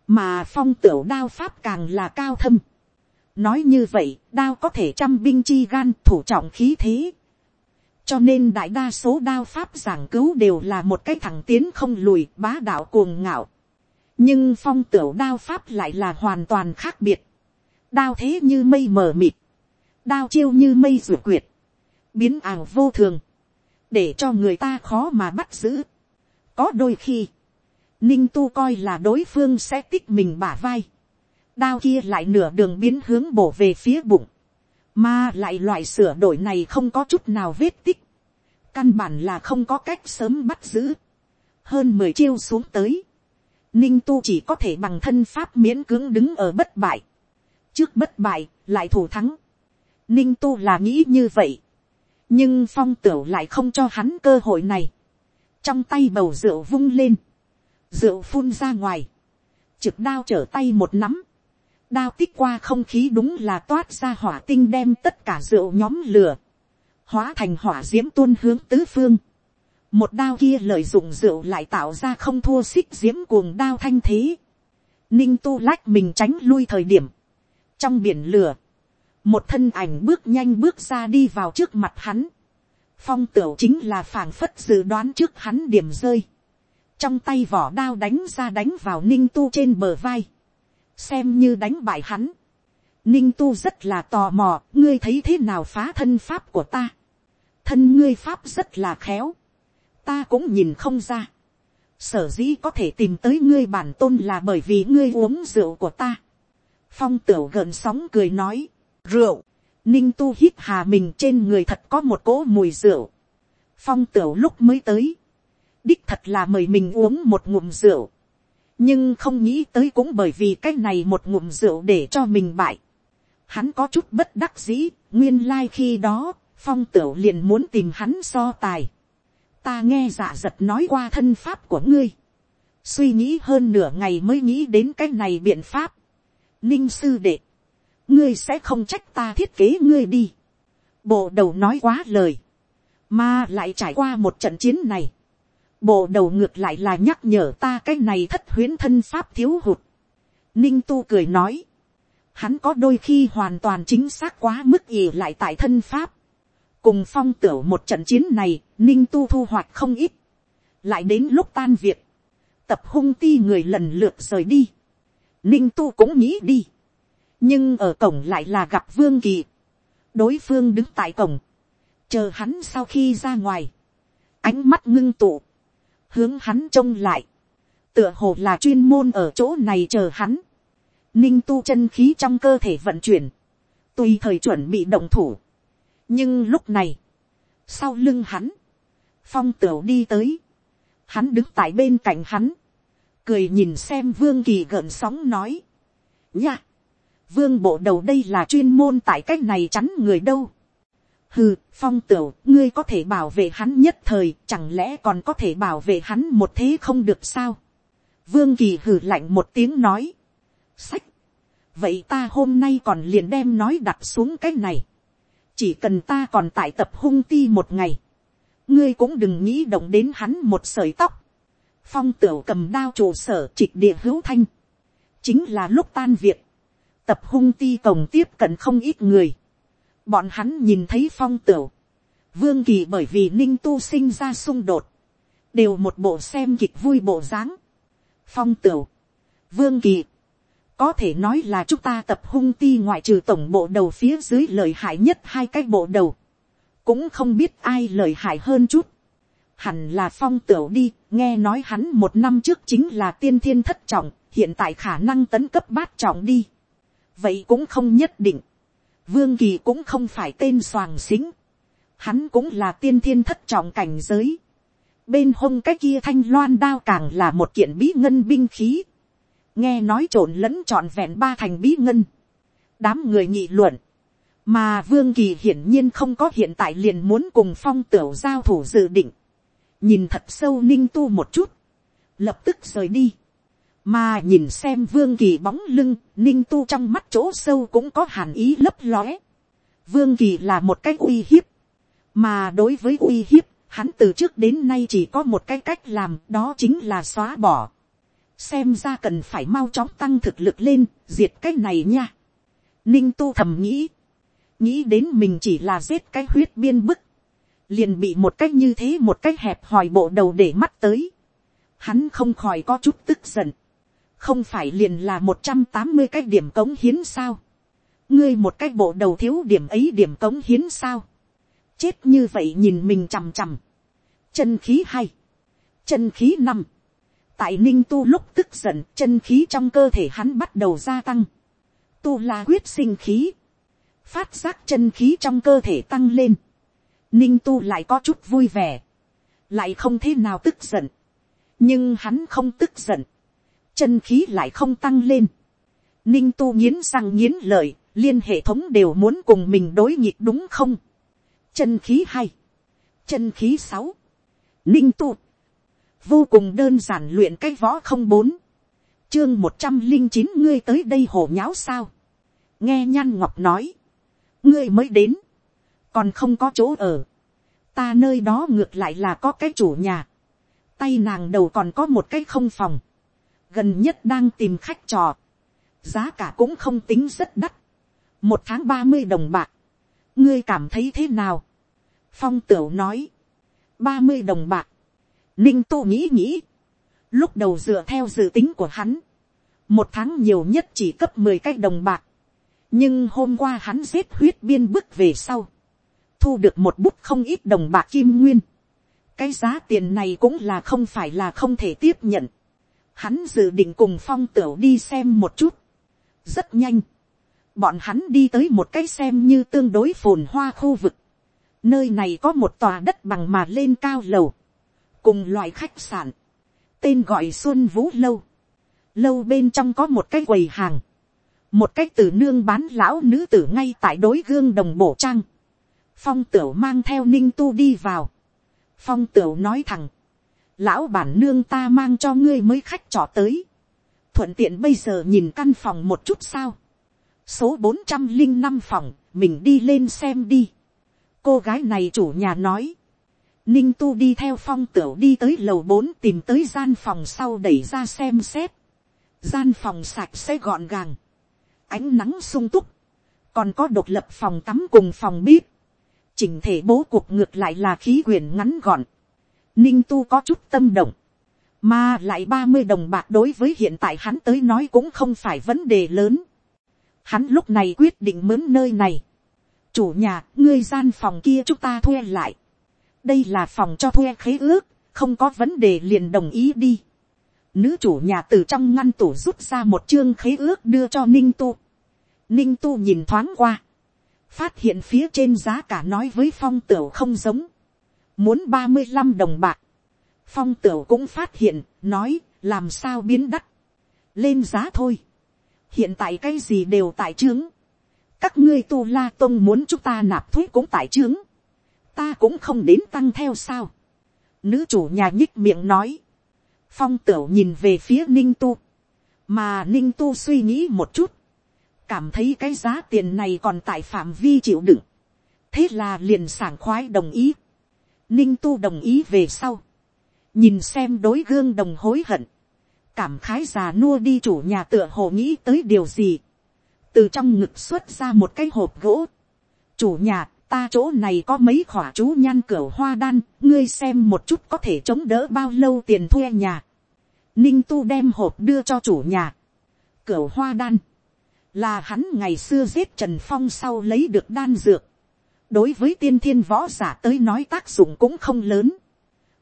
mà phong tửu đao pháp càng là cao thâm. nói như vậy, đao có thể trăm binh chi gan thủ trọng khí thế. cho nên đại đa số đao pháp giảng cứu đều là một cái thẳng tiến không lùi, bá đạo cuồng ngạo. nhưng phong tửu đao pháp lại là hoàn toàn khác biệt đao thế như mây mờ mịt, đao chiêu như mây rủi quyệt, biến ảo vô thường, để cho người ta khó mà bắt giữ. có đôi khi, ninh tu coi là đối phương sẽ tích mình bả vai, đao kia lại nửa đường biến hướng bổ về phía bụng, mà lại loại sửa đổi này không có chút nào vết tích, căn bản là không có cách sớm bắt giữ, hơn mười chiêu xuống tới, ninh tu chỉ có thể bằng thân pháp miễn cưỡng đứng ở bất bại, trước bất bại lại thủ thắng, ninh tu là nghĩ như vậy, nhưng phong tửu lại không cho hắn cơ hội này, trong tay bầu rượu vung lên, rượu phun ra ngoài, trực đao trở tay một nắm, đao tích qua không khí đúng là toát ra hỏa tinh đem tất cả rượu nhóm lửa, hóa thành hỏa d i ễ m tuôn hướng tứ phương, một đao kia lợi dụng rượu lại tạo ra không thua xích d i ễ m cuồng đao thanh thế, ninh tu lách mình tránh lui thời điểm, trong biển lửa, một thân ảnh bước nhanh bước ra đi vào trước mặt hắn, phong tửu chính là phảng phất dự đoán trước hắn điểm rơi, trong tay vỏ đao đánh ra đánh vào ninh tu trên bờ vai, xem như đánh bại hắn. Ninh tu rất là tò mò, ngươi thấy thế nào phá thân pháp của ta. Thân ngươi pháp rất là khéo. Ta cũng nhìn không ra. Sở dĩ có thể tìm tới ngươi bản tôn là bởi vì ngươi uống rượu của ta. Phong tửu gợn sóng cười nói. Rượu. Ninh tu hít hà mình trên người thật có một cỗ mùi rượu. Phong tửu lúc mới tới. Đích thật là mời mình uống một ngụm rượu nhưng không nghĩ tới cũng bởi vì cái này một ngụm rượu để cho mình bại. Hắn có chút bất đắc dĩ, nguyên lai khi đó, phong tửu liền muốn tìm hắn so tài. Ta nghe giả giật nói qua thân pháp của ngươi. Suy nghĩ hơn nửa ngày mới nghĩ đến cái này biện pháp. Ninh sư đệ. Ngươi sẽ không trách ta thiết kế ngươi đi. Bộ đầu nói quá lời. Mà lại trải qua một trận chiến này bộ đầu ngược lại là nhắc nhở ta cái này thất huyến thân pháp thiếu hụt. Ninh tu cười nói, hắn có đôi khi hoàn toàn chính xác quá mức ỉ lại tại thân pháp. cùng phong tửu một trận chiến này, ninh tu thu hoạch không ít. lại đến lúc tan việc, tập hung ti người lần lượt rời đi ninh tu cũng nghĩ đi. nhưng ở cổng lại là gặp vương kỳ. đối phương đứng tại cổng, chờ hắn sau khi ra ngoài, ánh mắt ngưng tụ, hướng hắn trông lại, tựa hồ là chuyên môn ở chỗ này chờ hắn, ninh tu chân khí trong cơ thể vận chuyển, tùy thời chuẩn bị động thủ. nhưng lúc này, sau lưng hắn, phong tửu đi tới, hắn đứng tại bên cạnh hắn, cười nhìn xem vương kỳ gợn sóng nói, nha, vương bộ đầu đây là chuyên môn tại c á c h này chắn người đâu, hừ, phong tửu, ngươi có thể bảo vệ hắn nhất thời, chẳng lẽ còn có thể bảo vệ hắn một thế không được sao. Vương kỳ hừ lạnh một tiếng nói. Sách. Vậy ta hôm nay còn liền đem nói đặt xuống cái này. Chỉ cần ta còn tại tập hung ti một ngày. Ngươi cũng đừng nghĩ động đến hắn một sợi tóc. Phong tửu cầm đao trụ sở trịch địa hữu thanh. Chính là lúc tan việc. Tập hung ti cổng tiếp cận không ít người Bọn hắn nhìn thấy phong tửu. Vương kỳ bởi vì ninh tu sinh ra xung đột. Đều một bộ xem kịch vui bộ dáng. Phong tửu. Vương kỳ. Có thể nói là chúng ta tập hung ti ngoại trừ tổng bộ đầu phía dưới lợi hại nhất hai cái bộ đầu. Cũng không biết ai lợi hại hơn chút. Hẳn là phong tửu đi, nghe nói hắn một năm trước chính là tiên thiên thất trọng, hiện tại khả năng tấn cấp bát trọng đi. Vậy cũng không nhất định Vương Kỳ cũng không phải tên soàng xính. Hắn cũng là tiên thiên thất trọng cảnh giới. Bên hông cái kia thanh loan đao càng là một kiện bí ngân binh khí. Nghe nói trộn lẫn trọn vẹn ba thành bí ngân. Đám người nghị luận. Mà Vương Kỳ hiển nhiên không có hiện tại liền muốn cùng phong tửu giao thủ dự định. Nhìn thật sâu ninh tu một chút. Lập tức rời đi mà nhìn xem vương kỳ bóng lưng, ninh tu trong mắt chỗ sâu cũng có hàn ý lấp lóe. vương kỳ là một cái uy hiếp, mà đối với uy hiếp, hắn từ trước đến nay chỉ có một cái cách làm đó chính là xóa bỏ. xem ra cần phải mau chóng tăng thực lực lên, diệt cái này nha. ninh tu thầm nghĩ, nghĩ đến mình chỉ là giết cái huyết biên bức, liền bị một cách như thế một cách hẹp hòi bộ đầu để mắt tới. Hắn không khỏi có chút tức giận không phải liền là một trăm tám mươi cái điểm cống hiến sao. ngươi một cái bộ đầu thiếu điểm ấy điểm cống hiến sao. chết như vậy nhìn mình chằm chằm. chân khí hay. chân khí năm. tại ninh tu lúc tức giận, chân khí trong cơ thể hắn bắt đầu gia tăng. tu la quyết sinh khí. phát giác chân khí trong cơ thể tăng lên ninh tu lại có chút vui vẻ. lại không thế nào tức giận. nhưng hắn không tức giận. chân khí lại không tăng lên. ninh tu nghiến răng nghiến lợi, liên hệ thống đều muốn cùng mình đối nghịch đúng không. chân khí hay. chân khí sáu. ninh tu vô cùng đơn giản luyện cái võ không bốn, chương một trăm linh chín ngươi tới đây hổ nháo sao, nghe nhan ngọc nói, ngươi mới đến, còn không có chỗ ở, ta nơi đó ngược lại là có cái chủ nhà, tay nàng đầu còn có một cái không phòng, gần nhất đang tìm khách trò, giá cả cũng không tính rất đắt, một tháng ba mươi đồng bạc, ngươi cảm thấy thế nào, phong tửu nói, ba mươi đồng bạc, Ninh tu nghĩ nghĩ. Lúc đầu dựa theo dự tính của hắn. Một tháng nhiều nhất chỉ cấp mười cái đồng bạc. Nhưng hôm qua hắn giết huyết biên bức về sau. Thu được một bút không ít đồng bạc kim nguyên. Cái giá tiền này cũng là không phải là không thể tiếp nhận. Hắn dự định cùng phong tửu đi xem một chút. Rất nhanh. Bọn hắn đi tới một cái xem như tương đối phồn hoa khu vực. Nơi này có một tòa đất bằng mà lên cao lầu cùng loại khách sạn, tên gọi xuân vũ lâu, lâu bên trong có một cái quầy hàng, một cái từ nương bán lão nữ tử ngay tại đối gương đồng bổ trang, phong tửu mang theo ninh tu đi vào, phong tửu nói thẳng, lão bản nương ta mang cho ngươi mới khách trọ tới, thuận tiện bây giờ nhìn căn phòng một chút sao, số bốn trăm linh năm phòng, mình đi lên xem đi. cô gái này chủ nhà nói, Ninh tu đi theo phong tửu đi tới lầu bốn tìm tới gian phòng sau đẩy ra xem xét. Gian phòng sạch sẽ gọn gàng. Ánh nắng sung túc. Còn có độc lập phòng tắm cùng phòng bếp. Chỉnh thể bố cục ngược lại là khí quyển ngắn gọn. Ninh tu có chút tâm động. Mà lại ba mươi đồng bạc đối với hiện tại hắn tới nói cũng không phải vấn đề lớn. Hắn lúc này quyết định mướn nơi này. Chủ nhà, ngươi gian phòng kia chúng ta thuê lại đây là phòng cho thuê khế ước, không có vấn đề liền đồng ý đi. Nữ chủ nhà từ trong ngăn tủ rút ra một chương khế ước đưa cho Ninh Tu. Ninh Tu nhìn thoáng qua. Phát hiện phía trên giá cả nói với phong tửu không giống. Muốn ba mươi năm đồng bạc. Phong tửu cũng phát hiện, nói, làm sao biến đắt. Lên giá thôi. Hiện tại cái gì đều tại trướng. Các ngươi tu la tông muốn chúng ta nạp thuế cũng tại trướng ta cũng không đến tăng theo sao. Nữ chủ nhà nhích miệng nói. Phong tửu nhìn về phía ninh tu. Mà ninh tu suy nghĩ một chút. Cảm thấy cái giá tiền này còn tại phạm vi chịu đựng. Thế là liền sảng khoái đồng ý. Ninh tu đồng ý về sau. Nhìn xem đối gương đồng hối hận. Cảm khái già nua đi chủ nhà tựa hồ nghĩ tới điều gì. Từ trong ngực xuất ra một cái hộp gỗ. Chủ nhà ta chỗ này có mấy khỏa chú nhan cửa hoa đan, ngươi xem một chút có thể chống đỡ bao lâu tiền thuê nhà. Ninh tu đem hộp đưa cho chủ nhà. Cửa hoa đan, là hắn ngày xưa giết Trần Phong sau lấy được đan dược. Đối với tiên thiên võ giả tới nói tác dụng cũng không lớn.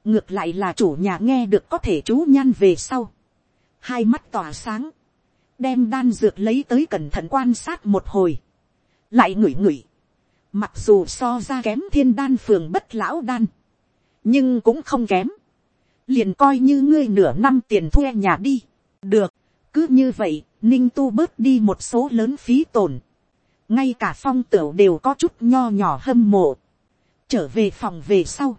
Ngược lại là chủ nhà nghe được có thể chú nhan về sau. Hai mắt tỏa sáng. Đem đan dược lấy tới cẩn thận quan sát một hồi. Lại ngửi ngửi Mặc dù so ra kém thiên đan phường bất lão đan. Nhưng cũng không kém. Liền coi như ngươi nửa năm tiền thuê nhà đi. Được. Cứ như vậy, ninh tu bớt đi một số lớn phí tổn. Ngay cả phong tửu đều có chút nho nhỏ hâm mộ. Trở về phòng về sau.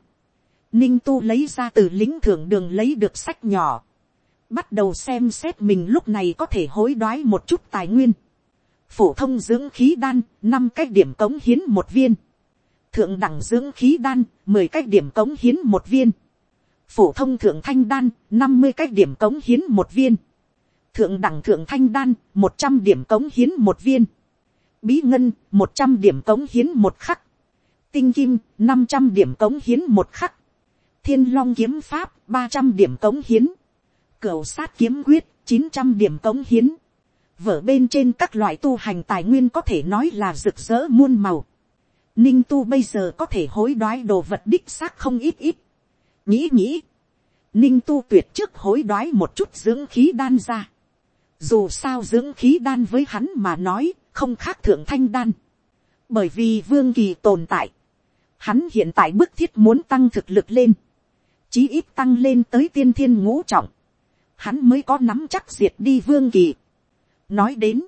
Ninh tu lấy ra từ lính thưởng đường lấy được sách nhỏ. Bắt đầu xem xét mình lúc này có thể hối đoái một chút tài nguyên phổ thông dưỡng khí đan, năm cái điểm cống hiến một viên. Thượng đẳng dưỡng khí đan, mười cái điểm cống hiến một viên. Phổ thông thượng thanh đan, năm mươi cái điểm cống hiến một viên. Thượng đẳng thượng thanh đan, một trăm điểm cống hiến một viên. Bí ngân, một trăm điểm cống hiến một khắc. Tinh kim, năm trăm điểm cống hiến một khắc. Thiên long kiếm pháp, ba trăm điểm cống hiến. Cửu sát kiếm quyết, chín trăm điểm cống hiến vở bên trên các loại tu hành tài nguyên có thể nói là rực rỡ muôn màu. Ninh tu bây giờ có thể hối đoái đồ vật đích xác không ít ít. Nghĩ nghĩ. ninh tu tuyệt trước hối đoái một chút dưỡng khí đan ra dù sao dưỡng khí đan với hắn mà nói không khác thượng thanh đan. bởi vì vương kỳ tồn tại. hắn hiện tại bức thiết muốn tăng thực lực lên. chí ít tăng lên tới tiên thiên ngũ trọng. hắn mới có nắm chắc diệt đi vương kỳ. nói đến,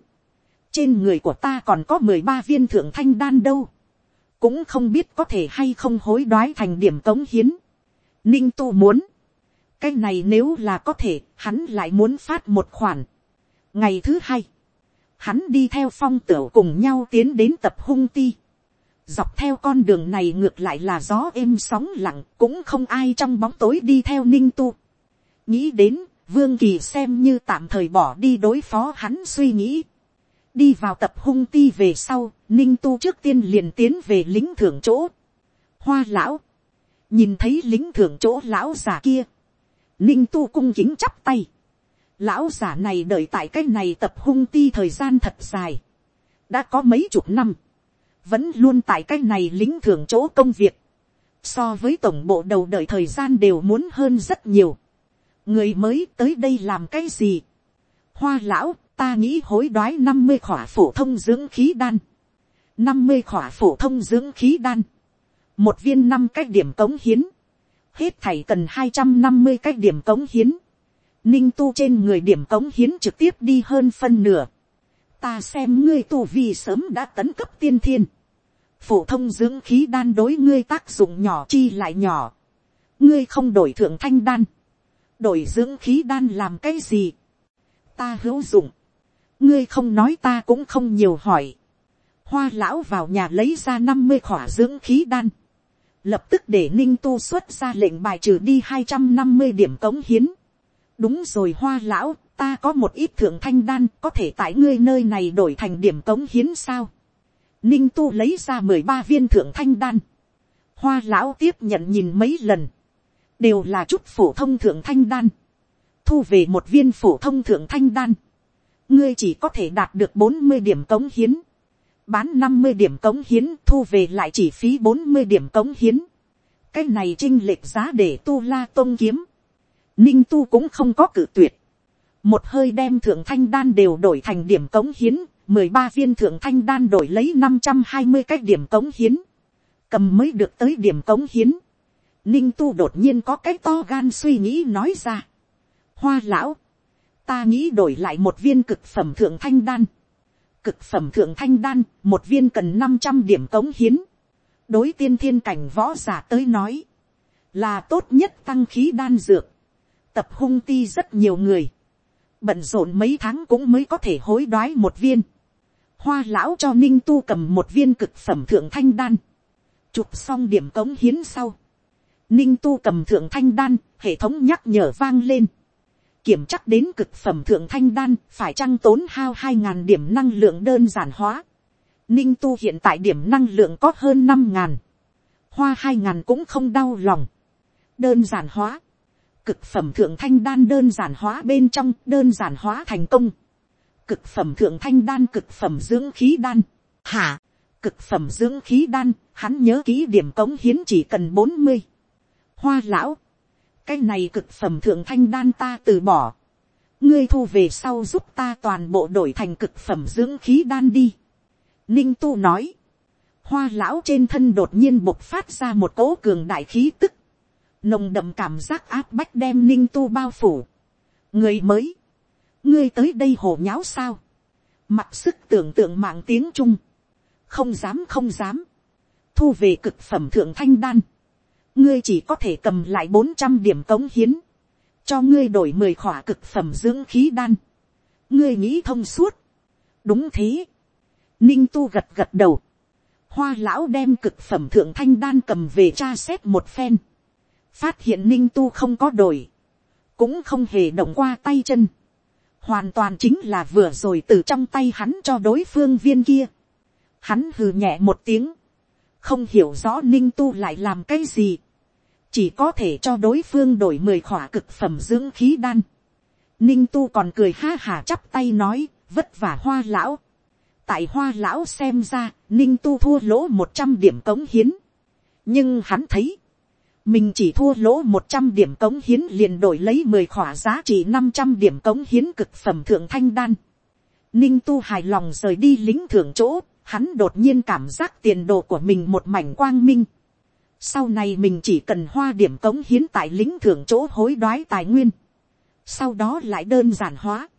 trên người của ta còn có mười ba viên thượng thanh đan đâu. cũng không biết có thể hay không hối đoái thành điểm cống hiến. ninh tu muốn cái này nếu là có thể, hắn lại muốn phát một khoản ngày thứ hai, hắn đi theo phong tửu cùng nhau tiến đến tập hung ti. dọc theo con đường này ngược lại là gió êm sóng lặng, cũng không ai trong bóng tối đi theo ninh tu. nghĩ đến, vương kỳ xem như tạm thời bỏ đi đối phó hắn suy nghĩ. đi vào tập hung ti về sau, ninh tu trước tiên liền tiến về lính thưởng chỗ. hoa lão, nhìn thấy lính thưởng chỗ lão già kia, ninh tu cung kính chắp tay lão giả này đợi tại cái này tập hung ti thời gian thật dài. đã có mấy chục năm. vẫn luôn tại cái này lính thưởng chỗ công việc. so với tổng bộ đầu đợi thời gian đều muốn hơn rất nhiều. người mới tới đây làm cái gì. hoa lão, ta nghĩ hối đoái năm mươi khỏa phổ thông dưỡng khí đan. năm mươi khỏa phổ thông dưỡng khí đan. một viên năm cái điểm cống hiến hết thảy cần hai trăm năm mươi cái điểm cống hiến, ninh tu trên người điểm cống hiến trực tiếp đi hơn phân nửa, ta xem ngươi tu vì sớm đã tấn cấp tiên thiên, phổ thông dưỡng khí đan đối ngươi tác dụng nhỏ chi lại nhỏ, ngươi không đổi thượng thanh đan, đổi dưỡng khí đan làm cái gì, ta hữu dụng, ngươi không nói ta cũng không nhiều hỏi, hoa lão vào nhà lấy ra năm mươi khỏa dưỡng khí đan, lập tức để ninh tu xuất ra lệnh bài trừ đi hai trăm năm mươi điểm cống hiến đúng rồi hoa lão, ta có một ít thượng thanh đan có thể tại ngươi nơi này đổi thành điểm cống hiến sao. ninh tu lấy ra mười ba viên thượng thanh đan. hoa lão tiếp nhận nhìn mấy lần, đều là chút phổ thông thượng thanh đan. thu về một viên phổ thông thượng thanh đan. ngươi chỉ có thể đạt được bốn mươi điểm cống hiến bán năm mươi điểm cống hiến thu về lại chỉ phí bốn mươi điểm cống hiến. cái này trinh lệch giá để tu la tôn kiếm ninh tu cũng không có cử tuyệt. một hơi đem thượng thanh đan đều đổi thành điểm cống hiến, mười ba viên thượng thanh đan đổi lấy năm trăm hai mươi cái điểm cống hiến. cầm mới được tới điểm cống hiến. ninh tu đột nhiên có cái to gan suy nghĩ nói ra. hoa lão, ta nghĩ đổi lại một viên cực phẩm thượng thanh đan cực phẩm thượng thanh đan, một viên cần năm trăm điểm cống hiến. đối tiên thiên cảnh võ giả tới nói, là tốt nhất tăng khí đan dược tập hung ti rất nhiều người, bận rộn mấy tháng cũng mới có thể hối đoái một viên. hoa lão cho ninh tu cầm một viên cực phẩm thượng thanh đan, chụp xong điểm cống hiến sau. ninh tu cầm thượng thanh đan, hệ thống nhắc nhở vang lên kiểm chắc đến cực phẩm thượng thanh đan phải trăng tốn hao hai ngàn điểm năng lượng đơn giản hóa. Ninh tu hiện tại điểm năng lượng có hơn năm ngàn. Hoa hai ngàn cũng không đau lòng. Đơn giản hóa. Cực phẩm thượng thanh đan đơn giản hóa bên trong đơn giản hóa thành công. Cực phẩm thượng thanh đan cực phẩm dưỡng khí đan. Hả? Cực phẩm dưỡng khí đan, hắn nhớ kỹ điểm cống hiến chỉ cần bốn mươi Hoa lão cái này cực phẩm thượng thanh đan ta từ bỏ. ngươi thu về sau giúp ta toàn bộ đổi thành cực phẩm dưỡng khí đan đi. ninh tu nói. hoa lão trên thân đột nhiên bộc phát ra một cỗ cường đại khí tức nồng đậm cảm giác áp bách đem ninh tu bao phủ. người mới. ngươi tới đây hồ nháo sao. mặc sức tưởng tượng mạng tiếng trung. không dám không dám. thu về cực phẩm thượng thanh đan ngươi chỉ có thể cầm lại bốn trăm điểm cống hiến, cho ngươi đổi mười khỏa cực phẩm dưỡng khí đan, ngươi nghĩ thông suốt, đúng thế, ninh tu gật gật đầu, hoa lão đem cực phẩm thượng thanh đan cầm về tra xét một phen, phát hiện ninh tu không có đổi, cũng không hề động qua tay chân, hoàn toàn chính là vừa rồi từ trong tay hắn cho đối phương viên kia, hắn hừ nhẹ một tiếng, không hiểu rõ ninh tu lại làm cái gì, chỉ có thể cho đối phương đổi mười khỏa cực phẩm dưỡng khí đan. ninh tu còn cười ha hà chắp tay nói, vất vả hoa lão. tại hoa lão xem ra, ninh tu thua lỗ một trăm điểm cống hiến. nhưng hắn thấy, mình chỉ thua lỗ một trăm điểm cống hiến liền đổi lấy mười khỏa giá trị năm trăm điểm cống hiến cực phẩm thượng thanh đan. Ninh tu hài lòng rời đi lính thưởng chỗ, hắn đột nhiên cảm giác tiền đồ của mình một mảnh quang minh. Sau này mình chỉ cần hoa điểm cống hiến tại lính thưởng chỗ hối đoái tài nguyên. Sau đó lại đơn giản hóa.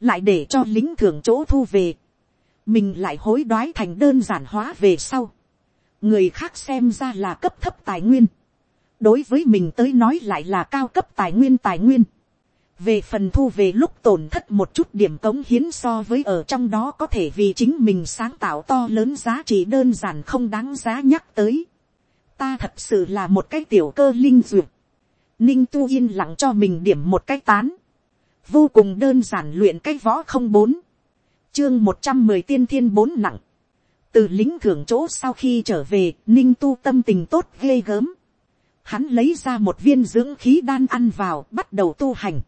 Lại để cho lính thưởng chỗ thu về. Mình lại hối đoái thành đơn giản hóa về sau. Người khác xem ra là cấp thấp tài nguyên đối với mình tới nói lại là cao cấp tài nguyên tài nguyên. về phần thu về lúc tổn thất một chút điểm cống hiến so với ở trong đó có thể vì chính mình sáng tạo to lớn giá trị đơn giản không đáng giá nhắc tới. ta thật sự là một cái tiểu cơ linh duyệt. ninh tu yên lặng cho mình điểm một cái tán. vô cùng đơn giản luyện cái võ không bốn. chương một trăm mười tiên thiên bốn nặng. từ lính thưởng chỗ sau khi trở về, ninh tu tâm tình tốt ghê gớm hắn lấy ra một viên dưỡng khí đan ăn vào, bắt đầu tu hành.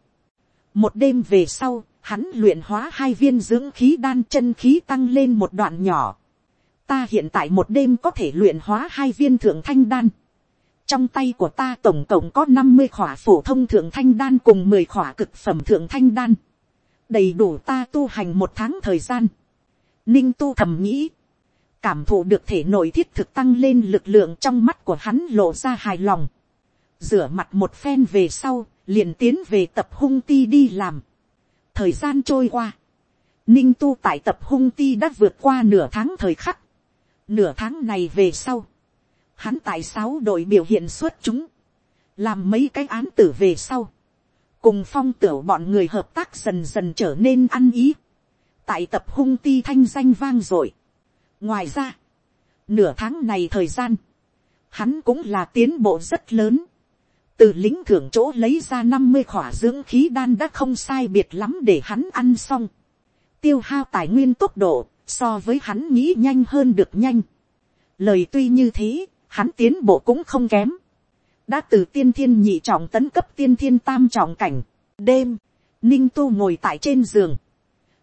Một đêm về sau, hắn luyện hóa hai viên dưỡng khí đan chân khí tăng lên một đoạn nhỏ. Ta hiện tại một đêm có thể luyện hóa hai viên thượng thanh đan. Trong tay của ta tổng cộng có năm mươi khỏa phổ thông thượng thanh đan cùng mười khỏa cực phẩm thượng thanh đan. Đầy đủ ta tu hành một tháng thời gian. Ninh tu thầm nghĩ cảm thụ được thể nội thiết thực tăng lên lực lượng trong mắt của hắn lộ ra hài lòng. rửa mặt một phen về sau, liền tiến về tập hung ti đi làm. thời gian trôi qua, ninh tu tại tập hung ti đã vượt qua nửa tháng thời khắc. nửa tháng này về sau, hắn tại sáu đội biểu hiện xuất chúng, làm mấy cái án tử về sau, cùng phong tiểu bọn người hợp tác dần dần trở nên ăn ý, tại tập hung ti thanh danh vang dội ngoài ra, nửa tháng này thời gian, hắn cũng là tiến bộ rất lớn. từ lính thưởng chỗ lấy ra năm mươi khỏa dưỡng khí đan đã không sai biệt lắm để hắn ăn xong. tiêu hao tài nguyên tốc độ, so với hắn nghĩ nhanh hơn được nhanh. lời tuy như thế, hắn tiến bộ cũng không kém. đã từ tiên thiên nhị trọng tấn cấp tiên thiên tam trọng cảnh. đêm, ninh tu ngồi tại trên giường,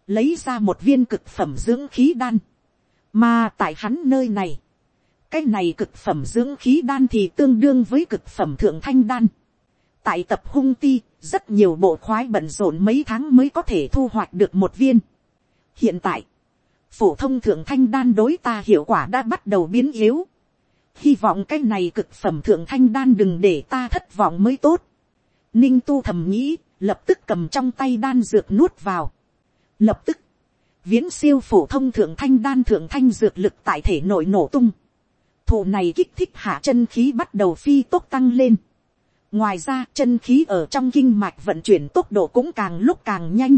lấy ra một viên cực phẩm dưỡng khí đan mà tại hắn nơi này, cái này cực phẩm dưỡng khí đan thì tương đương với cực phẩm thượng thanh đan. Tại tập hung ti, rất nhiều bộ khoái bận rộn mấy tháng mới có thể thu hoạch được một viên. Hiện tại, phổ thông thượng thanh đan đối ta hiệu quả đã bắt đầu biến yếu. Hy vọng cái này cực phẩm thượng thanh đan đừng để ta thất vọng mới tốt. Ninh tu thầm nghĩ, lập tức cầm trong tay đan dược nuốt vào. Lập tức, viễn siêu phổ thông thượng thanh đan thượng thanh dược lực tại thể nội nổ tung. Thủ này kích thích hạ chân khí bắt đầu phi tốc tăng lên. Ngoài ra chân khí ở trong kinh mạch vận chuyển tốc độ cũng càng lúc càng nhanh.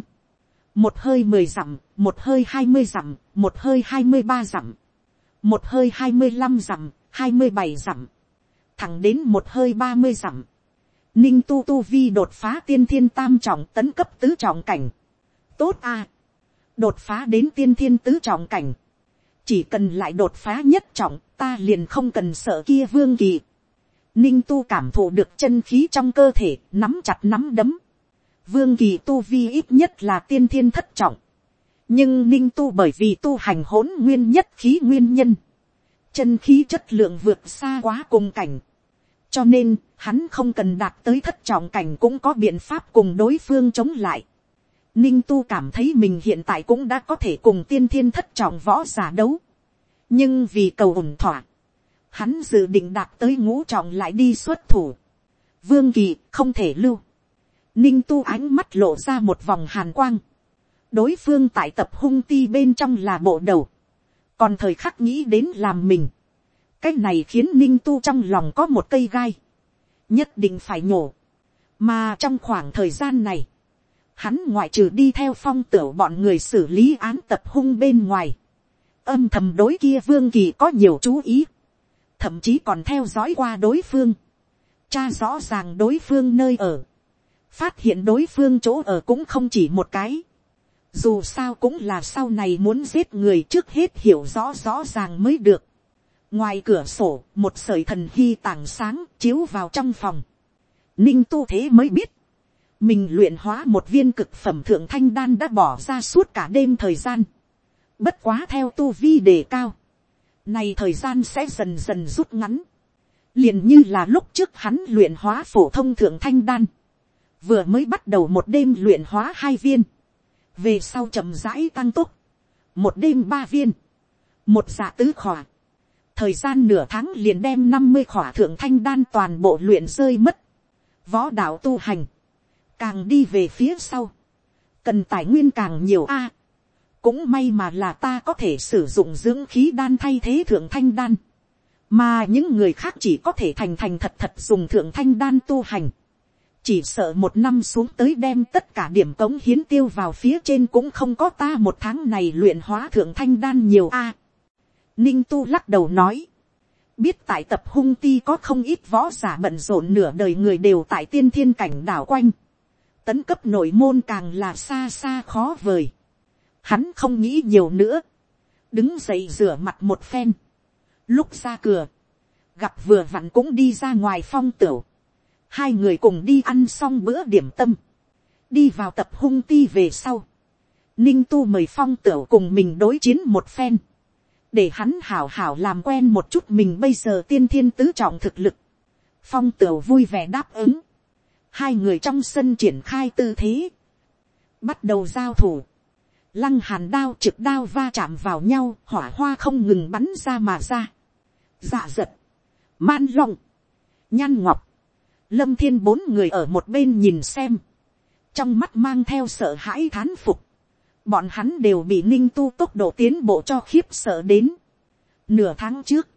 Một hơi mười dặm, một hơi hai mươi dặm, một hơi hai mươi ba dặm, một hơi hai mươi lăm dặm, hai mươi bảy dặm, thẳng đến một hơi ba mươi dặm. Ninh tu tu vi đột phá tiên thiên tam trọng tấn cấp tứ trọng cảnh. Tốt a đột phá đến tiên thiên tứ trọng cảnh, chỉ cần lại đột phá nhất trọng, ta liền không cần sợ kia vương kỳ. Ninh tu cảm thụ được chân khí trong cơ thể, nắm chặt nắm đấm. Vương kỳ tu vi ít nhất là tiên thiên thất trọng. Nhưng ninh tu bởi vì tu hành hỗn nguyên nhất khí nguyên nhân. Chân khí chất lượng vượt xa quá cùng cảnh. Cho nên, hắn không cần đạt tới thất trọng cảnh cũng có biện pháp cùng đối phương chống lại. Ninh tu cảm thấy mình hiện tại cũng đã có thể cùng tiên thiên thất trọng võ giả đấu. Nhưng vì cầu ổn thỏa. Hắn dự định đạt tới ngũ trọng lại đi xuất thủ. Vương kỳ không thể lưu. Ninh tu ánh mắt lộ ra một vòng hàn quang. Đối phương tại tập hung ti bên trong là bộ đầu. Còn thời khắc nghĩ đến làm mình. Cái này khiến ninh tu trong lòng có một cây gai. Nhất định phải nhổ. Mà trong khoảng thời gian này hắn ngoại trừ đi theo phong tửu bọn người xử lý án tập hung bên ngoài, âm thầm đối kia vương kỳ có nhiều chú ý, thậm chí còn theo dõi qua đối phương, cha rõ ràng đối phương nơi ở, phát hiện đối phương chỗ ở cũng không chỉ một cái, dù sao cũng là sau này muốn giết người trước hết hiểu rõ rõ ràng mới được. ngoài cửa sổ một sợi thần hy tảng sáng chiếu vào trong phòng, ninh tu thế mới biết, mình luyện hóa một viên cực phẩm thượng thanh đan đã bỏ ra suốt cả đêm thời gian. Bất quá theo tu vi đề cao. Này thời gian sẽ dần dần rút ngắn. liền như là lúc trước hắn luyện hóa phổ thông thượng thanh đan, vừa mới bắt đầu một đêm luyện hóa hai viên, về sau chậm rãi tăng tốc, một đêm ba viên, một dạ tứ khỏa, thời gian nửa tháng liền đem năm mươi khỏa thượng thanh đan toàn bộ luyện rơi mất, võ đạo tu hành, càng đi về phía sau, cần tài nguyên càng nhiều a, cũng may mà là ta có thể sử dụng dưỡng khí đan thay thế thượng thanh đan, mà những người khác chỉ có thể thành thành thật thật dùng thượng thanh đan tu hành, chỉ sợ một năm xuống tới đem tất cả điểm cống hiến tiêu vào phía trên cũng không có ta một tháng này luyện hóa thượng thanh đan nhiều a. ninh tu lắc đầu nói, biết tại tập hung ti có không ít võ giả bận rộn nửa đời người đều tại tiên thiên cảnh đảo quanh, tấn cấp nội môn càng là xa xa khó vời, hắn không nghĩ nhiều nữa, đứng dậy rửa mặt một phen, lúc ra cửa, gặp vừa vặn cũng đi ra ngoài phong tửu, hai người cùng đi ăn xong bữa điểm tâm, đi vào tập hung ti về sau, ninh tu mời phong tửu cùng mình đối chiến một phen, để hắn hảo hảo làm quen một chút mình bây giờ tiên thiên tứ trọng thực lực, phong tửu vui vẻ đáp ứng, hai người trong sân triển khai tư thế, bắt đầu giao thủ, lăng hàn đao trực đao va chạm vào nhau, hỏa hoa không ngừng bắn ra mà ra. Dạ giật, man long, nhan ngọc, lâm thiên bốn người ở một bên nhìn xem, trong mắt mang theo sợ hãi thán phục, bọn hắn đều bị ninh tu tốc độ tiến bộ cho khiếp sợ đến. Nửa tháng trước,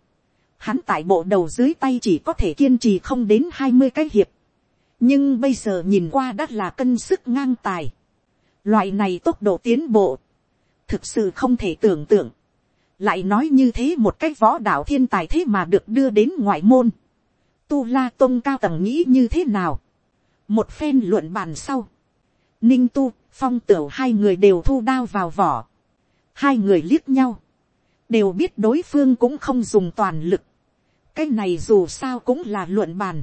hắn tại bộ đầu dưới tay chỉ có thể kiên trì không đến hai mươi cái hiệp, nhưng bây giờ nhìn qua đã là cân sức ngang tài. Loại này tốc độ tiến bộ, thực sự không thể tưởng tượng. Lại nói như thế một cách võ đạo thiên tài thế mà được đưa đến ngoại môn tu la tôn cao tầng nghĩ như thế nào. một phen luận bàn sau. ninh tu, phong tửu hai người đều thu đao vào vỏ. hai người liếc nhau. đều biết đối phương cũng không dùng toàn lực. cái này dù sao cũng là luận bàn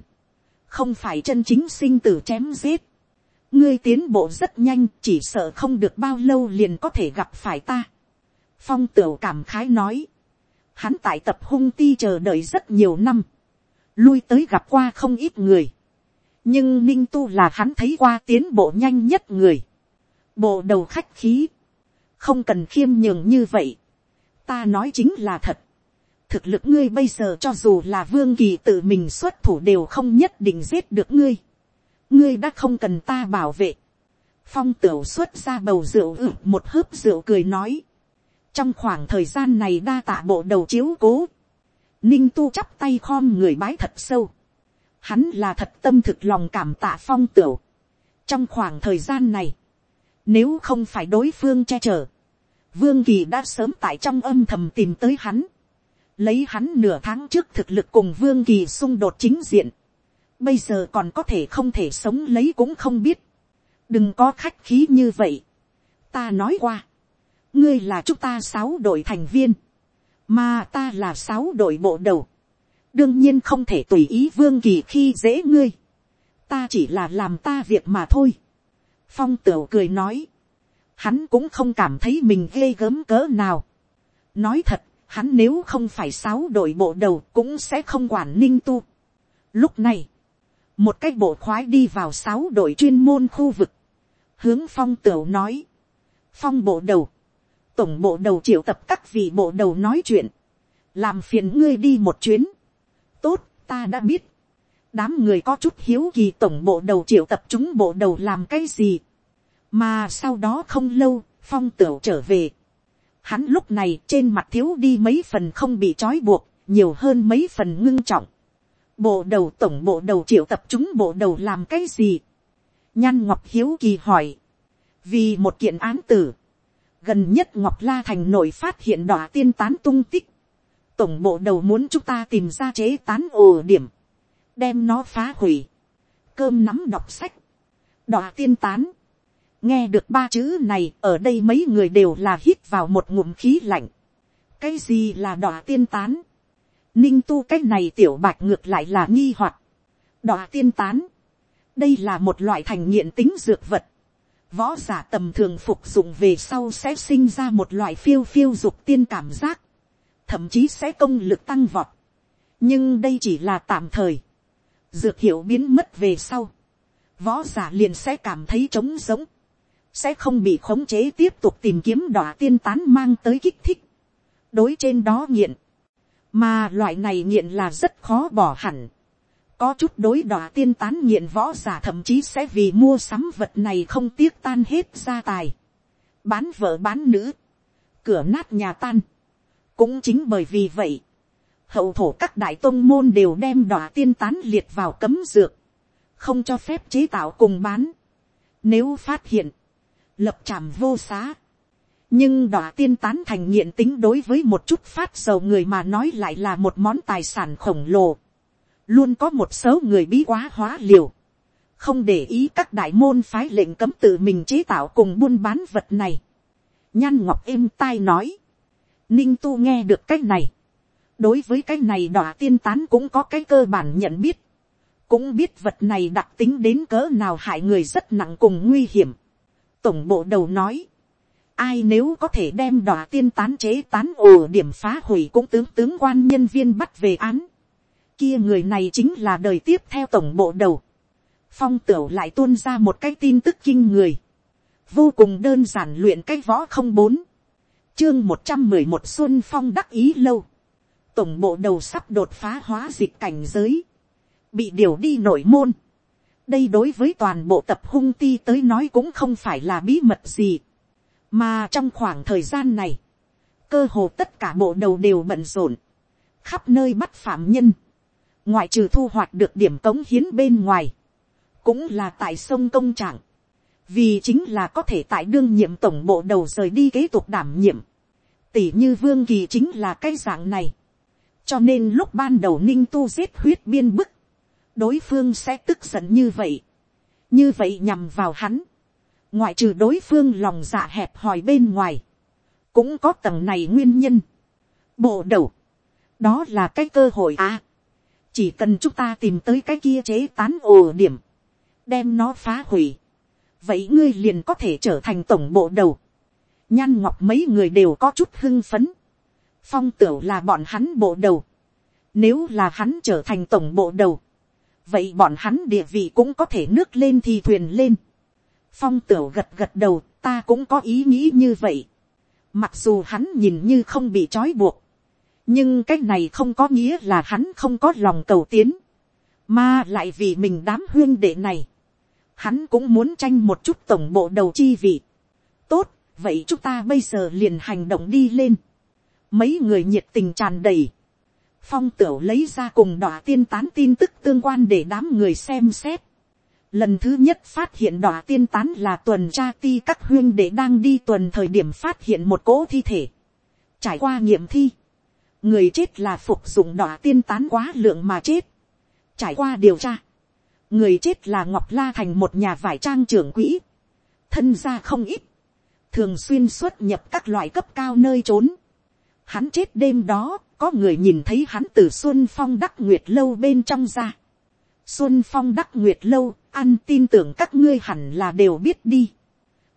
không phải chân chính sinh tử chém giết. ngươi tiến bộ rất nhanh chỉ sợ không được bao lâu liền có thể gặp phải ta. phong tửu cảm khái nói. hắn tại tập hung ti chờ đợi rất nhiều năm lui tới gặp qua không ít người, nhưng ninh tu là hắn thấy qua tiến bộ nhanh nhất người, bộ đầu khách khí, không cần khiêm nhường như vậy, ta nói chính là thật, thực lực ngươi bây giờ cho dù là vương kỳ tự mình xuất thủ đều không nhất định giết được ngươi, ngươi đã không cần ta bảo vệ, phong tửu xuất ra bầu rượu ử một hớp rượu cười nói, trong khoảng thời gian này đa tạ bộ đầu chiếu cố, Ninh tu chắp tay khom người bái thật sâu. Hắn là thật tâm thực lòng cảm tạ phong tửu. Trong khoảng thời gian này, nếu không phải đối phương che chở, Vương Kỳ đã sớm tại trong âm thầm tìm tới hắn. Lấy hắn nửa tháng trước thực lực cùng Vương Kỳ xung đột chính diện. Bây giờ còn có thể không thể sống lấy cũng không biết. Đừng có khách khí như vậy. Ta nói qua. Ngươi là chúng ta sáu đội thành viên mà ta là sáu đội bộ đầu, đương nhiên không thể tùy ý vương kỳ khi dễ ngươi, ta chỉ là làm ta việc mà thôi. phong tửu cười nói, hắn cũng không cảm thấy mình ghê gớm cỡ nào. nói thật, hắn nếu không phải sáu đội bộ đầu cũng sẽ không quản ninh tu. lúc này, một cái bộ khoái đi vào sáu đội chuyên môn khu vực, hướng phong tửu nói, phong bộ đầu, tổng bộ đầu triệu tập các vị bộ đầu nói chuyện, làm phiền ngươi đi một chuyến. tốt, ta đã biết. đám người có chút hiếu kỳ tổng bộ đầu triệu tập chúng bộ đầu làm cái gì. mà sau đó không lâu, phong tửu trở về hắn lúc này trên mặt thiếu đi mấy phần không bị trói buộc, nhiều hơn mấy phần ngưng trọng. bộ đầu tổng bộ đầu triệu tập chúng bộ đầu làm cái gì. nhan ngọc hiếu kỳ hỏi. vì một kiện án tử gần nhất ngọc la thành nội phát hiện đỏ tiên tán tung tích, tổng bộ đầu muốn chúng ta tìm ra chế tán ồ điểm, đem nó phá hủy, cơm nắm đọc sách, đỏ tiên tán, nghe được ba chữ này ở đây mấy người đều là hít vào một ngụm khí lạnh, cái gì là đỏ tiên tán, ninh tu cái này tiểu bạch ngược lại là nghi hoặc, đỏ tiên tán, đây là một loại thành nghiện tính dược vật, võ giả tầm thường phục dụng về sau sẽ sinh ra một loại phiêu phiêu dục tiên cảm giác, thậm chí sẽ công lực tăng vọt. nhưng đây chỉ là tạm thời, dược hiệu biến mất về sau, võ giả liền sẽ cảm thấy trống giống, sẽ không bị khống chế tiếp tục tìm kiếm đỏ tiên tán mang tới kích thích, đối trên đó nghiện, mà loại này nghiện là rất khó bỏ hẳn, có chút đối đỏ tiên tán nghiện võ giả thậm chí sẽ vì mua sắm vật này không tiếc tan hết gia tài, bán vợ bán nữ, cửa nát nhà tan, cũng chính bởi vì vậy, hậu thổ các đại tôn môn đều đem đỏ tiên tán liệt vào cấm dược, không cho phép chế tạo cùng bán. Nếu phát hiện, lập trảm vô xá. nhưng đỏ tiên tán thành nghiện tính đối với một chút phát dầu người mà nói lại là một món tài sản khổng lồ. luôn có một số người bí quá hóa liều. không để ý các đại môn phái lệnh cấm tự mình chế tạo cùng buôn bán vật này. nhan ngọc êm tai nói. ninh tu nghe được cái này đối với cái này đỏ tiên tán cũng có cái cơ bản nhận biết, cũng biết vật này đặc tính đến cỡ nào hại người rất nặng cùng nguy hiểm tổng bộ đầu nói, ai nếu có thể đem đỏ tiên tán chế tán ồ điểm phá hủy cũng tướng tướng quan nhân viên bắt về án, kia người này chính là đời tiếp theo tổng bộ đầu. phong tửu lại tuôn ra một cái tin tức kinh người, vô cùng đơn giản luyện cái võ không bốn, chương một trăm mười một xuân phong đắc ý lâu. Tổng bộ đầu sắp đột phá hóa dịch cảnh giới, bị điều đi nội môn đây đối với toàn bộ tập hung ti tới nói cũng không phải là bí mật gì, mà trong khoảng thời gian này, cơ hồ tất cả bộ đầu đều bận rộn, khắp nơi bắt phạm nhân, ngoại trừ thu hoạch được điểm cống hiến bên ngoài, cũng là tại sông công trạng, vì chính là có thể tại đương nhiệm tổng bộ đầu rời đi kế tục đảm nhiệm, tỷ như vương kỳ chính là cái dạng này, cho nên lúc ban đầu ninh tu giết huyết biên bức, đối phương sẽ tức giận như vậy, như vậy nhằm vào hắn, ngoại trừ đối phương lòng dạ hẹp hòi bên ngoài, cũng có tầng này nguyên nhân. bộ đầu, đó là cái cơ hội à, chỉ cần chúng ta tìm tới cái kia chế tán ồ điểm, đem nó phá hủy, vậy ngươi liền có thể trở thành tổng bộ đầu. nhan ngọc mấy người đều có chút hưng phấn, phong tửu là bọn hắn bộ đầu. Nếu là hắn trở thành tổng bộ đầu, vậy bọn hắn địa vị cũng có thể nước lên thì thuyền lên. phong tửu gật gật đầu, ta cũng có ý nghĩ như vậy. Mặc dù hắn nhìn như không bị trói buộc, nhưng cái này không có nghĩa là hắn không có lòng cầu tiến, mà lại vì mình đám huyên đệ này, hắn cũng muốn tranh một chút tổng bộ đầu chi vị. tốt, vậy chúng ta bây giờ liền hành động đi lên mấy người nhiệt tình tràn đầy, phong tửu lấy ra cùng đọa tiên tán tin tức tương quan để đám người xem xét. Lần thứ nhất phát hiện đọa tiên tán là tuần tra ti các huyên để đang đi tuần thời điểm phát hiện một cỗ thi thể. Trải qua nghiệm thi, người chết là phục dụng đọa tiên tán quá lượng mà chết. Trải qua điều tra, người chết là ngọc la thành một nhà vải trang trưởng quỹ. Thân gia không ít, thường xuyên xuất nhập các loại cấp cao nơi trốn Hắn chết đêm đó, có người nhìn thấy hắn từ Xuân Phong Đắc Nguyệt Lâu bên trong ra. Xuân Phong Đắc Nguyệt Lâu, ăn tin tưởng các ngươi hẳn là đều biết đi.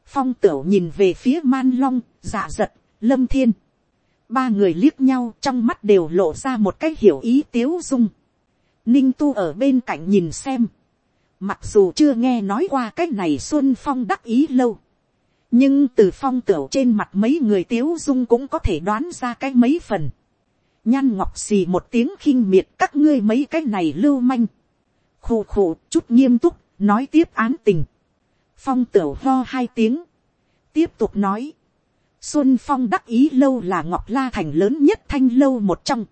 Phong tửu nhìn về phía Man Long, dạ giật, Lâm Thiên. Ba người liếc nhau trong mắt đều lộ ra một cái hiểu ý tiếu dung. Ninh tu ở bên cạnh nhìn xem. Mặc dù chưa nghe nói qua cái này Xuân Phong đắc ý lâu nhưng từ phong tửu trên mặt mấy người tiếu dung cũng có thể đoán ra cái mấy phần. nhan ngọc xì một tiếng khinh miệt, các ngươi mấy cái này lưu manh. khù khù, chút nghiêm túc, nói tiếp án tình. phong tửu ho hai tiếng. tiếp tục nói. xuân phong đắc ý lâu là ngọc la thành lớn nhất thanh lâu một trong.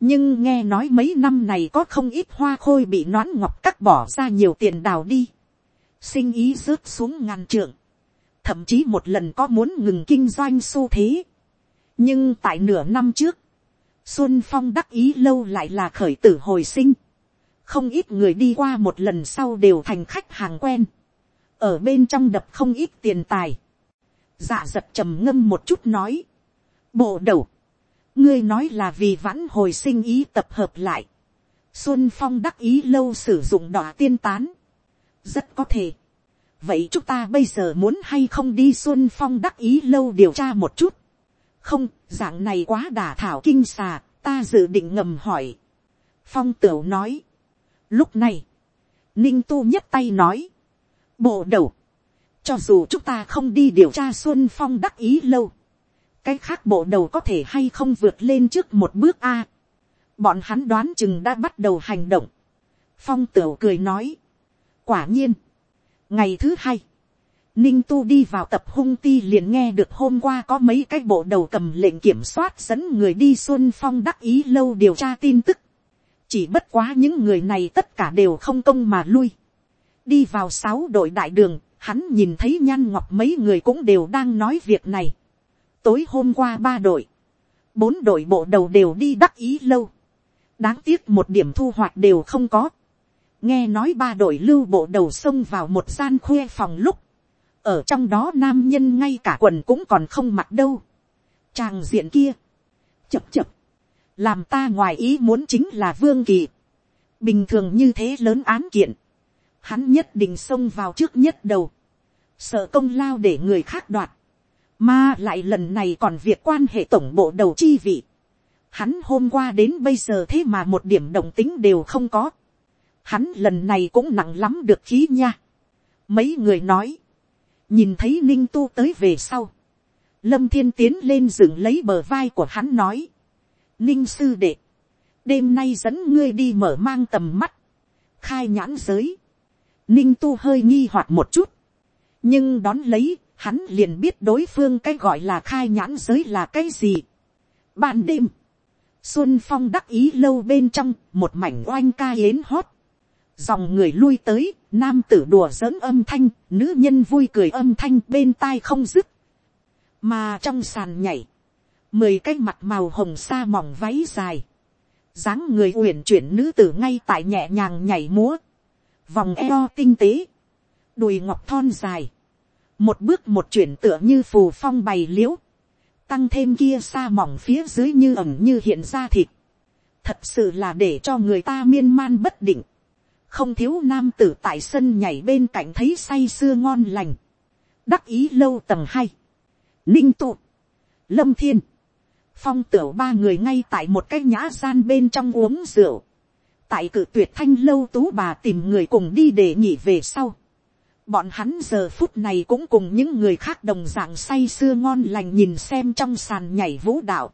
nhưng nghe nói mấy năm này có không ít hoa khôi bị nón ngọc cắt bỏ ra nhiều tiền đào đi. sinh ý rớt xuống ngàn trượng thậm chí một lần có muốn ngừng kinh doanh xu thế. nhưng tại nửa năm trước, xuân phong đắc ý lâu lại là khởi tử hồi sinh. không ít người đi qua một lần sau đều thành khách hàng quen. ở bên trong đập không ít tiền tài. dạ giật trầm ngâm một chút nói. bộ đầu, ngươi nói là vì vãn hồi sinh ý tập hợp lại. xuân phong đắc ý lâu sử dụng đỏ tiên tán. rất có thể vậy chúng ta bây giờ muốn hay không đi xuân phong đắc ý lâu điều tra một chút. không, dạng này quá đả thảo kinh xà, ta dự định ngầm hỏi. phong tửu nói. lúc này, ninh tu nhất tay nói. bộ đầu, cho dù chúng ta không đi điều tra xuân phong đắc ý lâu, cái khác bộ đầu có thể hay không vượt lên trước một bước a. bọn hắn đoán chừng đã bắt đầu hành động. phong tửu cười nói. quả nhiên, ngày thứ hai, Ninh tu đi vào tập hung ti liền nghe được hôm qua có mấy cái bộ đầu cầm lệnh kiểm soát dẫn người đi xuân phong đắc ý lâu điều tra tin tức. Chỉ bất quá những người này tất cả đều không công mà lui. Đi vào sáu đội đại đường, hắn nhìn thấy nhan ngọc mấy người cũng đều đang nói việc này. Tối hôm qua ba đội, bốn đội bộ đầu đều đi đắc ý lâu. Đáng tiếc một điểm thu hoạch đều không có. Nghe nói ba đội lưu bộ đầu xông vào một gian khuê phòng lúc ở trong đó nam nhân ngay cả quần cũng còn không mặc đâu. Tràng diện kia, chập chập, làm ta ngoài ý muốn chính là vương kỳ. bình thường như thế lớn án kiện, hắn nhất định xông vào trước nhất đầu, sợ công lao để người khác đoạt, mà lại lần này còn việc quan hệ tổng bộ đầu chi vị. Hắn hôm qua đến bây giờ thế mà một điểm đồng tính đều không có. Hắn lần này cũng nặng lắm được khí nha. Mấy người nói. Nhìn thấy ninh tu tới về sau, lâm thiên tiến lên dựng lấy bờ vai của hắn nói, ninh sư đệ, đêm nay dẫn ngươi đi mở mang tầm mắt, khai nhãn giới, ninh tu hơi nghi hoặc một chút, nhưng đón lấy, hắn liền biết đối phương cái gọi là khai nhãn giới là cái gì. Ban đêm, xuân phong đắc ý lâu bên trong, một mảnh oanh ca yến hót, dòng người lui tới, nam tử đùa giỡn âm thanh, nữ nhân vui cười âm thanh bên tai không dứt. mà trong sàn nhảy, mười cái mặt màu hồng sa mỏng váy dài, dáng người uyển chuyển nữ tử ngay tại nhẹ nhàng nhảy múa, vòng eo tinh tế, đùi ngọc thon dài, một bước một chuyển tựa như phù phong bày l i ễ u tăng thêm kia sa mỏng phía dưới như ẩm như hiện ra thịt, thật sự là để cho người ta miên man bất định không thiếu nam tử tại sân nhảy bên cạnh thấy say sưa ngon lành, đắc ý lâu tầng hay ninh tụ, lâm thiên, phong tửu ba người ngay tại một cái nhã gian bên trong uống rượu, tại cự tuyệt thanh lâu tú bà tìm người cùng đi để nghỉ về sau, bọn hắn giờ phút này cũng cùng những người khác đồng dạng say sưa ngon lành nhìn xem trong sàn nhảy vũ đạo.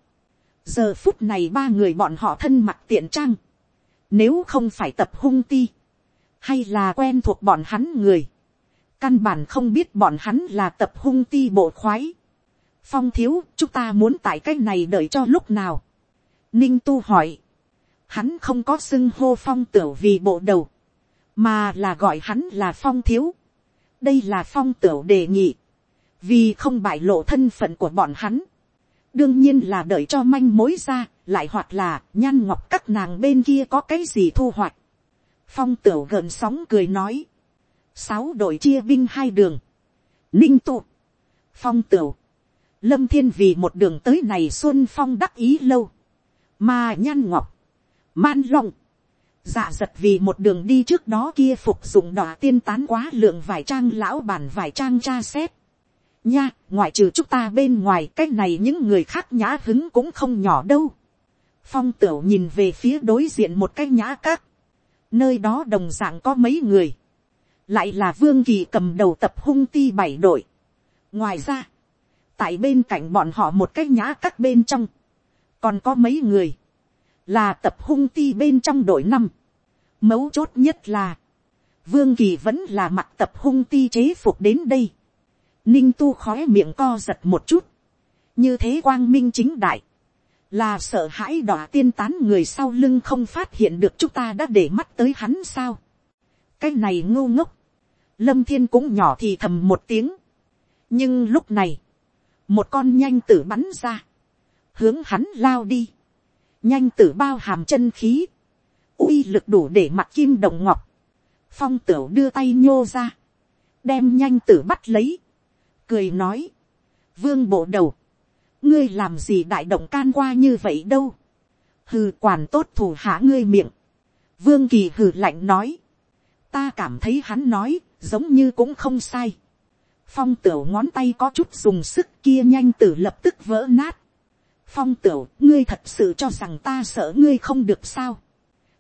giờ phút này ba người bọn họ thân mặt tiện trang, nếu không phải tập hung ti, hay là quen thuộc bọn hắn người, căn bản không biết bọn hắn là tập hung ti bộ khoái. phong thiếu, chúng ta muốn tại cái này đợi cho lúc nào. ninh tu hỏi, hắn không có xưng hô phong tửu vì bộ đầu, mà là gọi hắn là phong thiếu. đây là phong tửu đề nghị, vì không bại lộ thân phận của bọn hắn. đương nhiên là đợi cho manh mối ra, lại hoặc là nhan ngọc các nàng bên kia có cái gì thu hoạch phong tửu gần sóng cười nói, sáu đội chia binh hai đường, ninh tụ, phong tửu, lâm thiên vì một đường tới này xuân phong đắc ý lâu, mà nhan ngọc, man long, dạ giật vì một đường đi trước đó kia phục dụng đỏ tiên tán quá lượng vài trang lão bản vài trang tra xét. nha, ngoại trừ chúng ta bên ngoài cái này những người khác nhã hứng cũng không nhỏ đâu. phong tửu nhìn về phía đối diện một cái nhã các, nơi đó đồng dạng có mấy người, lại là vương kỳ cầm đầu tập hung ti bảy đội. ngoài ra, tại bên cạnh bọn họ một cái nhã các bên trong, còn có mấy người, là tập hung ti bên trong đội năm. mấu chốt nhất là, vương kỳ vẫn là mặt tập hung ti chế phục đến đây. ninh tu khói miệng co giật một chút, như thế quang minh chính đại, là sợ hãi đỏ tiên tán người sau lưng không phát hiện được chúng ta đã để mắt tới hắn sao. cái này ngô ngốc, lâm thiên cũng nhỏ thì thầm một tiếng. nhưng lúc này, một con nhanh tử bắn ra, hướng hắn lao đi, nhanh tử bao hàm chân khí, uy lực đủ để mặt kim đồng ngọc, phong tửu đưa tay nhô ra, đem nhanh tử bắt lấy, cười nói, vương bộ đầu, ngươi làm gì đại động can qua như vậy đâu. hừ quản tốt thủ hạ ngươi miệng. vương kỳ hừ lạnh nói. ta cảm thấy hắn nói, giống như cũng không sai. phong tửu ngón tay có chút dùng sức kia nhanh tử lập tức vỡ nát. phong tửu, ngươi thật sự cho rằng ta sợ ngươi không được sao.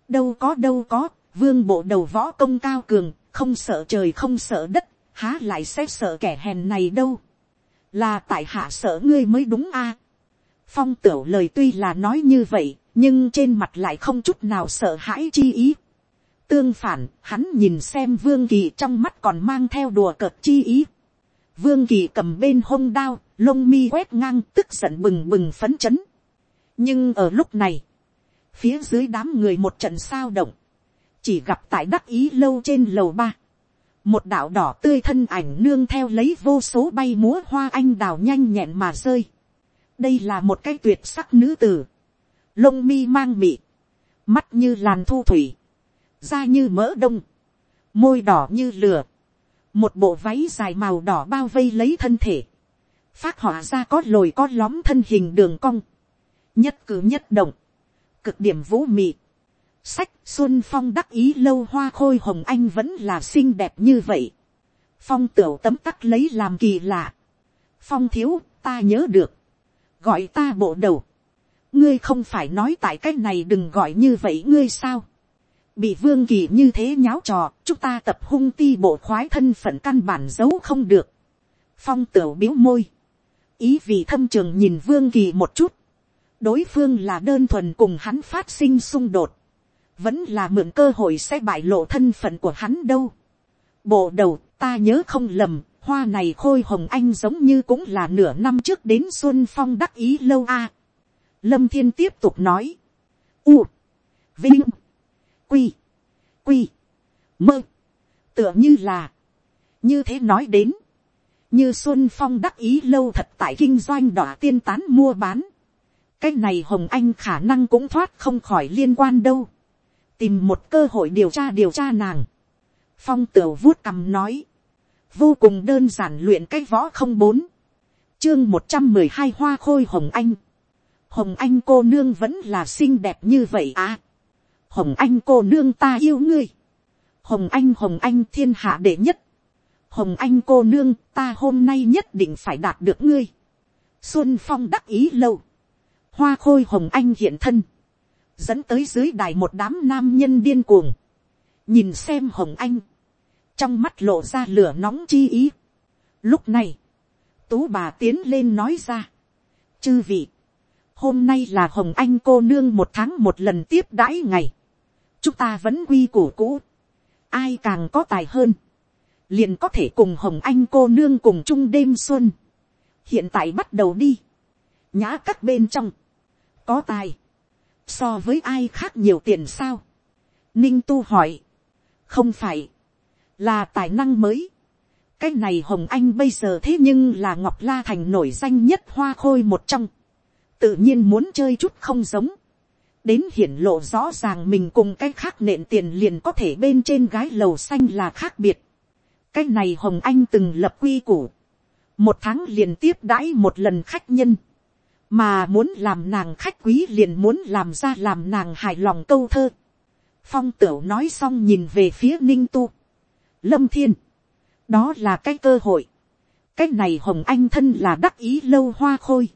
đâu có đâu có, vương bộ đầu võ công cao cường, không sợ trời không sợ đất, há lại sẽ sợ kẻ hèn này đâu là tại hạ sợ ngươi mới đúng a. phong tửu lời tuy là nói như vậy, nhưng trên mặt lại không chút nào sợ hãi chi ý. tương phản, hắn nhìn xem vương kỳ trong mắt còn mang theo đùa cợt chi ý. vương kỳ cầm bên hông đao, lông mi quét ngang tức giận bừng bừng phấn chấn. nhưng ở lúc này, phía dưới đám người một trận sao động, chỉ gặp tại đắc ý lâu trên lầu ba, một đạo đỏ tươi thân ảnh nương theo lấy vô số bay múa hoa anh đào nhanh nhẹn mà rơi. đây là một cái tuyệt sắc nữ tử, lông mi mang mị, mắt như làn thu thủy, da như mỡ đông, môi đỏ như lửa, một bộ váy dài màu đỏ bao vây lấy thân thể, phát họa ra có lồi có lóm thân hình đường cong, nhất cử nhất động, cực điểm vũ mị. Sách Xuân Phong đắc ý lâu hoa khôi hồng anh vẫn là xinh đẹp như vậy. Phong tửu tấm tắc lấy làm kỳ lạ. Phong thiếu, ta nhớ được. Gọi ta bộ đầu. Ngươi không phải nói tại cách này đừng gọi như vậy ngươi sao. Bị vương kỳ như thế nháo trò, chúng ta tập hung ti bộ khoái thân phận căn bản giấu không được. Phong tửu biếu môi. Ý vì thâm trường nhìn vương kỳ một chút đối phương là đơn thuần cùng hắn phát sinh xung đột, vẫn là mượn cơ hội sẽ bại lộ thân phận của hắn đâu. Bộ đầu ta nhớ không lầm, hoa này khôi hồng anh giống như cũng là nửa năm trước đến xuân phong đắc ý lâu a. lâm thiên tiếp tục nói, u, vinh, quy, quy, mơ, tựa như là, như thế nói đến, như xuân phong đắc ý lâu thật tại kinh doanh đỏ tiên tán mua bán, cái này hồng anh khả năng cũng thoát không khỏi liên quan đâu tìm một cơ hội điều tra điều tra nàng. phong tửu vuốt cằm nói. vô cùng đơn giản luyện cái võ không bốn. chương một trăm mười hai hoa khôi hồng anh. hồng anh cô nương vẫn là xinh đẹp như vậy à. hồng anh cô nương ta yêu ngươi. hồng anh hồng anh thiên hạ đệ nhất. hồng anh cô nương ta hôm nay nhất định phải đạt được ngươi. xuân phong đắc ý lâu hoa khôi hồng anh hiện thân, dẫn tới dưới đài một đám nam nhân điên cuồng, nhìn xem hồng anh, trong mắt lộ ra lửa nóng chi ý. Lúc này, tú bà tiến lên nói ra, chư vị, hôm nay là hồng anh cô nương một tháng một lần tiếp đãi ngày, chúng ta vẫn quy củ cũ, ai càng có tài hơn, liền có thể cùng hồng anh cô nương cùng chung đêm xuân, hiện tại bắt đầu đi, nhã các bên trong, có tài, so với ai khác nhiều tiền sao. ninh tu hỏi, không phải, là tài năng mới. cái này hồng anh bây giờ thế nhưng là ngọc la thành nổi danh nhất hoa khôi một trong, tự nhiên muốn chơi chút không giống, đến hiển lộ rõ ràng mình cùng cái khác nện tiền liền có thể bên trên gái lầu xanh là khác biệt. cái này hồng anh từng lập quy củ, một tháng liền tiếp đãi một lần khách nhân, mà muốn làm nàng khách quý liền muốn làm ra làm nàng hài lòng câu thơ. phong tửu nói xong nhìn về phía ninh tu. lâm thiên, đó là cái cơ hội. cái này hồng anh thân là đắc ý lâu hoa khôi.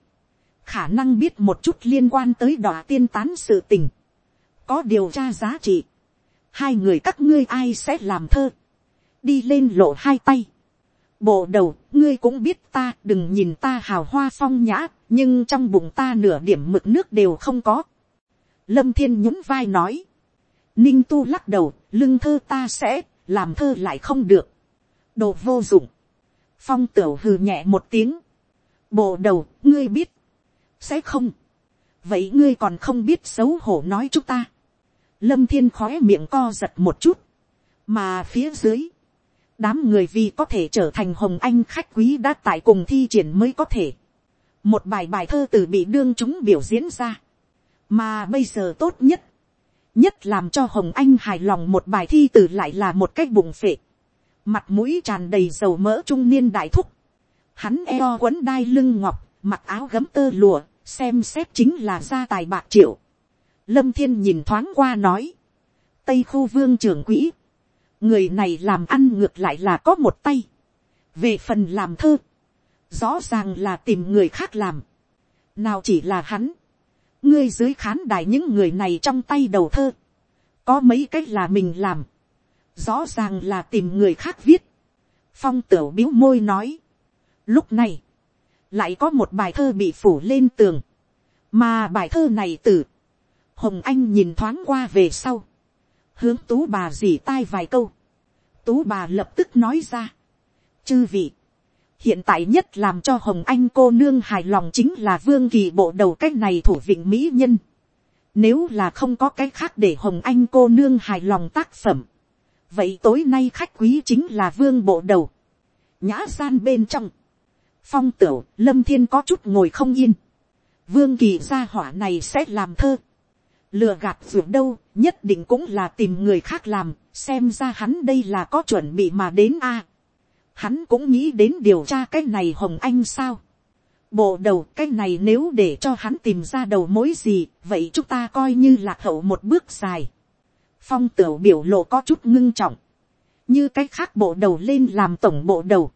khả năng biết một chút liên quan tới đỏ tiên tán sự tình. có điều tra giá trị. hai người các ngươi ai sẽ làm thơ. đi lên lộ hai tay bộ đầu, ngươi cũng biết ta, đừng nhìn ta hào hoa phong nhã, nhưng trong bụng ta nửa điểm mực nước đều không có. Lâm thiên nhún vai nói. Ninh tu lắc đầu, lưng thơ ta sẽ, làm thơ lại không được. Đồ vô dụng. Phong tửu hừ nhẹ một tiếng. Bộ đầu, ngươi biết. Sẽ không. Vậy ngươi còn không biết xấu hổ nói chúng ta. Lâm thiên khói miệng co giật một chút. Mà phía dưới đám người vì có thể trở thành hồng anh khách quý đã tại cùng thi triển mới có thể một bài bài thơ từ bị đương chúng biểu diễn ra. mà bây giờ tốt nhất, nhất làm cho hồng anh hài lòng một bài thi từ lại là một cái bụng phệ. mặt mũi tràn đầy dầu mỡ trung niên đại thúc. hắn eo quấn đai lưng ngọc, mặc áo gấm tơ lùa, xem xét chính là gia tài bạc triệu. lâm thiên nhìn thoáng qua nói, tây khu vương trưởng quỹ, người này làm ăn ngược lại là có một tay. về phần làm thơ, rõ ràng là tìm người khác làm. nào chỉ là hắn, ngươi dưới khán đài những người này trong tay đầu thơ, có mấy cách là mình làm, rõ ràng là tìm người khác viết, phong tửu biếu môi nói, lúc này, lại có một bài thơ bị phủ lên tường, mà bài thơ này từ, hồng anh nhìn thoáng qua về sau, hướng tú bà dì tai vài câu, tú bà lập tức nói ra, chư vị, hiện tại nhất làm cho hồng anh cô nương hài lòng chính là vương kỳ bộ đầu cái này thủ vịnh mỹ nhân, nếu là không có cái khác để hồng anh cô nương hài lòng tác phẩm, vậy tối nay khách quý chính là vương bộ đầu, nhã gian bên trong, phong tửu lâm thiên có chút ngồi không yên, vương kỳ gia hỏa này sẽ làm thơ, lừa gạt dù đâu nhất định cũng là tìm người khác làm xem ra hắn đây là có chuẩn bị mà đến a hắn cũng nghĩ đến điều tra cái này hồng anh sao? Bộ đầu, cái này nếu để cho hắn tìm ra đầu mối gì, vậy chúng ta coi như lạc hậu một bước dài. Phong tửu biểu lộ có chút ngưng trọng. Như cái khác bộ đầu lên làm tổng bộ đầu.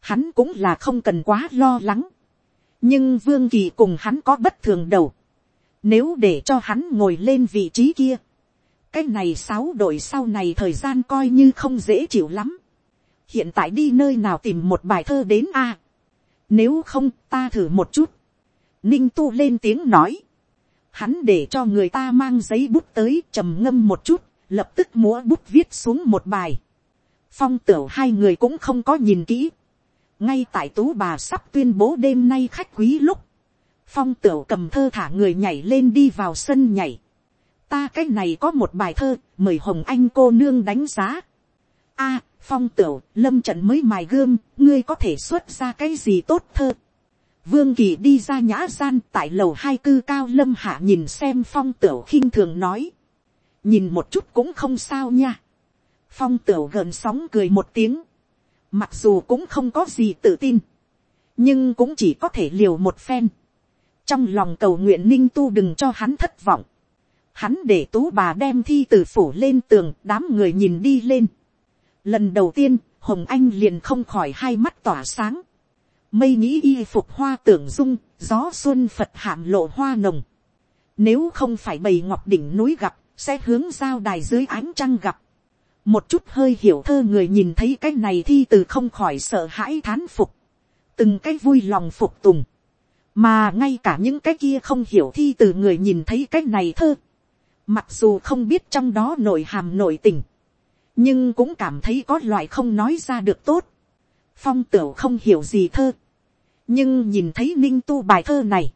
Hắn cũng là không cần quá lo lắng. Nhưng vương kỳ cùng hắn có bất thường đầu. Nếu để cho hắn ngồi lên vị trí kia. Cái này sáu đội sau này thời gian coi như không dễ chịu lắm. Hiện tại đi nơi nào tìm một bài thơ đến a Nếu không ta thử một chút. Ninh tu lên tiếng nói. Hắn để cho người ta mang giấy bút tới trầm ngâm một chút. Lập tức múa bút viết xuống một bài. Phong tửu hai người cũng không có nhìn kỹ. Ngay tại tú bà sắp tuyên bố đêm nay khách quý lúc phong tửu cầm thơ thả người nhảy lên đi vào sân nhảy. ta cái này có một bài thơ, mời hồng anh cô nương đánh giá a, phong tửu, lâm trận mới mài gươm, ngươi có thể xuất ra cái gì tốt thơ. vương kỳ đi ra nhã gian tại lầu hai cư cao lâm hạ nhìn xem phong tửu khinh thường nói. nhìn một chút cũng không sao nha. phong tửu gần sóng cười một tiếng. mặc dù cũng không có gì tự tin. nhưng cũng chỉ có thể liều một phen trong lòng cầu nguyện ninh tu đừng cho hắn thất vọng. Hắn để tú bà đem thi từ phủ lên tường, đám người nhìn đi lên. Lần đầu tiên, Hồng Anh liền không khỏi hai mắt tỏa sáng. Mây nghĩ y phục hoa tưởng dung, gió xuân Phật hạm lộ hoa nồng. Nếu không phải bầy ngọc đỉnh núi gặp, sẽ hướng giao đài dưới ánh trăng gặp. Một chút hơi hiểu thơ người nhìn thấy cái này thi từ không khỏi sợ hãi thán phục. Từng cái vui lòng phục tùng mà ngay cả những cái kia không hiểu thi từ người nhìn thấy cái này thơ, mặc dù không biết trong đó nội hàm nội tình, nhưng cũng cảm thấy có loại không nói ra được tốt. phong tửu không hiểu gì thơ, nhưng nhìn thấy ninh tu bài thơ này,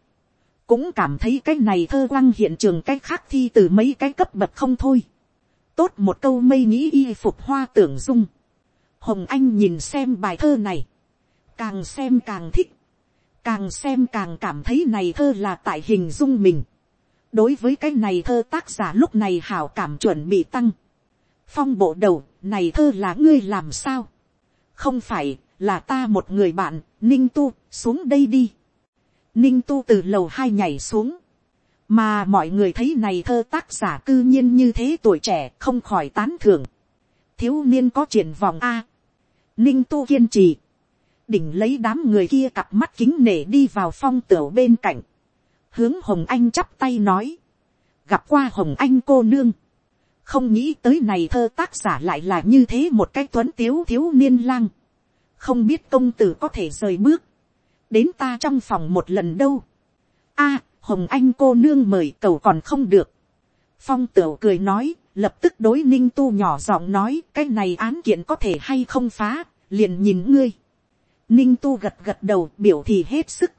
cũng cảm thấy cái này thơ quăng hiện trường cái khác thi từ mấy cái cấp bậc không thôi. tốt một câu mây nghĩ y phục hoa tưởng dung. hồng anh nhìn xem bài thơ này, càng xem càng thích càng xem càng cảm thấy này thơ là tại hình dung mình. đối với cái này thơ tác giả lúc này hảo cảm chuẩn bị tăng phong bộ đầu, này thơ là ngươi làm sao. không phải, là ta một người bạn, ninh tu, xuống đây đi. ninh tu từ lầu hai nhảy xuống. mà mọi người thấy này thơ tác giả cư nhiên như thế tuổi trẻ không khỏi tán thưởng. thiếu niên có triển vòng a. ninh tu kiên trì đỉnh lấy đám người kia cặp mắt kính nể đi vào phong tửu bên cạnh, hướng hồng anh chắp tay nói, gặp qua hồng anh cô nương, không nghĩ tới này thơ tác giả lại là như thế một cái tuấn tiếu thiếu niên lang, không biết công tử có thể rời bước, đến ta trong phòng một lần đâu, a, hồng anh cô nương mời cầu còn không được, phong tửu cười nói, lập tức đối ninh tu nhỏ giọng nói cái này án kiện có thể hay không phá, liền nhìn ngươi. Ninh tu gật gật đầu biểu thì hết sức.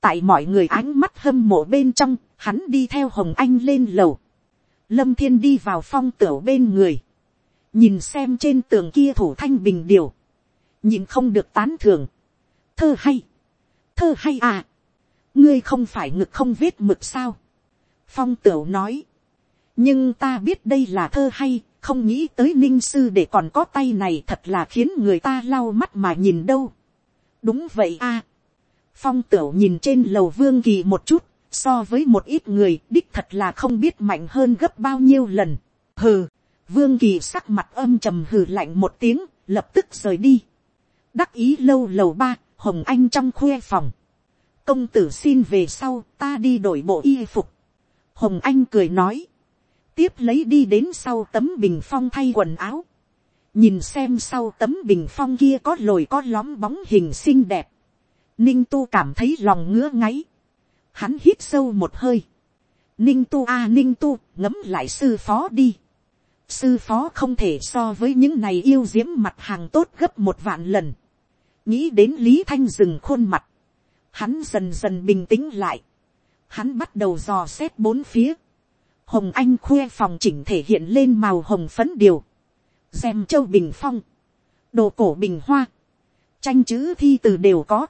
Tại mọi người ánh mắt hâm mộ bên trong, hắn đi theo Hồng Anh lên lầu. Lâm Thiên đi vào phong tửu bên người. Nhìn xem trên tường kia thủ thanh bình điều. Nhìn không được tán thưởng. Thơ hay. Thơ hay à. Ngươi không phải ngực không vết mực sao. Phong tửu nói. Nhưng ta biết đây là thơ hay, không nghĩ tới ninh sư để còn có tay này thật là khiến người ta lau mắt mà nhìn đâu đúng vậy à? phong tửu nhìn trên lầu vương kỳ một chút, so với một ít người đích thật là không biết mạnh hơn gấp bao nhiêu lần. hừ, vương kỳ sắc mặt âm trầm hừ lạnh một tiếng, lập tức rời đi. đắc ý lâu lầu ba, hồng anh trong khuê phòng. công tử xin về sau, ta đi đổi bộ y phục. hồng anh cười nói, tiếp lấy đi đến sau tấm bình phong thay quần áo, nhìn xem sau tấm bình phong kia có lồi có lóm bóng hình xinh đẹp, ninh tu cảm thấy lòng ngứa ngáy, hắn hít sâu một hơi, ninh tu a ninh tu ngấm lại sư phó đi, sư phó không thể so với những này yêu diễm mặt hàng tốt gấp một vạn lần, nghĩ đến lý thanh dừng khuôn mặt, hắn dần dần bình tĩnh lại, hắn bắt đầu dò xét bốn phía, hồng anh khoe phòng chỉnh thể hiện lên màu hồng phấn điều, xem châu bình phong, đồ cổ bình hoa, tranh chữ thi từ đều có,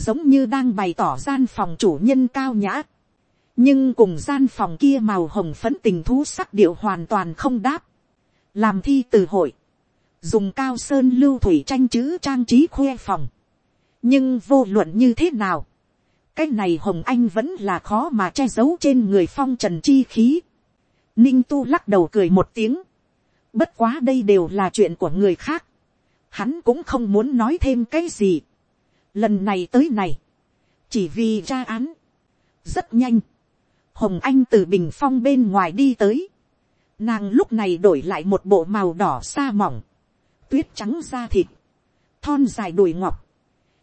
giống như đang bày tỏ gian phòng chủ nhân cao nhã, nhưng cùng gian phòng kia màu hồng phấn tình thú sắc điệu hoàn toàn không đáp, làm thi từ hội, dùng cao sơn lưu thủy tranh chữ trang trí khoe phòng, nhưng vô luận như thế nào, cái này hồng anh vẫn là khó mà che giấu trên người phong trần chi khí. Ninh tu lắc đầu cười một tiếng. Bất quá đây đều là chuyện của người khác. Hắn cũng không muốn nói thêm cái gì. Lần này tới này. Chỉ vì tra án. Rất nhanh. Hồng Anh từ bình phong bên ngoài đi tới. Nàng lúc này đổi lại một bộ màu đỏ sa mỏng. Tuyết trắng da thịt. Thon dài đùi ngọc.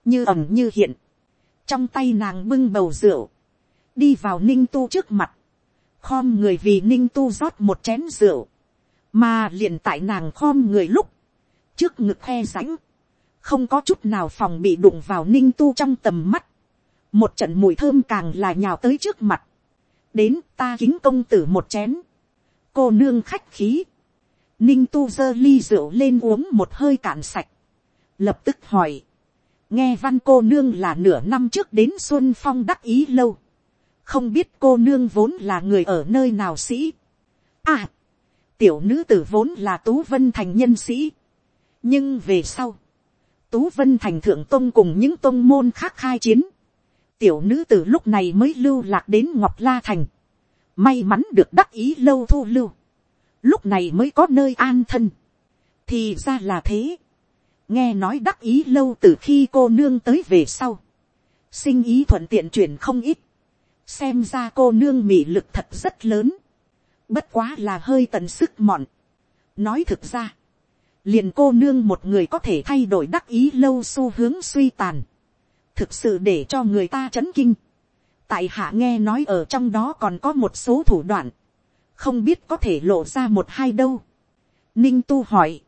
Như ẩm như hiện trong tay nàng bưng bầu rượu, đi vào ninh tu trước mặt, khom người vì ninh tu rót một chén rượu, mà liền tại nàng khom người lúc, trước ngực khe rãnh, không có chút nào phòng bị đụng vào ninh tu trong tầm mắt, một trận mùi thơm càng là nhào tới trước mặt, đến ta kính công tử một chén, cô nương khách khí, ninh tu giơ ly rượu lên uống một hơi cạn sạch, lập tức hỏi, nghe văn cô nương là nửa năm trước đến xuân phong đắc ý lâu, không biết cô nương vốn là người ở nơi nào sĩ. À, tiểu nữ tử vốn là tú vân thành nhân sĩ, nhưng về sau, tú vân thành thượng tôn cùng những tôn môn khác khai chiến, tiểu nữ từ lúc này mới lưu lạc đến ngọc la thành, may mắn được đắc ý lâu thu lưu, lúc này mới có nơi an thân, thì ra là thế, nghe nói đắc ý lâu từ khi cô nương tới về sau, sinh ý thuận tiện chuyển không ít, xem ra cô nương mị lực thật rất lớn, bất quá là hơi tận sức mọn. nói thực ra, liền cô nương một người có thể thay đổi đắc ý lâu xu hướng suy tàn, thực sự để cho người ta chấn kinh. tại hạ nghe nói ở trong đó còn có một số thủ đoạn, không biết có thể lộ ra một hai đâu. ninh tu hỏi,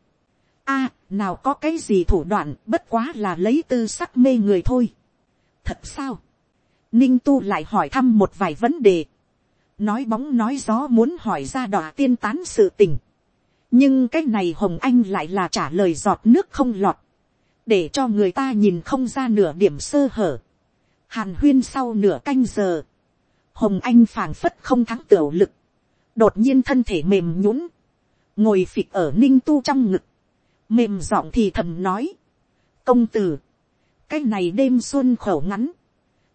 a, nào có cái gì thủ đoạn bất quá là lấy tư sắc mê người thôi. thật sao, ninh tu lại hỏi thăm một vài vấn đề, nói bóng nói gió muốn hỏi ra đọa tiên tán sự tình, nhưng cái này hồng anh lại là trả lời giọt nước không lọt, để cho người ta nhìn không ra nửa điểm sơ hở. hàn huyên sau nửa canh giờ, hồng anh phảng phất không thắng tiểu lực, đột nhiên thân thể mềm nhũng, ngồi phịch ở ninh tu trong ngực, mềm giọng thì thầm nói, công tử, cái này đêm xuân khẩu ngắn,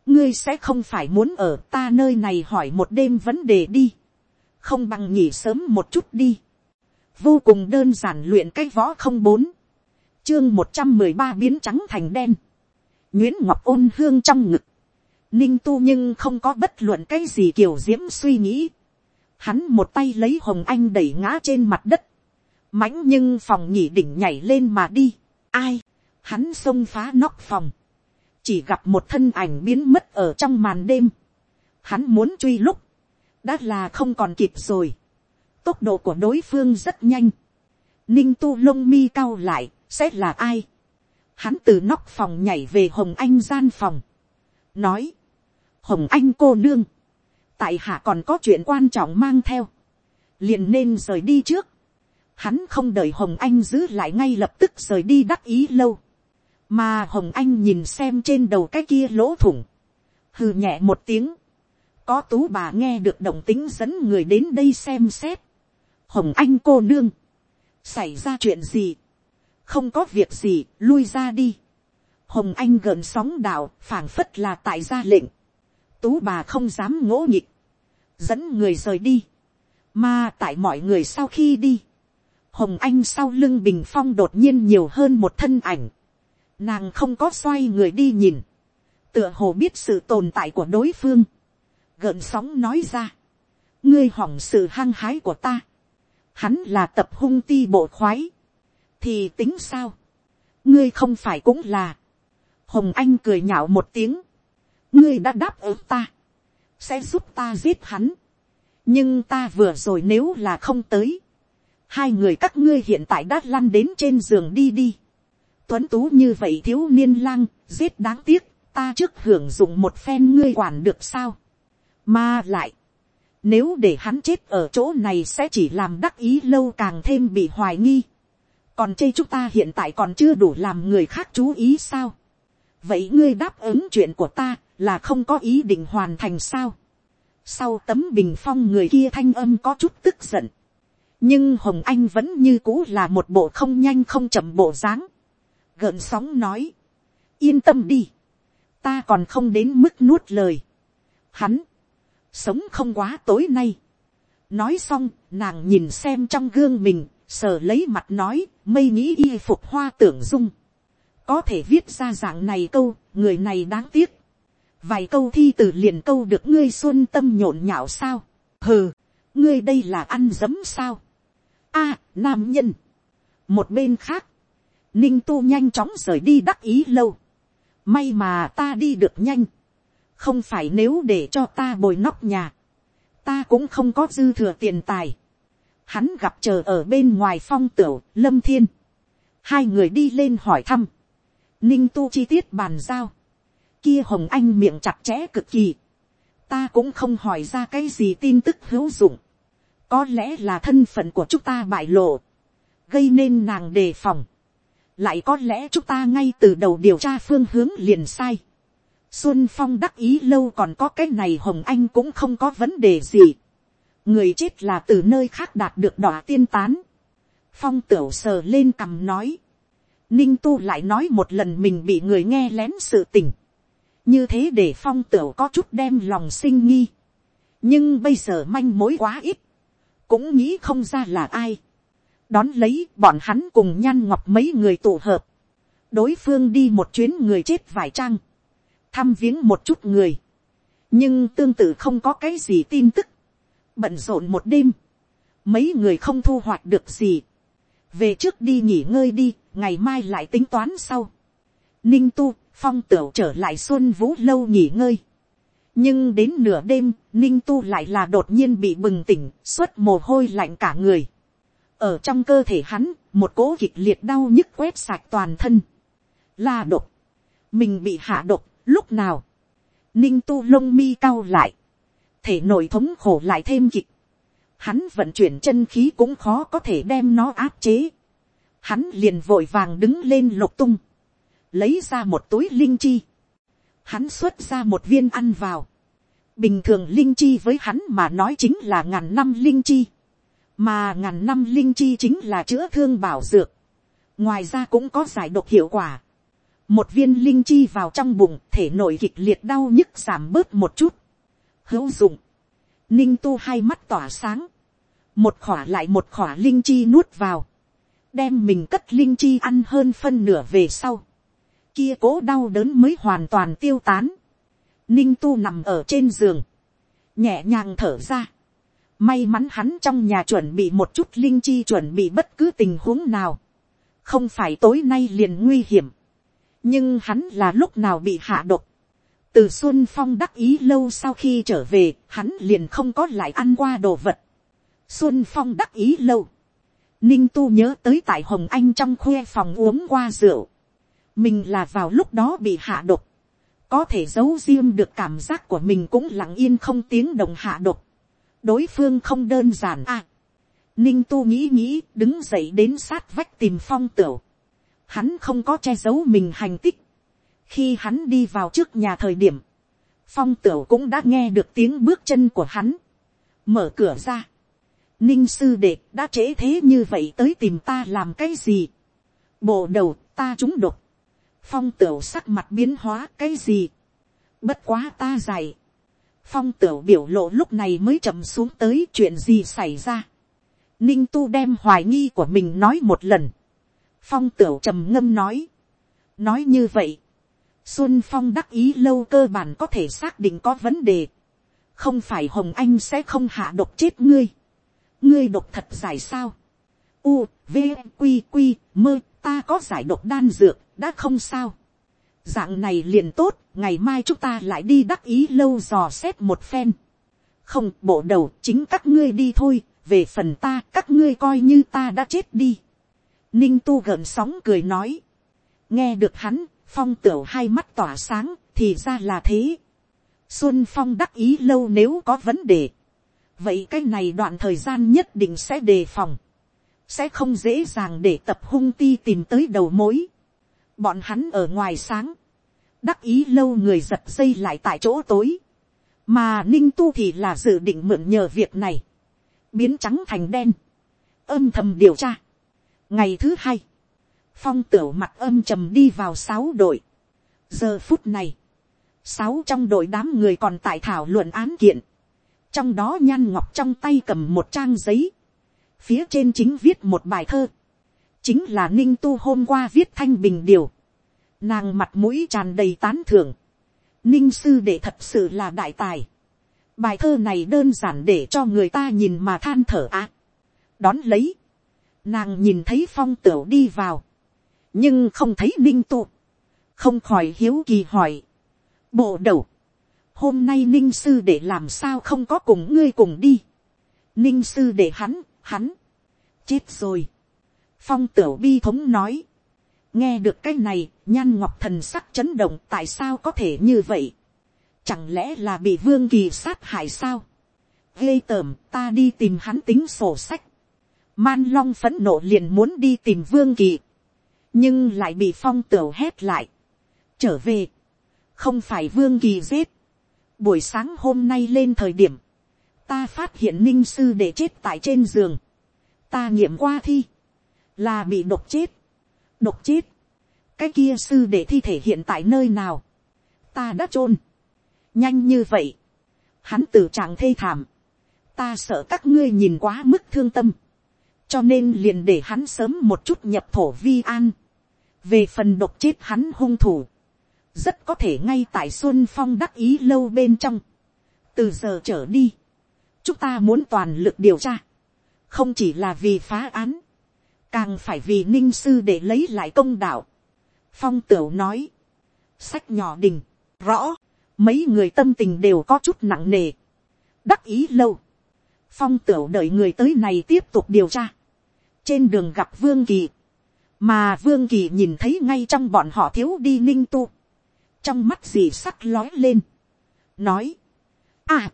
ngươi sẽ không phải muốn ở ta nơi này hỏi một đêm vấn đề đi, không bằng nghỉ sớm một chút đi, vô cùng đơn giản luyện cái võ không bốn, chương một trăm mười ba biến trắng thành đen, nguyễn ngọc ôn hương trong ngực, ninh tu nhưng không có bất luận cái gì kiểu diễm suy nghĩ, hắn một tay lấy hồng anh đẩy ngã trên mặt đất, mãnh nhưng phòng nhỉ đỉnh nhảy lên mà đi. ai, hắn xông phá nóc phòng, chỉ gặp một thân ảnh biến mất ở trong màn đêm. hắn muốn truy lúc, đã là không còn kịp rồi tốc độ của đối phương rất nhanh. ninh tu lông mi cao lại, sẽ là ai. hắn từ nóc phòng nhảy về hồng anh gian phòng. nói, hồng anh cô nương, tại hạ còn có chuyện quan trọng mang theo, liền nên rời đi trước hắn không đợi hồng anh giữ lại ngay lập tức rời đi đắc ý lâu, mà hồng anh nhìn xem trên đầu cái kia lỗ thủng, hừ nhẹ một tiếng, có tú bà nghe được động tính dẫn người đến đây xem xét, hồng anh cô nương, xảy ra chuyện gì, không có việc gì, lui ra đi, hồng anh gợn sóng đạo, phảng phất là tại gia lệnh, tú bà không dám ngỗ nhịp, dẫn người rời đi, mà tại mọi người sau khi đi, hồng anh sau lưng bình phong đột nhiên nhiều hơn một thân ảnh, nàng không có xoay người đi nhìn, tựa hồ biết sự tồn tại của đối phương, gợn sóng nói ra, ngươi hỏng sự hăng hái của ta, hắn là tập hung ti bộ khoái, thì tính sao, ngươi không phải cũng là, hồng anh cười nhạo một tiếng, ngươi đã đáp ứng ta, sẽ giúp ta giết hắn, nhưng ta vừa rồi nếu là không tới, hai người các ngươi hiện tại đã lăn đến trên giường đi đi, tuấn tú như vậy thiếu niên lang, giết đáng tiếc, ta trước hưởng dụng một phen ngươi quản được sao, mà lại, nếu để hắn chết ở chỗ này sẽ chỉ làm đắc ý lâu càng thêm bị hoài nghi. Còn chê chúng ta hiện tại còn chưa đủ làm người khác chú ý sao. Vậy ngươi đáp ứng chuyện của ta là không có ý định hoàn thành sao. Sau tấm bình phong người kia thanh âm có chút tức giận. Nhưng Hồng Anh vẫn như cũ là một bộ không nhanh không chậm bộ dáng. Gợn sóng nói. Yên tâm đi. Ta còn không đến mức nuốt lời. Hắn sống không quá tối nay. nói xong, nàng nhìn xem trong gương mình, sờ lấy mặt nói, mây nghĩ y phục hoa tưởng dung. có thể viết ra dạng này câu, người này đáng tiếc. vài câu thi từ liền câu được ngươi xuân tâm nhộn nhạo sao. hừ, ngươi đây là ăn dấm sao. a, nam nhân. một bên khác, ninh tu nhanh chóng rời đi đắc ý lâu. may mà ta đi được nhanh không phải nếu để cho ta bồi nóc nhà, ta cũng không có dư thừa tiền tài. Hắn gặp chờ ở bên ngoài phong tửu, lâm thiên. Hai người đi lên hỏi thăm. Ninh tu chi tiết bàn giao. Kia hồng anh miệng chặt chẽ cực kỳ. Ta cũng không hỏi ra cái gì tin tức hữu dụng. Có lẽ là thân phận của chúng ta bại lộ. Gây nên nàng đề phòng. Lại có lẽ chúng ta ngay từ đầu điều tra phương hướng liền sai Xuân Phong đắc ý lâu còn có cái này Hồng Anh cũng không có vấn đề gì. Người chết là từ nơi khác đạt được đỏ tiên tán. Phong tửu sờ lên cầm nói. Ninh tu lại nói một lần mình bị người nghe lén sự tình. Như thế để phong tửu có chút đem lòng sinh nghi. Nhưng bây giờ manh mối quá ít. Cũng nghĩ không ra là ai. Đón lấy bọn hắn cùng nhan ngọc mấy người tụ hợp. Đối phương đi một chuyến người chết vài trang thăm viếng một chút người, nhưng tương tự không có cái gì tin tức, bận rộn một đêm, mấy người không thu hoạch được gì, về trước đi nghỉ ngơi đi, ngày mai lại tính toán sau. Ninh tu, phong tửu trở lại xuân vũ lâu nghỉ ngơi. nhưng đến nửa đêm, ninh tu lại là đột nhiên bị bừng tỉnh, suốt mồ hôi lạnh cả người. ở trong cơ thể hắn, một cỗ kịch liệt đau nhức quét sạch toàn thân. là độc. mình bị hạ độc, Lúc nào, ninh tu lông mi cao lại, thể nội thống khổ lại thêm kịch. Hắn vận chuyển chân khí cũng khó có thể đem nó áp chế. Hắn liền vội vàng đứng lên lục tung, lấy ra một túi linh chi. Hắn xuất ra một viên ăn vào. Bình thường linh chi với hắn mà nói chính là ngàn năm linh chi. Mà ngàn năm linh chi chính là chữa thương bảo dược. Ngoài ra cũng có giải độc hiệu quả một viên linh chi vào trong bụng thể nội kịch liệt đau nhức giảm bớt một chút. hữu dụng, ninh tu hai mắt tỏa sáng, một khỏa lại một khỏa linh chi nuốt vào, đem mình cất linh chi ăn hơn phân nửa về sau, kia cố đau đớn mới hoàn toàn tiêu tán, ninh tu nằm ở trên giường, nhẹ nhàng thở ra, may mắn hắn trong nhà chuẩn bị một chút linh chi chuẩn bị bất cứ tình huống nào, không phải tối nay liền nguy hiểm, nhưng hắn là lúc nào bị hạ độc. từ xuân phong đắc ý lâu sau khi trở về, hắn liền không có lại ăn qua đồ vật. xuân phong đắc ý lâu. ninh tu nhớ tới tại hồng anh trong khuê phòng uống qua rượu. mình là vào lúc đó bị hạ độc. có thể giấu riêng được cảm giác của mình cũng lặng yên không tiếng đồng hạ độc. đối phương không đơn giản à. ninh tu nghĩ nghĩ đứng dậy đến sát vách tìm phong tửu hắn không có che giấu mình hành tích. khi hắn đi vào trước nhà thời điểm, phong tửu cũng đã nghe được tiếng bước chân của hắn, mở cửa ra. ninh sư đệ đã trễ thế như vậy tới tìm ta làm cái gì. bộ đầu ta trúng độc. phong tửu sắc mặt biến hóa cái gì. bất quá ta dày. phong tửu biểu lộ lúc này mới chậm xuống tới chuyện gì xảy ra. ninh tu đem hoài nghi của mình nói một lần phong tửu trầm ngâm nói. nói như vậy, xuân phong đắc ý lâu cơ bản có thể xác định có vấn đề. không phải hồng anh sẽ không hạ độc chết ngươi, ngươi độc thật dài sao, u, v, q q mơ, ta có giải độc đan dược, đã không sao, dạng này liền tốt, ngày mai chúng ta lại đi đắc ý lâu dò xét một phen, không bộ đầu chính các ngươi đi thôi, về phần ta các ngươi coi như ta đã chết đi, ninh tu gợn sóng cười nói, nghe được hắn, phong tửu hai mắt tỏa sáng, thì ra là thế. Xuân phong đắc ý lâu nếu có vấn đề. vậy cái này đoạn thời gian nhất định sẽ đề phòng. sẽ không dễ dàng để tập hung ti tìm tới đầu mối. bọn hắn ở ngoài sáng. đắc ý lâu người giật dây lại tại chỗ tối. mà ninh tu thì là dự định mượn nhờ việc này. biến trắng thành đen. âm thầm điều tra ngày thứ hai phong tửu mặt âm trầm đi vào sáu đội. giờ phút này, sáu trong đội đám người còn tại thảo luận án kiện. trong đó nhan ngọc trong tay cầm một trang giấy. phía trên chính viết một bài thơ. chính là ninh tu hôm qua viết thanh bình điều. nàng mặt mũi tràn đầy tán thưởng. ninh sư để thật sự là đại tài. bài thơ này đơn giản để cho người ta nhìn mà than thở á. đón lấy nàng nhìn thấy phong tửu đi vào. Nhưng không thấy ninh tu, không khỏi hiếu kỳ hỏi, bộ đầu, hôm nay ninh sư để làm sao không có cùng ngươi cùng đi, ninh sư để hắn, hắn, chết rồi, phong tửu bi thống nói, nghe được cái này, nhan ngọc thần sắc chấn động tại sao có thể như vậy, chẳng lẽ là bị vương kỳ sát hại sao, ghê tởm ta đi tìm hắn tính sổ sách, man long phẫn nộ liền muốn đi tìm vương kỳ, nhưng lại bị phong tửu hét lại. trở về, không phải vương kỳ giết. buổi sáng hôm nay lên thời điểm, ta phát hiện ninh sư để chết tại trên giường. ta nghiệm qua thi, là bị độc chết. độc chết. cái kia sư để thi thể hiện tại nơi nào. ta đã chôn. nhanh như vậy. hắn từ trạng thê thảm. ta sợ các ngươi nhìn quá mức thương tâm cho nên liền để hắn sớm một chút nhập thổ vi an về phần độc chết hắn hung thủ, rất có thể ngay tại xuân phong đắc ý lâu bên trong. từ giờ trở đi, chúng ta muốn toàn lực điều tra, không chỉ là vì phá án, càng phải vì ninh sư để lấy lại công đạo. phong tửu nói, sách nhỏ đình, rõ, mấy người tâm tình đều có chút nặng nề, đắc ý lâu, phong tửu đợi người tới này tiếp tục điều tra, trên đường gặp vương kỳ, mà vương kỳ nhìn thấy ngay trong bọn họ thiếu đi ninh tu, trong mắt gì sắc lói lên, nói, à,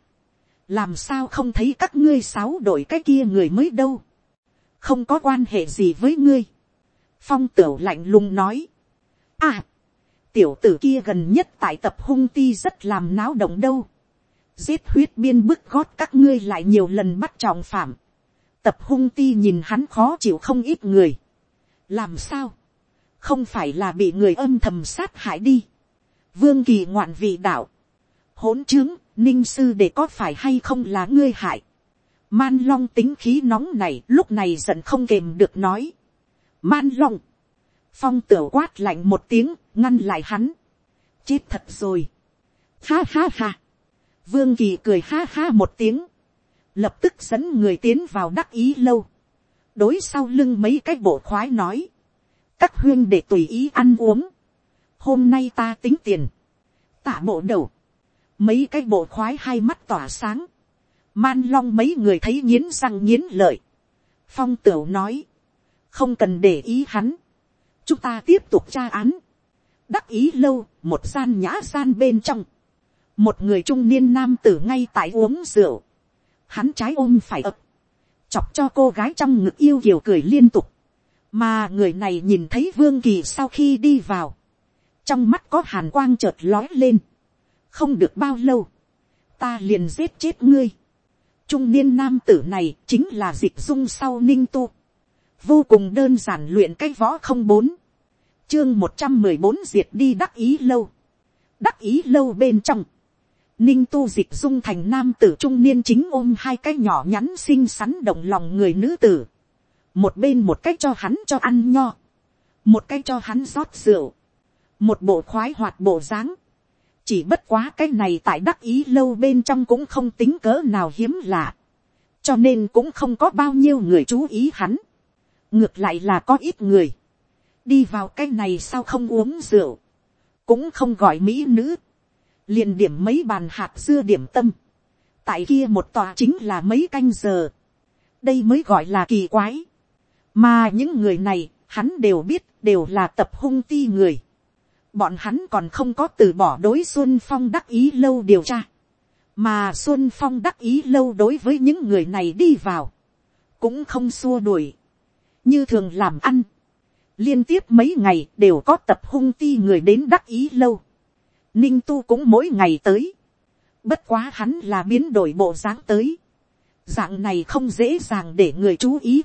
làm sao không thấy các ngươi sáu đội cái kia người mới đâu, không có quan hệ gì với ngươi, phong tửu lạnh lùng nói, à, tiểu tử kia gần nhất tại tập hung ti rất làm náo động đâu, giết huyết biên bức gót các ngươi lại nhiều lần bắt trọng phạm, tập hung ti nhìn hắn khó chịu không ít người, làm sao, không phải là bị người âm thầm sát hại đi, vương kỳ ngoạn vị đạo, hỗn chứng, ninh sư để có phải hay không là ngươi hại, man long tính khí nóng này lúc này giận không kềm được nói, man long, phong tửu quát lạnh một tiếng, ngăn lại hắn, chết thật rồi, ha ha ha, vương kỳ cười ha ha một tiếng, lập tức dẫn người tiến vào đắc ý lâu, đối sau lưng mấy cái bộ khoái nói, các huyên để tùy ý ăn uống, hôm nay ta tính tiền, tả bộ đầu, mấy cái bộ khoái hai mắt tỏa sáng, man long mấy người thấy nghiến răng nghiến lợi, phong tửu nói, không cần để ý hắn, chúng ta tiếp tục tra án, đắc ý lâu, một gian nhã gian bên trong, một người trung niên nam tử ngay tại uống rượu, hắn trái ôm phải ập, chọc cho cô gái trong ngực yêu kiều cười liên tục, mà người này nhìn thấy vương kỳ sau khi đi vào, trong mắt có hàn quang chợt lói lên, không được bao lâu, ta liền giết chết ngươi. trung niên nam tử này chính là dịch dung sau ninh tu, vô cùng đơn giản luyện cái võ không bốn, chương một trăm mười bốn diệt đi đắc ý lâu, đắc ý lâu bên trong, ninh tu dịch dung thành nam tử trung niên chính ôm hai cái nhỏ nhắn xinh xắn động lòng người nữ tử. một bên một cách cho hắn cho ăn nho, một cách cho hắn rót rượu, một bộ khoái hoạt bộ dáng, chỉ bất quá cái này tại đắc ý lâu bên trong cũng không tính cỡ nào hiếm lạ, cho nên cũng không có bao nhiêu người chú ý hắn, ngược lại là có ít người, đi vào cái này sao không uống rượu, cũng không gọi mỹ nữ, liền điểm mấy bàn hạt dưa điểm tâm, tại kia một tòa chính là mấy canh giờ, đây mới gọi là kỳ quái, mà những người này hắn đều biết đều là tập hung ti người, bọn hắn còn không có từ bỏ đối xuân phong đắc ý lâu điều tra, mà xuân phong đắc ý lâu đối với những người này đi vào, cũng không xua đuổi, như thường làm ăn, liên tiếp mấy ngày đều có tập hung ti người đến đắc ý lâu, ninh tu cũng mỗi ngày tới, bất quá hắn là biến đổi bộ dáng tới, dạng này không dễ dàng để người chú ý,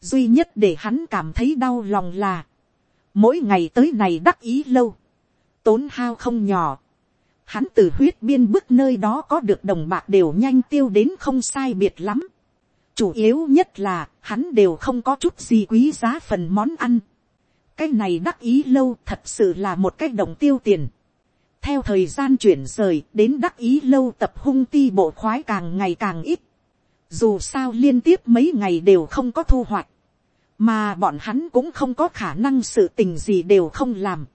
duy nhất để hắn cảm thấy đau lòng là, mỗi ngày tới này đắc ý lâu, tốn hao không nhỏ, hắn từ huyết biên bức nơi đó có được đồng bạc đều nhanh tiêu đến không sai biệt lắm. chủ yếu nhất là hắn đều không có chút gì quý giá phần món ăn. cái này đắc ý lâu thật sự là một cái đồng tiêu tiền theo thời gian chuyển rời đến đắc ý lâu tập hung ti bộ khoái càng ngày càng ít. dù sao liên tiếp mấy ngày đều không có thu hoạch mà bọn hắn cũng không có khả năng sự tình gì đều không làm,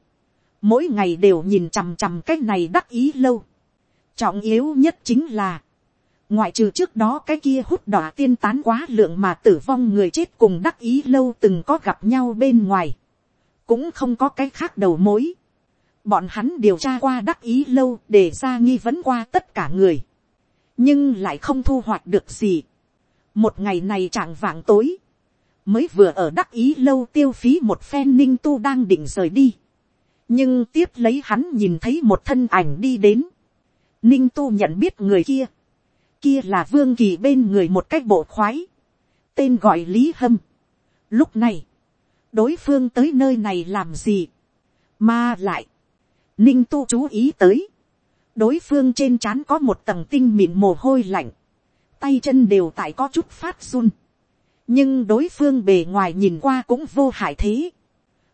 mỗi ngày đều nhìn chằm chằm cái này đắc ý lâu. trọng yếu nhất chính là, ngoại trừ trước đó cái kia hút đỏ tiên tán quá lượng mà tử vong người chết cùng đắc ý lâu từng có gặp nhau bên ngoài, cũng không có cái khác đầu mối bọn hắn điều tra qua đắc ý lâu để ra nghi vấn qua tất cả người, nhưng lại không thu hoạch được gì. một ngày này chẳng vạng tối, mới vừa ở đắc ý lâu tiêu phí một phen ninh tu đang định rời đi. nhưng tiếp lấy hắn nhìn thấy một thân ảnh đi đến. ninh tu nhận biết người kia. kia là vương kỳ bên người một cách bộ khoái. tên gọi lý hâm. lúc này, đối phương tới nơi này làm gì. mà lại, ninh tu chú ý tới. đối phương trên trán có một tầng tinh mịn mồ hôi lạnh. tay chân đều tại có chút phát run nhưng đối phương bề ngoài nhìn qua cũng vô hại thế.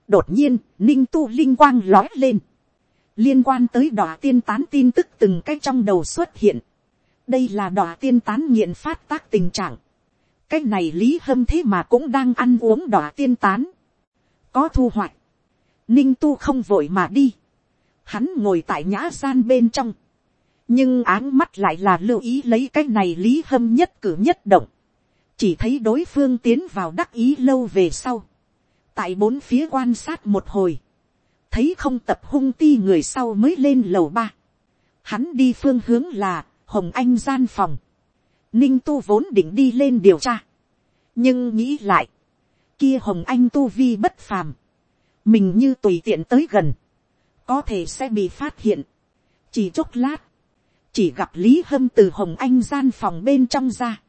đột nhiên, ninh tu linh quang lói lên, liên quan tới đỏ tiên tán tin tức từng cái trong đầu xuất hiện. đây là đỏ tiên tán nghiện phát tác tình trạng. cái này lý hâm thế mà cũng đang ăn uống đỏ tiên tán. có thu hoạch, ninh tu không vội mà đi hắn ngồi tại nhã gian bên trong. nhưng áng mắt lại là lưu ý lấy cái này lý hâm nhất cử nhất động. Chỉ thấy đối phương tiến vào đắc ý lâu về sau, tại bốn phía quan sát một hồi, thấy không tập hung ti người sau mới lên lầu ba, hắn đi phương hướng là hồng anh gian phòng, ninh tu vốn định đi lên điều tra, nhưng nghĩ lại, kia hồng anh tu vi bất phàm, mình như tùy tiện tới gần, có thể sẽ bị phát hiện, chỉ chốc lát, chỉ gặp lý hâm từ hồng anh gian phòng bên trong ra,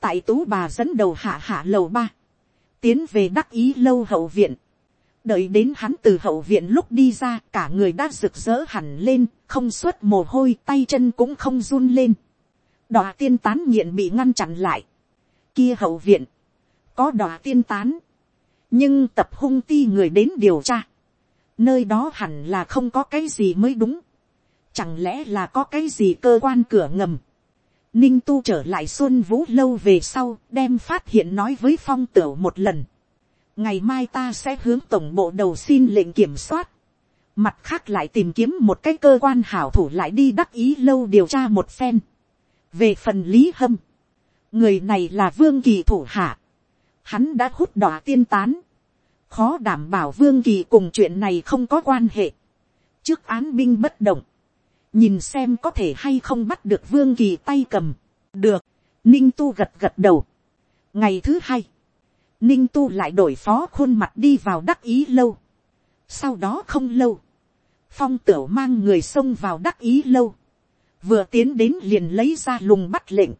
tại tú bà dẫn đầu hạ hạ lầu ba, tiến về đắc ý lâu hậu viện, đợi đến hắn từ hậu viện lúc đi ra cả người đã rực rỡ hẳn lên không suốt mồ hôi tay chân cũng không run lên. Đò tiên tán nghiện bị ngăn chặn lại. Kia hậu viện có đò tiên tán. Nhưng tập hung ti người đến điều tra nơi đó hẳn là không có cái gì mới đúng chẳng lẽ là có cái gì cơ quan cửa ngầm Ninh tu trở lại xuân vũ lâu về sau, đem phát hiện nói với phong tửu một lần. Ngày mai ta sẽ hướng tổng bộ đầu xin lệnh kiểm soát. Mặt khác lại tìm kiếm một cái cơ quan hảo thủ lại đi đắc ý lâu điều tra một phen. Về phần lý hâm. Người này là vương kỳ thủ hạ. Hắn đã hút đỏ tiên tán. Khó đảm bảo vương kỳ cùng chuyện này không có quan hệ. Trước án binh bất động nhìn xem có thể hay không bắt được vương kỳ tay cầm. được, ninh tu gật gật đầu. ngày thứ hai, ninh tu lại đổi phó khuôn mặt đi vào đắc ý lâu. sau đó không lâu, phong tửu mang người xông vào đắc ý lâu. vừa tiến đến liền lấy ra lùng bắt lệnh.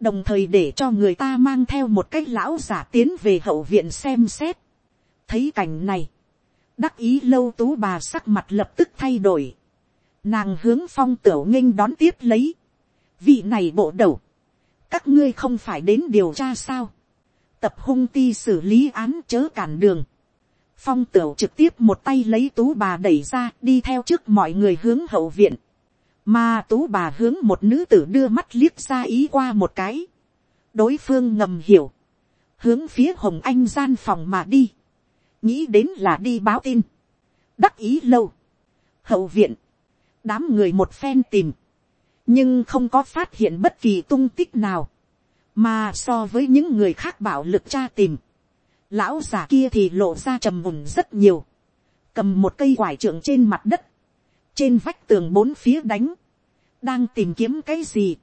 đồng thời để cho người ta mang theo một cái lão giả tiến về hậu viện xem xét thấy cảnh này, đắc ý lâu tú bà sắc mặt lập tức thay đổi Nàng hướng phong tửu nghinh đón tiếp lấy. Vị này bộ đầu. Các ngươi không phải đến điều tra sao. Tập hung ti xử lý án chớ cản đường. Phong tửu trực tiếp một tay lấy tú bà đẩy ra đi theo trước mọi người hướng hậu viện. mà tú bà hướng một nữ tử đưa mắt liếc ra ý qua một cái, đối phương ngầm hiểu, hướng phía hồng anh gian phòng mà đi, nghĩ đến là đi báo tin, đắc ý lâu, hậu viện, đám người một phen tìm, nhưng không có phát hiện bất kỳ tung tích nào, mà so với những người khác bảo lực tra tìm, lão già kia thì lộ ra trầm mùng rất nhiều, cầm một cây quải trượng trên mặt đất, trên vách tường bốn phía đánh, đang tìm kiếm cái gì.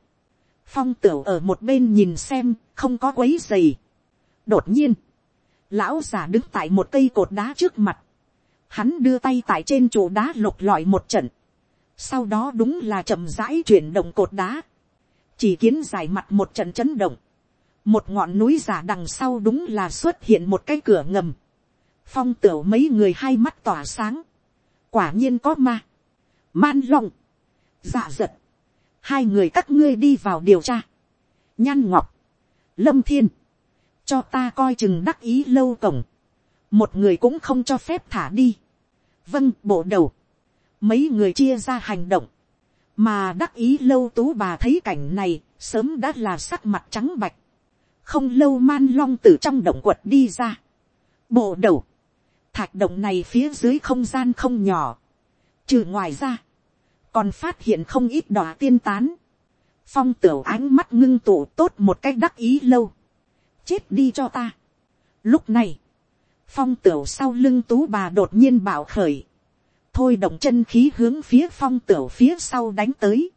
phong tửu ở một bên nhìn xem, không có quấy dày. đột nhiên, lão già đứng tại một cây cột đá trước mặt, hắn đưa tay tại trên chỗ đá lục lọi một trận, sau đó đúng là chậm rãi chuyển động cột đá, chỉ kiến dài mặt một trận chấn động, một ngọn núi giả đằng sau đúng là xuất hiện một cái cửa ngầm, phong tửu mấy người hai mắt tỏa sáng, quả nhiên có ma, man long, dạ giật, hai người các ngươi đi vào điều tra, nhan ngọc, lâm thiên, cho ta coi chừng đắc ý lâu cổng, một người cũng không cho phép thả đi, vâng bộ đầu, mấy người chia ra hành động, mà đắc ý lâu tú bà thấy cảnh này, sớm đã là sắc mặt trắng bạch, không lâu man long từ trong động quật đi ra, bộ đầu, thạch động này phía dưới không gian không nhỏ, trừ ngoài ra, còn phát hiện không ít đỏ tiên tán, phong tửu ánh mắt ngưng tụ tốt một cách đắc ý lâu, chết đi cho ta. Lúc này, phong tửu sau lưng tú bà đột nhiên bảo khởi, thôi động chân khí hướng phía phong tửu phía sau đánh tới,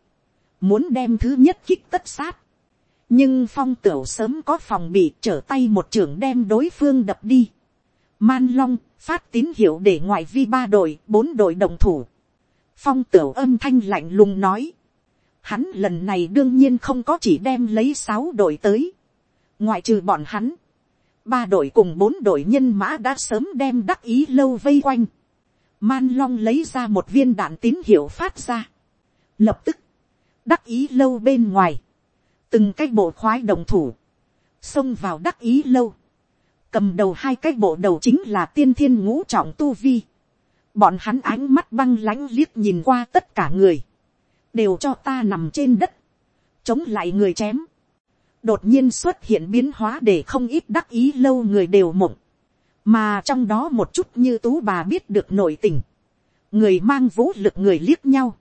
muốn đem thứ nhất kích tất sát, nhưng phong tửu sớm có phòng bị trở tay một trưởng đem đối phương đập đi. Man long phát tín hiệu để ngoại vi ba đội bốn đội đồng thủ. Phong tửu âm thanh lạnh lùng nói, hắn lần này đương nhiên không có chỉ đem lấy sáu đội tới, ngoại trừ bọn hắn, ba đội cùng bốn đội nhân mã đã sớm đem đắc ý lâu vây quanh, man long lấy ra một viên đạn tín hiệu phát ra, lập tức, đắc ý lâu bên ngoài, từng cái bộ khoái đồng thủ, xông vào đắc ý lâu, cầm đầu hai cái bộ đầu chính là tiên thiên ngũ trọng tu vi, bọn hắn ánh mắt băng lãnh liếc nhìn qua tất cả người, đều cho ta nằm trên đất, chống lại người chém, đột nhiên xuất hiện biến hóa để không ít đắc ý lâu người đều mộng, mà trong đó một chút như tú bà biết được nội tình, người mang vũ lực người liếc nhau,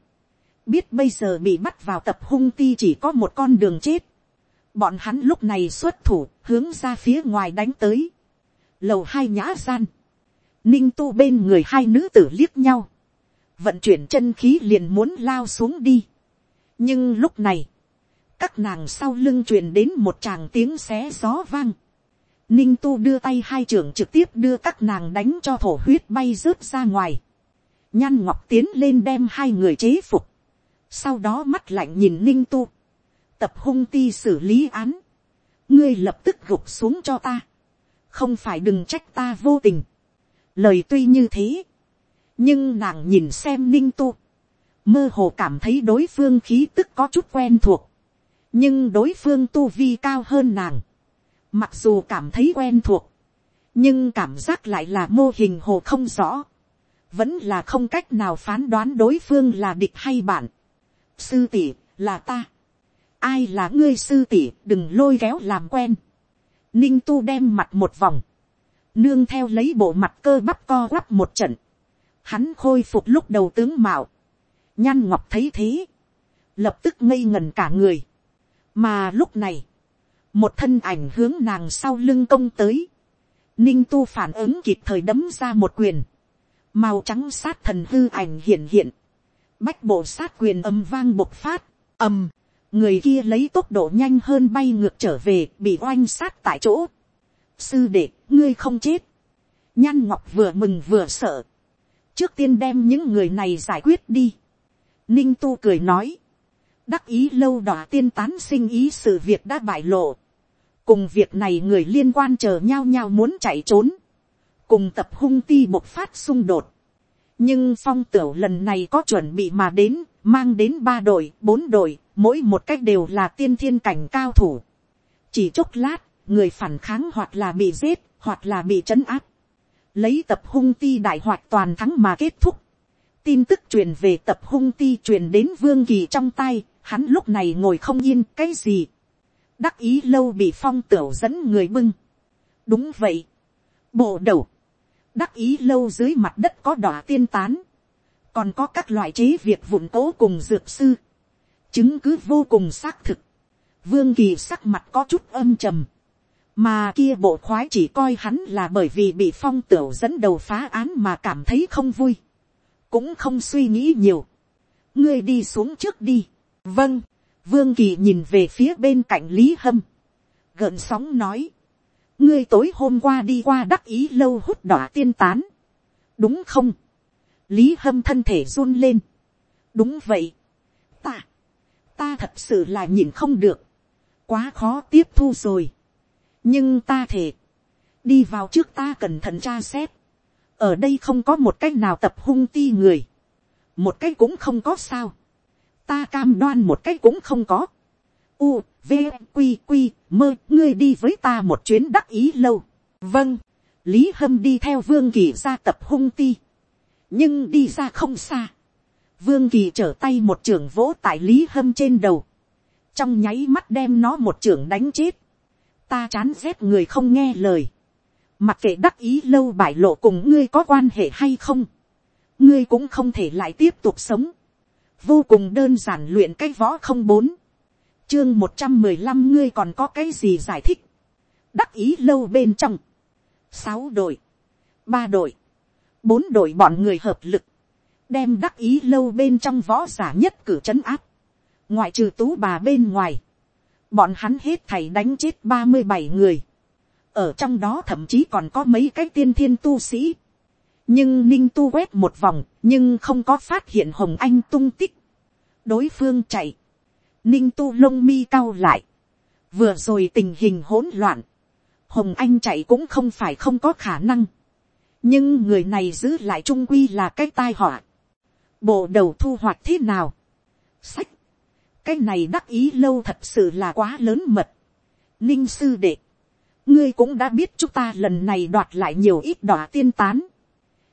biết bây giờ bị bắt vào tập hung ti chỉ có một con đường chết, bọn hắn lúc này xuất thủ hướng ra phía ngoài đánh tới, lầu hai nhã gian, ninh tu bên người hai nữ tử liếc nhau, vận chuyển chân khí liền muốn lao xuống đi. nhưng lúc này, các nàng sau lưng truyền đến một tràng tiếng xé gió vang. ninh tu đưa tay hai trưởng trực tiếp đưa các nàng đánh cho thổ huyết bay rớt ra ngoài. nhan ngọc tiến lên đem hai người chế phục. sau đó mắt lạnh nhìn ninh tu. tập hung ti xử lý án. ngươi lập tức gục xuống cho ta. không phải đừng trách ta vô tình Lời tuy như thế. Nhưng nàng nhìn xem ninh tu. Mơ hồ cảm thấy đối phương khí tức có chút quen thuộc. Nhưng đối phương tu vi cao hơn nàng. Mặc dù cảm thấy quen thuộc. Nhưng cảm giác lại là mô hình hồ không rõ. Vẫn là không cách nào phán đoán đối phương là địch hay bạn. Sư tỷ là ta. Ai là ngươi sư tỷ đừng lôi kéo làm quen. Ninh tu đem mặt một vòng nương theo lấy bộ mặt cơ bắp co quắp một trận, hắn khôi phục lúc đầu tướng mạo, nhan ngọc thấy thế, lập tức ngây ngần cả người, mà lúc này, một thân ảnh hướng nàng sau lưng công tới, ninh tu phản ứng kịp thời đấm ra một quyền, màu trắng sát thần hư ảnh hiện hiện, bách bộ sát quyền âm vang bộc phát, ầm, người kia lấy tốc độ nhanh hơn bay ngược trở về bị oanh sát tại chỗ, sư đệ, ngươi không chết. nhan ngọc vừa mừng vừa sợ. trước tiên đem những người này giải quyết đi. ninh tu cười nói đắc ý lâu đỏ tiên tán sinh ý sự việc đã bại lộ. cùng việc này người liên quan chờ nhau nhau muốn chạy trốn. cùng tập hung ti bộc phát xung đột. nhưng phong tửu lần này có chuẩn bị mà đến, mang đến ba đội, bốn đội, mỗi một cách đều là tiên thiên cảnh cao thủ. chỉ chốc lát, người phản kháng hoặc là bị giết, hoặc là bị trấn áp, lấy tập hung ti đại hoạt toàn thắng mà kết thúc. tin tức truyền về tập hung ti truyền đến vương kỳ trong tay, hắn lúc này ngồi không yên cái gì. đắc ý lâu bị phong tửu dẫn người bưng. đúng vậy. bộ đầu. đắc ý lâu dưới mặt đất có đỏ tiên tán. còn có các loại chế việc vụn cố cùng dược sư. chứng cứ vô cùng xác thực. vương kỳ sắc mặt có chút âm trầm. mà kia bộ khoái chỉ coi hắn là bởi vì bị phong tửu dẫn đầu phá án mà cảm thấy không vui cũng không suy nghĩ nhiều. ngươi đi xuống trước đi vâng, vương kỳ nhìn về phía bên cạnh lý hâm. gợn sóng nói. ngươi tối hôm qua đi qua đắc ý lâu hút đỏ tiên tán. đúng không. lý hâm thân thể run lên. đúng vậy. ta, ta thật sự là nhìn không được. quá khó tiếp thu rồi. nhưng ta thể, đi vào trước ta cẩn thận tra xét ở đây không có một cách nào tập hung ti người, một cách cũng không có sao, ta cam đoan một cách cũng không có, u, v, q q mơ ngươi đi với ta một chuyến đắc ý lâu, vâng, lý hâm đi theo vương kỳ ra tập hung ti, nhưng đi ra không xa, vương kỳ trở tay một trưởng vỗ tại lý hâm trên đầu, trong nháy mắt đem nó một trưởng đánh chết, ta chán rét người không nghe lời, Mặc kệ đắc ý lâu bại lộ cùng ngươi có quan hệ hay không. Ngươi cũng không thể lại tiếp tục sống. Vô cùng đơn giản luyện cái võ không bốn. Chương một trăm mười lăm, ngươi còn có cái gì giải thích. Đắc ý lâu bên trong. Sáu đội. Ba đội. Bốn đội bọn người hợp lực. Đem đắc ý lâu bên trong võ giả nhất cử trấn áp. Ngoại trừ tú bà bên ngoài. Bọn hắn hết thảy đánh chết ba mươi bảy người ở trong đó thậm chí còn có mấy cái tiên thiên tu sĩ nhưng ninh tu quét một vòng, nhưng không có phát hiện hồng anh tung tích. đối phương chạy, ninh tu lông mi cao lại, vừa rồi tình hình hỗn loạn, hồng anh chạy cũng không phải không có khả năng, nhưng người này giữ lại trung quy là cái tai họa. bộ đầu thu hoạch thế nào. sách, cái này đắc ý lâu thật sự là quá lớn mật. ninh sư đệ, ngươi cũng đã biết chúng ta lần này đoạt lại nhiều ít đỏ tiên tán,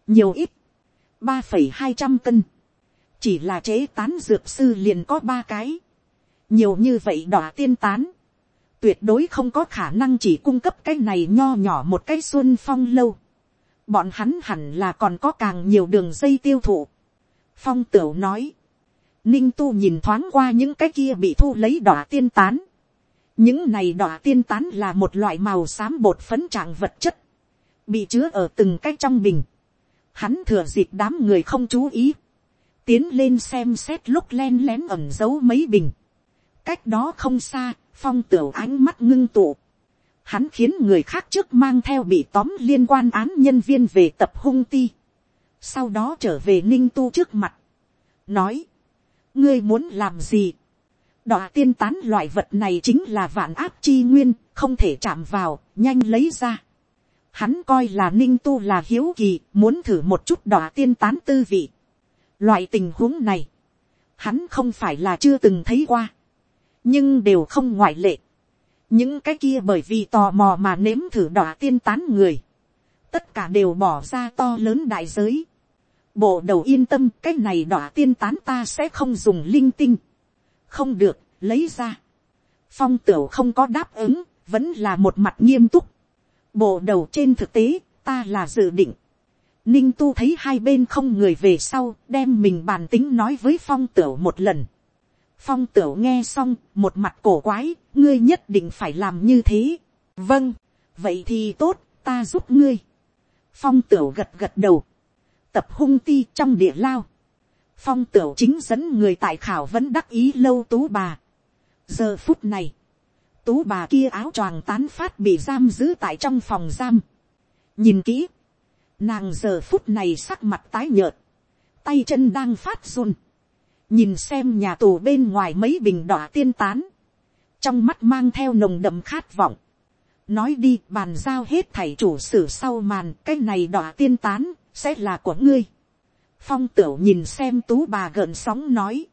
nhiều ít, ba phẩy hai trăm cân, chỉ là chế tán dược sư liền có ba cái, nhiều như vậy đỏ tiên tán, tuyệt đối không có khả năng chỉ cung cấp cái này nho nhỏ một cái xuân phong lâu, bọn hắn hẳn là còn có càng nhiều đường dây tiêu thụ. phong tửu nói, ninh tu nhìn thoáng qua những cái kia bị thu lấy đỏ tiên tán, những này đỏ tiên tán là một loại màu xám bột phấn trạng vật chất, bị chứa ở từng cái trong bình. Hắn thừa dịp đám người không chú ý, tiến lên xem xét lúc len lén ẩm giấu mấy bình. cách đó không xa, phong tửu ánh mắt ngưng tụ. Hắn khiến người khác trước mang theo bị tóm liên quan án nhân viên về tập hung ti. Sau đó trở về ninh tu trước mặt. Nói, ngươi muốn làm gì? Đọa tiên tán loại vật này chính là vạn áp chi nguyên, không thể chạm vào, nhanh lấy ra. Hắn coi là ninh tu là hiếu kỳ, muốn thử một chút đọa tiên tán tư vị. Loại tình huống này, hắn không phải là chưa từng thấy qua, nhưng đều không ngoại lệ. những cái kia bởi vì tò mò mà nếm thử đọa tiên tán người, tất cả đều bỏ ra to lớn đại giới. bộ đầu yên tâm cái này đọa tiên tán ta sẽ không dùng linh tinh không được, lấy ra. phong tửu không có đáp ứng, vẫn là một mặt nghiêm túc bộ đầu trên thực tế, ta là dự định. ninh tu thấy hai bên không người về sau, đem mình bàn tính nói với phong tửu một lần. phong tửu nghe xong, một mặt cổ quái, ngươi nhất định phải làm như thế. vâng, vậy thì tốt, ta giúp ngươi. phong tửu gật gật đầu. tập hung ti trong địa lao phong tửu chính dẫn người tại khảo vẫn đắc ý lâu tú bà. giờ phút này, tú bà kia áo choàng tán phát bị giam giữ tại trong phòng giam. nhìn kỹ, nàng giờ phút này sắc mặt tái nhợt, tay chân đang phát run, nhìn xem nhà tù bên ngoài mấy bình đỏ tiên tán, trong mắt mang theo nồng đậm khát vọng, nói đi bàn giao hết thầy chủ sử sau màn cái này đỏ tiên tán sẽ là của ngươi. Phong tửu nhìn xem tú bà gợn sóng nói,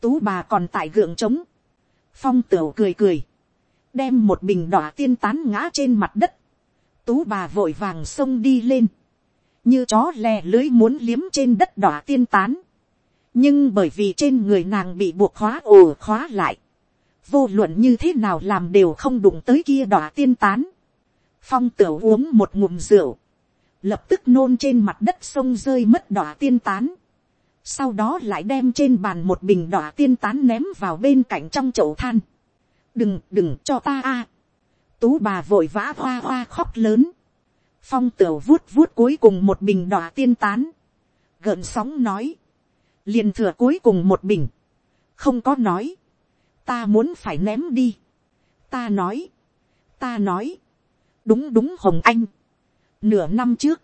tú bà còn tại gượng trống, phong tửu cười cười, đem một bình đỏ tiên tán ngã trên mặt đất, tú bà vội vàng xông đi lên, như chó lè lưới muốn liếm trên đất đỏ tiên tán, nhưng bởi vì trên người nàng bị buộc khóa ồ khóa lại, vô luận như thế nào làm đều không đụng tới kia đỏ tiên tán, phong tửu uống một ngụm rượu, lập tức nôn trên mặt đất sông rơi mất đỏ tiên tán, sau đó lại đem trên bàn một bình đỏ tiên tán ném vào bên cạnh trong chậu than đừng đừng cho ta a. tú bà vội vã hoa hoa khóc lớn. phong tửu vuốt vuốt cuối cùng một bình đỏ tiên tán. gợn sóng nói. liền thừa cuối cùng một bình. không có nói. ta muốn phải ném đi. ta nói. ta nói. đúng đúng hồng anh. nửa năm trước,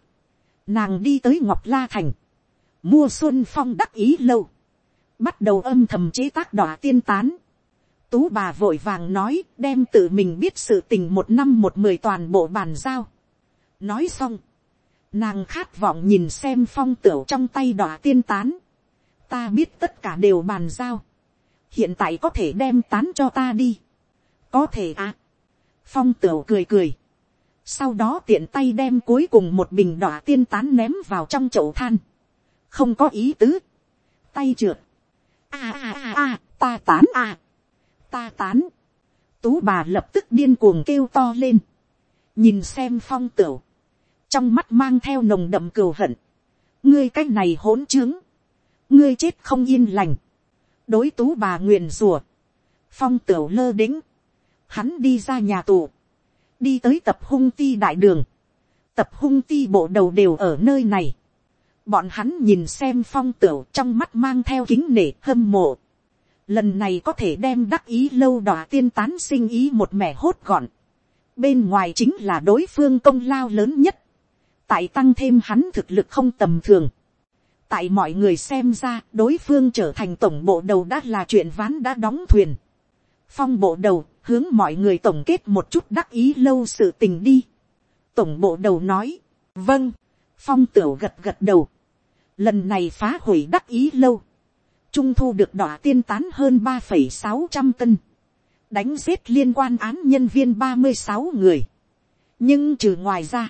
nàng đi tới ngọc la thành mua xuân phong đắc ý lâu, bắt đầu âm thầm chế tác đỏ tiên tán. Tú bà vội vàng nói đem tự mình biết sự tình một năm một mười toàn bộ bàn giao. Nói xong, nàng khát vọng nhìn xem phong tửu trong tay đỏ tiên tán. Ta biết tất cả đều bàn giao. Hiện tại có thể đem tán cho ta đi. Có thể à. Phong tửu cười cười. Sau đó tiện tay đem cuối cùng một bình đỏ tiên tán ném vào trong chậu than không có ý tứ, tay trượt, a a a a, ta tán a, ta tán, tú bà lập tức điên cuồng kêu to lên, nhìn xem phong tửu, trong mắt mang theo nồng đậm cừu hận, ngươi cái này hỗn trướng, ngươi chết không yên lành, đối tú bà nguyền rùa, phong tửu lơ đĩnh, hắn đi ra nhà tù, đi tới tập hung ti đại đường, tập hung ti bộ đầu đều ở nơi này, Bọn hắn nhìn xem phong tửu trong mắt mang theo kính nể hâm mộ. Lần này có thể đem đắc ý lâu đỏ tiên tán sinh ý một mẻ hốt gọn. Bên ngoài chính là đối phương công lao lớn nhất. Tại tăng thêm hắn thực lực không tầm thường. Tại mọi người xem ra đối phương trở thành tổng bộ đầu đã là chuyện ván đã đóng thuyền. Phong bộ đầu hướng mọi người tổng kết một chút đắc ý lâu sự tình đi. Tổng bộ đầu nói. Vâng. Phong tửu gật gật đầu lần này phá hủy đắc ý lâu, trung thu được đỏ tiên tán hơn ba phẩy sáu trăm cân, đánh giết liên quan án nhân viên ba mươi sáu người. nhưng trừ ngoài ra,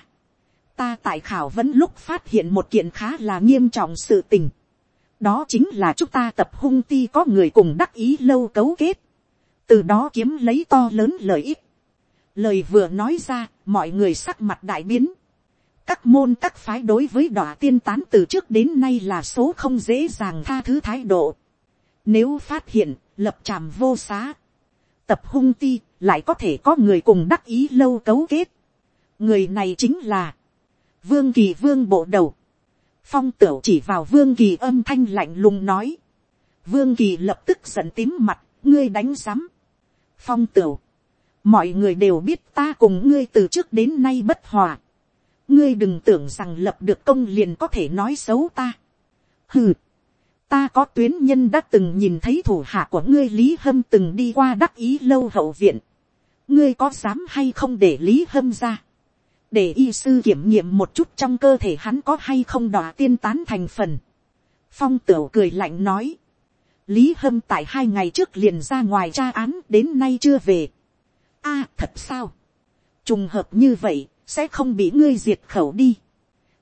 ta tại khảo vẫn lúc phát hiện một kiện khá là nghiêm trọng sự tình. đó chính là chúng ta tập hung ti có người cùng đắc ý lâu cấu kết, từ đó kiếm lấy to lớn lợi ích. lời vừa nói ra, mọi người sắc mặt đại biến, các môn các phái đối với đọa tiên tán từ trước đến nay là số không dễ dàng tha thứ thái độ. Nếu phát hiện, lập tràm vô xá. Tập hung ti, lại có thể có người cùng đắc ý lâu cấu kết. Người này chính là Vương Kỳ Vương bộ đầu. Phong tửu chỉ vào Vương Kỳ âm thanh lạnh lùng nói. Vương Kỳ lập tức giận tím mặt, ngươi đánh giám. Phong tửu. Mọi người đều biết ta cùng ngươi từ trước đến nay bất hòa ngươi đừng tưởng rằng lập được công liền có thể nói xấu ta. hừ, ta có tuyến nhân đã từng nhìn thấy thủ hạ của ngươi lý hâm từng đi qua đắc ý lâu hậu viện. ngươi có dám hay không để lý hâm ra. để y sư kiểm nghiệm một chút trong cơ thể hắn có hay không đỏ tiên tán thành phần. phong tửu cười lạnh nói. lý hâm tại hai ngày trước liền ra ngoài tra án đến nay chưa về. a thật sao. trùng hợp như vậy sẽ không bị ngươi diệt khẩu đi.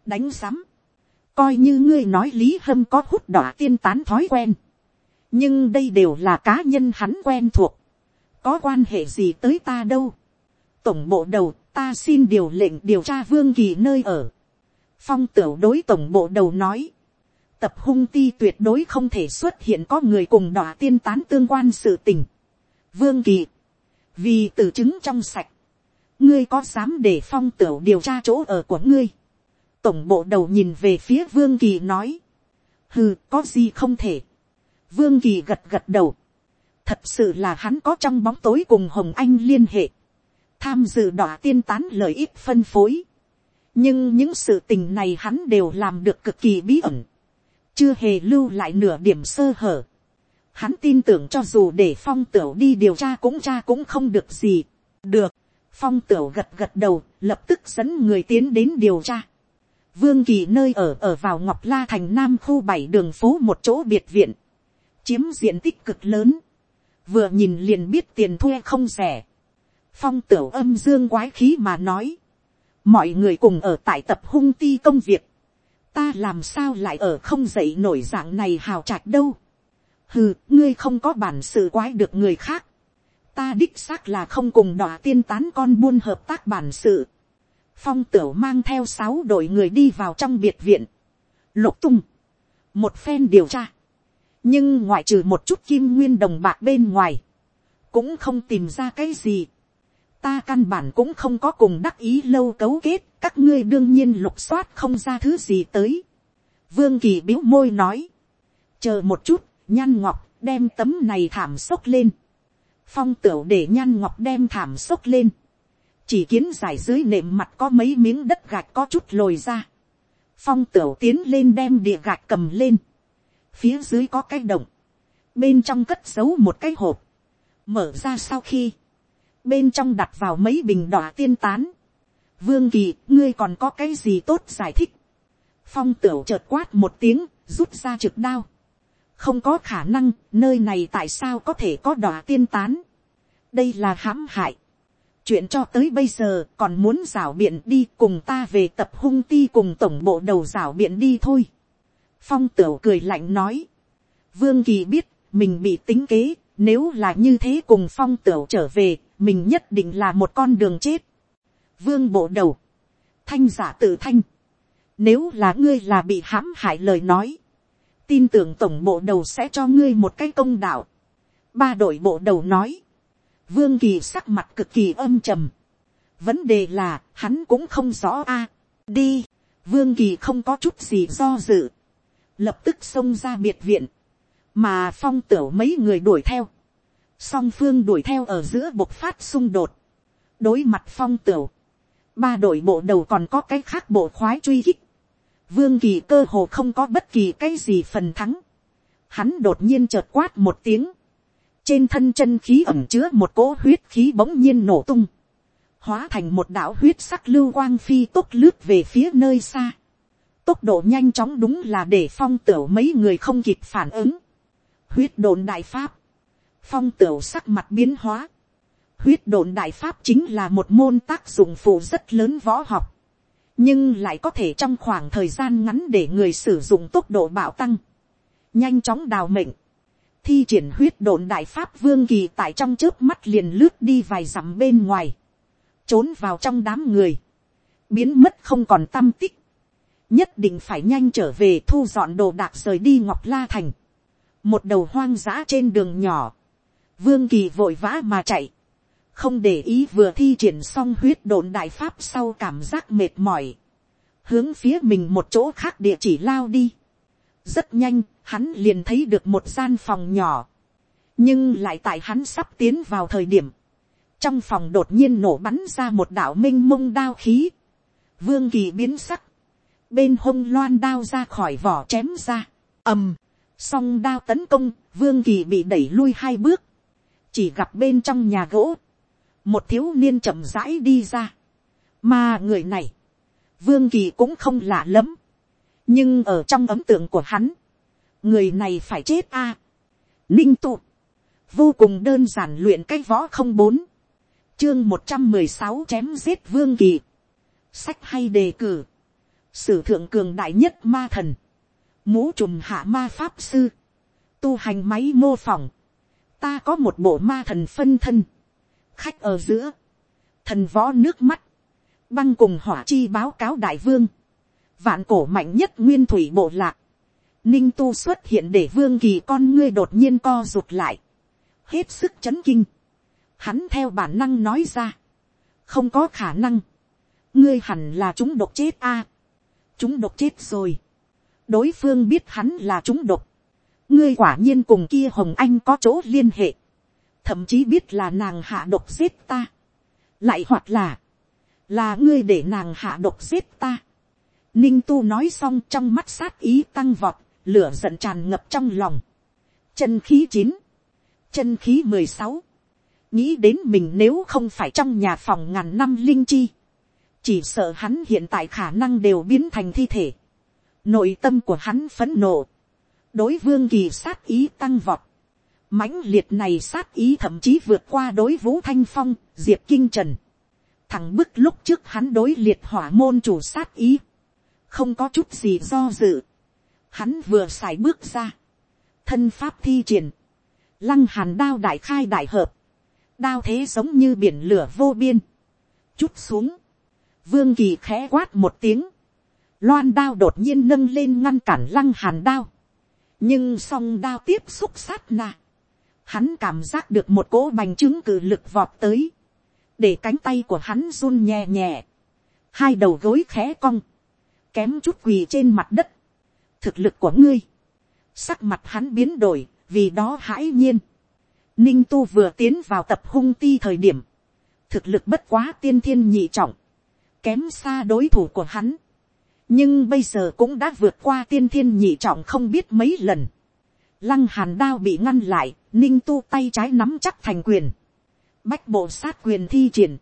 đánh sắm, coi như ngươi nói lý hâm có hút đỏ tiên tán thói quen, nhưng đây đều là cá nhân hắn quen thuộc, có quan hệ gì tới ta đâu. tổng bộ đầu ta xin điều lệnh điều tra vương kỳ nơi ở. phong tửu đối tổng bộ đầu nói, tập hung ti tuyệt đối không thể xuất hiện có người cùng đỏ tiên tán tương quan sự tình. vương kỳ, vì từ chứng trong sạch, ngươi có dám để phong tửu điều tra chỗ ở của ngươi. tổng bộ đầu nhìn về phía vương kỳ nói. hừ, có gì không thể. vương kỳ gật gật đầu. thật sự là hắn có trong bóng tối cùng hồng anh liên hệ. tham dự đỏ tiên tán lợi ích phân phối. nhưng những sự tình này hắn đều làm được cực kỳ bí ẩn. chưa hề lưu lại nửa điểm sơ hở. hắn tin tưởng cho dù để phong tửu đi điều tra cũng tra cũng không được gì. được phong tửu gật gật đầu, lập tức dẫn người tiến đến điều tra. vương kỳ nơi ở ở vào ngọc la thành nam khu bảy đường phố một chỗ biệt viện, chiếm diện tích cực lớn, vừa nhìn liền biết tiền thuê không rẻ. phong tửu âm dương quái khí mà nói, mọi người cùng ở tại tập hung ti công việc, ta làm sao lại ở không dậy nổi dạng này hào trạch đâu. hừ, ngươi không có bản sự quái được người khác ta đích xác là không cùng đọa tiên tán con buôn hợp tác bản sự. phong tửu mang theo sáu đội người đi vào trong biệt viện. lục tung. một phen điều tra. nhưng ngoại trừ một chút kim nguyên đồng bạc bên ngoài, cũng không tìm ra cái gì ta căn bản cũng không có cùng đắc ý lâu cấu kết, các ngươi đương nhiên lục soát không ra thứ gì tới. Vương kỳ biếu môi nói, chờ một chút, nhan ngọc đem tấm này thảm xốc lên. Phong tửu để nhan ngọc đem thảm xốc lên. Chỉ kiến giải dưới nệm mặt có mấy miếng đất gạch có chút lồi ra. Phong tửu tiến lên đem địa gạch cầm lên. Phía dưới có cái động. Bên trong cất giấu một cái hộp. Mở ra sau khi bên trong đặt vào mấy bình đỏ tiên tán. Vương kỳ, ngươi còn có cái gì tốt giải thích. Phong tửu chợt quát một tiếng, rút ra trực đao. Không có khả năng, nơi này tại sao có thể có đòa tiên tán. Đây là hãm hại. Chuyện cho tới bây giờ còn muốn rảo biện đi cùng ta về tập hung ti cùng tổng bộ đầu rảo biện đi thôi. Phong tửu cười lạnh nói. Vương kỳ biết, mình bị tính kế, nếu là như thế cùng phong tửu trở về, mình nhất định là một con đường chết. Vương bộ đầu, thanh giả tự thanh, nếu là ngươi là bị hãm hại lời nói, tin tưởng tổng bộ đầu sẽ cho ngươi một cái công đạo. Ba đội bộ đầu nói, vương kỳ sắc mặt cực kỳ âm trầm. Vấn đề là, hắn cũng không rõ a. đi, vương kỳ không có chút gì do dự. Lập tức xông ra biệt viện, mà phong tửu mấy người đuổi theo song phương đuổi theo ở giữa bộc phát xung đột, đối mặt phong tửu, ba đội bộ đầu còn có cái khác bộ khoái truy kích, vương kỳ cơ hồ không có bất kỳ cái gì phần thắng, hắn đột nhiên chợt quát một tiếng, trên thân chân khí ẩm chứa một cỗ huyết khí bỗng nhiên nổ tung, hóa thành một đạo huyết sắc lưu quang phi tốc lướt về phía nơi xa, tốc độ nhanh chóng đúng là để phong tửu mấy người không kịp phản ứng, huyết đồn đại pháp, phong tửu sắc mặt biến hóa. huyết đồn đại pháp chính là một môn tác dụng phụ rất lớn võ học, nhưng lại có thể trong khoảng thời gian ngắn để người sử dụng tốc độ bạo tăng, nhanh chóng đào mệnh, thi triển huyết độn đại pháp vương kỳ tại trong trước mắt liền lướt đi vài dặm bên ngoài, trốn vào trong đám người, biến mất không còn tâm tích, nhất định phải nhanh trở về thu dọn đồ đạc rời đi ngọc la thành, một đầu hoang dã trên đường nhỏ, Vương Kỳ vội vã mà chạy. Không để ý vừa thi triển xong huyết độn đại pháp sau cảm giác mệt mỏi. Hướng phía mình một chỗ khác địa chỉ lao đi. Rất nhanh, hắn liền thấy được một gian phòng nhỏ. Nhưng lại tại hắn sắp tiến vào thời điểm. Trong phòng đột nhiên nổ bắn ra một đạo minh mông đao khí. Vương Kỳ biến sắc. Bên hông loan đao ra khỏi vỏ chém ra. ầm. Song đao tấn công, Vương Kỳ bị đẩy lui hai bước chỉ gặp bên trong nhà gỗ, một thiếu niên chậm rãi đi ra, mà người này, vương kỳ cũng không lạ lắm, nhưng ở trong ấm tượng của hắn, người này phải chết a. ninh tụ, vô cùng đơn giản luyện cái võ không bốn, chương một trăm mười sáu chém giết vương kỳ, sách hay đề cử, sử thượng cường đại nhất ma thần, mũ trùm hạ ma pháp sư, tu hành máy mô phỏng, ta có một bộ ma thần phân thân, khách ở giữa, thần võ nước mắt, băng cùng hỏa chi báo cáo đại vương, vạn cổ mạnh nhất nguyên thủy bộ lạc, ninh tu xuất hiện để vương kỳ con ngươi đột nhiên co rụt lại, hết sức chấn kinh, hắn theo bản năng nói ra, không có khả năng, ngươi hẳn là chúng độc chết a, chúng độc chết rồi, đối phương biết hắn là chúng độc, ngươi quả nhiên cùng kia hồng anh có chỗ liên hệ, thậm chí biết là nàng hạ độc giết ta, lại hoặc là, là ngươi để nàng hạ độc giết ta. Ninh tu nói xong trong mắt sát ý tăng vọt, lửa giận tràn ngập trong lòng. Chân khí chín, chân khí mười sáu, nghĩ đến mình nếu không phải trong nhà phòng ngàn năm linh chi, chỉ sợ hắn hiện tại khả năng đều biến thành thi thể. Nội tâm của hắn phấn nộ, đối vương kỳ sát ý tăng vọt, mãnh liệt này sát ý thậm chí vượt qua đối vũ thanh phong, diệp kinh trần, thằng bức lúc trước hắn đối liệt hỏa môn chủ sát ý, không có chút gì do dự, hắn vừa xài bước ra, thân pháp thi triển, lăng hàn đao đại khai đại hợp, đao thế giống như biển lửa vô biên, chút xuống, vương kỳ khẽ quát một tiếng, loan đao đột nhiên nâng lên ngăn cản lăng hàn đao, nhưng song đao tiếp xúc sát na, hắn cảm giác được một cỗ bành trướng cử lực vọt tới, để cánh tay của hắn run nhẹ nhẹ, hai đầu gối khẽ cong, kém chút quỳ trên mặt đất, thực lực của ngươi, sắc mặt hắn biến đổi, vì đó hãi nhiên, ninh tu vừa tiến vào tập hung ti thời điểm, thực lực bất quá tiên thiên nhị trọng, kém xa đối thủ của hắn, nhưng bây giờ cũng đã vượt qua tiên thiên nhị trọng không biết mấy lần, lăng hàn đao bị ngăn lại, ninh tu tay trái nắm chắc thành quyền, bách bộ sát quyền thi triển,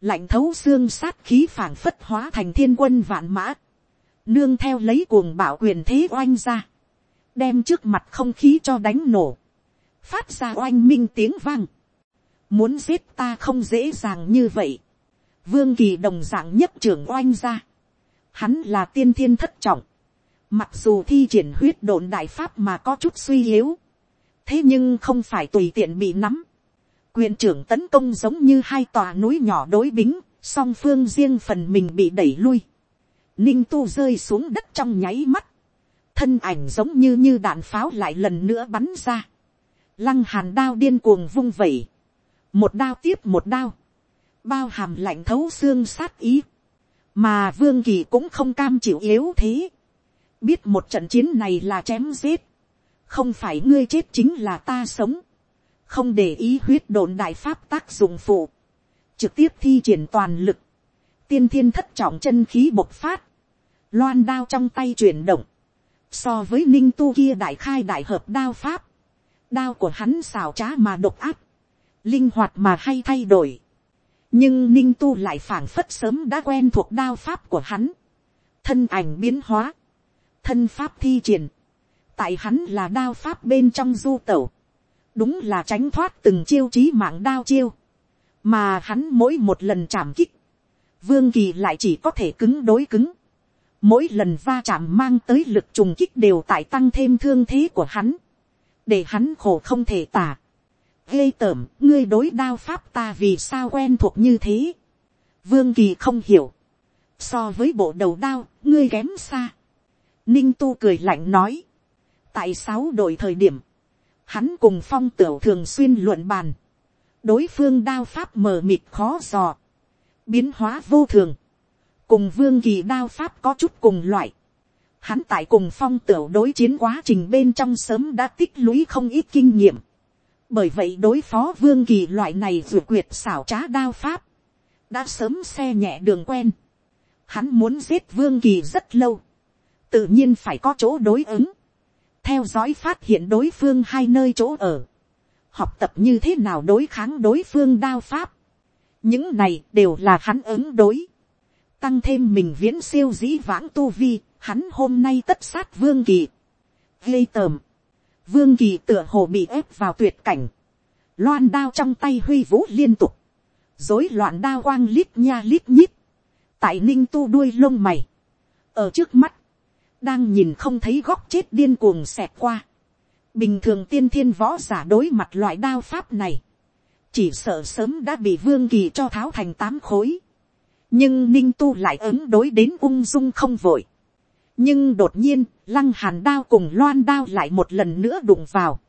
lạnh thấu xương sát khí phảng phất hóa thành thiên quân vạn mã, nương theo lấy cuồng bảo quyền thế oanh ra, đem trước mặt không khí cho đánh nổ, phát ra oanh minh tiếng vang, muốn giết ta không dễ dàng như vậy, vương kỳ đồng d ạ n g nhất trưởng oanh ra, hắn là tiên thiên thất trọng, mặc dù thi triển huyết độn đại pháp mà có chút suy yếu, thế nhưng không phải tùy tiện bị nắm, quyền trưởng tấn công giống như hai tòa núi nhỏ đối bính, song phương riêng phần mình bị đẩy lui, ninh tu rơi xuống đất trong nháy mắt, thân ảnh giống như như đạn pháo lại lần nữa bắn ra, lăng hàn đao điên cuồng vung vẩy, một đao tiếp một đao, bao hàm lạnh thấu xương sát ý, mà vương kỳ cũng không cam chịu yếu thế, biết một trận chiến này là chém giết, không phải ngươi chết chính là ta sống, không để ý huyết đồn đại pháp tác dụng phụ, trực tiếp thi triển toàn lực, tiên thiên thất trọng chân khí bộc phát, loan đao trong tay chuyển động, so với ninh tu kia đại khai đại hợp đao pháp, đao của hắn xào trá mà độc áp, linh hoạt mà hay thay đổi. nhưng ninh tu lại phảng phất sớm đã quen thuộc đao pháp của hắn. thân ảnh biến hóa, thân pháp thi triển, tại hắn là đao pháp bên trong du tẩu, đúng là tránh thoát từng chiêu trí mạng đao chiêu, mà hắn mỗi một lần chạm kích, vương kỳ lại chỉ có thể cứng đối cứng, mỗi lần va chạm mang tới lực trùng kích đều tại tăng thêm thương thế của hắn, để hắn khổ không thể tả ghê tởm, ngươi đối đao pháp ta vì sao quen thuộc như thế. Vương Kỳ không hiểu. So với bộ đầu đao, ngươi kém xa. Ninh Tu cười lạnh nói. Tại sáu đội thời điểm, hắn cùng phong tửu thường xuyên luận bàn. Đối phương đao pháp mờ mịt khó dò. Biến hóa vô thường. Cùng Vương Kỳ đao pháp có chút cùng loại. Hắn tại cùng phong tửu đối chiến quá trình bên trong sớm đã tích lũy không ít kinh nghiệm bởi vậy đối phó vương kỳ loại này vừa quyệt xảo trá đao pháp, đã sớm xe nhẹ đường quen. Hắn muốn giết vương kỳ rất lâu, tự nhiên phải có chỗ đối ứng, theo dõi phát hiện đối phương hai nơi chỗ ở, học tập như thế nào đối kháng đối phương đao pháp. những này đều là hắn ứng đối, tăng thêm mình viễn siêu dĩ vãng tu vi, hắn hôm nay tất sát vương kỳ, ghê tờm, Vương kỳ tựa hồ bị ép vào tuyệt cảnh. Loan đao trong tay huy vũ liên tục. Dối loạn đao quang lít nha lít nhít. Tại ninh tu đuôi lông mày. Ở trước mắt. Đang nhìn không thấy góc chết điên cuồng xẹt qua. Bình thường tiên thiên võ giả đối mặt loại đao pháp này. Chỉ sợ sớm đã bị vương kỳ cho tháo thành tám khối. Nhưng ninh tu lại ứng đối đến ung dung không vội nhưng đột nhiên, lăng hàn đao cùng loan đao lại một lần nữa đụng vào.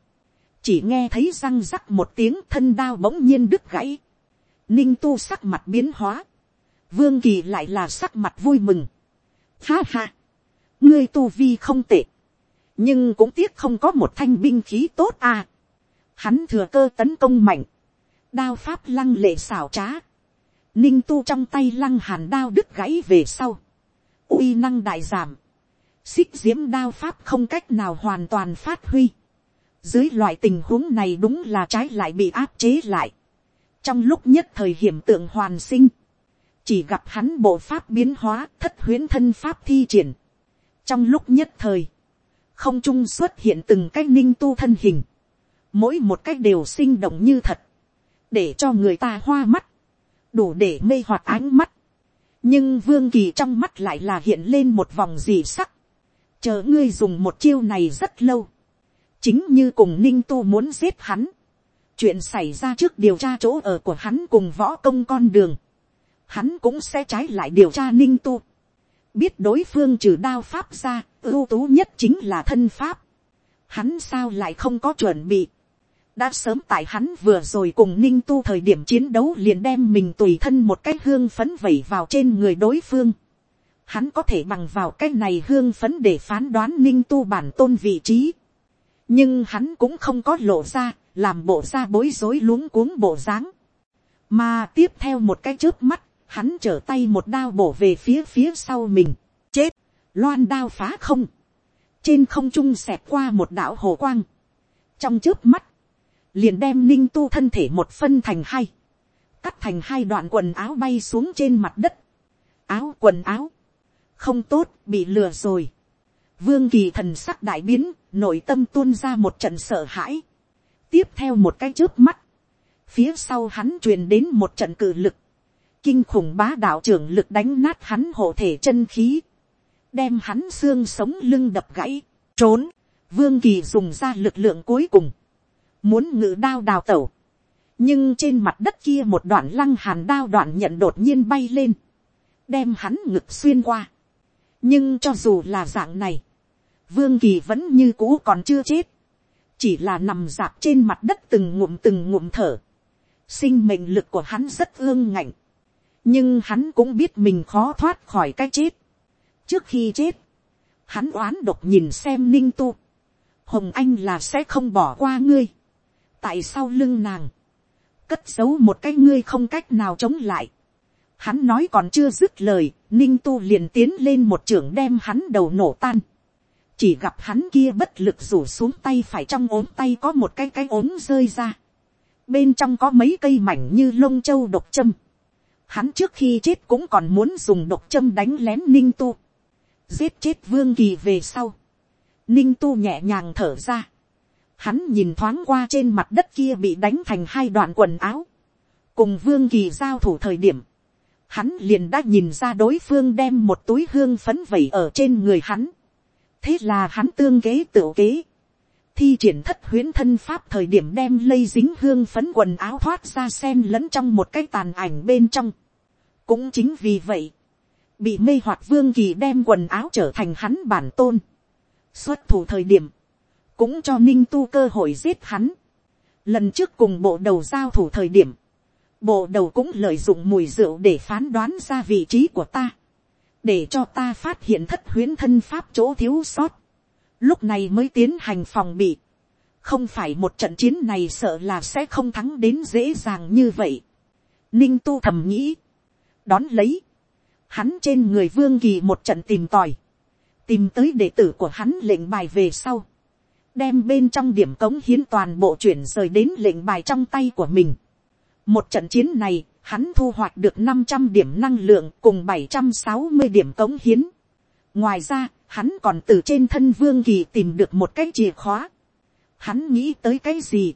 chỉ nghe thấy răng rắc một tiếng thân đao bỗng nhiên đứt gãy. ninh tu sắc mặt biến hóa. vương kỳ lại là sắc mặt vui mừng. ha ha, ngươi tu vi không tệ. nhưng cũng tiếc không có một thanh binh khí tốt à. hắn thừa cơ tấn công mạnh. đao pháp lăng lệ xảo trá. ninh tu trong tay lăng hàn đao đứt gãy về sau. uy năng đại giảm xích diễm đao pháp không cách nào hoàn toàn phát huy. Dưới loại tình huống này đúng là trái lại bị áp chế lại. Trong lúc nhất thời hiểm tượng hoàn sinh. Chỉ gặp hắn bộ pháp biến hóa, thất huyến thân pháp thi triển. Trong lúc nhất thời. Không trung xuất hiện từng cái ninh tu thân hình. Mỗi một cách đều sinh động như thật. Để cho người ta hoa mắt. Đủ để mê hoặc ánh mắt. nhưng vương kỳ trong mắt lại là hiện lên một vòng gì sắc, chờ ngươi dùng một chiêu này rất lâu, chính như cùng ninh tu muốn giết hắn, chuyện xảy ra trước điều tra chỗ ở của hắn cùng võ công con đường, hắn cũng sẽ trái lại điều tra ninh tu, biết đối phương trừ đao pháp ra, ưu tú nhất chính là thân pháp, hắn sao lại không có chuẩn bị, đã sớm tại hắn vừa rồi cùng ninh tu thời điểm chiến đấu liền đem mình tùy thân một cái hương phấn vẩy vào trên người đối phương. Hắn có thể bằng vào cái này hương phấn để phán đoán ninh tu bản tôn vị trí. nhưng hắn cũng không có lộ ra, làm bộ ra bối rối luống cuống bộ dáng. mà tiếp theo một cái trước mắt, hắn trở tay một đao bổ về phía phía sau mình. chết, loan đao phá không. trên không trung xẹt qua một đạo hồ quang. trong trước mắt, liền đem ninh tu thân thể một phân thành hai, cắt thành hai đoạn quần áo bay xuống trên mặt đất, áo quần áo, không tốt bị lừa rồi, vương kỳ thần sắc đại biến, nội tâm tuôn ra một trận sợ hãi, tiếp theo một cái trước mắt, phía sau hắn truyền đến một trận cự lực, kinh khủng bá đạo trưởng lực đánh nát hắn hộ thể chân khí, đem hắn xương sống lưng đập gãy, trốn, vương kỳ dùng ra lực lượng cuối cùng, muốn ngự đao đào tẩu, nhưng trên mặt đất kia một đoạn lăng hàn đao đoạn nhận đột nhiên bay lên, đem hắn ngực xuyên qua. nhưng cho dù là dạng này, vương kỳ vẫn như cũ còn chưa chết, chỉ là nằm dạp trên mặt đất từng ngụm từng ngụm thở, sinh mệnh lực của hắn rất ương ngạnh, nhưng hắn cũng biết mình khó thoát khỏi cái chết. trước khi chết, hắn oán độc nhìn xem ninh tu, hồng anh là sẽ không bỏ qua ngươi, tại sao lưng nàng, cất giấu một cái ngươi không cách nào chống lại. Hắn nói còn chưa dứt lời, ninh tu liền tiến lên một trưởng đem hắn đầu nổ tan. chỉ gặp hắn kia bất lực rủ xuống tay phải trong ốm tay có một cái cái ốm rơi ra. bên trong có mấy cây mảnh như lông châu độc châm hắn trước khi chết cũng còn muốn dùng độc châm đánh lén ninh tu. giết chết vương kỳ về sau. ninh tu nhẹ nhàng thở ra Hắn nhìn thoáng qua trên mặt đất kia bị đánh thành hai đoạn quần áo. Cùng vương kỳ giao thủ thời điểm. Hắn liền đã nhìn ra đối phương đem một túi hương phấn vẩy ở trên người hắn. Thế là hắn tương kế tự kế. Thi triển thất huyến thân pháp thời điểm đem lây dính hương phấn quần áo thoát ra sen lẫn trong một cái tàn ảnh bên trong. Cũng chính vì vậy. Bị mê hoặc vương kỳ đem quần áo trở thành hắn bản tôn. Xuất thủ thời điểm cũng cho ninh tu cơ hội giết hắn. lần trước cùng bộ đầu giao thủ thời điểm, bộ đầu cũng lợi dụng mùi rượu để phán đoán ra vị trí của ta, để cho ta phát hiện thất huyến thân pháp chỗ thiếu sót, lúc này mới tiến hành phòng bị, không phải một trận chiến này sợ là sẽ không thắng đến dễ dàng như vậy. Ninh tu thầm nghĩ, đón lấy, hắn trên người vương kỳ một trận tìm tòi, tìm tới đệ tử của hắn lệnh bài về sau, đem bên trong điểm cống hiến toàn bộ chuyển rời đến lệnh bài trong tay của mình. Một trận chiến này, hắn thu hoạch được năm trăm điểm năng lượng cùng bảy trăm sáu mươi điểm cống hiến. Ngoài ra, hắn còn từ trên thân vương kỳ tìm được một cái chìa khóa. Hắn nghĩ tới cái gì?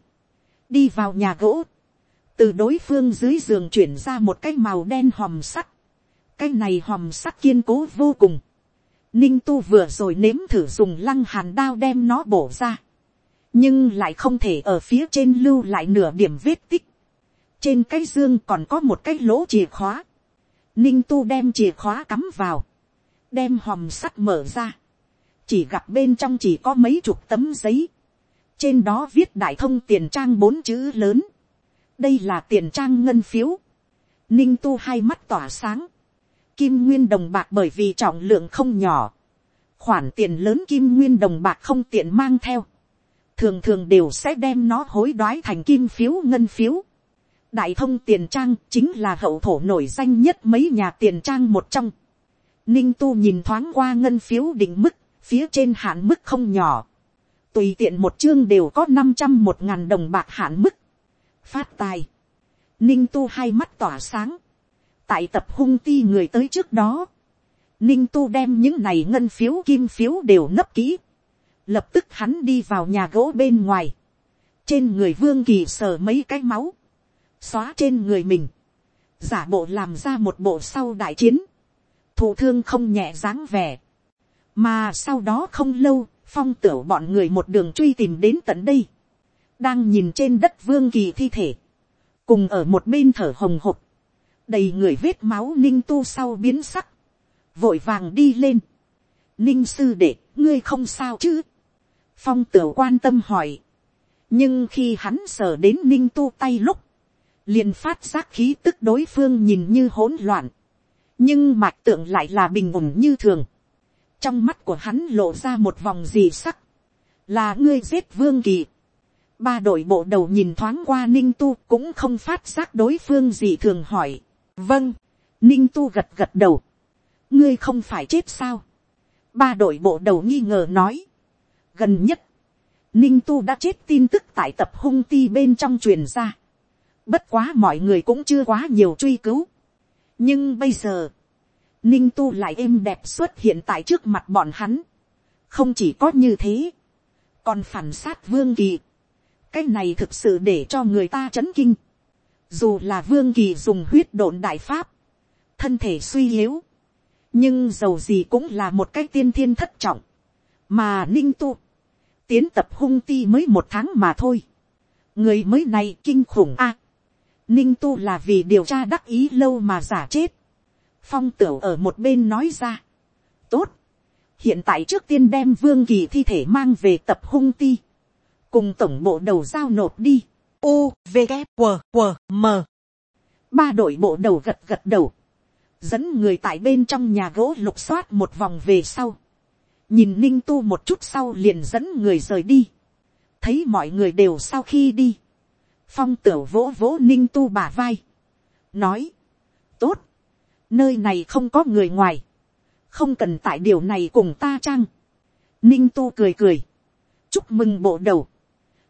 Đi vào nhà gỗ. Từ đối phương dưới giường chuyển ra một cái màu đen hòm sắt. Cái này hòm sắt kiên cố vô cùng Ninh tu vừa rồi nếm thử dùng lăng hàn đao đem nó bổ ra. Nhưng lại không thể ở phía trên lưu lại nửa điểm vết tích. Trên cái dương còn có một cái lỗ chìa khóa. Ninh tu đem chìa khóa cắm vào. Đem hòm sắt mở ra. Chỉ gặp bên trong chỉ có mấy chục tấm giấy. Trên đó viết đại thông tiền trang bốn chữ lớn. Đây là tiền trang ngân phiếu. Ninh tu hai mắt tỏa sáng kim nguyên đồng bạc bởi vì trọng lượng không nhỏ. Khoản tiền lớn kim nguyên đồng bạc không tiện mang theo. Thường thường đều sẽ đem nó hối đoái thành kim phiếu ngân phiếu. Đại thông tiền trang chính là hậu thổ nổi danh nhất mấy nhà tiền trang một trong. Ninh tu nhìn thoáng qua ngân phiếu định mức, phía trên hạn mức không nhỏ. Tùy tiện một chương đều có năm trăm một ngàn đồng bạc hạn mức. Phát tài. Ninh tu hai mắt tỏa sáng. Tại tập hung ti người tới trước đó, ninh tu đem những này ngân phiếu kim phiếu đều nấp kỹ, lập tức hắn đi vào nhà gỗ bên ngoài, trên người vương kỳ sờ mấy cái máu, xóa trên người mình, giả bộ làm ra một bộ sau đại chiến, thụ thương không nhẹ dáng vẻ. mà sau đó không lâu, phong tửu bọn người một đường truy tìm đến tận đây. đang nhìn trên đất vương kỳ thi thể, cùng ở một bên thở hồng hộc, đầy người vết máu ninh tu sau biến sắc, vội vàng đi lên. ninh sư đệ, ngươi không sao chứ. phong tửu quan tâm hỏi. nhưng khi hắn sờ đến ninh tu tay lúc, liền phát giác khí tức đối phương nhìn như hỗn loạn, nhưng mạch tượng lại là bình ổn như thường. trong mắt của hắn lộ ra một vòng gì sắc, là ngươi giết vương kỳ. ba đội bộ đầu nhìn thoáng qua ninh tu cũng không phát giác đối phương gì thường hỏi. vâng, ninh tu gật gật đầu. ngươi không phải chết sao. ba đội bộ đầu nghi ngờ nói. gần nhất, ninh tu đã chết tin tức tại tập hung ti bên trong truyền ra Bất quá mọi người cũng chưa quá nhiều truy cứu. Nhưng bây giờ, ninh tu lại êm đẹp xuất hiện tại trước mặt bọn hắn. Không chỉ có như thế, còn phản sát vương kỳ. Cái này thực sự để cho người ta chấn kinh. Dù là vương kỳ dùng huyết độn đại pháp, thân thể suy yếu. Nhưng dầu gì cũng là một cái tiên thiên thất trọng. Mà ninh tu, tiến tập hung ti mới một tháng mà thôi. Người mới này kinh khủng a ninh tu là vì điều tra đắc ý lâu mà giả chết. phong tửu ở một bên nói ra. tốt. hiện tại trước tiên đem vương kỳ thi thể mang về tập hung ti. cùng tổng bộ đầu giao nộp đi. u, v, g q q m ba đội bộ đầu gật gật đầu. dẫn người tại bên trong nhà gỗ lục soát một vòng về sau. nhìn ninh tu một chút sau liền dẫn người rời đi. thấy mọi người đều sau khi đi phong tửu vỗ vỗ ninh tu bả vai, nói, tốt, nơi này không có người ngoài, không cần tại điều này cùng ta chăng. ninh tu cười cười, chúc mừng bộ đầu,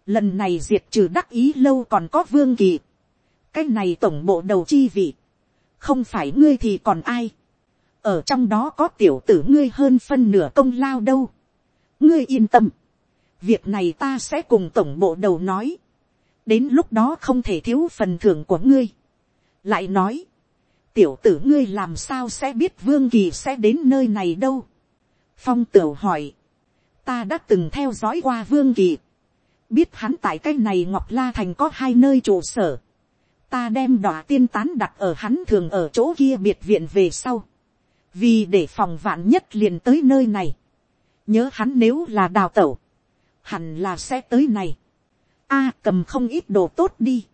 lần này diệt trừ đắc ý lâu còn có vương kỳ, cái này tổng bộ đầu chi vị, không phải ngươi thì còn ai, ở trong đó có tiểu tử ngươi hơn phân nửa công lao đâu, ngươi yên tâm, việc này ta sẽ cùng tổng bộ đầu nói, đến lúc đó không thể thiếu phần thưởng của ngươi. lại nói, tiểu tử ngươi làm sao sẽ biết vương kỳ sẽ đến nơi này đâu. phong tửu hỏi, ta đã từng theo dõi qua vương kỳ, biết hắn tại cái này ngọc la thành có hai nơi trụ sở, ta đem đỏ tiên tán đặt ở hắn thường ở chỗ kia biệt viện về sau, vì để phòng vạn nhất liền tới nơi này, nhớ hắn nếu là đào tẩu, hẳn là sẽ tới này, a cầm không ít đồ tốt đi.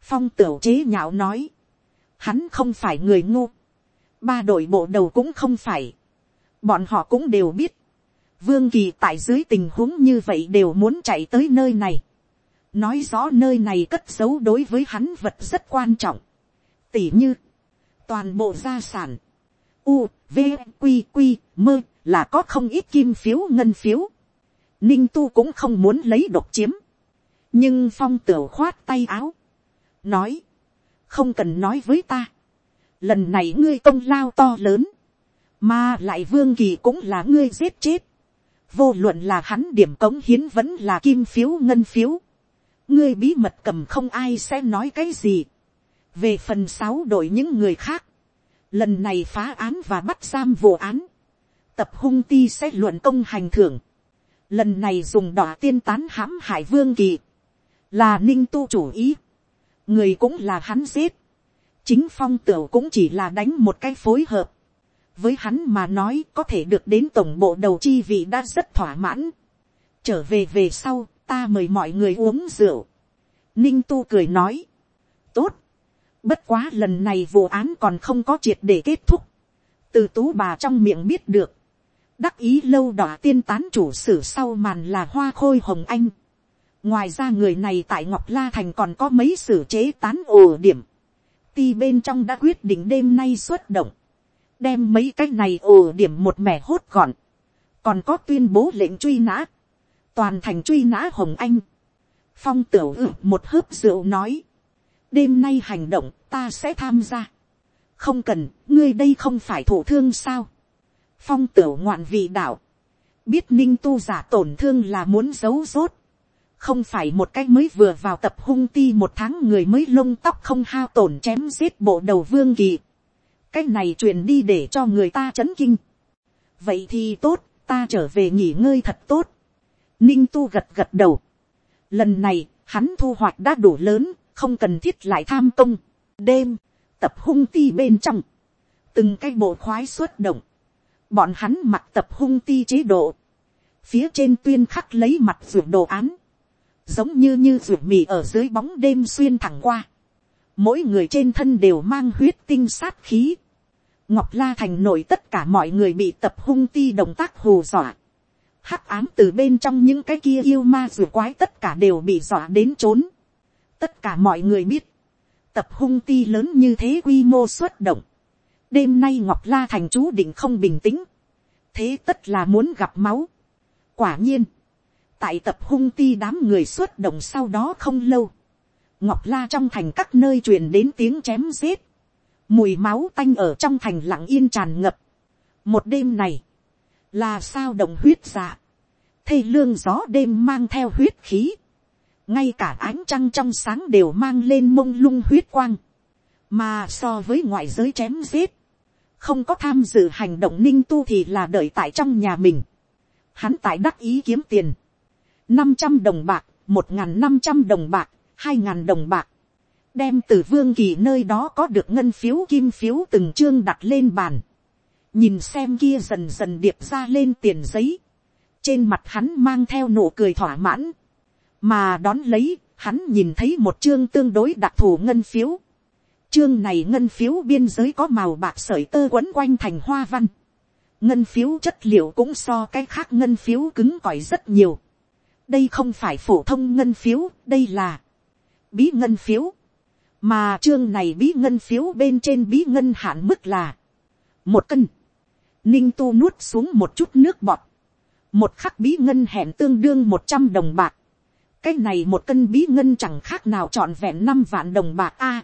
phong tửu chế nhạo nói. hắn không phải người ngu. ba đội bộ đầu cũng không phải. bọn họ cũng đều biết. vương kỳ tại dưới tình huống như vậy đều muốn chạy tới nơi này. nói rõ nơi này cất giấu đối với hắn vật rất quan trọng. tỉ như, toàn bộ gia sản, u, v, q, q, mơ, là có không ít kim phiếu ngân phiếu. Ninh tu cũng không muốn lấy độc chiếm nhưng phong tửu khoát tay áo, nói, không cần nói với ta, lần này ngươi công lao to lớn, mà lại vương kỳ cũng là ngươi giết chết, vô luận là hắn điểm cống hiến vẫn là kim phiếu ngân phiếu, ngươi bí mật cầm không ai sẽ nói cái gì, về phần sáu đội những người khác, lần này phá án và bắt giam vụ án, tập hung ti sẽ luận công hành thưởng, lần này dùng đỏ tiên tán hãm hại vương kỳ, là ninh tu chủ ý, người cũng là hắn giết, chính phong tửu cũng chỉ là đánh một cái phối hợp, với hắn mà nói có thể được đến tổng bộ đầu chi vị đã rất thỏa mãn, trở về về sau ta mời mọi người uống rượu, ninh tu cười nói, tốt, bất quá lần này vụ án còn không có triệt để kết thúc, từ tú bà trong miệng biết được, đắc ý lâu đỏ tiên tán chủ sử sau màn là hoa khôi hồng anh, ngoài ra người này tại ngọc la thành còn có mấy sử chế tán ồ điểm, ti bên trong đã quyết định đêm nay xuất động, đem mấy cái này ồ điểm một mẻ hốt gọn, còn có tuyên bố lệnh truy nã, toàn thành truy nã hồng anh, phong tửu ự một hớp rượu nói, đêm nay hành động ta sẽ tham gia, không cần, ngươi đây không phải thổ thương sao, phong tửu ngoạn vị đạo, biết ninh tu giả tổn thương là muốn giấu rốt, không phải một cái mới vừa vào tập hung ti một tháng người mới lông tóc không hao tổn chém giết bộ đầu vương kỳ. cái này truyền đi để cho người ta chấn kinh. vậy thì tốt, ta trở về nghỉ ngơi thật tốt. ninh tu gật gật đầu. lần này, hắn thu hoạch đã đủ lớn, không cần thiết lại tham công. đêm, tập hung ti bên trong, từng cái bộ khoái xuất động, bọn hắn mặc tập hung ti chế độ, phía trên tuyên khắc lấy mặt ruột đồ án, giống như như ruột mì ở dưới bóng đêm xuyên thẳng qua, mỗi người trên thân đều mang huyết tinh sát khí, ngọc la thành nổi tất cả mọi người bị tập hung ti động tác hù dọa, hắc ám từ bên trong những cái kia yêu ma rùa quái tất cả đều bị dọa đến trốn, tất cả mọi người biết, tập hung ti lớn như thế quy mô xuất động, đêm nay ngọc la thành chú định không bình tĩnh, thế tất là muốn gặp máu. quả nhiên, tại tập hung ti đám người xuất động sau đó không lâu, ngọc la trong thành các nơi truyền đến tiếng chém giết, mùi máu tanh ở trong thành lặng yên tràn ngập. một đêm này, là sao động huyết dạ, thê lương gió đêm mang theo huyết khí, ngay cả ánh trăng trong sáng đều mang lên mông lung huyết quang, mà so với ngoại giới chém giết, không có tham dự hành động ninh tu thì là đợi tại trong nhà mình. Hắn tại đắc ý kiếm tiền năm trăm đồng bạc, một n g h n năm trăm đồng bạc, hai n đồng bạc. Đem từ vương kỳ nơi đó có được ngân phiếu kim phiếu từng chương đặt lên bàn. Nhìn xem kia dần dần điệp ra lên tiền giấy. Trên mặt hắn mang theo nụ cười thỏa mãn. Mà đón lấy, hắn nhìn thấy một chương tương đối đặc thù ngân phiếu Chương này ngân phiếu biên giới có màu bạc sợi tơ quấn quanh thành hoa văn. Ngân phiếu chất liệu cũng so cái khác ngân phiếu cứng cỏi rất nhiều. Đây không phải phổ thông ngân phiếu, đây là bí ngân phiếu. Mà chương này bí ngân phiếu bên trên bí ngân hạn mức là một cân. Ninh tu nuốt xuống một chút nước bọt. Một khắc bí ngân hẹn tương đương một trăm đồng bạc. Cái này một cân bí ngân chẳng khác nào trọn vẹn năm vạn đồng bạc a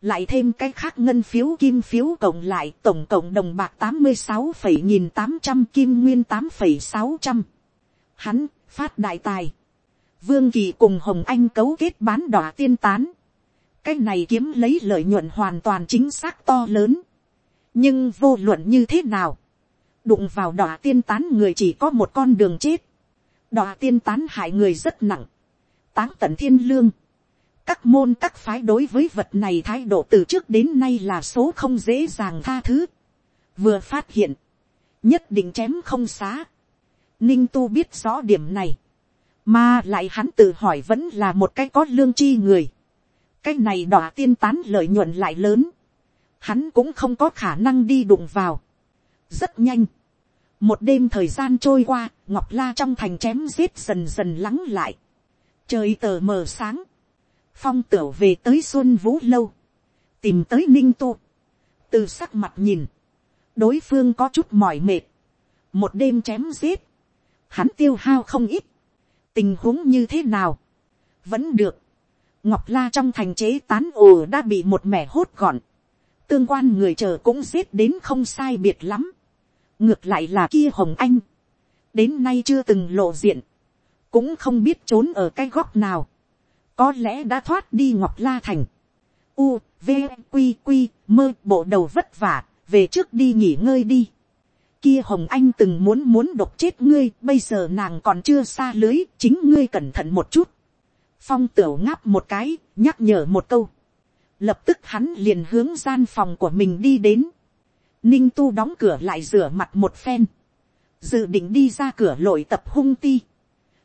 lại thêm cái khác ngân phiếu kim phiếu cộng lại tổng cộng đồng bạc tám mươi sáu phẩy nghìn tám trăm kim nguyên tám phẩy sáu trăm hắn phát đại tài. Vương kỳ cùng hồng anh cấu kết bán đỏ tiên tán. Cái này kiếm lấy lợi nhuận hoàn toàn chính xác to lớn. Nhưng vô luận như thế nào? Đụng vào đỏ tiên tán người chỉ có một con đường chết. Đỏ tiên tán hại người rất nặng. Táng tận thiên lương. Các môn các phái đối với vật này thái độ từ trước đến nay là số không dễ dàng tha thứ. Vừa phát hiện, nhất định chém không xá. Ninh tu biết rõ điểm này, mà lại hắn tự hỏi vẫn là một cái có lương chi người. cái này đỏ tiên tán lợi nhuận lại lớn, hắn cũng không có khả năng đi đụng vào. rất nhanh, một đêm thời gian trôi qua, ngọc la trong thành chém giết dần dần lắng lại. trời tờ mờ sáng, phong tửu về tới xuân vũ lâu, tìm tới ninh tu, từ sắc mặt nhìn, đối phương có chút mỏi mệt, một đêm chém giết, hắn tiêu hao không ít, tình huống như thế nào, vẫn được, ngọc la trong thành chế tán ồ đã bị một mẻ hốt gọn, tương quan người chờ cũng giết đến không sai biệt lắm, ngược lại là kia hồng anh, đến nay chưa từng lộ diện, cũng không biết trốn ở cái góc nào, có lẽ đã thoát đi ngọc la thành. U, v, q q mơ bộ đầu vất vả, về trước đi nghỉ ngơi đi. Kia hồng anh từng muốn muốn độc chết ngươi, bây giờ nàng còn chưa xa lưới, chính ngươi cẩn thận một chút. Phong tửu ngáp một cái, nhắc nhở một câu. Lập tức hắn liền hướng gian phòng của mình đi đến. Ninh tu đóng cửa lại rửa mặt một phen. Dự định đi ra cửa lội tập hung ti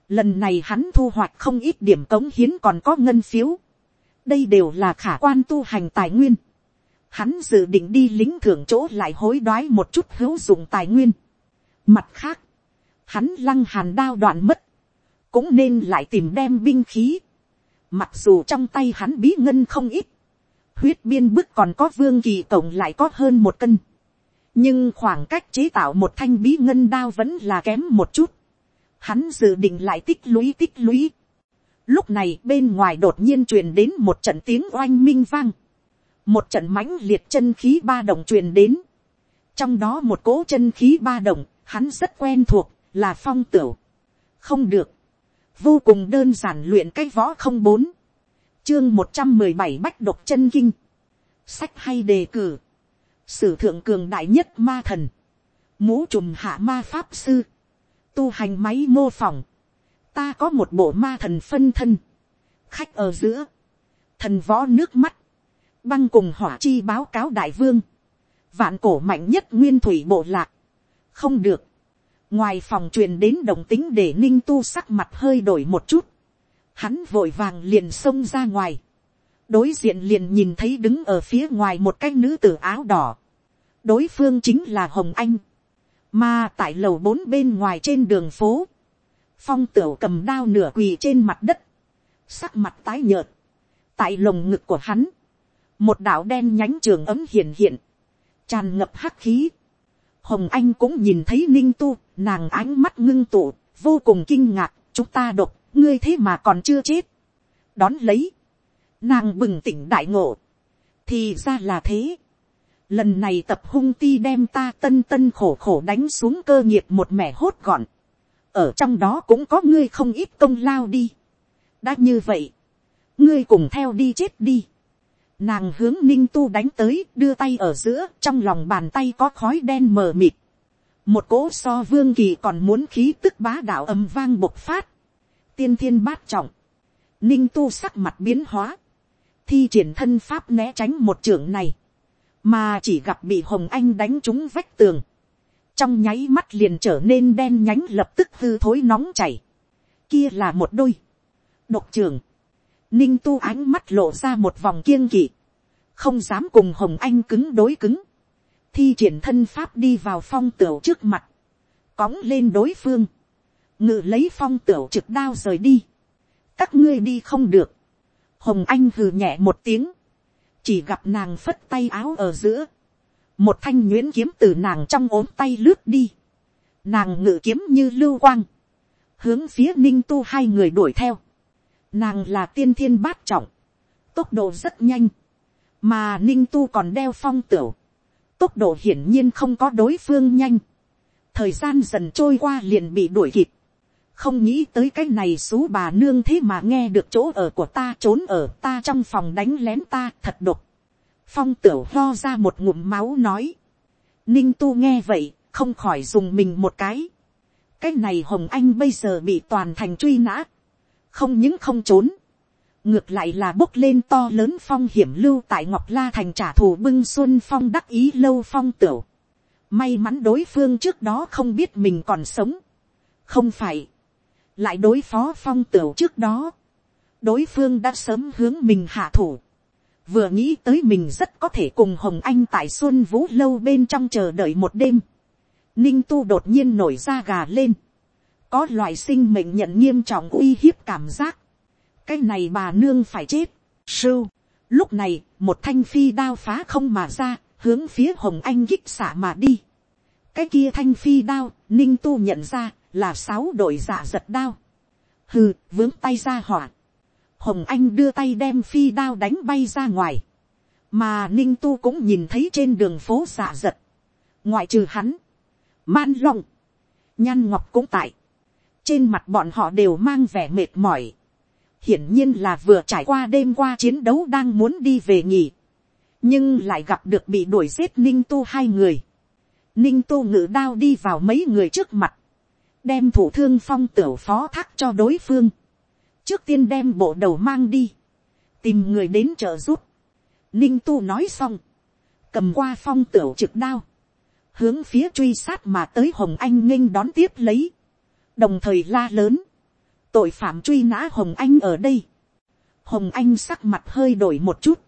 Lần này hắn thu hoạch không ít điểm cống hiến còn có ngân phiếu. Đây đều là khả quan tu hành tài nguyên. Hắn dự định đi lính thưởng chỗ lại hối đoái một chút hữu dụng tài nguyên. Mặt khác, hắn lăng hàn đao đoạn mất. Cũng nên lại tìm đem binh khí. Mặc dù trong tay hắn bí ngân không ít. Huyết biên bức còn có vương kỳ tổng lại có hơn một cân. Nhưng khoảng cách chế tạo một thanh bí ngân đao vẫn là kém một chút hắn dự định lại tích lũy tích lũy. Lúc này bên ngoài đột nhiên truyền đến một trận tiếng oanh minh vang. Một trận mãnh liệt chân khí ba động truyền đến. Trong đó một cỗ chân khí ba động, hắn rất quen thuộc, là phong tửu. Không được. Vô cùng đơn giản luyện cái võ không bốn. Chương một trăm mười bảy bách độc chân kinh. Sách hay đề cử. sử thượng cường đại nhất ma thần, mũ trùm hạ ma pháp sư, tu hành máy mô phỏng, ta có một bộ ma thần phân thân, khách ở giữa, thần võ nước mắt, băng cùng hỏa chi báo cáo đại vương, vạn cổ mạnh nhất nguyên thủy bộ lạc, không được, ngoài phòng truyền đến đồng tính để ninh tu sắc mặt hơi đổi một chút, hắn vội vàng liền xông ra ngoài, đối diện liền nhìn thấy đứng ở phía ngoài một cái nữ tử áo đỏ, đối phương chính là hồng anh, mà tại lầu bốn bên ngoài trên đường phố, phong tửu cầm đao nửa quỳ trên mặt đất, sắc mặt tái nhợt, tại lồng ngực của hắn, một đạo đen nhánh trường ấm hiện hiện, tràn ngập hắc khí. Hồng Anh cũng nhìn thấy ninh tu, nàng ánh mắt ngưng tụ, vô cùng kinh ngạc, chúng ta độc, ngươi thế mà còn chưa chết. Đón lấy, nàng bừng tỉnh đại ngộ, thì ra là thế. Lần này tập hung ti đem ta tân tân khổ khổ đánh xuống cơ nghiệp một mẻ hốt gọn. Ở trong đó cũng có ngươi không ít công lao đi. Đã như vậy, ngươi cùng theo đi chết đi Nàng hướng ninh tu đánh tới, đưa tay ở giữa, trong lòng bàn tay có khói đen mờ mịt. Một cỗ so vương kỳ còn muốn khí tức bá đạo âm vang bộc phát. Tiên thiên bát trọng. Ninh tu sắc mặt biến hóa. Thi triển thân pháp né tránh một trưởng này. Mà chỉ gặp bị Hồng Anh đánh trúng vách tường. Trong nháy mắt liền trở nên đen nhánh lập tức hư thối nóng chảy. Kia là một đôi. Độc trưởng ninh tu ánh mắt lộ ra một vòng kiêng kỵ, không dám cùng hồng anh cứng đối cứng, thi triển thân pháp đi vào phong tửu trước mặt, cóng lên đối phương, ngự lấy phong tửu trực đao rời đi, các ngươi đi không được, hồng anh hừ nhẹ một tiếng, chỉ gặp nàng phất tay áo ở giữa, một thanh nhuyễn kiếm từ nàng trong ốm tay lướt đi, nàng ngự kiếm như lưu quang, hướng phía ninh tu hai người đuổi theo, Nàng là tiên thiên bát trọng. Tốc độ rất nhanh. Mà ninh tu còn đeo phong tửu. Tốc độ hiển nhiên không có đối phương nhanh. Thời gian dần trôi qua liền bị đuổi kịp. Không nghĩ tới cái này xú bà nương thế mà nghe được chỗ ở của ta trốn ở ta trong phòng đánh lén ta thật độc. Phong tửu lo ra một ngụm máu nói. Ninh tu nghe vậy, không khỏi dùng mình một cái. Cái này Hồng Anh bây giờ bị toàn thành truy nã không những không trốn, ngược lại là bốc lên to lớn phong hiểm lưu tại ngọc la thành trả thù bưng xuân phong đắc ý lâu phong tửu. may mắn đối phương trước đó không biết mình còn sống. không phải, lại đối phó phong tửu trước đó, đối phương đã sớm hướng mình hạ thủ. vừa nghĩ tới mình rất có thể cùng hồng anh tại xuân vũ lâu bên trong chờ đợi một đêm. ninh tu đột nhiên nổi da gà lên có loại sinh mệnh nhận nghiêm trọng uy hiếp cảm giác, cái này bà nương phải chết, sưu. Lúc này, một thanh phi đao phá không mà ra, hướng phía hồng anh kích xả mà đi. cái kia thanh phi đao, ninh tu nhận ra, là sáu đội giả giật đao. hừ, vướng tay ra hỏa. hồng anh đưa tay đem phi đao đánh bay ra ngoài. mà ninh tu cũng nhìn thấy trên đường phố giả giật. ngoại trừ hắn, man long, nhan ngọc cũng tại trên mặt bọn họ đều mang vẻ mệt mỏi. hiển nhiên là vừa trải qua đêm qua chiến đấu đang muốn đi về nghỉ. nhưng lại gặp được bị đuổi giết ninh tu hai người. ninh tu ngự đao đi vào mấy người trước mặt. đem thủ thương phong tửu phó thác cho đối phương. trước tiên đem bộ đầu mang đi. tìm người đến trợ giúp. ninh tu nói xong. cầm qua phong tửu trực đao hướng phía truy sát mà tới hồng anh nghênh đón tiếp lấy đồng thời la lớn, tội phạm truy nã hồng anh ở đây, hồng anh sắc mặt hơi đổi một chút,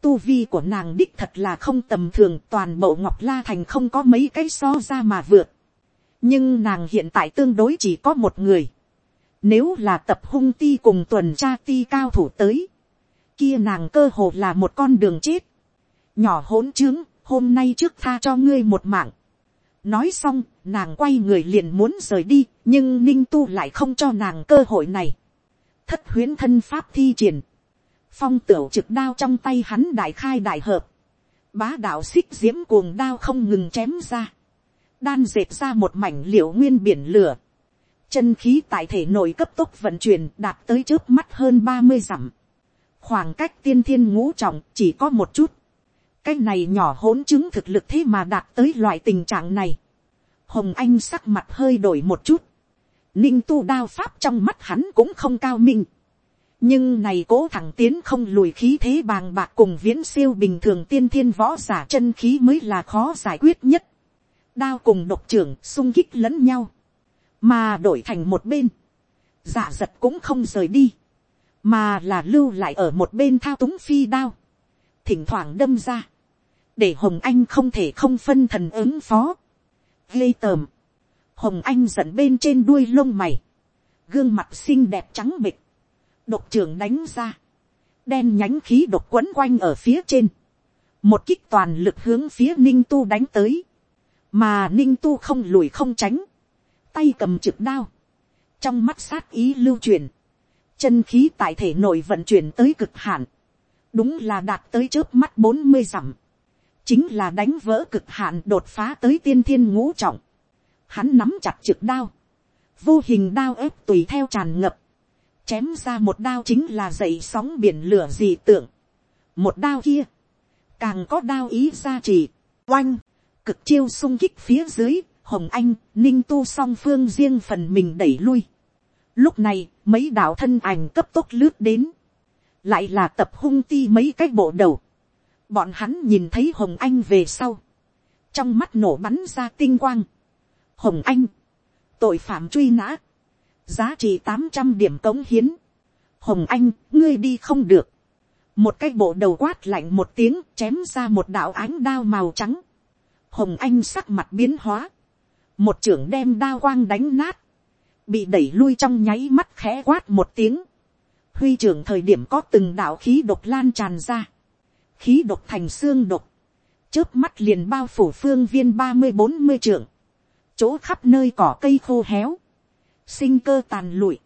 tu vi của nàng đích thật là không tầm thường toàn bộ ngọc la thành không có mấy cái so ra mà vượt, nhưng nàng hiện tại tương đối chỉ có một người, nếu là tập hung ti cùng tuần tra ti cao thủ tới, kia nàng cơ hồ là một con đường chết, nhỏ hỗn trướng, hôm nay trước tha cho ngươi một mạng, nói xong, nàng quay người liền muốn rời đi, nhưng ninh tu lại không cho nàng cơ hội này. thất huyến thân pháp thi triển, phong tửu trực đao trong tay hắn đại khai đại hợp, bá đạo xích diễm cuồng đao không ngừng chém ra, đan dệt ra một mảnh liệu nguyên biển lửa, chân khí tại thể nội cấp tốc vận chuyển đạt tới trước mắt hơn ba mươi dặm, khoảng cách tiên thiên ngũ trọng chỉ có một chút, cái này nhỏ hỗn chứng thực lực thế mà đạt tới loại tình trạng này. hồng anh sắc mặt hơi đổi một chút. ninh tu đao pháp trong mắt hắn cũng không cao minh. nhưng này cố thẳng tiến không lùi khí thế bàng bạc cùng viễn siêu bình thường tiên thiên võ giả chân khí mới là khó giải quyết nhất. đao cùng độc trưởng sung kích lẫn nhau. mà đổi thành một bên. giả giật cũng không rời đi. mà là lưu lại ở một bên thao túng phi đao. thỉnh thoảng đâm ra để hồng anh không thể không phân thần ứng phó. ghê tờm, hồng anh giận bên trên đuôi lông mày, gương mặt xinh đẹp trắng bịch, độc trưởng đánh ra, đen nhánh khí độc quấn quanh ở phía trên, một kích toàn lực hướng phía ninh tu đánh tới, mà ninh tu không lùi không tránh, tay cầm trực đao, trong mắt sát ý lưu truyền, chân khí tại thể nội vận chuyển tới cực hạn, đúng là đạt tới trước mắt bốn mươi dặm, chính là đánh vỡ cực hạn đột phá tới tiên thiên ngũ trọng. Hắn nắm chặt trực đao, vô hình đao ép tùy theo tràn ngập, chém ra một đao chính là dậy sóng biển lửa dị tượng. Một đao kia, càng có đao ý ra trì, oanh, cực chiêu sung kích phía dưới, hồng anh, ninh tu song phương riêng phần mình đẩy lui. Lúc này, mấy đạo thân ảnh cấp tốc lướt đến, lại là tập hung ti mấy cái bộ đầu. Bọn hắn nhìn thấy Hồng Anh về sau. Trong mắt nổ bắn ra tinh quang. Hồng Anh. Tội phạm truy nã. Giá trị tám trăm điểm cống hiến. Hồng Anh, ngươi đi không được. Một cái bộ đầu quát lạnh một tiếng chém ra một đạo ánh đao màu trắng. Hồng Anh sắc mặt biến hóa. Một trưởng đem đao quang đánh nát. Bị đẩy lui trong nháy mắt khẽ quát một tiếng. Huy trưởng thời điểm có từng đạo khí độc lan tràn ra khí độc thành xương độc, chớp mắt liền bao phủ phương viên ba mươi bốn mươi trượng, chỗ khắp nơi cỏ cây khô héo, sinh cơ tàn lụi,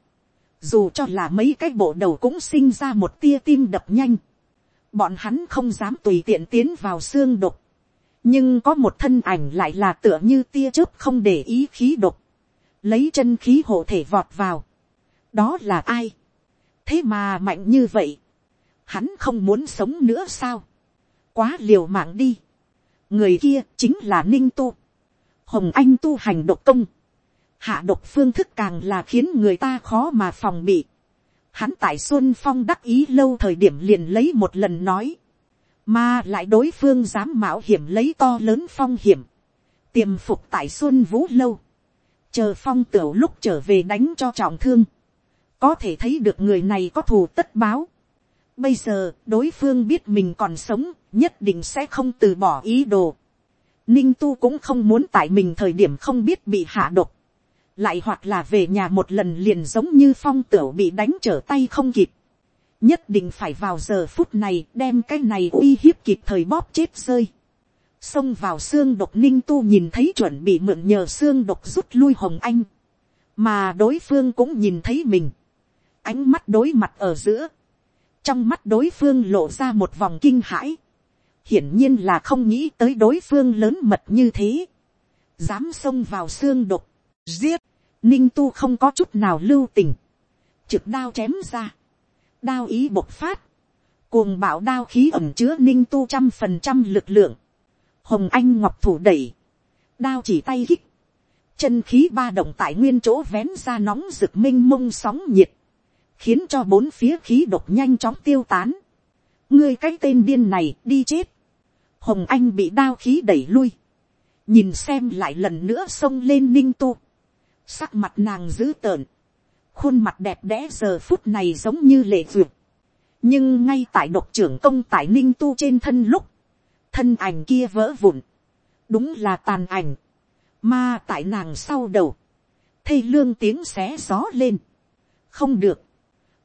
dù cho là mấy cái bộ đầu cũng sinh ra một tia tim đập nhanh, bọn hắn không dám tùy tiện tiến vào xương độc, nhưng có một thân ảnh lại là tựa như tia chớp không để ý khí độc, lấy chân khí hộ thể vọt vào, đó là ai, thế mà mạnh như vậy, hắn không muốn sống nữa sao, quá liều mạng đi, người kia chính là ninh tu, hồng anh tu hành độc công, hạ độc phương thức càng là khiến người ta khó mà phòng bị, hắn tại xuân phong đắc ý lâu thời điểm liền lấy một lần nói, mà lại đối phương dám mạo hiểm lấy to lớn phong hiểm, tiềm phục tại xuân vũ lâu, chờ phong tiểu lúc trở về đánh cho trọng thương, có thể thấy được người này có thù tất báo, Bây giờ, đối phương biết mình còn sống, nhất định sẽ không từ bỏ ý đồ. Ninh tu cũng không muốn tại mình thời điểm không biết bị hạ độc. Lại hoặc là về nhà một lần liền giống như phong tửu bị đánh trở tay không kịp. Nhất định phải vào giờ phút này đem cái này uy hiếp kịp thời bóp chết rơi. Xông vào xương độc ninh tu nhìn thấy chuẩn bị mượn nhờ xương độc rút lui hồng anh. Mà đối phương cũng nhìn thấy mình. Ánh mắt đối mặt ở giữa trong mắt đối phương lộ ra một vòng kinh hãi, hiển nhiên là không nghĩ tới đối phương lớn mật như thế, dám xông vào xương đục. Giết, ninh tu không có chút nào lưu tình, trực đao chém ra, đao ý bộc phát, cuồng bạo đao khí ẩm chứa ninh tu trăm phần trăm lực lượng, hồng anh ngọc thủ đẩy, đao chỉ tay hích, chân khí ba động tại nguyên chỗ vén ra nóng rực m i n h mông sóng nhiệt, khiến cho bốn phía khí độc nhanh chóng tiêu tán. ngươi cái tên điên này đi chết. hồng anh bị đao khí đẩy lui. nhìn xem lại lần nữa xông lên ninh tu. sắc mặt nàng dữ tợn. khuôn mặt đẹp đẽ giờ phút này giống như lệ duyệt. nhưng ngay tại độc trưởng công tại ninh tu trên thân lúc, thân ảnh kia vỡ vụn. đúng là tàn ảnh. mà tại nàng sau đầu, Thầy lương tiếng xé gió lên. không được,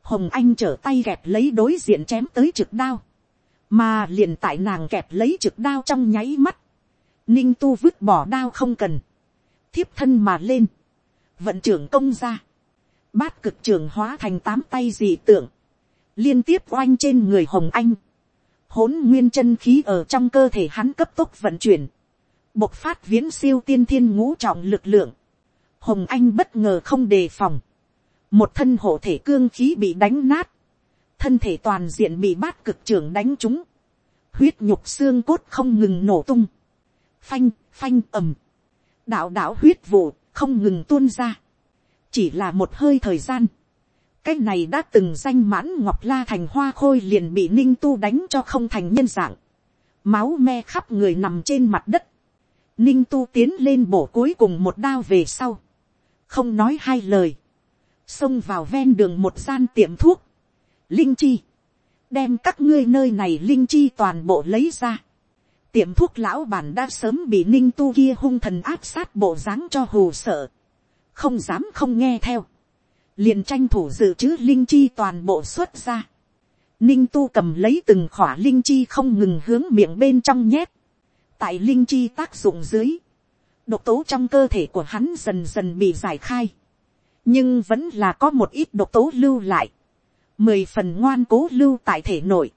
hồng anh trở tay kẹp lấy đối diện chém tới trực đao, mà liền tại nàng kẹp lấy trực đao trong nháy mắt, ninh tu vứt bỏ đao không cần, thiếp thân mà lên, vận trưởng công ra, bát cực trường hóa thành tám tay dị tượng, liên tiếp oanh trên người hồng anh, hỗn nguyên chân khí ở trong cơ thể hắn cấp tốc vận chuyển, bộc phát viễn siêu tiên thiên ngũ trọng lực lượng, hồng anh bất ngờ không đề phòng, một thân hộ thể cương khí bị đánh nát, thân thể toàn diện bị bát cực trưởng đánh trúng, huyết nhục xương cốt không ngừng nổ tung, phanh, phanh ầm, đạo đạo huyết vụ không ngừng tuôn ra, chỉ là một hơi thời gian, cái này đã từng danh mãn ngọc la thành hoa khôi liền bị ninh tu đánh cho không thành nhân dạng, máu me khắp người nằm trên mặt đất, ninh tu tiến lên bổ cuối cùng một đao về sau, không nói hai lời, xông vào ven đường một gian tiệm thuốc, linh chi, đem các ngươi nơi này linh chi toàn bộ lấy ra, tiệm thuốc lão bản đã sớm bị ninh tu kia hung thần áp sát bộ dáng cho hù sợ, không dám không nghe theo, liền tranh thủ dự trữ linh chi toàn bộ xuất ra, ninh tu cầm lấy từng khỏa linh chi không ngừng hướng miệng bên trong nhét, tại linh chi tác dụng dưới, độc tố trong cơ thể của hắn dần dần bị giải khai, nhưng vẫn là có một ít độc tố lưu lại, mười phần ngoan cố lưu tại thể nội,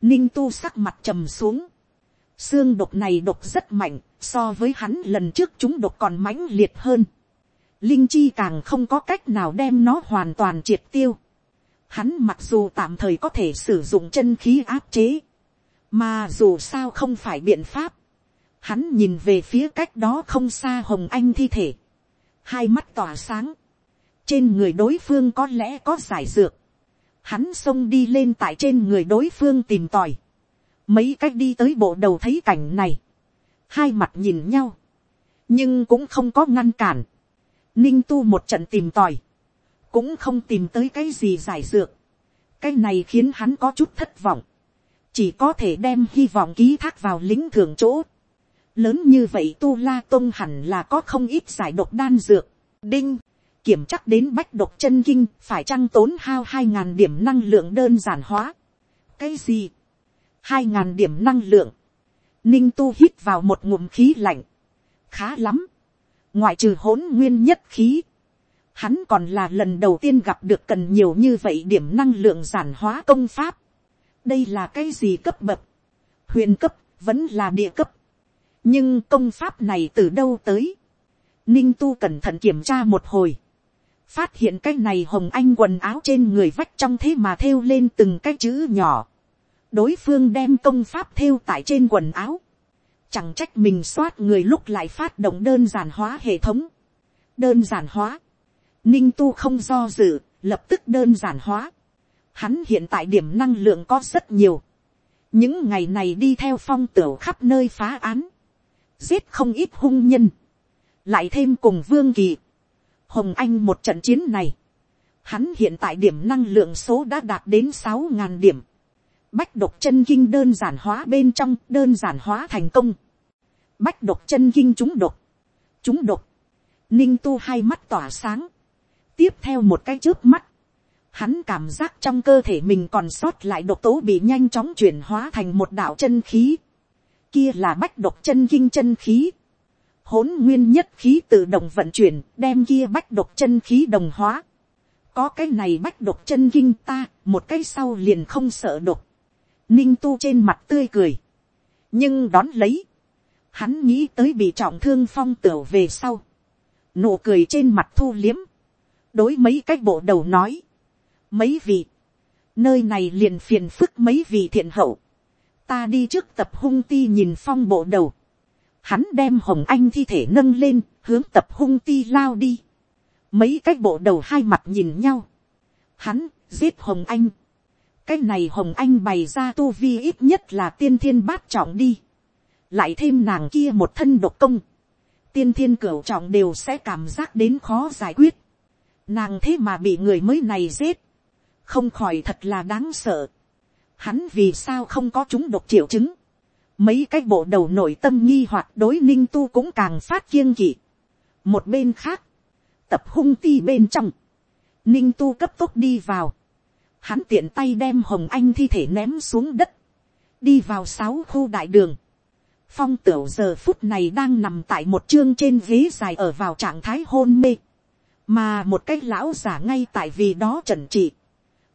ninh tu sắc mặt trầm xuống, xương độc này độc rất mạnh, so với hắn lần trước chúng độc còn mãnh liệt hơn, linh chi càng không có cách nào đem nó hoàn toàn triệt tiêu, hắn mặc dù tạm thời có thể sử dụng chân khí áp chế, mà dù sao không phải biện pháp, hắn nhìn về phía cách đó không xa hồng anh thi thể, hai mắt tỏa sáng, trên người đối phương có lẽ có giải dược, hắn xông đi lên tại trên người đối phương tìm tòi, mấy cách đi tới bộ đầu thấy cảnh này, hai mặt nhìn nhau, nhưng cũng không có ngăn cản, ninh tu một trận tìm tòi, cũng không tìm tới cái gì giải dược, cái này khiến hắn có chút thất vọng, chỉ có thể đem hy vọng ký thác vào lính thường chỗ, lớn như vậy tu la tôn hẳn là có không ít giải độc đan dược, đinh, kiểm chắc đến bách độc chân kinh phải chăng tốn hao hai ngàn điểm năng lượng đơn giản hóa. cái gì, hai ngàn điểm năng lượng, ninh tu hít vào một ngụm khí lạnh, khá lắm, ngoại trừ hỗn nguyên nhất khí, hắn còn là lần đầu tiên gặp được cần nhiều như vậy điểm năng lượng giản hóa công pháp. đây là cái gì cấp bậc, huyền cấp, vẫn là địa cấp. nhưng công pháp này từ đâu tới, ninh tu cẩn thận kiểm tra một hồi, phát hiện cái này hồng anh quần áo trên người vách trong thế mà thêu lên từng cái chữ nhỏ. đối phương đem công pháp thêu tại trên quần áo. chẳng trách mình soát người lúc lại phát động đơn giản hóa hệ thống. đơn giản hóa. ninh tu không do dự, lập tức đơn giản hóa. hắn hiện tại điểm năng lượng có rất nhiều. những ngày này đi theo phong tửu khắp nơi phá án. giết không ít hung nhân. lại thêm cùng vương kỳ Hồng Anh một trận chiến này. Hắn hiện tại điểm năng lượng số đã đạt đến sáu ngàn điểm. Bách độc chân kinh đơn giản hóa bên trong, đơn giản hóa thành công. Bách độc chân kinh chúng độc. Chúng độc. Ninh tu hai mắt tỏa sáng. Tiếp theo một cái trước mắt. Hắn cảm giác trong cơ thể mình còn sót lại độc tố bị nhanh chóng chuyển hóa thành một đạo chân khí. Kia là bách độc chân kinh chân khí hỗn nguyên nhất khí tự động vận chuyển, đem kia bách độc chân khí đồng hóa. Có cái này bách độc chân kinh ta, một cái sau liền không sợ độc. Ninh tu trên mặt tươi cười. Nhưng đón lấy. Hắn nghĩ tới bị trọng thương phong tửu về sau. Nụ cười trên mặt thu liếm. Đối mấy cái bộ đầu nói. Mấy vị. Nơi này liền phiền phức mấy vị thiện hậu. Ta đi trước tập hung ti nhìn phong bộ đầu hắn đem hồng anh thi thể nâng lên, hướng tập hung ti lao đi. mấy cái bộ đầu hai mặt nhìn nhau. hắn giết hồng anh. cái này hồng anh bày ra tu vi ít nhất là tiên thiên bát trọng đi. lại thêm nàng kia một thân độc công. tiên thiên cửu trọng đều sẽ cảm giác đến khó giải quyết. nàng thế mà bị người mới này giết. không khỏi thật là đáng sợ. hắn vì sao không có chúng độc triệu chứng mấy cái bộ đầu nội tâm nghi hoặc đối ninh tu cũng càng phát kiêng kỵ. một bên khác, tập hung ti bên trong, ninh tu cấp tốc đi vào, hắn tiện tay đem hồng anh thi thể ném xuống đất, đi vào sáu khu đại đường, phong tửu giờ phút này đang nằm tại một chương trên ghế dài ở vào trạng thái hôn mê, mà một cái lão giả ngay tại vì đó trần trị,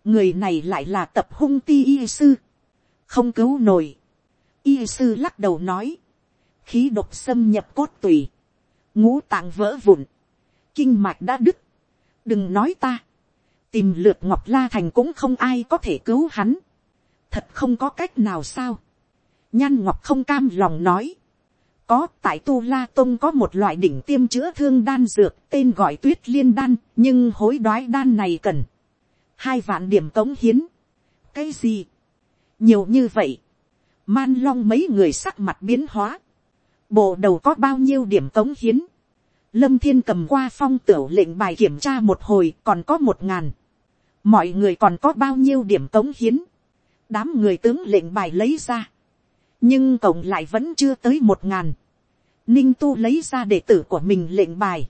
người này lại là tập hung ti y sư, không cứu nổi, Y sư lắc đầu nói. Khí độc xâm nhập cốt tùy. Ngũ tạng vỡ vụn. Kinh mạch đã đứt. Đừng nói ta. Tìm lượt Ngọc La Thành cũng không ai có thể cứu hắn. Thật không có cách nào sao. nhan ngọc không cam lòng nói, có tại tu la tông có một loại đỉnh tiêm chữa thương đan dược tên gọi tuyết liên đan nhưng hối đoái đan này cần hai vạn điểm cống hiến cái gì nhiều như vậy man long mấy người sắc mặt biến hóa bộ đầu có bao nhiêu điểm cống hiến lâm thiên cầm qua phong tửu lệnh bài kiểm tra một hồi, còn có một ngàn mọi người còn có bao nhiêu điểm cống hiến đám người tướng lệnh bài lấy ra nhưng cộng lại vẫn chưa tới một ngàn. Ninh tu lấy ra đệ tử của mình lệnh bài.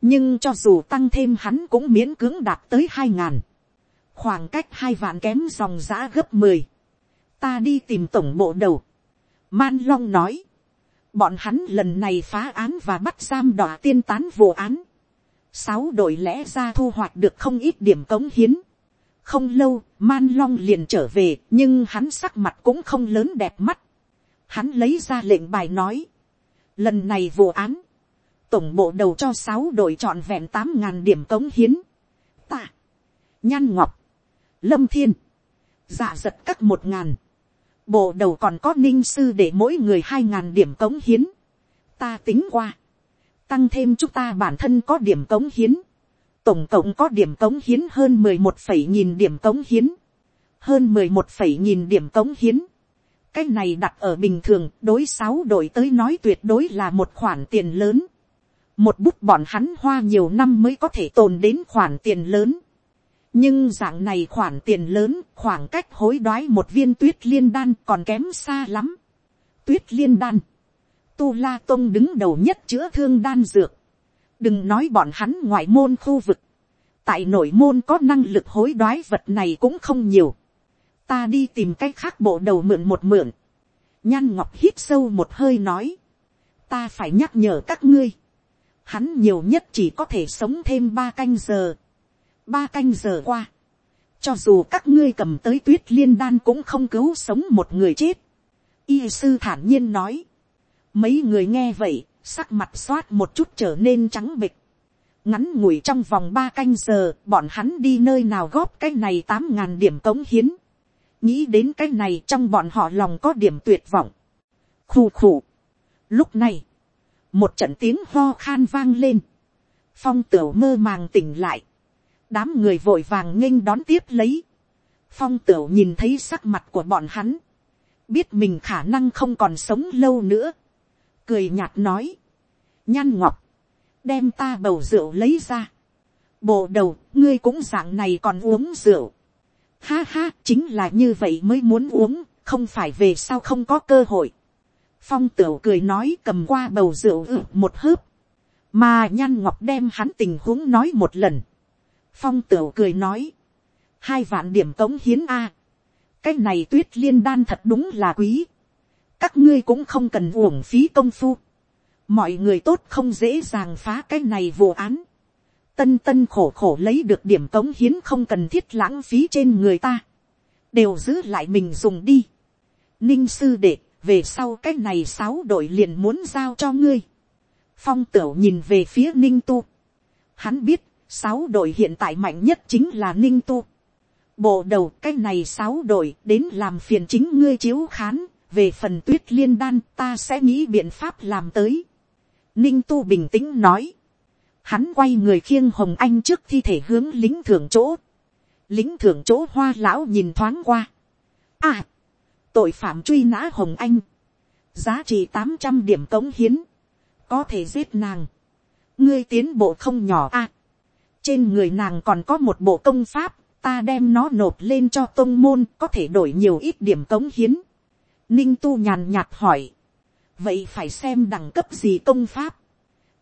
nhưng cho dù tăng thêm hắn cũng miễn cưỡng đạt tới hai ngàn. khoảng cách hai vạn kém dòng giã gấp mười ta đi tìm tổng bộ đầu. man long nói. bọn hắn lần này phá án và bắt giam đỏ tiên tán vụ án. sáu đội lẽ ra thu hoạch được không ít điểm cống hiến không lâu, man long liền trở về, nhưng hắn sắc mặt cũng không lớn đẹp mắt. Hắn lấy ra lệnh bài nói. Lần này vụ án. Tổng bộ đầu cho sáu đội chọn vẹn tám ngàn điểm cống hiến. Ta. Nhan Ngọc. Lâm Thiên. Dạ giật các một ngàn. Bộ đầu còn có ninh sư để mỗi người hai ngàn điểm cống hiến. Ta tính qua. Tăng thêm chúng ta bản thân có điểm cống hiến. Tổng cộng có điểm cống hiến hơn mười một phẩy nghìn điểm cống hiến. Hơn mười một phẩy nghìn điểm cống hiến cái này đặt ở bình thường, đối sáu đội tới nói tuyệt đối là một khoản tiền lớn. một bút bọn hắn hoa nhiều năm mới có thể tồn đến khoản tiền lớn nhưng dạng này khoản tiền lớn khoảng cách hối đoái một viên tuyết liên đan còn kém xa lắm. tuyết liên đan. tu la tôn đứng đầu nhất chữa thương đan dược. đừng nói bọn hắn ngoại môn khu vực. tại nội môn có năng lực hối đoái vật này cũng không nhiều ta đi tìm cái khác bộ đầu mượn một mượn. nhan ngọc hít sâu một hơi nói, ta phải nhắc nhở các ngươi, hắn nhiều nhất chỉ có thể sống thêm ba canh giờ, ba canh giờ qua, cho dù các ngươi cầm tới tuyết liên đan cũng không cứu sống một người chết. Y sư thản nhiên nói, mấy người nghe vậy, sắc mặt xoát một chút trở nên trắng bịch. ngắn ngủi trong vòng ba canh giờ, bọn hắn đi nơi nào góp cái này tám ngàn điểm cống hiến nghĩ đến cái này trong bọn họ lòng có điểm tuyệt vọng. khù khù. lúc này, một trận tiếng ho khan vang lên. phong tửu mơ màng tỉnh lại đám người vội vàng nghênh đón tiếp lấy. phong tửu nhìn thấy sắc mặt của bọn hắn. biết mình khả năng không còn sống lâu nữa. cười nhạt nói. nhăn ngọc. đem ta bầu rượu lấy ra. bộ đầu, ngươi cũng dạng này còn uống rượu Ha ha, chính là như vậy mới muốn uống, không phải về sau không có cơ hội. Phong tửu cười nói cầm qua bầu rượu ự một hớp. Mà nhăn ngọc đem hắn tình huống nói một lần. Phong tửu cười nói. Hai vạn điểm cống hiến A. Cái này tuyết liên đan thật đúng là quý. Các ngươi cũng không cần uổng phí công phu. Mọi người tốt không dễ dàng phá cái này vụ án tân tân khổ khổ lấy được điểm cống hiến không cần thiết lãng phí trên người ta, đều giữ lại mình dùng đi. Ninh sư đệ, về sau cái này sáu đội liền muốn giao cho ngươi. Phong tửu nhìn về phía ninh tu. Hắn biết, sáu đội hiện tại mạnh nhất chính là ninh tu. Bộ đầu cái này sáu đội đến làm phiền chính ngươi chiếu khán, về phần tuyết liên đan ta sẽ nghĩ biện pháp làm tới. Ninh tu bình tĩnh nói. Hắn quay người khiêng hồng anh trước thi thể hướng lính thưởng chỗ, lính thưởng chỗ hoa lão nhìn thoáng qua, à, tội phạm truy nã hồng anh, giá trị tám trăm điểm cống hiến, có thể giết nàng, ngươi tiến bộ không nhỏ à, trên người nàng còn có một bộ công pháp, ta đem nó nộp lên cho tôn môn có thể đổi nhiều ít điểm cống hiến. Ninh tu nhàn nhạt hỏi, vậy phải xem đẳng cấp gì công pháp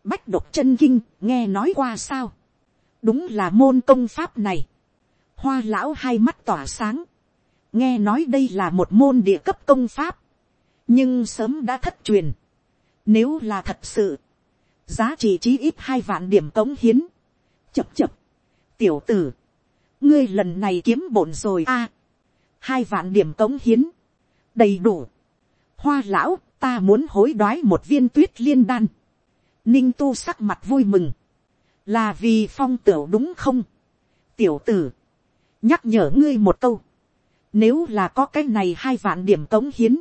bách độc chân kinh nghe nói qua sao. đúng là môn công pháp này. hoa lão hai mắt tỏa sáng. nghe nói đây là một môn địa cấp công pháp. nhưng sớm đã thất truyền. nếu là thật sự, giá trị chí ít hai vạn điểm cống hiến chập chập, tiểu tử, ngươi lần này kiếm bổn rồi a. hai vạn điểm cống hiến, đầy đủ. hoa lão, ta muốn hối đoái một viên tuyết liên đan. Ninh tu sắc mặt vui mừng, là vì phong tiểu đúng không, tiểu tử, nhắc nhở ngươi một câu, nếu là có cái này hai vạn điểm cống hiến,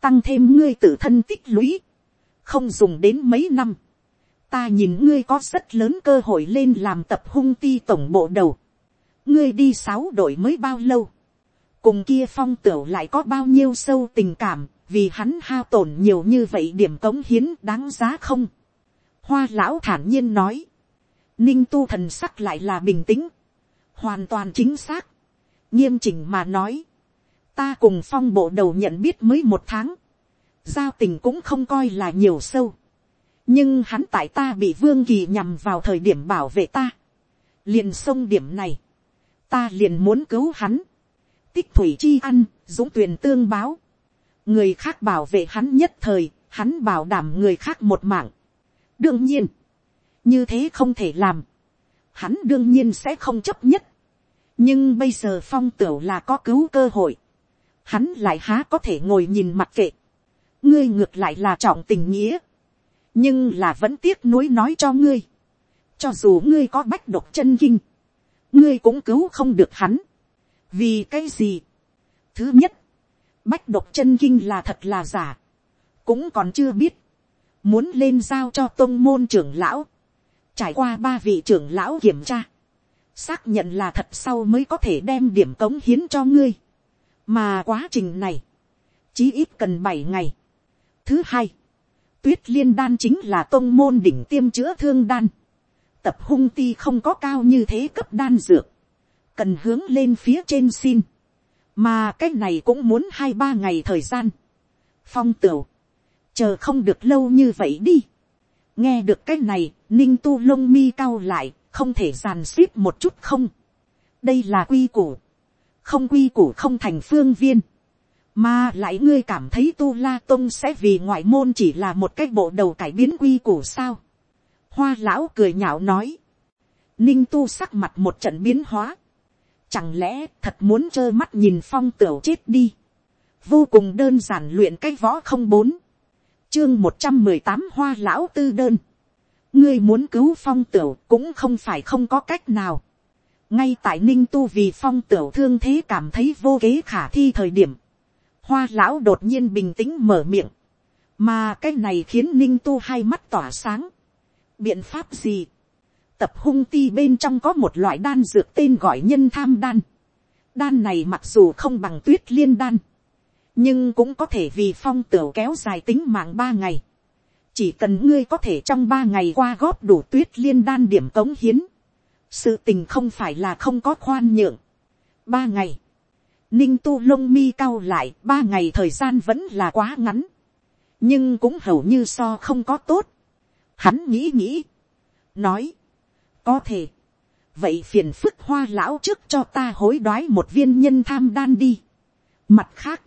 tăng thêm ngươi tự thân tích lũy, không dùng đến mấy năm, ta nhìn ngươi có rất lớn cơ hội lên làm tập hung ti tổng bộ đầu, ngươi đi sáu đội mới bao lâu, cùng kia phong tửu lại có bao nhiêu sâu tình cảm, vì hắn hao tổn nhiều như vậy điểm cống hiến đáng giá không. Hoa lão thản nhiên nói, ninh tu thần sắc lại là bình tĩnh, hoàn toàn chính xác, nghiêm chỉnh mà nói, ta cùng phong bộ đầu nhận biết mới một tháng, giao tình cũng không coi là nhiều sâu, nhưng hắn tại ta bị vương kỳ nhằm vào thời điểm bảo vệ ta, liền sông điểm này, ta liền muốn cứu hắn, tích thủy chi ăn, dũng tuyền tương báo, người khác bảo vệ hắn nhất thời, hắn bảo đảm người khác một mạng. đương nhiên, như thế không thể làm, hắn đương nhiên sẽ không chấp nhất, nhưng bây giờ phong tửu là có cứu cơ hội, hắn lại há có thể ngồi nhìn mặt kệ, ngươi ngược lại là trọng tình nghĩa, nhưng là vẫn tiếc nuối nói cho ngươi, cho dù ngươi có bách độc chân kinh, ngươi cũng cứu không được hắn, vì cái gì, thứ nhất, bách độc chân kinh là thật là giả, cũng còn chưa biết, muốn lên giao cho tôn môn trưởng lão, trải qua ba vị trưởng lão kiểm tra, xác nhận là thật sau mới có thể đem điểm cống hiến cho ngươi, mà quá trình này, chí ít cần bảy ngày. Thứ hai, tuyết liên đan chính là tôn môn đỉnh tiêm chữa thương đan, tập hung ti không có cao như thế cấp đan dược, cần hướng lên phía trên xin, mà cái này cũng muốn hai ba ngày thời gian. phong tửu, chờ không được lâu như vậy đi. nghe được cái này, ninh tu lông mi cao lại, không thể giàn xếp một chút không. đây là quy củ, không quy củ không thành phương viên, mà lại ngươi cảm thấy tu la tông sẽ vì ngoại môn chỉ là một cái bộ đầu cải biến quy củ sao. hoa lão cười nhạo nói, ninh tu sắc mặt một trận biến hóa, Chẳng lẽ thật muốn trơ mắt nhìn phong tửu chết đi. Vô cùng đơn giản luyện cái võ không bốn. Chương một trăm mười tám hoa lão tư đơn. Ngươi muốn cứu phong tửu cũng không phải không có cách nào. Ngay tại ninh tu vì phong tửu thương thế cảm thấy vô kế khả thi thời điểm. Hoa lão đột nhiên bình tĩnh mở miệng. Mà cái này khiến ninh tu hai mắt tỏa sáng. Biện pháp gì? tập hung ti bên trong có một loại đan dược tên gọi nhân tham đan. Đan này mặc dù không bằng tuyết liên đan, nhưng cũng có thể vì phong tửu kéo dài tính mạng ba ngày. chỉ cần ngươi có thể trong ba ngày qua góp đủ tuyết liên đan điểm cống hiến. sự tình không phải là không có khoan nhượng. ba ngày, ninh tu lông mi cao lại ba ngày thời gian vẫn là quá ngắn. nhưng cũng hầu như so không có tốt. hắn nghĩ nghĩ, nói, có thể. vậy phiền phức hoa lão trước cho ta hối đoái một viên nhân tham đan đi. mặt khác,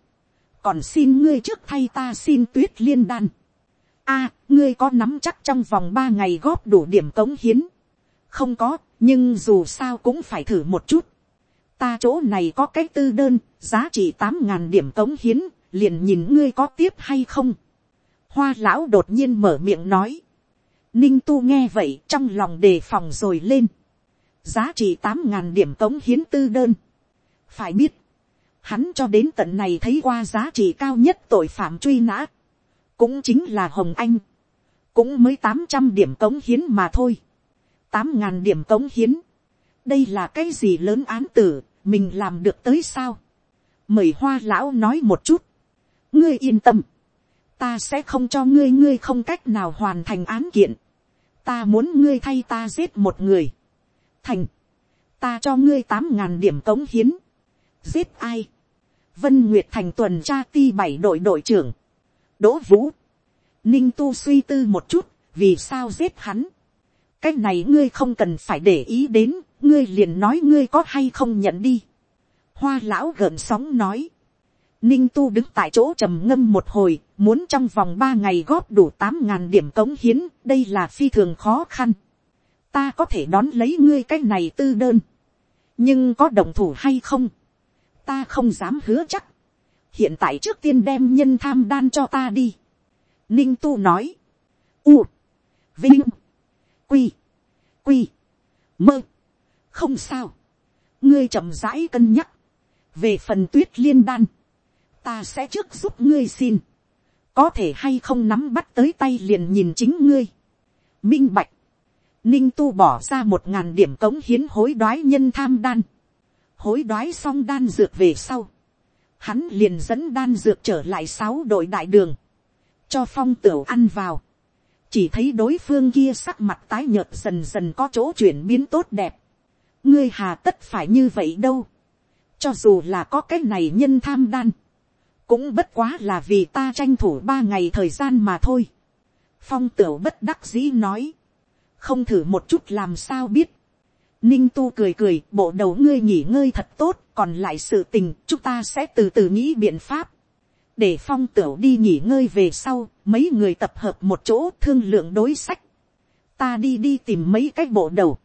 còn xin ngươi trước thay ta xin tuyết liên đan. a, ngươi có nắm chắc trong vòng ba ngày góp đủ điểm cống hiến. không có, nhưng dù sao cũng phải thử một chút ta chỗ này có cái tư đơn, giá trị tám ngàn điểm cống hiến, liền nhìn ngươi có tiếp hay không. hoa lão đột nhiên mở miệng nói. Ninh tu nghe vậy trong lòng đề phòng rồi lên. Giá trị tám ngàn điểm tống hiến tư đơn. Phải biết. Hắn cho đến tận này thấy qua giá trị cao nhất tội phạm truy nã. Cũng chính là Hồng Anh. Cũng mới tám trăm điểm tống hiến mà thôi. tám ngàn điểm tống hiến. Đây là cái gì lớn án tử, mình làm được tới sao? Mời hoa lão nói một chút. Ngươi yên tâm ta sẽ không cho ngươi ngươi không cách nào hoàn thành án kiện. ta muốn ngươi thay ta giết một người. thành, ta cho ngươi tám ngàn điểm cống hiến. giết ai. vân nguyệt thành tuần tra ti bảy đội đội trưởng. đỗ vũ. ninh tu suy tư một chút, vì sao giết hắn. cái này ngươi không cần phải để ý đến, ngươi liền nói ngươi có hay không nhận đi. hoa lão gợn sóng nói Ninh tu đứng tại chỗ trầm ngâm một hồi, muốn trong vòng ba ngày góp đủ tám ngàn điểm cống hiến, đây là phi thường khó khăn. Ta có thể đón lấy ngươi cái này tư đơn. Nhưng có đồng thủ hay không? Ta không dám hứa chắc. Hiện tại trước tiên đem nhân tham đan cho ta đi. Ninh tu nói. U. Vinh. Quy. Quy. Mơ. Không sao. Ngươi chậm rãi cân nhắc. Về phần tuyết liên đan ta sẽ trước giúp ngươi xin. có thể hay không nắm bắt tới tay liền nhìn chính ngươi. minh bạch, ninh tu bỏ ra một ngàn điểm cống hiến hối đoái nhân tham đan, hối đoái xong đan dược về sau, hắn liền dẫn đan dược trở lại sáu đội đại đường, cho phong tửu ăn vào, chỉ thấy đối phương kia sắc mặt tái nhợt dần dần có chỗ chuyển biến tốt đẹp, ngươi hà tất phải như vậy đâu, cho dù là có cái này nhân tham đan, cũng bất quá là vì ta tranh thủ ba ngày thời gian mà thôi. phong tửu bất đắc dĩ nói, không thử một chút làm sao biết. ninh tu cười cười, bộ đầu ngươi nghỉ ngơi thật tốt, còn lại sự tình chúng ta sẽ từ từ nghĩ biện pháp. để phong tửu đi nghỉ ngơi về sau, mấy người tập hợp một chỗ thương lượng đối sách. ta đi đi tìm mấy cái bộ đầu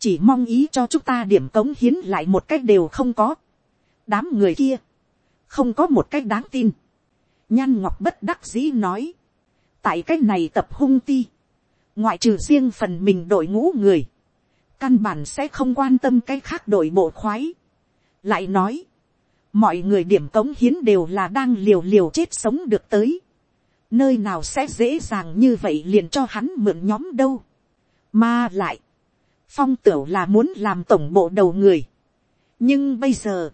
chỉ mong ý cho chúng ta điểm cống hiến lại một cách đều không có. đám người kia không có một cách đáng tin. nhan ngọc bất đắc dĩ nói, tại cách này tập hung ti, ngoại trừ riêng phần mình đội ngũ người, căn bản sẽ không quan tâm cái khác đội bộ khoái. lại nói, mọi người điểm cống hiến đều là đang liều liều chết sống được tới. nơi nào sẽ dễ dàng như vậy liền cho hắn mượn nhóm đâu. mà lại, phong tửu là muốn làm tổng bộ đầu người. nhưng bây giờ,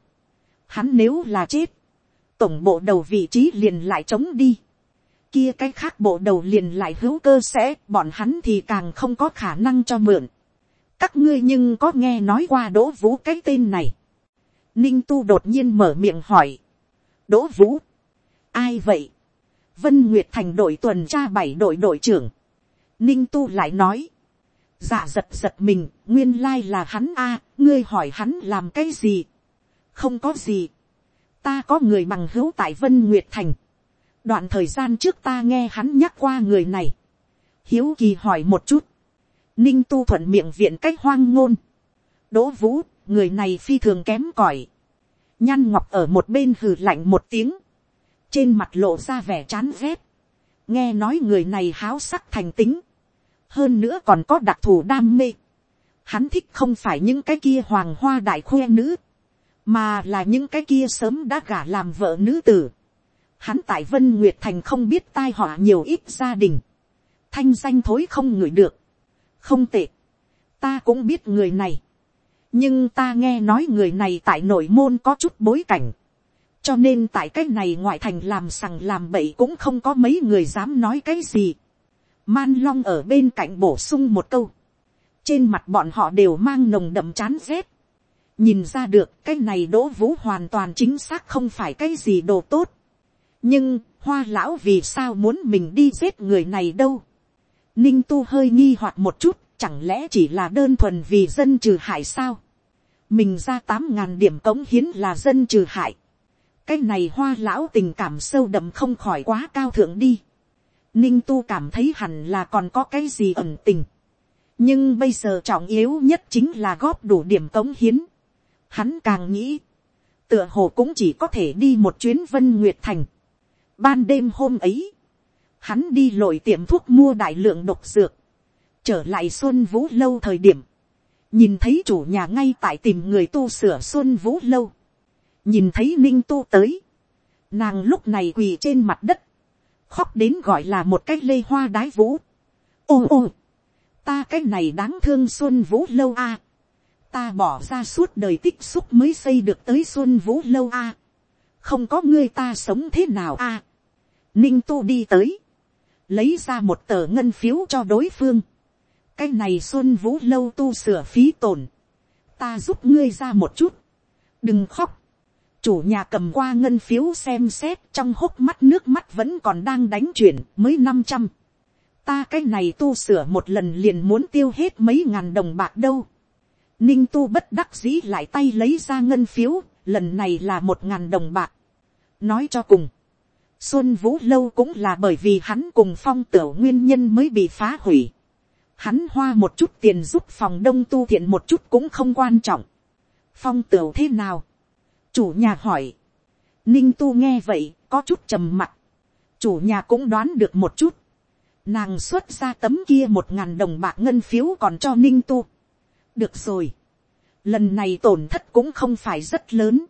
hắn nếu là chết, tổng bộ đầu vị trí liền lại trống đi. Kia cái khác bộ đầu liền lại hữu cơ sẽ, bọn hắn thì càng không có khả năng cho mượn. Các ngươi nhưng có nghe nói qua đỗ vũ cái tên này. Ninh tu đột nhiên mở miệng hỏi. Đỗ vũ. Ai vậy? Vân Nguyệt thành đội tuần tra bảy đội đội trưởng. Ninh tu lại nói. Dạ giật giật mình, nguyên lai là hắn a ngươi hỏi hắn làm cái gì? Không có gì ta có người bằng hữu tại vân nguyệt thành. đoạn thời gian trước ta nghe hắn nhắc qua người này. hiếu kỳ hỏi một chút. ninh tu thuận miệng viện cách hoang ngôn. đỗ vũ, người này phi thường kém cỏi. nhăn ngọc ở một bên hừ lạnh một tiếng. trên mặt lộ ra vẻ chán ghét. nghe nói người này háo sắc thành tính hơn nữa còn có đặc thù đam mê. hắn thích không phải những cái kia hoàng hoa đại khoe nữ, mà là những cái kia sớm đã gả làm vợ nữ tử. Hắn tại Vân Nguyệt Thành không biết tai họa nhiều ít gia đình. Thanh danh thối không ngửi được. Không tệ. Ta cũng biết người này. Nhưng ta nghe nói người này tại nội môn có chút bối cảnh. Cho nên tại cái này ngoại thành làm sằng làm bậy cũng không có mấy người dám nói cái gì. Man Long ở bên cạnh bổ sung một câu. Trên mặt bọn họ đều mang nồng đậm chán rét nhìn ra được, cái này đỗ vũ hoàn toàn chính xác không phải cái gì đồ tốt. nhưng, hoa lão vì sao muốn mình đi giết người này đâu. ninh tu hơi nghi hoặc một chút, chẳng lẽ chỉ là đơn thuần vì dân trừ hại sao. mình ra tám ngàn điểm cống hiến là dân trừ hại. cái này hoa lão tình cảm sâu đậm không khỏi quá cao thượng đi ninh tu cảm thấy hẳn là còn có cái gì ẩn tình. nhưng bây giờ trọng yếu nhất chính là góp đủ điểm cống hiến Hắn càng nghĩ, tựa hồ cũng chỉ có thể đi một chuyến vân nguyệt thành. Ban đêm hôm ấy, hắn đi lội tiệm thuốc mua đại lượng độc dược, trở lại xuân vũ lâu thời điểm, nhìn thấy chủ nhà ngay tại tìm người tu sửa xuân vũ lâu, nhìn thấy ninh tu tới, nàng lúc này quỳ trên mặt đất, khóc đến gọi là một cái lê hoa đái vũ. ô ô, ta cái này đáng thương xuân vũ lâu a ta bỏ ra suốt đời tích xúc mới xây được tới xuân vũ lâu a. không có ngươi ta sống thế nào a. ninh tu đi tới, lấy ra một tờ ngân phiếu cho đối phương. cái này xuân vũ lâu tu sửa phí tổn. ta giúp ngươi ra một chút. đừng khóc chủ nhà cầm qua ngân phiếu xem xét trong hốc mắt nước mắt vẫn còn đang đánh chuyển mới năm trăm. ta cái này tu sửa một lần liền muốn tiêu hết mấy ngàn đồng bạc đâu Ninh tu bất đắc dĩ lại tay lấy ra ngân phiếu, lần này là một ngàn đồng bạc. Nói cho cùng, Xuân Vũ Lâu cũng là bởi vì hắn cùng phong tiểu nguyên nhân mới bị phá hủy. Hắn hoa một chút tiền giúp phòng đông tu thiện một chút cũng không quan trọng. Phong tiểu thế nào? Chủ nhà hỏi. Ninh tu nghe vậy, có chút trầm mặt. Chủ nhà cũng đoán được một chút. Nàng xuất ra tấm kia một ngàn đồng bạc ngân phiếu còn cho Ninh tu được rồi. lần này tổn thất cũng không phải rất lớn.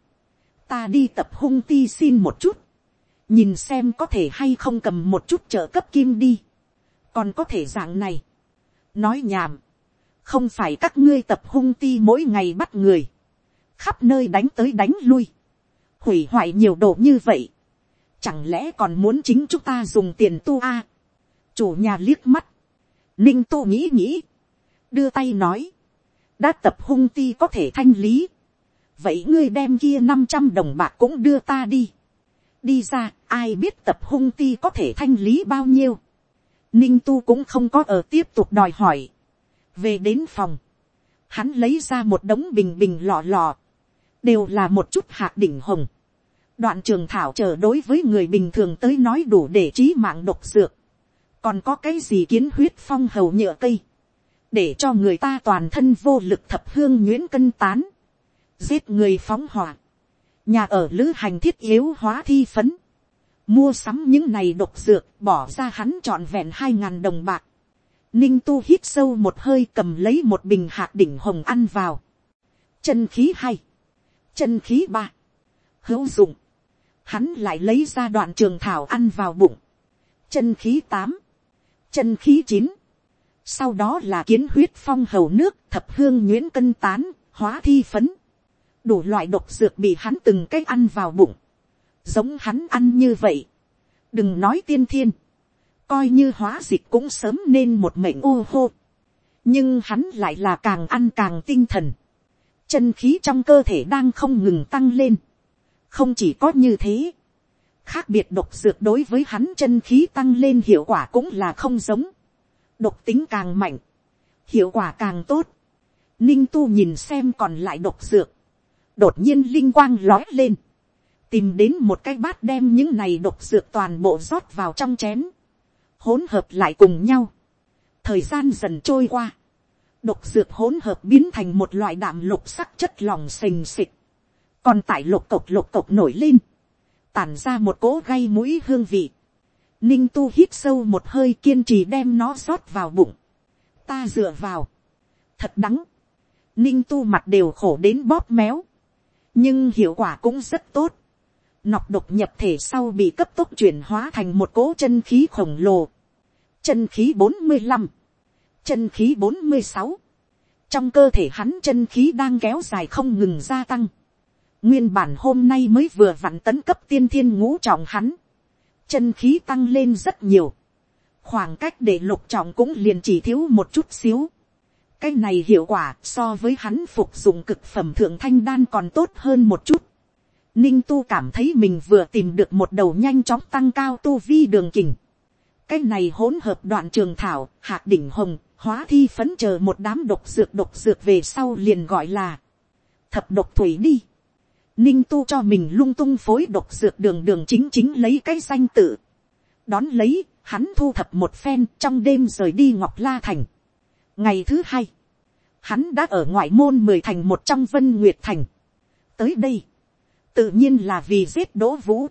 ta đi tập hung ti xin một chút. nhìn xem có thể hay không cầm một chút trợ cấp kim đi, còn có thể dạng này, nói nhảm, không phải các ngươi tập hung ti mỗi ngày bắt người, khắp nơi đánh tới đánh lui, hủy hoại nhiều đồ như vậy, chẳng lẽ còn muốn chính chúng ta dùng tiền tu a, chủ nhà liếc mắt, ninh tu nghĩ nghĩ, đưa tay nói, đã tập hung ti có thể thanh lý, vậy ngươi đem kia năm trăm đồng bạc cũng đưa ta đi, đi ra, ai biết tập hung ti có thể thanh lý bao nhiêu, ninh tu cũng không có ở tiếp tục đòi hỏi, về đến phòng, hắn lấy ra một đống bình bình lọ lọ, đều là một chút hạt đỉnh hồng, đoạn trường thảo chờ đối với người bình thường tới nói đủ để trí mạng độc dược, còn có cái gì kiến huyết phong hầu nhựa cây, để cho người ta toàn thân vô lực thập hương nguyễn cân tán, giết người phóng hỏa, nhà ở lữ hành thiết yếu hóa thi phấn, mua sắm những này độc dược bỏ ra hắn trọn vẹn hai ngàn đồng bạc, ninh tu hít sâu một hơi cầm lấy một bình hạt đỉnh hồng ăn vào, chân khí hay, chân khí ba, hữu dụng, hắn lại lấy ra đoạn trường thảo ăn vào bụng, chân khí tám, chân khí chín, sau đó là kiến huyết phong hầu nước thập hương nhuyễn cân tán, hóa thi phấn, đủ loại độc dược bị hắn từng cái ăn vào bụng, giống hắn ăn như vậy, đừng nói tiên thiên, coi như hóa dịch cũng sớm nên một mệnh ô hô, nhưng hắn lại là càng ăn càng tinh thần, chân khí trong cơ thể đang không ngừng tăng lên, không chỉ có như thế, khác biệt độc dược đối với hắn chân khí tăng lên hiệu quả cũng là không giống, độc tính càng mạnh, hiệu quả càng tốt, ninh tu nhìn xem còn lại độc dược, đột nhiên linh quang lói lên, tìm đến một cái bát đem những này độc dược toàn bộ rót vào trong chén, hỗn hợp lại cùng nhau, thời gian dần trôi qua, độc dược hỗn hợp biến thành một loại đạm lục sắc chất lỏng sình xịt, còn tại lục cộc lục cộc nổi lên, tản ra một cỗ gây mũi hương vị, ninh tu hít sâu một hơi kiên trì đem nó rót vào bụng, ta dựa vào, thật đắng, ninh tu mặt đều khổ đến bóp méo, nhưng hiệu quả cũng rất tốt, nọc độc nhập thể sau bị cấp tốc chuyển hóa thành một cỗ chân khí khổng lồ, chân khí bốn mươi năm, chân khí bốn mươi sáu, trong cơ thể hắn chân khí đang kéo dài không ngừng gia tăng, nguyên bản hôm nay mới vừa vặn tấn cấp tiên thiên ngũ trọng hắn, chân khí tăng lên rất nhiều, khoảng cách để lục trọng cũng liền chỉ thiếu một chút xíu. cái này hiệu quả so với hắn phục dụng cực phẩm thượng thanh đan còn tốt hơn một chút. ninh tu cảm thấy mình vừa tìm được một đầu nhanh chóng tăng cao tu vi đường kình. cái này hỗn hợp đoạn trường thảo, hạt đỉnh hồng, hóa thi phấn chờ một đám độc dược độc dược về sau liền gọi là thập độc thủy đi ninh tu cho mình lung tung phối độc dược đường đường chính chính lấy cái danh tự. đón lấy, hắn thu thập một phen trong đêm rời đi ngọc la thành. ngày thứ hai, hắn đã ở ngoại môn mười thành một trong vân nguyệt thành. tới đây, tự nhiên là vì giết đỗ vũ.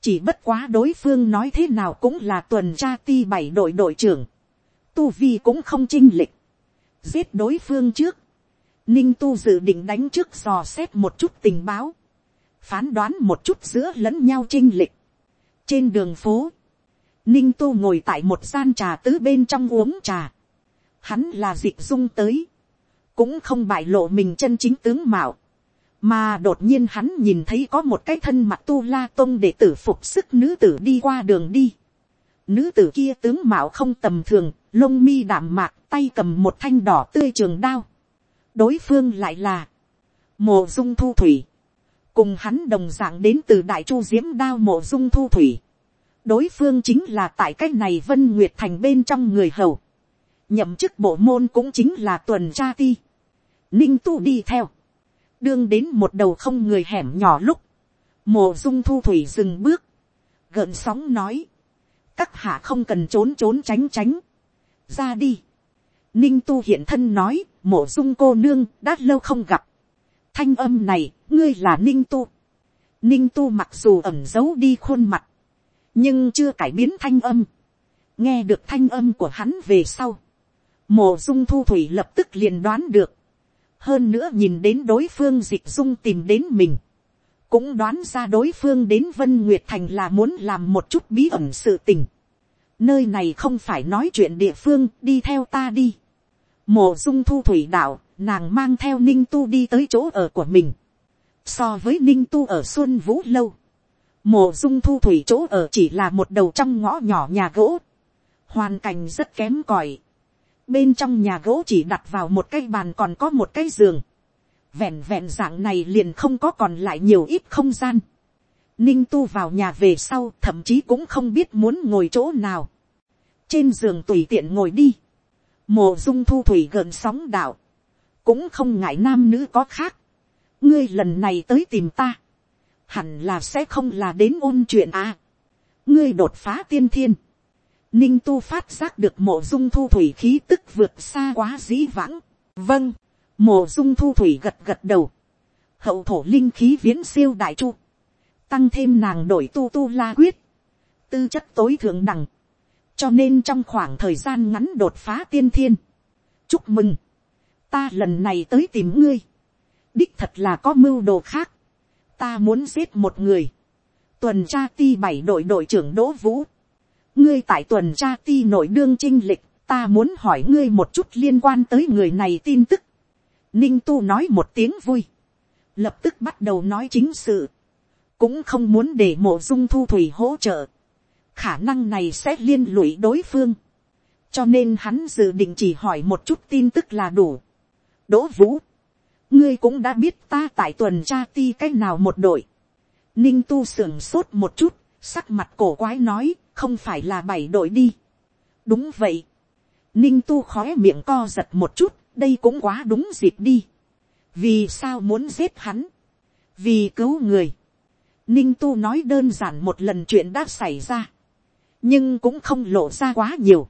chỉ bất quá đối phương nói thế nào cũng là tuần tra ti bảy đội đội trưởng tu vi cũng không chinh lịch. giết đối phương trước Ninh tu dự định đánh trước dò xét một chút tình báo. Phán đoán một chút giữa lẫn nhau chinh lịch. Trên đường phố. Ninh tu ngồi tại một gian trà tứ bên trong uống trà. Hắn là dịch dung tới. Cũng không bại lộ mình chân chính tướng mạo. Mà đột nhiên hắn nhìn thấy có một cái thân mặt tu la tông để tử phục sức nữ tử đi qua đường đi. Nữ tử kia tướng mạo không tầm thường, lông mi đảm mạc, tay cầm một thanh đỏ tươi trường đao. Đối phương lại là mộ dung thu thủy, cùng hắn đồng d ạ n g đến từ đại chu diễm đao mộ dung thu thủy, đối phương chính là tại c á c h này vân nguyệt thành bên trong người hầu, nhậm chức bộ môn cũng chính là tuần tra ti, ninh tu đi theo, đương đến một đầu không người hẻm nhỏ lúc, mộ dung thu thủy dừng bước, gợn sóng nói, các hạ không cần trốn trốn tránh tránh, ra đi, ninh tu hiện thân nói, mộ dung cô nương đã lâu không gặp. thanh âm này, ngươi là ninh tu. ninh tu mặc dù ẩm giấu đi khuôn mặt, nhưng chưa cải biến thanh âm. nghe được thanh âm của hắn về sau. mộ dung thu thủy lập tức liền đoán được. hơn nữa nhìn đến đối phương dịch dung tìm đến mình. cũng đoán ra đối phương đến vân nguyệt thành là muốn làm một chút bí ẩn sự tình nơi này không phải nói chuyện địa phương đi theo ta đi. mộ dung thu thủy đạo nàng mang theo ninh tu đi tới chỗ ở của mình. so với ninh tu ở xuân vũ lâu, mộ dung thu thủy chỗ ở chỉ là một đầu trong ngõ nhỏ nhà gỗ. hoàn cảnh rất kém còi. bên trong nhà gỗ chỉ đặt vào một cái bàn còn có một cái giường vẹn vẹn dạng này liền không có còn lại nhiều ít không gian. Ninh tu vào nhà về sau, thậm chí cũng không biết muốn ngồi chỗ nào. Trên giường tùy tiện ngồi đi. Mộ dung thu thủy gần sóng đạo. Cũng không ngại nam nữ có khác. Ngươi lần này tới tìm ta. Hẳn là sẽ không là đến ôn chuyện à. Ngươi đột phá tiên thiên. Ninh tu phát giác được mộ dung thu thủy khí tức vượt xa quá dĩ vãng. Vâng Mộ dung thu thủy gật gật đầu. Hậu thổ linh khí viễn siêu đại chu. Tăng thêm nàng đổi tu tu la quyết. Tư chất tối thượng đẳng. Cho nên trong khoảng thời gian ngắn đột phá tiên thiên. Chúc mừng. Ta lần này tới tìm ngươi. Đích thật là có mưu đồ khác. Ta muốn giết một người. Tuần tra ti bảy đội đội trưởng Đỗ Vũ. Ngươi tại tuần tra ti nội đương trinh lịch. Ta muốn hỏi ngươi một chút liên quan tới người này tin tức Ninh tu nói một tiếng vui. Lập tức bắt đầu nói chính sự. Cũng không muốn để mộ dung thu thủy hỗ trợ. Khả năng này sẽ liên lụy đối phương. Cho nên hắn dự định chỉ hỏi một chút tin tức là đủ. Đỗ vũ. Ngươi cũng đã biết ta tại tuần tra ti cách nào một đội. Ninh tu sưởng sốt một chút. Sắc mặt cổ quái nói. Không phải là bảy đội đi. Đúng vậy. Ninh tu khói miệng co giật một chút, đây cũng quá đúng dịp đi. vì sao muốn giết hắn. vì cứu người ninh tu nói đơn giản một lần chuyện đã xảy ra. nhưng cũng không lộ ra quá nhiều.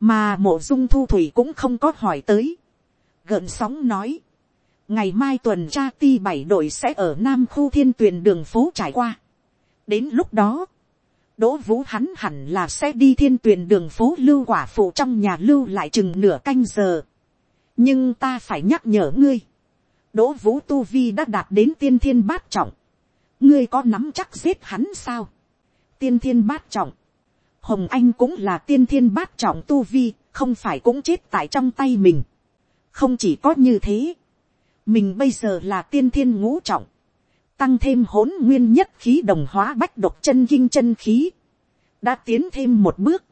mà mộ dung thu thủy cũng không có hỏi tới. gợn sóng nói. ngày mai tuần tra ti bảy đội sẽ ở nam khu thiên tuyền đường phố trải qua. đến lúc đó, đỗ vũ hắn hẳn là sẽ đi thiên tuyền đường phố lưu quả phụ trong nhà lưu lại chừng nửa canh giờ nhưng ta phải nhắc nhở ngươi, đỗ vũ tu vi đã đạt đến tiên thiên bát trọng, ngươi có nắm chắc giết hắn sao, tiên thiên bát trọng, hồng anh cũng là tiên thiên bát trọng tu vi, không phải cũng chết tại trong tay mình, không chỉ có như thế, mình bây giờ là tiên thiên ngũ trọng, tăng thêm hỗn nguyên nhất khí đồng hóa bách độc chân kinh chân khí, đã tiến thêm một bước,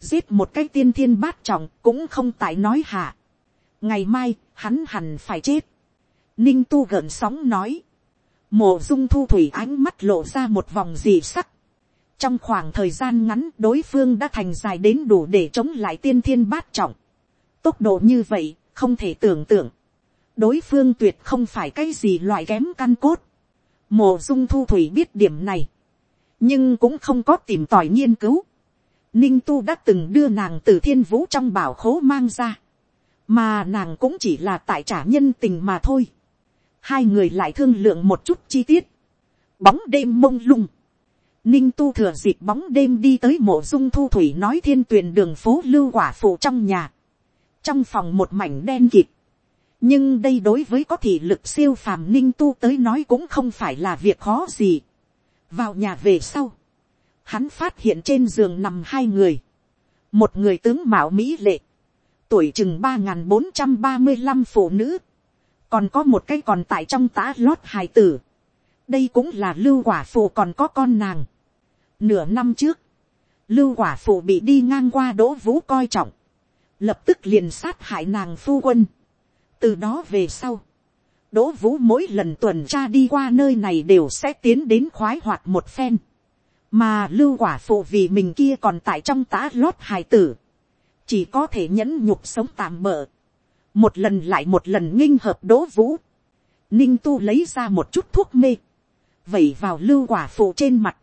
giết một cái tiên thiên bát trọng cũng không tại nói hạ, ngày mai, hắn hẳn phải chết. ninh tu gợn sóng nói mộ dung thu thủy ánh mắt lộ ra một vòng dị sắc. trong khoảng thời gian ngắn đối phương đã thành dài đến đủ để chống lại tiên thiên bát trọng. tốc độ như vậy, không thể tưởng tượng. đối phương tuyệt không phải cái gì loại kém căn cốt. mộ dung thu thủy biết điểm này. nhưng cũng không có tìm tòi nghiên cứu. Ninh tu đã từng đưa nàng từ thiên vũ trong bảo khố mang ra mà nàng cũng chỉ là tại trả nhân tình mà thôi hai người lại thương lượng một chút chi tiết. bóng đêm mông lung. ninh tu thừa dịp bóng đêm đi tới mộ dung thu thủy nói thiên tuyền đường phố lưu quả phụ trong nhà. trong phòng một mảnh đen kịt. nhưng đây đối với có thị lực siêu phàm ninh tu tới nói cũng không phải là việc khó gì. vào nhà về sau, hắn phát hiện trên giường nằm hai người. một người tướng mạo mỹ lệ tuổi chừng ba n bốn trăm ba mươi năm phụ nữ, còn có một cái còn tại trong tã lót hài tử. đây cũng là lưu quả phụ còn có con nàng. nửa năm trước, lưu quả phụ bị đi ngang qua đỗ vũ coi trọng, lập tức liền sát hại nàng phu quân. từ đó về sau, đỗ vũ mỗi lần tuần tra đi qua nơi này đều sẽ tiến đến khoái hoạt một phen. mà lưu quả phụ vì mình kia còn tại trong tã lót hài tử chỉ có thể nhẫn nhục sống tạm bỡ, một lần lại một lần nghinh hợp đỗ vũ, ninh tu lấy ra một chút thuốc mê, vẩy vào lưu quả phụ trên mặt,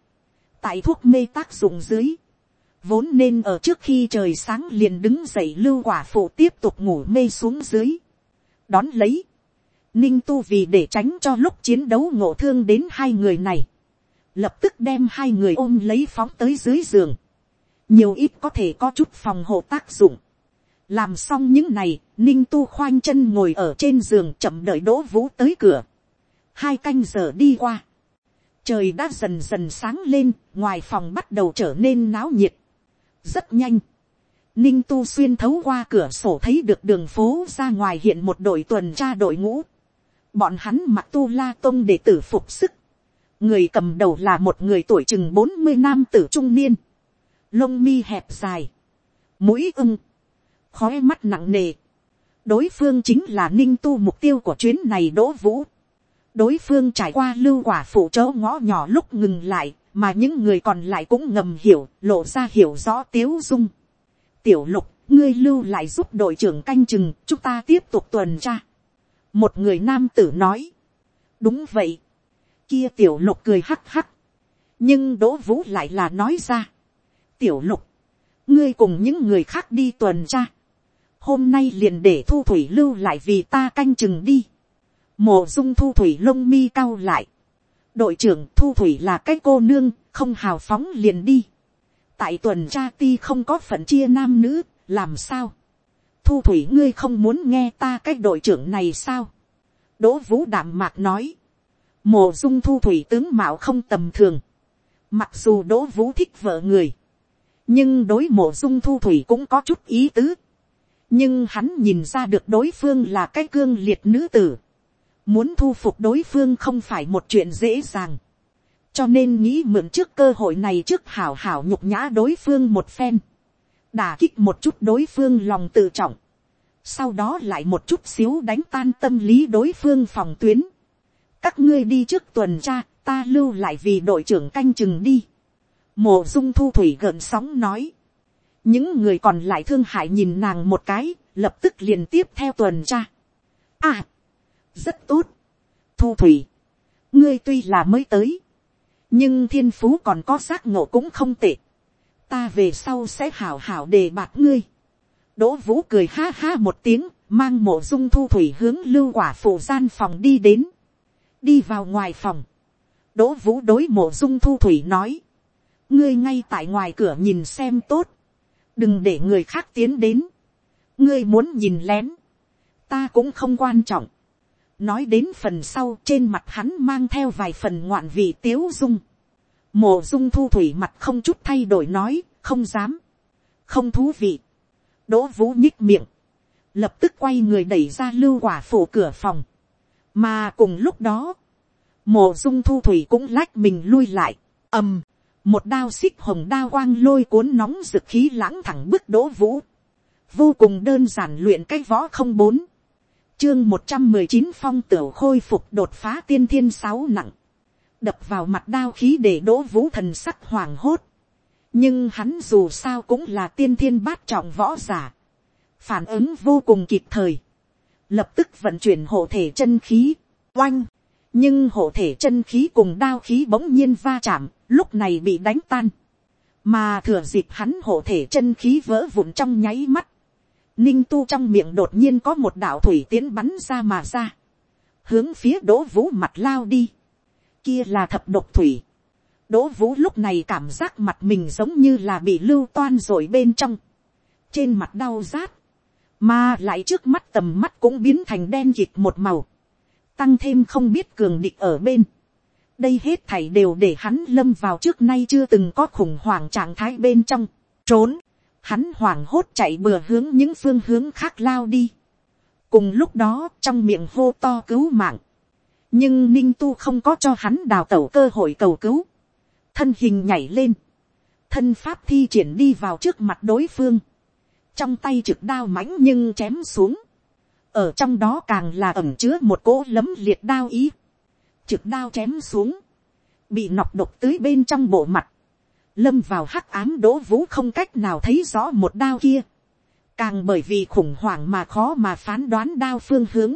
tại thuốc mê tác dụng dưới, vốn nên ở trước khi trời sáng liền đứng dậy lưu quả phụ tiếp tục ngủ mê xuống dưới, đón lấy, ninh tu vì để tránh cho lúc chiến đấu ngộ thương đến hai người này, lập tức đem hai người ôm lấy phóng tới dưới giường, nhiều ít có thể có chút phòng hộ tác dụng làm xong những này, ninh tu khoanh chân ngồi ở trên giường chậm đợi đỗ vũ tới cửa. hai canh giờ đi qua, trời đã dần dần sáng lên, ngoài phòng bắt đầu trở nên náo nhiệt. rất nhanh, ninh tu xuyên thấu qua cửa sổ thấy được đường phố ra ngoài hiện một đội tuần tra đội ngũ. bọn hắn mặc tu la tôn để tử phục sức. người cầm đầu là một người tuổi chừng bốn mươi nam tử trung niên. lông mi hẹp dài, mũi ưng, khói mắt nặng nề. đối phương chính là ninh tu mục tiêu của chuyến này đỗ vũ đối phương trải qua lưu quả phụ chỗ ngõ nhỏ lúc ngừng lại, mà những người còn lại cũng ngầm hiểu, lộ ra hiểu rõ tiếu dung. tiểu lục, ngươi lưu lại giúp đội trưởng canh chừng, chúng ta tiếp tục tuần tra. một người nam tử nói, đúng vậy, kia tiểu lục cười hắc hắc, nhưng đỗ vũ lại là nói ra, tiểu lục, ngươi cùng những người khác đi tuần tra, hôm nay liền để thu thủy lưu lại vì ta canh chừng đi mộ dung thu thủy lông mi cao lại. đội trưởng thu thủy là cái cô nương, không hào phóng liền đi. tại tuần tra ti không có phận chia nam nữ, làm sao. thu thủy ngươi không muốn nghe ta cái đội trưởng này sao. đỗ vũ đảm mạc nói. mộ dung thu thủy tướng mạo không tầm thường. mặc dù đỗ vũ thích vợ người. nhưng đối mộ dung thu thủy cũng có chút ý tứ nhưng hắn nhìn ra được đối phương là cái cương liệt nữ tử Muốn thu phục đối phương không phải một chuyện dễ dàng. Cho nên nghĩ mượn trước cơ hội này trước hảo hảo nhục nhã đối phương một phen. Đả kích một chút đối phương lòng tự trọng. Sau đó lại một chút xíu đánh tan tâm lý đối phương phòng tuyến. Các ngươi đi trước tuần tra, ta lưu lại vì đội trưởng canh chừng đi. Mộ dung thu thủy gợn sóng nói. Những người còn lại thương hại nhìn nàng một cái, lập tức liền tiếp theo tuần tra. À! rất tốt. thu thủy, ngươi tuy là mới tới, nhưng thiên phú còn có giác ngộ cũng không tệ. ta về sau sẽ hảo hảo đề bạt ngươi. đỗ vũ cười ha ha một tiếng, mang mộ dung thu thủy hướng lưu quả phụ gian phòng đi đến. đi vào ngoài phòng. đỗ vũ đối mộ dung thu thủy nói. ngươi ngay tại ngoài cửa nhìn xem tốt đừng để người khác tiến đến. ngươi muốn nhìn lén. ta cũng không quan trọng nói đến phần sau trên mặt hắn mang theo vài phần ngoạn vị tiếu dung. mồ dung thu thủy mặt không chút thay đổi nói, không dám, không thú vị. đỗ vũ nhích miệng, lập tức quay người đẩy ra lưu quả phủ cửa phòng. mà cùng lúc đó, mồ dung thu thủy cũng lách mình lui lại, ầm, một đao xích hồng đao quang lôi cuốn nóng rực khí lãng thẳng bức đỗ vũ. vô cùng đơn giản luyện cái võ không bốn chương một trăm mười chín phong tửu khôi phục đột phá tiên thiên sáu nặng. Đập vào mặt đao khí để đỗ vũ thần sắc hoàng hốt. Nhưng hắn dù sao cũng là tiên thiên bát trọng võ giả. Phản ứng vô cùng kịp thời. Lập tức vận chuyển hộ thể chân khí. Oanh. Nhưng hộ thể chân khí cùng đao khí bỗng nhiên va chạm. Lúc này bị đánh tan. Mà thừa dịp hắn hộ thể chân khí vỡ vụn trong nháy mắt ninh tu trong miệng đột nhiên có một đạo thủy tiến bắn ra mà ra, hướng phía đỗ vũ mặt lao đi, kia là thập độc thủy, đỗ vũ lúc này cảm giác mặt mình giống như là bị lưu toan rồi bên trong, trên mặt đau rát, mà lại trước mắt tầm mắt cũng biến thành đen kịt một màu, tăng thêm không biết cường địch ở bên, đây hết thảy đều để hắn lâm vào trước nay chưa từng có khủng hoảng trạng thái bên trong, trốn, hắn hoảng hốt chạy bừa hướng những phương hướng khác lao đi. cùng lúc đó trong miệng hô to cứu mạng. nhưng ninh tu không có cho hắn đào tẩu cơ hội cầu cứu. thân hình nhảy lên. thân pháp thi triển đi vào trước mặt đối phương. trong tay trực đao mãnh nhưng chém xuống ở trong đó càng là ẩm chứa một cỗ lấm liệt đao ý. trực đao chém xuống. bị nọc độc tưới bên trong bộ mặt. Lâm vào hắc ám đỗ vũ không cách nào thấy rõ một đao kia, càng bởi vì khủng hoảng mà khó mà phán đoán đao phương hướng,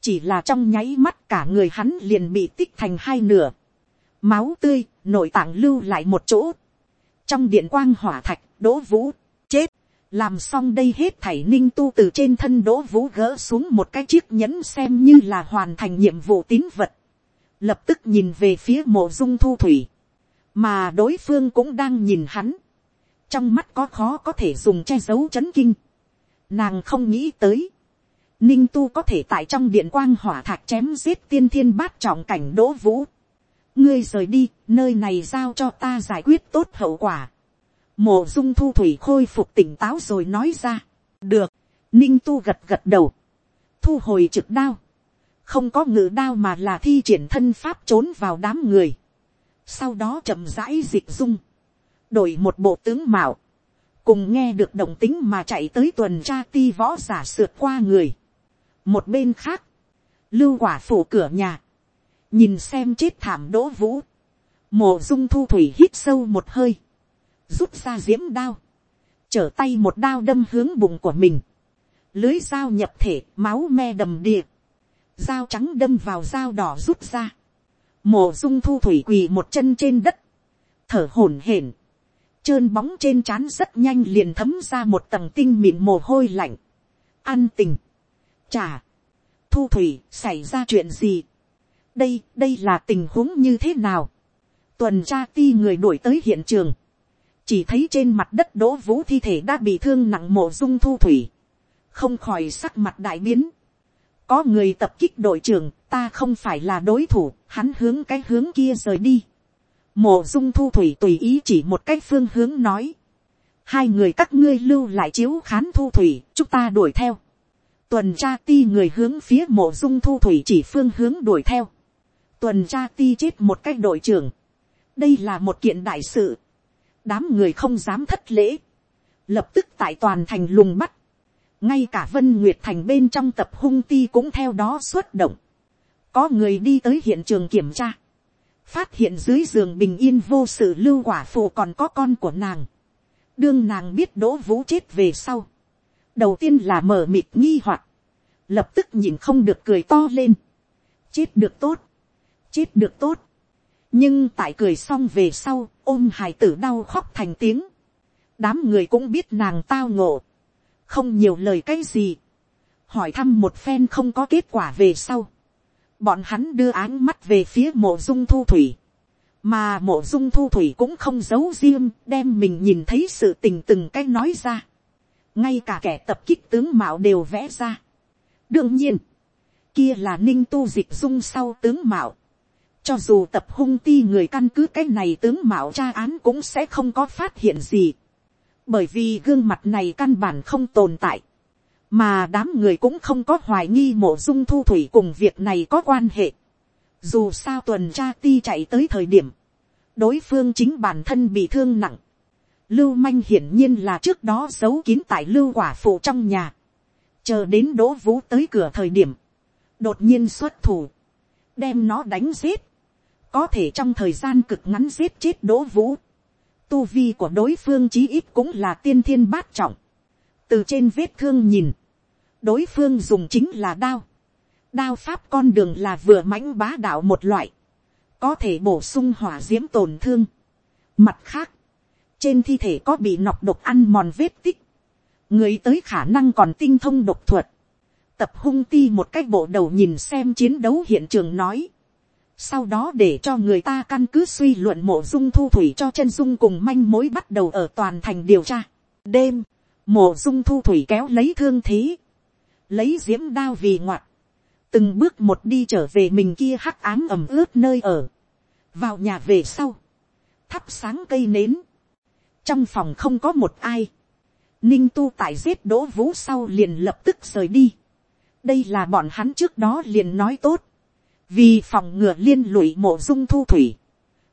chỉ là trong nháy mắt cả người hắn liền bị tích thành hai nửa, máu tươi, nội tạng lưu lại một chỗ, trong điện quang hỏa thạch, đỗ vũ, chết, làm xong đây hết thảy ninh tu từ trên thân đỗ vũ gỡ xuống một cái chiếc nhẫn xem như là hoàn thành nhiệm vụ tín vật, lập tức nhìn về phía mộ dung thu thủy, mà đối phương cũng đang nhìn hắn, trong mắt có khó có thể dùng che giấu c h ấ n kinh, nàng không nghĩ tới, ninh tu có thể tại trong điện quang hỏa thạch chém giết tiên thiên bát trọng cảnh đỗ vũ, ngươi rời đi, nơi này giao cho ta giải quyết tốt hậu quả. Mộ dung thu thủy khôi phục tỉnh táo rồi nói ra. được, ninh tu gật gật đầu, thu hồi trực đao, không có ngự đao mà là thi triển thân pháp trốn vào đám người, sau đó chậm rãi dịch dung, đổi một bộ tướng mạo, cùng nghe được động tính mà chạy tới tuần tra ti võ giả sượt qua người. một bên khác, lưu quả phủ cửa nhà, nhìn xem chết thảm đỗ vũ, mộ dung thu thủy hít sâu một hơi, rút ra diễm đao, trở tay một đao đâm hướng bụng của mình, lưới dao nhập thể, máu me đầm đìa, dao trắng đâm vào dao đỏ rút ra, mổ dung thu thủy quỳ một chân trên đất, thở hổn hển, trơn bóng trên trán rất nhanh liền thấm ra một tầng tinh mịn mồ hôi lạnh, an tình, chà, thu thủy xảy ra chuyện gì, đây đây là tình huống như thế nào, tuần tra ti người đuổi tới hiện trường, chỉ thấy trên mặt đất đỗ vũ thi thể đã bị thương nặng mộ dung thu thủy, không khỏi sắc mặt đại biến. có người tập kích đội trưởng, ta không phải là đối thủ, hắn hướng cái hướng kia rời đi. mộ dung thu thủy tùy ý chỉ một cái phương hướng nói. hai người các ngươi lưu lại chiếu khán thu thủy, chúng ta đuổi theo. tuần tra ti người hướng phía mộ dung thu thủy chỉ phương hướng đuổi theo. tuần tra ti chết một cái đội trưởng. đây là một kiện đại sự đám người không dám thất lễ, lập tức tại toàn thành lùng bắt, ngay cả vân nguyệt thành bên trong tập hung ti cũng theo đó xuất động, có người đi tới hiện trường kiểm tra, phát hiện dưới giường bình yên vô sự lưu quả phụ còn có con của nàng, đương nàng biết đỗ vũ chết về sau, đầu tiên là mở mịt nghi hoặc, lập tức nhìn không được cười to lên, chết được tốt, chết được tốt, nhưng tại cười xong về sau, ôm hài tử đau khóc thành tiếng. đám người cũng biết nàng tao ngộ, không nhiều lời cái gì, hỏi thăm một phen không có kết quả về sau. bọn hắn đưa áng mắt về phía mộ dung thu thủy, mà mộ dung thu thủy cũng không giấu riêng đem mình nhìn thấy sự tình từng cái nói ra. ngay cả kẻ tập kích tướng mạo đều vẽ ra. đương nhiên, kia là ninh tu dịch dung sau tướng mạo cho dù tập hung ti người căn cứ cái này tướng mạo tra án cũng sẽ không có phát hiện gì. Bởi vì gương mặt này căn bản không tồn tại. Mà đám người cũng không có hoài nghi mộ dung thu thủy cùng việc này có quan hệ. Dù sao tuần tra ti chạy tới thời điểm. Đối phương chính bản thân bị thương nặng. Lưu manh hiển nhiên là trước đó giấu kín tại lưu quả phụ trong nhà. Chờ đến đỗ vũ tới cửa thời điểm. Đột nhiên xuất thủ. Đem nó đánh giết. Có thể trong thời gian cực ngắn giết chết đỗ vũ, tu vi của đối phương chí ít cũng là tiên thiên bát trọng, từ trên vết thương nhìn, đối phương dùng chính là đao, đao pháp con đường là vừa mãnh bá đạo một loại, có thể bổ sung hỏa d i ễ m tổn thương. Mặt khác, trên thi thể có bị nọc độc ăn mòn vết tích, người tới khả năng còn tinh thông độc thuật, tập hung ti một cách bộ đầu nhìn xem chiến đấu hiện trường nói, sau đó để cho người ta căn cứ suy luận mộ dung thu thủy cho chân dung cùng manh mối bắt đầu ở toàn thành điều tra. đêm, mộ dung thu thủy kéo lấy thương thế, lấy diễm đao vì ngoặt, từng bước một đi trở về mình kia hắc ám ẩm ướt nơi ở, vào nhà về sau, thắp sáng cây nến, trong phòng không có một ai, ninh tu tại giết đỗ vũ sau liền lập tức rời đi, đây là bọn hắn trước đó liền nói tốt, vì phòng ngừa liên lụy mộ dung thu thủy,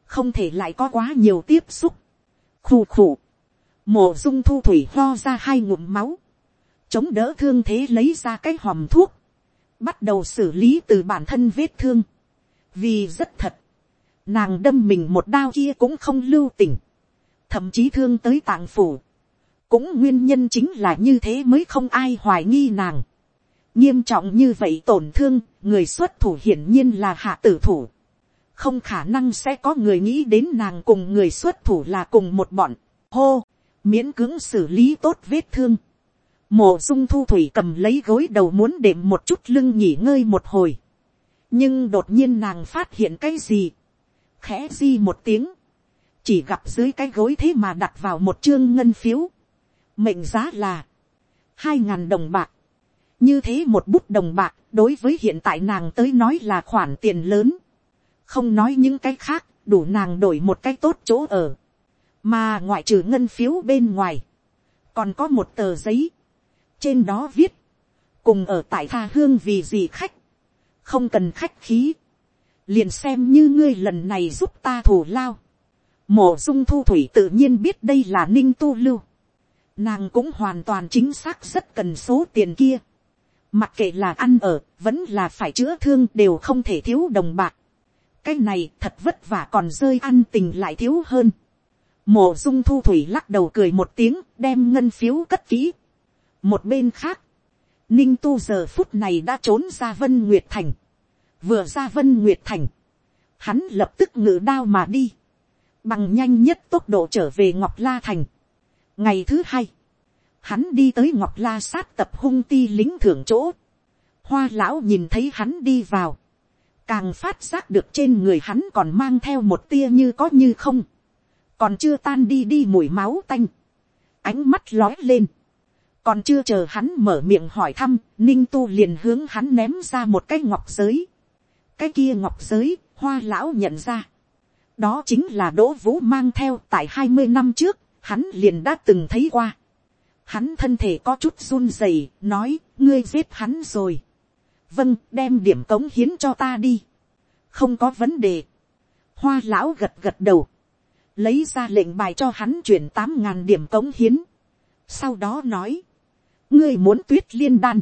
không thể lại có quá nhiều tiếp xúc. khù khù, mộ dung thu thủy lo ra hai ngụm máu, chống đỡ thương thế lấy ra cái hòm thuốc, bắt đầu xử lý từ bản thân vết thương, vì rất thật, nàng đâm mình một đao kia cũng không lưu tình, thậm chí thương tới tạng phủ, cũng nguyên nhân chính là như thế mới không ai hoài nghi nàng nghiêm trọng như vậy tổn thương, người xuất thủ hiển nhiên là hạ tử thủ. không khả năng sẽ có người nghĩ đến nàng cùng người xuất thủ là cùng một bọn. hô, miễn cưỡng xử lý tốt vết thương. mổ dung thu thủy cầm lấy gối đầu muốn đệm một chút lưng nghỉ ngơi một hồi. nhưng đột nhiên nàng phát hiện cái gì. khẽ di một tiếng. chỉ gặp dưới cái gối thế mà đặt vào một chương ngân phiếu. mệnh giá là hai ngàn đồng bạc như thế một bút đồng bạc đối với hiện tại nàng tới nói là khoản tiền lớn. Không nói những cái khác, đủ nàng đổi một cái tốt chỗ ở, mà ngoại trừ ngân phiếu bên ngoài, còn có một tờ giấy, trên đó viết, cùng ở tại tha hương vì gì khách, không cần khách khí, liền xem như ngươi lần này giúp ta thủ lao, mổ dung thu thủy tự nhiên biết đây là ninh tu lưu, nàng cũng hoàn toàn chính xác rất cần số tiền kia, mặc kệ là ăn ở, vẫn là phải chữa thương đều không thể thiếu đồng bạc, cái này thật vất vả còn rơi ăn tình lại thiếu hơn, mổ dung thu thủy lắc đầu cười một tiếng đem ngân phiếu cất kỹ, một bên khác, ninh tu giờ phút này đã trốn ra vân nguyệt thành, vừa ra vân nguyệt thành, hắn lập tức ngự đao mà đi, bằng nhanh nhất tốc độ trở về ngọc la thành. ngày thứ hai, hắn đi tới ngọc la sát tập hung ti lính thưởng chỗ, hoa lão nhìn thấy hắn đi vào, càng phát giác được trên người hắn còn mang theo một tia như có như không, còn chưa tan đi đi mùi máu tanh, ánh mắt lói lên, còn chưa chờ hắn mở miệng hỏi thăm, ninh tu liền hướng hắn ném ra một cái ngọc giới, cái kia ngọc giới, hoa lão nhận ra, đó chính là đỗ vũ mang theo tại hai mươi năm trước, hắn liền đã từng thấy qua. Hắn thân thể có chút run rẩy, nói, ngươi giết hắn rồi. vâng, đem điểm cống hiến cho ta đi. không có vấn đề. hoa lão gật gật đầu, lấy ra lệnh bài cho hắn chuyển tám ngàn điểm cống hiến. sau đó nói, ngươi muốn tuyết liên đan,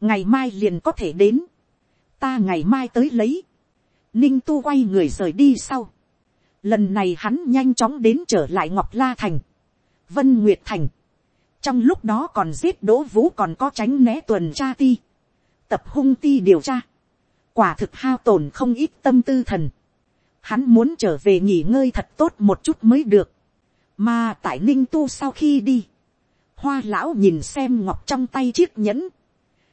ngày mai liền có thể đến, ta ngày mai tới lấy, ninh tu quay người rời đi sau, lần này hắn nhanh chóng đến trở lại ngọc la thành, vân nguyệt thành, trong lúc đó còn giết đỗ vũ còn có tránh né tuần tra ti, tập hung ti điều tra, quả thực hao tổn không ít tâm tư thần, hắn muốn trở về nghỉ ngơi thật tốt một chút mới được, mà tại ninh tu sau khi đi, hoa lão nhìn xem ngọc trong tay chiếc nhẫn,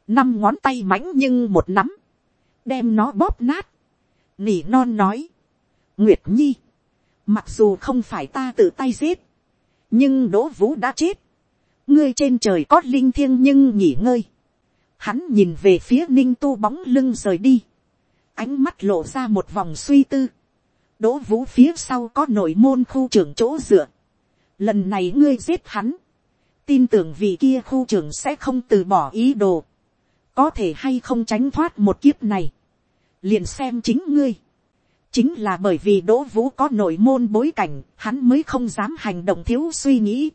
năm ngón tay mãnh nhưng một nắm, đem nó bóp nát, nỉ non nói, nguyệt nhi, mặc dù không phải ta tự tay giết, nhưng đỗ vũ đã chết, ngươi trên trời có linh thiêng nhưng nghỉ ngơi, hắn nhìn về phía ninh tu bóng lưng rời đi, ánh mắt lộ ra một vòng suy tư, đỗ vũ phía sau có nội môn khu trưởng chỗ dựa, lần này ngươi giết hắn, tin tưởng vì kia khu trưởng sẽ không từ bỏ ý đồ, có thể hay không tránh thoát một kiếp này, liền xem chính ngươi, chính là bởi vì đỗ vũ có nội môn bối cảnh, hắn mới không dám hành động thiếu suy nghĩ,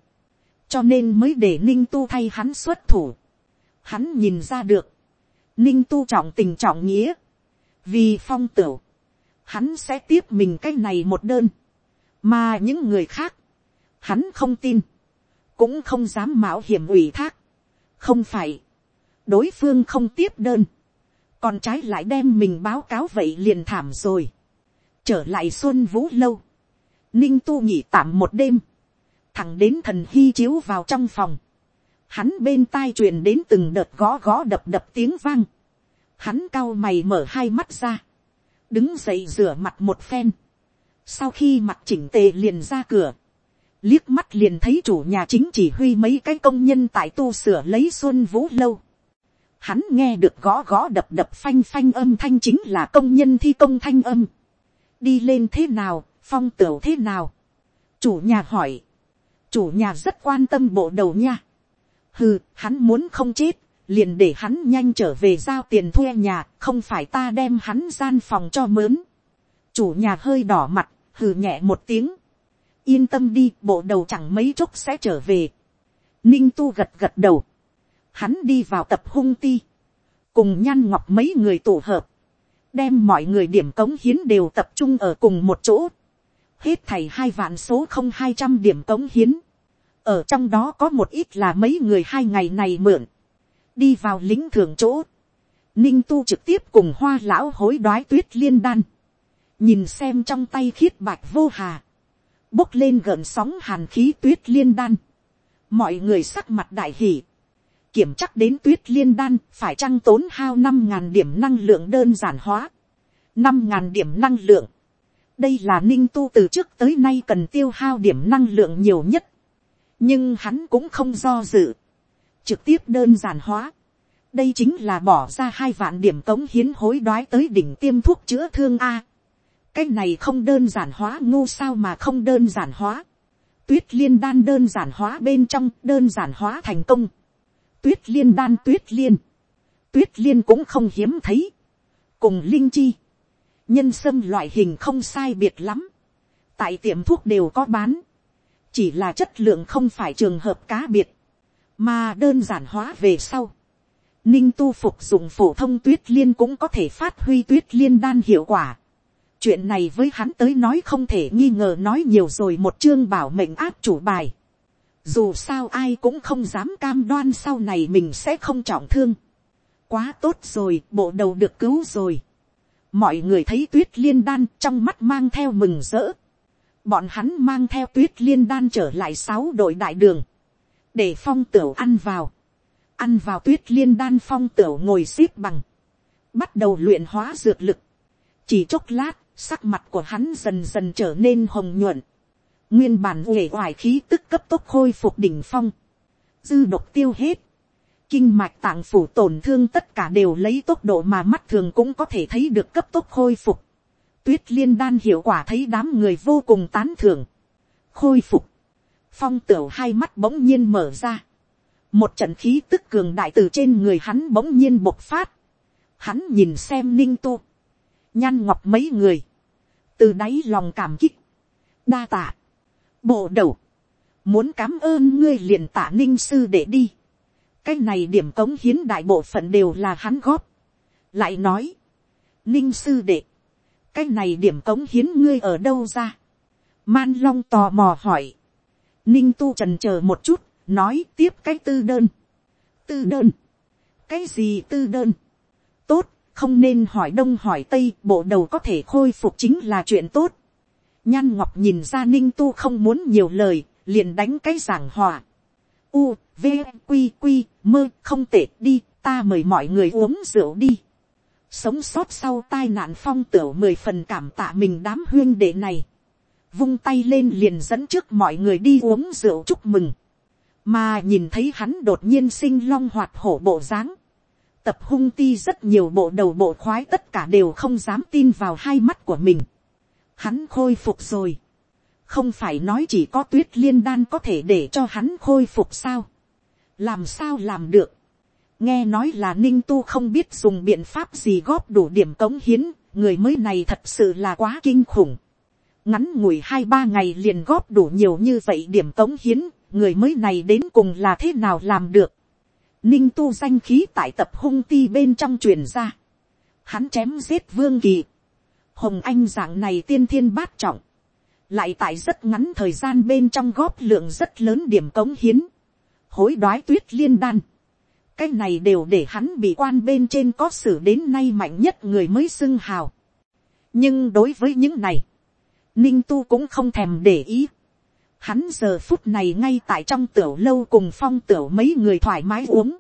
cho nên mới để ninh tu thay hắn xuất thủ. Hắn nhìn ra được, ninh tu trọng tình trọng nghĩa, vì phong tửu, hắn sẽ tiếp mình cái này một đơn, mà những người khác, hắn không tin, cũng không dám mạo hiểm ủy thác, không phải, đối phương không tiếp đơn, còn trái lại đem mình báo cáo vậy liền thảm rồi, trở lại xuân vũ lâu, ninh tu nhỉ tạm một đêm, thẳng đến thần hy chiếu vào trong phòng, hắn bên tai truyền đến từng đợt gõ gõ đập đập tiếng vang, hắn cao mày mở hai mắt ra, đứng dậy rửa mặt một phen, sau khi mặt chỉnh tề liền ra cửa, liếc mắt liền thấy chủ nhà chính chỉ huy mấy cái công nhân tại tu sửa lấy xuân vũ lâu. Hắn nghe được gõ gõ đập đập phanh phanh âm thanh chính là công nhân thi công thanh âm. Đi lên thế nào, phong tửu thế nào? Chủ nhà hỏi. Chủ nhà rất quan tâm bộ đầu nha. Hừ, hắn muốn không chết, liền để hắn nhanh trở về giao tiền thuê nhà, không phải ta đem hắn gian phòng cho mướn. Chủ nhà hơi đỏ mặt, hừ nhẹ một tiếng. Yên tâm đi, bộ đầu chẳng mấy chốc sẽ trở về. Ninh tu gật gật đầu hắn đi vào tập hung ti, cùng nhan ngọc mấy người tổ hợp, đem mọi người điểm cống hiến đều tập trung ở cùng một chỗ, hết thầy hai vạn số không hai trăm điểm cống hiến, ở trong đó có một ít là mấy người hai ngày này mượn, đi vào lính thường chỗ, ninh tu trực tiếp cùng hoa lão hối đoái tuyết liên đan, nhìn xem trong tay khiết bạch vô hà, bốc lên gợn sóng hàn khí tuyết liên đan, mọi người sắc mặt đại hỉ, kiểm chắc đến tuyết liên đan phải trăng tốn hao năm ngàn điểm năng lượng đơn giản hóa. năm ngàn điểm năng lượng đây là ninh tu từ trước tới nay cần tiêu hao điểm năng lượng nhiều nhất. nhưng hắn cũng không do dự. trực tiếp đơn giản hóa. đây chính là bỏ ra hai vạn điểm cống hiến hối đoái tới đỉnh tiêm thuốc chữa thương a. cái này không đơn giản hóa, ngu sao mà không đơn giản hóa. tuyết liên đan đơn giản hóa bên trong, đơn giản hóa thành công. tuyết liên đan, tuyết liên. tuyết liên cũng không hiếm thấy. cùng linh chi nhân sâm loại hình không sai biệt lắm. tại tiệm thuốc đều có bán. chỉ là chất lượng không phải trường hợp cá biệt. mà đơn giản hóa về sau. Ninh tu phục dụng phổ thông tuyết liên cũng có thể phát huy tuyết liên đan hiệu quả chuyện này với hắn tới nói không thể nghi ngờ nói nhiều rồi một chương bảo mệnh áp chủ bài. dù sao ai cũng không dám cam đoan sau này mình sẽ không trọng thương. quá tốt rồi, bộ đầu được cứu rồi mọi người thấy tuyết liên đan trong mắt mang theo mừng rỡ. bọn hắn mang theo tuyết liên đan trở lại sáu đội đại đường. để phong tửu ăn vào. ăn vào tuyết liên đan phong tửu ngồi xếp bằng. bắt đầu luyện hóa dược lực. chỉ chốc lát sắc mặt của hắn dần dần trở nên hồng nhuận, nguyên bản uể oải khí tức cấp tốc khôi phục đỉnh phong, dư độc tiêu hết, kinh mạch tạng phủ tổn thương tất cả đều lấy tốc độ mà mắt thường cũng có thể thấy được cấp tốc khôi phục, tuyết liên đan hiệu quả thấy đám người vô cùng tán thưởng, khôi phục, phong tửu hai mắt bỗng nhiên mở ra, một trận khí tức cường đại từ trên người hắn bỗng nhiên bộc phát, hắn nhìn xem ninh tu, nhan ngọc mấy người, từ đáy lòng cảm kích, đa tạ, bộ đầu, muốn cảm ơn ngươi liền tạ ninh sư để đi, cái này điểm cống hiến đại bộ phận đều là hắn góp, lại nói, ninh sư đệ, cái này điểm cống hiến ngươi ở đâu ra, man long tò mò hỏi, ninh tu trần c h ờ một chút, nói tiếp cái tư đơn, tư đơn, cái gì tư đơn, tốt, không nên hỏi đông hỏi tây bộ đầu có thể khôi phục chính là chuyện tốt. nhan ngọc nhìn ra ninh tu không muốn nhiều lời, liền đánh cái giảng hòa. u, v, q q mơ không tệ đi, ta mời mọi người uống rượu đi. sống sót sau tai nạn phong tửu mười phần cảm tạ mình đám huyên đệ này. vung tay lên liền dẫn trước mọi người đi uống rượu chúc mừng. mà nhìn thấy hắn đột nhiên sinh long hoạt hổ bộ dáng tập hung ti rất nhiều bộ đầu bộ khoái tất cả đều không dám tin vào hai mắt của mình. Hắn khôi phục rồi. Không phải nói chỉ có tuyết liên đan có thể để cho hắn khôi phục sao. Làm sao làm được. Nghe nói là ninh tu không biết dùng biện pháp gì góp đủ điểm cống hiến. Người mới này thật sự là quá kinh khủng. Ngắn ngủi hai ba ngày liền góp đủ nhiều như vậy điểm cống hiến. Người mới này đến cùng là thế nào làm được ninh tu danh khí tại tập hung ti bên trong truyền ra. Hắn chém giết vương kỳ. Hồng anh dạng này tiên thiên bát trọng. Lại tại rất ngắn thời gian bên trong góp lượng rất lớn điểm cống hiến. Hối đoái tuyết liên đan. Cái này đều để hắn bị quan bên trên có xử đến nay mạnh nhất người mới xưng hào. Nhưng đối với những này. Ninh tu cũng không thèm để ý Hắn giờ phút này ngay tại trong tiểu lâu cùng phong tiểu mấy người thoải mái uống.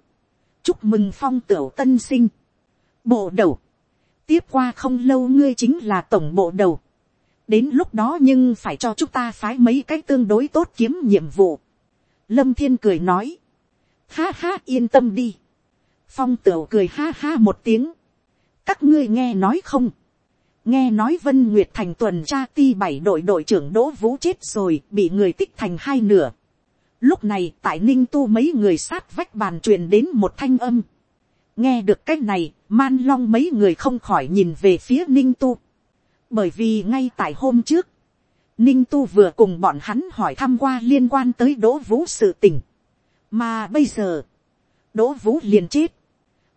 Chúc mừng phong tiểu tân sinh. Bộ đầu. Tiếp qua không lâu ngươi chính là tổng bộ đầu. Đến lúc đó nhưng phải cho chúng ta phái mấy cái tương đối tốt kiếm nhiệm vụ. Lâm Thiên cười nói. Ha ha, yên tâm đi. Phong tửu cười ha ha một tiếng. Các ngươi nghe nói không? nghe nói vân nguyệt thành tuần tra ti bảy đội đội trưởng đỗ vũ chết rồi, bị người tích thành hai nửa lúc này, tại ninh tu mấy người sát vách bàn truyền đến một thanh âm nghe được cái này, man long mấy người không khỏi nhìn về phía ninh tu bởi vì ngay tại hôm trước ninh tu vừa cùng bọn hắn hỏi thăm qua liên quan tới đỗ vũ sự tình mà bây giờ đỗ vũ liền chết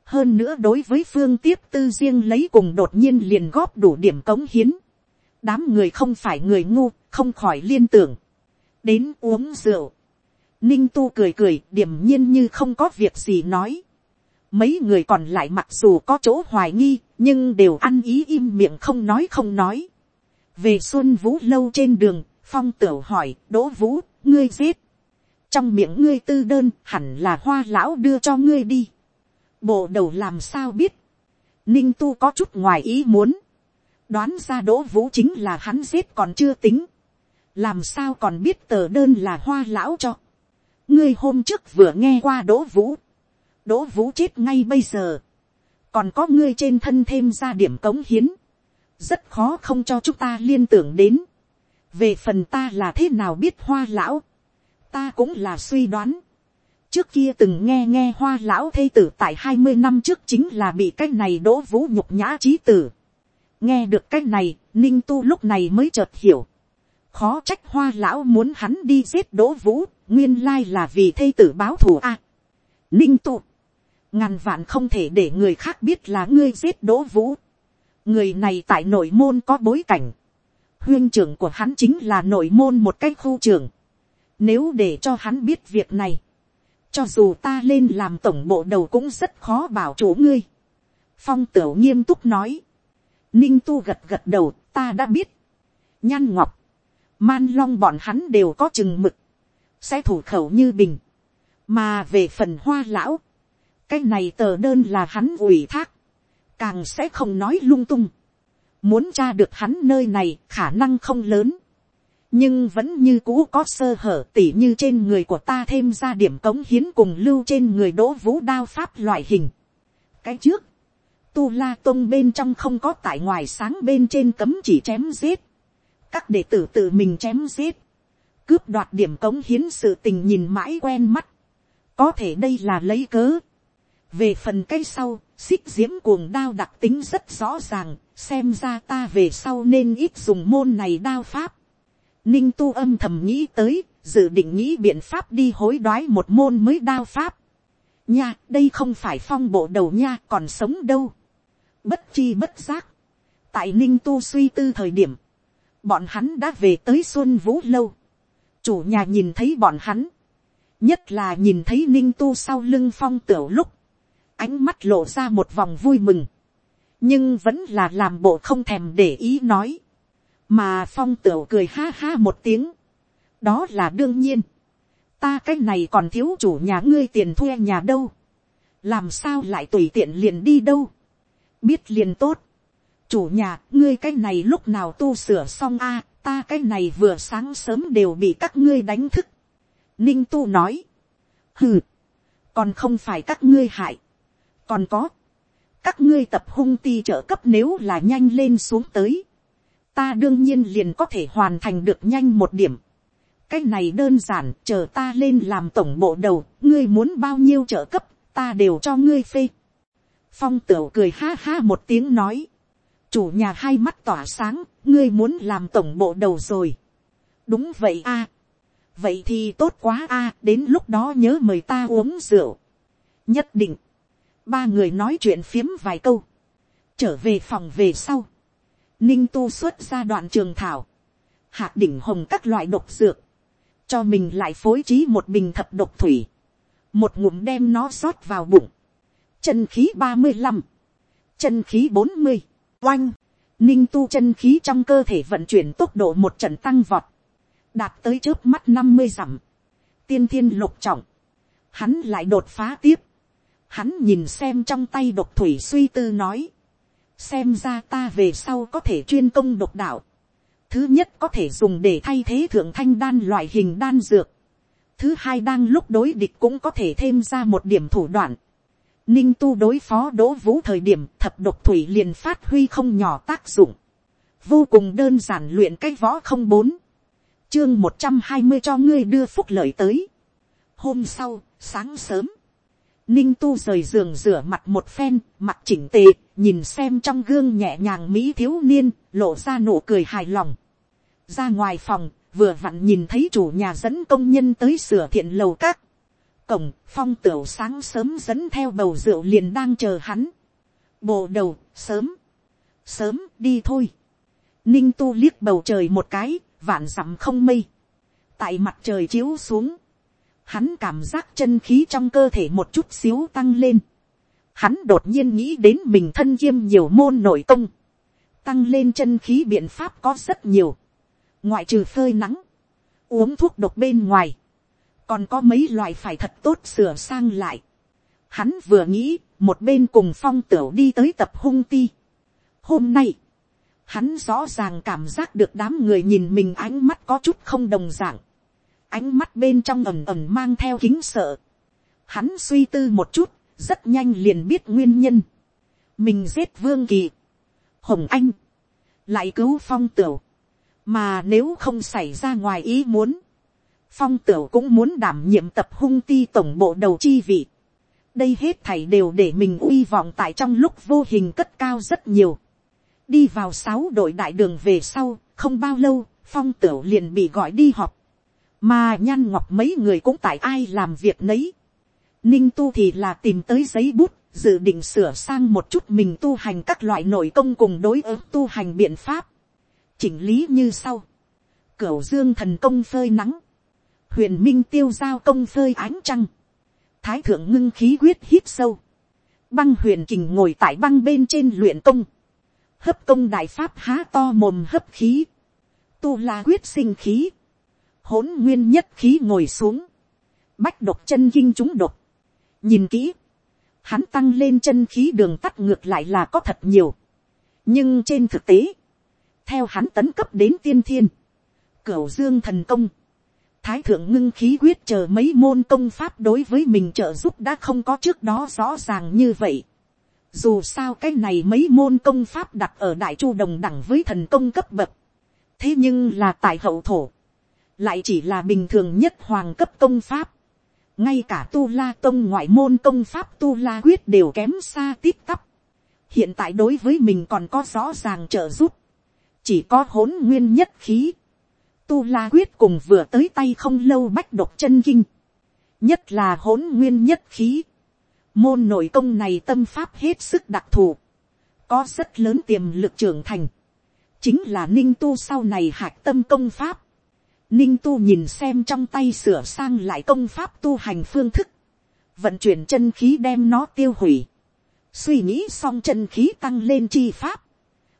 hơn nữa đối với phương tiếp tư riêng lấy cùng đột nhiên liền góp đủ điểm cống hiến. đám người không phải người ngu, không khỏi liên tưởng. đến uống rượu. ninh tu cười cười, điểm nhiên như không có việc gì nói. mấy người còn lại mặc dù có chỗ hoài nghi, nhưng đều ăn ý im miệng không nói không nói về xuân vũ lâu trên đường, phong tửu hỏi, đỗ vũ, ngươi giết. trong miệng ngươi tư đơn, hẳn là hoa lão đưa cho ngươi đi. Bộ đầu làm sao biết, ninh tu có chút ngoài ý muốn, đoán ra đỗ vũ chính là hắn giết còn chưa tính, làm sao còn biết tờ đơn là hoa lão cho, ngươi hôm trước vừa nghe qua đỗ vũ, đỗ vũ chết ngay bây giờ, còn có ngươi trên thân thêm ra điểm cống hiến, rất khó không cho chúng ta liên tưởng đến. về phần ta là thế nào biết hoa lão, ta cũng là suy đoán. trước kia từng nghe nghe hoa lão thê tử tại hai mươi năm trước chính là bị cái này đỗ vũ nhục nhã trí tử. nghe được cái này, ninh tu lúc này mới chợt hiểu. khó trách hoa lão muốn hắn đi giết đỗ vũ, nguyên lai là vì thê tử báo thù a. ninh tu, ngàn vạn không thể để người khác biết là ngươi giết đỗ vũ người này tại nội môn có bối cảnh, huyên trưởng của hắn chính là nội môn một cái khu trưởng, nếu để cho hắn biết việc này, cho dù ta lên làm tổng bộ đầu cũng rất khó bảo chủ ngươi. phong tửu nghiêm túc nói, ninh tu gật gật đầu ta đã biết, nhan ngọc, man long bọn hắn đều có chừng mực, sẽ thủ khẩu như bình, mà về phần hoa lão, cái này tờ đơn là hắn ủy thác, càng sẽ không nói lung tung. Muốn tra được hắn nơi này khả năng không lớn. Nhưng vẫn như cũ có sơ hở tỉ như trên người của ta thêm ra điểm cống hiến cùng lưu trên người đỗ vũ đao pháp loại hình. Cái trước, tu la tông bên trong không có tại ngoài sáng bên trên cấm chỉ chém giết. Các đệ tử tự mình chém giết. Cướp đoạt điểm cống hiến sự tình nhìn mãi quen mắt. Có thể đây là lấy cớ về phần cái sau, xích diễm cuồng đao đặc tính rất rõ ràng, xem ra ta về sau nên ít dùng môn này đao pháp. Ninh tu âm thầm nghĩ tới, dự định nghĩ biện pháp đi hối đoái một môn mới đao pháp. Nha, đây không phải phong bộ đầu nha, còn sống đâu. Bất chi bất giác. Tại ninh tu suy tư thời điểm, bọn hắn đã về tới xuân vũ lâu. Chủ nhà nhìn thấy bọn hắn. Nhất là nhìn thấy ninh tu sau lưng phong tiểu lúc ánh mắt lộ ra một vòng vui mừng, nhưng vẫn là làm bộ không thèm để ý nói, mà phong tửu cười ha ha một tiếng, đó là đương nhiên, ta cái này còn thiếu chủ nhà ngươi tiền thuê nhà đâu, làm sao lại tùy tiện liền đi đâu, biết liền tốt, chủ nhà ngươi cái này lúc nào tu sửa xong a, ta cái này vừa sáng sớm đều bị các ngươi đánh thức, ninh tu nói, hừ, còn không phải các ngươi hại, còn có, các ngươi tập hung ti trợ cấp nếu là nhanh lên xuống tới, ta đương nhiên liền có thể hoàn thành được nhanh một điểm. cái này đơn giản, chờ ta lên làm tổng bộ đầu, ngươi muốn bao nhiêu trợ cấp, ta đều cho ngươi phê. phong tửu cười ha ha một tiếng nói, chủ nhà hai mắt tỏa sáng, ngươi muốn làm tổng bộ đầu rồi. đúng vậy a. vậy thì tốt quá a, đến lúc đó nhớ mời ta uống rượu. nhất định, ba người nói chuyện phiếm vài câu, trở về phòng về sau, ninh tu xuất ra đoạn trường thảo, hạt đỉnh hồng các loại độc dược, cho mình lại phối trí một bình thập độc thủy, một ngụm đem nó rót vào bụng, chân khí ba mươi năm, chân khí bốn mươi, oanh, ninh tu chân khí trong cơ thể vận chuyển tốc độ một trận tăng vọt, đạt tới trước mắt năm mươi dặm, tiên thiên lục trọng, hắn lại đột phá tiếp, Hắn nhìn xem trong tay độc thủy suy tư nói. Xem ra ta về sau có thể chuyên công độc đạo. Thứ nhất có thể dùng để thay thế thượng thanh đan loại hình đan dược. Thứ hai đang lúc đối địch cũng có thể thêm ra một điểm thủ đoạn. Ninh tu đối phó đỗ vũ thời điểm thập độc thủy liền phát huy không nhỏ tác dụng. Vô cùng đơn giản luyện cái võ không bốn. Chương một trăm hai mươi cho ngươi đưa phúc lợi tới. Hôm sau, sáng sớm Ninh tu rời giường rửa mặt một phen, mặt chỉnh tề, nhìn xem trong gương nhẹ nhàng mỹ thiếu niên, lộ ra nụ cười hài lòng. Ra ngoài phòng, vừa vặn nhìn thấy chủ nhà dẫn công nhân tới sửa thiện lầu các. Cổng, phong tửu sáng sớm dẫn theo bầu rượu liền đang chờ hắn. Bộ đầu, sớm, sớm, đi thôi. Ninh tu liếc bầu trời một cái, vạn dặm không mây. Tại mặt trời chiếu xuống hắn cảm giác chân khí trong cơ thể một chút xíu tăng lên. Hắn đột nhiên nghĩ đến mình thân kiêm nhiều môn nội công. Tăng lên chân khí biện pháp có rất nhiều. Ngoại trừ phơi nắng. Uống thuốc độc bên ngoài. Còn có mấy loại phải thật tốt sửa sang lại. Hắn vừa nghĩ, một bên cùng phong tửu đi tới tập hung ti. Hôm nay, hắn rõ ràng cảm giác được đám người nhìn mình ánh mắt có chút không đồng dạng ánh mắt bên trong ẩm ẩm mang theo kính sợ. Hắn suy tư một chút, rất nhanh liền biết nguyên nhân. Mình giết vương kỳ, hồng anh, lại cứu phong tửu, mà nếu không xảy ra ngoài ý muốn, phong tửu cũng muốn đảm nhiệm tập hung ti tổng bộ đầu chi vị. đây hết thảy đều để mình uy vọng tại trong lúc vô hình cất cao rất nhiều. đi vào sáu đội đại đường về sau, không bao lâu, phong tửu liền bị gọi đi họp mà nhan ngọc mấy người cũng tại ai làm việc nấy. ninh tu thì là tìm tới giấy bút, dự định sửa sang một chút mình tu hành các loại nội công cùng đối ứng tu hành biện pháp. chỉnh lý như sau. cửu dương thần công phơi nắng huyền minh tiêu giao công phơi ánh trăng, thái thượng ngưng khí quyết hít sâu, băng huyền kình ngồi tại băng bên trên luyện công, hấp công đại pháp há to mồm hấp khí, tu la quyết sinh khí, hỗn nguyên nhất khí ngồi xuống, bách độc chân kinh chúng độc, nhìn kỹ, hắn tăng lên chân khí đường tắt ngược lại là có thật nhiều, nhưng trên thực tế, theo hắn tấn cấp đến tiên thiên, cửu dương thần công, thái thượng ngưng khí quyết chờ mấy môn công pháp đối với mình trợ giúp đã không có trước đó rõ ràng như vậy. Dù sao cái này mấy môn công pháp đặt ở đại chu đồng đẳng với thần công cấp bậc. Thế nhưng là tại hậu thổ. Lại chỉ là bình thường nhất hoàng cấp công pháp. Ngay cả tu la tông ngoại môn công pháp tu la quyết đều kém xa tiếp tắp. Hiện tại đối với mình còn có rõ ràng trợ giúp. Chỉ có hỗn nguyên nhất khí tu la quyết cùng vừa tới tay không lâu bách độc chân kinh, nhất là hỗn nguyên nhất khí, môn nội công này tâm pháp hết sức đặc thù, có rất lớn tiềm lực trưởng thành, chính là ninh tu sau này hạc tâm công pháp, ninh tu nhìn xem trong tay sửa sang lại công pháp tu hành phương thức, vận chuyển chân khí đem nó tiêu hủy, suy nghĩ xong chân khí tăng lên chi pháp,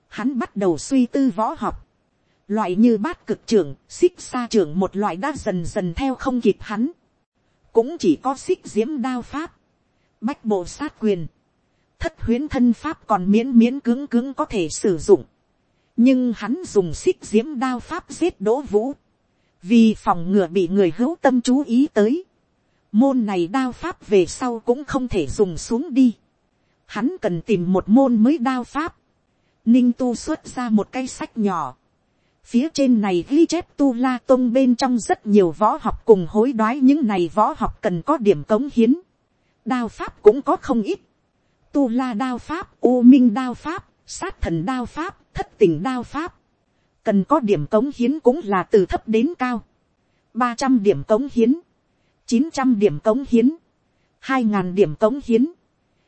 hắn bắt đầu suy tư võ học, Loại như bát cực trưởng, xích xa trưởng một loại đã dần dần theo không kịp hắn. Cũng chỉ có xích diễm đao pháp. Bách bộ sát quyền. Thất huyến thân pháp còn miễn miễn cứng cứng có thể sử dụng. Nhưng hắn dùng xích diễm đao pháp giết đỗ vũ. Vì phòng ngừa bị người hữu tâm chú ý tới. Môn này đao pháp về sau cũng không thể dùng xuống đi. Hắn cần tìm một môn mới đao pháp. Ninh tu xuất ra một cái sách nhỏ Phía trên này ghi chép tu la tông bên trong rất nhiều võ học cùng hối đoái những này võ học cần có điểm cống hiến. Đao pháp cũng có không ít. Tu la đao pháp, u minh đao pháp, sát thần đao pháp, thất tình đao pháp. Cần có điểm cống hiến cũng là từ thấp đến cao. ba trăm điểm cống hiến. chín trăm điểm cống hiến. hai ngàn điểm cống hiến.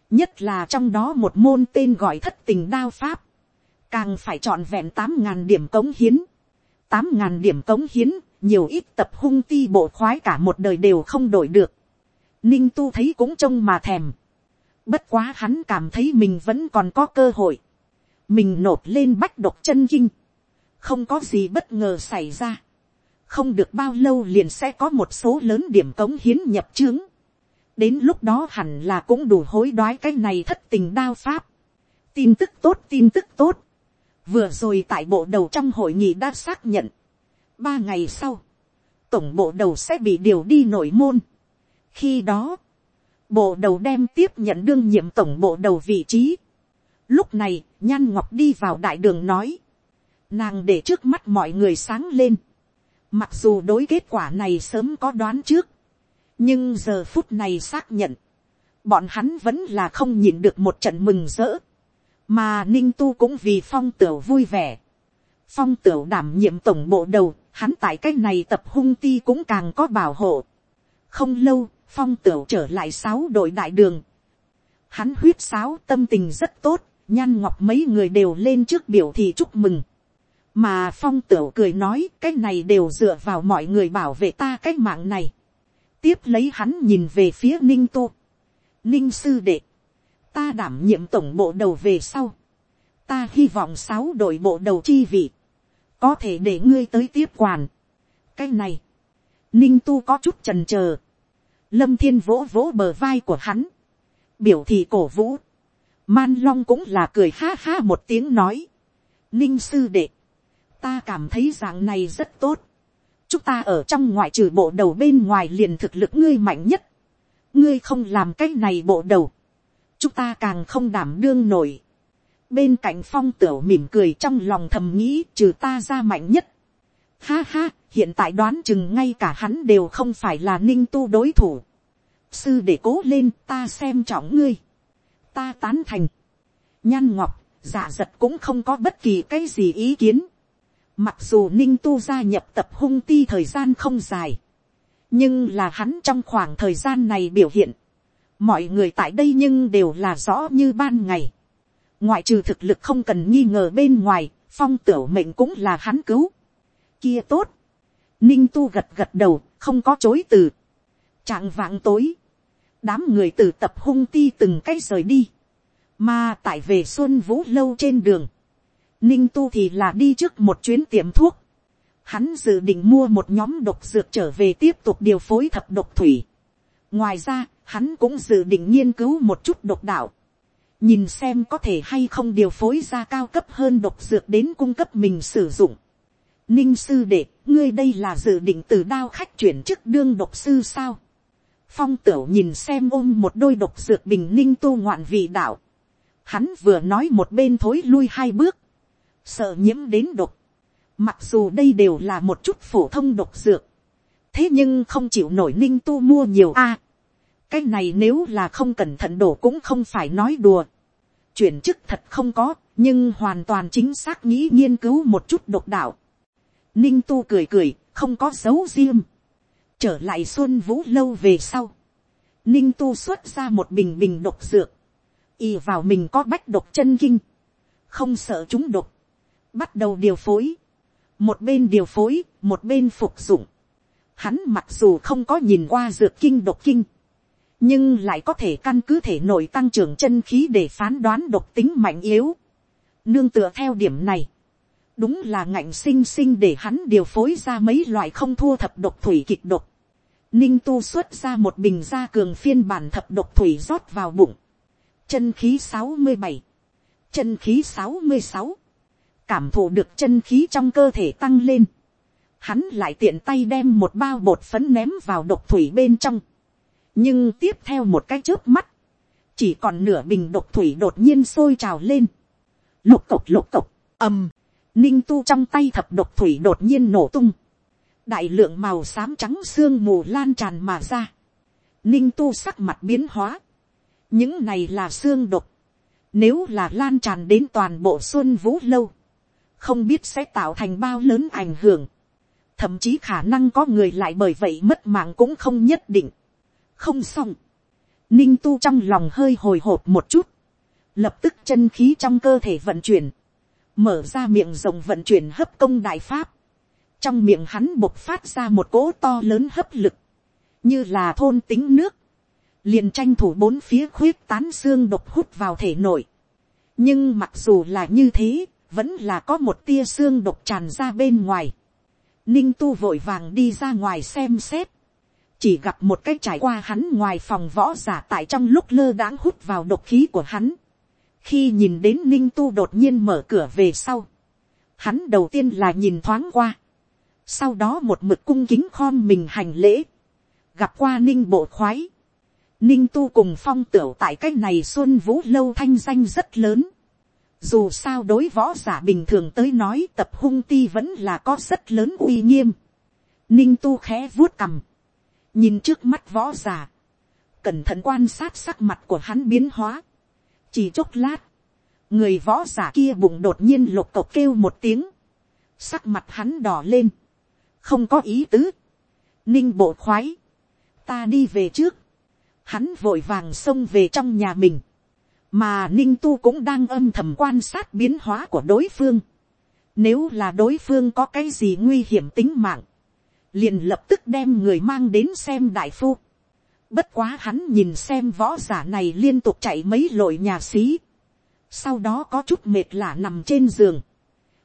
Nhất là trong đó một môn tên gọi thất tình đao pháp càng phải chọn vẹn tám ngàn điểm cống hiến, tám ngàn điểm cống hiến, nhiều ít tập hung ti bộ khoái cả một đời đều không đổi được. Ninh tu thấy cũng trông mà thèm. Bất quá hắn cảm thấy mình vẫn còn có cơ hội. Mình nộp lên bách độc chân kinh. Không có gì bất ngờ xảy ra. Không được bao lâu liền sẽ có một số lớn điểm cống hiến nhập trướng. Đến lúc đó hẳn là cũng đủ hối đoái cái này thất tình đao pháp. Tin tức tốt tin tức tốt vừa rồi tại bộ đầu trong hội nghị đã xác nhận, ba ngày sau, tổng bộ đầu sẽ bị điều đi nội môn. khi đó, bộ đầu đem tiếp nhận đương nhiệm tổng bộ đầu vị trí. lúc này, nhan ngọc đi vào đại đường nói, nàng để trước mắt mọi người sáng lên. mặc dù đối kết quả này sớm có đoán trước, nhưng giờ phút này xác nhận, bọn hắn vẫn là không nhìn được một trận mừng rỡ mà ninh tu cũng vì phong tửu vui vẻ. phong tửu đảm nhiệm tổng bộ đầu, hắn tại cái này tập hung ti cũng càng có bảo hộ. không lâu, phong tửu trở lại sáu đội đại đường. hắn huyết sáo tâm tình rất tốt, nhan ngọc mấy người đều lên trước biểu thị chúc mừng mà phong tửu cười nói cái này đều dựa vào mọi người bảo vệ ta cái mạng này. tiếp lấy hắn nhìn về phía ninh tu. ninh sư đệ ta đảm nhiệm tổng bộ đầu về sau, ta hy vọng sáu đội bộ đầu chi vị, có thể để ngươi tới tiếp quản. cái này, ninh tu có chút trần c h ờ lâm thiên vỗ vỗ bờ vai của hắn, biểu thị cổ vũ, man long cũng là cười ha ha một tiếng nói, ninh sư đệ, ta cảm thấy dạng này rất tốt, chúng ta ở trong ngoại trừ bộ đầu bên ngoài liền thực lực ngươi mạnh nhất, ngươi không làm cái này bộ đầu, chúng ta càng không đảm đương nổi. bên cạnh phong tửu mỉm cười trong lòng thầm nghĩ trừ ta ra mạnh nhất. Ha ha, hiện tại đoán chừng ngay cả hắn đều không phải là ninh tu đối thủ. sư để cố lên ta xem trọng ngươi. ta tán thành. nhan ngọc, dạ giật cũng không có bất kỳ cái gì ý kiến mặc dù ninh tu gia nhập tập hung ti thời gian không dài. nhưng là hắn trong khoảng thời gian này biểu hiện. mọi người tại đây nhưng đều là rõ như ban ngày ngoại trừ thực lực không cần nghi ngờ bên ngoài, phong tiểu mệnh cũng là hắn cứu. Kia tốt. Ninh tu gật gật đầu, không có chối từ. Trạng vạng tối. Đám người từ tập hung ti từng cách rời đi. Mà tại về xuân vũ lâu trên đường. Ninh tu thì là đi trước một chuyến tiệm thuốc. Hắn dự định mua một nhóm độc dược trở về tiếp tục điều phối thập độc thủy. Ngoài ra, hắn cũng dự định nghiên cứu một chút độc đạo nhìn xem có thể hay không điều phối ra cao cấp hơn độc dược đến cung cấp mình sử dụng. Ninh sư đệ, ngươi đây là dự định từ đao khách chuyển chức đương độc sư sao. Phong tửu nhìn xem ôm một đôi độc dược bình ninh tu ngoạn vị đạo. Hắn vừa nói một bên thối lui hai bước. Sợ nhiễm đến độc. Mặc dù đây đều là một chút phổ thông độc dược. Thế nhưng không chịu nổi ninh tu mua nhiều a cái này nếu là không cẩn thận đổ cũng không phải nói đùa. chuyển chức thật không có, nhưng hoàn toàn chính xác nghĩ nghiên cứu một chút độc đạo. ninh tu cười cười, không có dấu riêng. trở lại xuân vũ lâu về sau. ninh tu xuất ra một bình bình độc dược. y vào mình có bách độc chân kinh. không sợ chúng độc bắt đầu điều phối. một bên điều phối, một bên phục dụng. Hắn mặc dù không có nhìn qua dược kinh độc kinh nhưng lại có thể căn cứ thể nội tăng trưởng chân khí để phán đoán độc tính mạnh yếu. Nương tựa theo điểm này, đúng là ngạnh sinh sinh để hắn điều phối ra mấy loại không thua thập độc thủy kịch độc. Ninh tu xuất ra một bình gia cường phiên bản thập độc thủy rót vào bụng. Chân khí sáu mươi bảy, chân khí sáu mươi sáu, cảm thụ được chân khí trong cơ thể tăng lên. Hắn lại tiện tay đem một bao bột phấn ném vào độc thủy bên trong. Nhưng tiếp theo một cái trước mắt, chỉ còn nửa bình độc thủy đột nhiên sôi trào lên, lục cộc lục cộc, ầm, ninh tu trong tay thập độc thủy đột nhiên nổ tung, đại lượng màu xám trắng sương mù lan tràn mà ra, ninh tu sắc mặt biến hóa, những này là xương độc, nếu là lan tràn đến toàn bộ xuân vũ lâu, không biết sẽ tạo thành bao lớn ảnh hưởng, thậm chí khả năng có người lại bởi vậy mất mạng cũng không nhất định không xong. Ninh tu trong lòng hơi hồi hộp một chút. Lập tức chân khí trong cơ thể vận chuyển. Mở ra miệng rồng vận chuyển hấp công đại pháp. Trong miệng hắn bộc phát ra một cỗ to lớn hấp lực. Như là thôn tính nước. Liền tranh thủ bốn phía khuyết tán xương độc hút vào thể nội. Nhưng mặc dù là như thế, vẫn là có một tia xương độc tràn ra bên ngoài. Ninh tu vội vàng đi ra ngoài xem xét. Chỉ gặp một cái trải qua hắn ngoài phòng võ giả tại trong lúc lơ đãng hút vào độc khí của hắn. khi nhìn đến ninh tu đột nhiên mở cửa về sau, hắn đầu tiên là nhìn thoáng qua, sau đó một mực cung kính khom mình hành lễ, gặp qua ninh bộ khoái, ninh tu cùng phong tửu tại cái này xuân vũ lâu thanh danh rất lớn, dù sao đối võ giả bình thường tới nói tập hung ti vẫn là có rất lớn uy nghiêm, ninh tu khẽ vuốt cằm, nhìn trước mắt võ giả, cẩn thận quan sát sắc mặt của hắn biến hóa, chỉ chốc lát, người võ giả kia bụng đột nhiên lục cộc kêu một tiếng, sắc mặt hắn đỏ lên, không có ý tứ, ninh bộ khoái, ta đi về trước, hắn vội vàng xông về trong nhà mình, mà ninh tu cũng đang âm thầm quan sát biến hóa của đối phương, nếu là đối phương có cái gì nguy hiểm tính mạng, liền lập tức đem người mang đến xem đại phu. Bất quá hắn nhìn xem võ giả này liên tục chạy mấy lội nhà xí. Sau đó có chút mệt lạ nằm trên giường.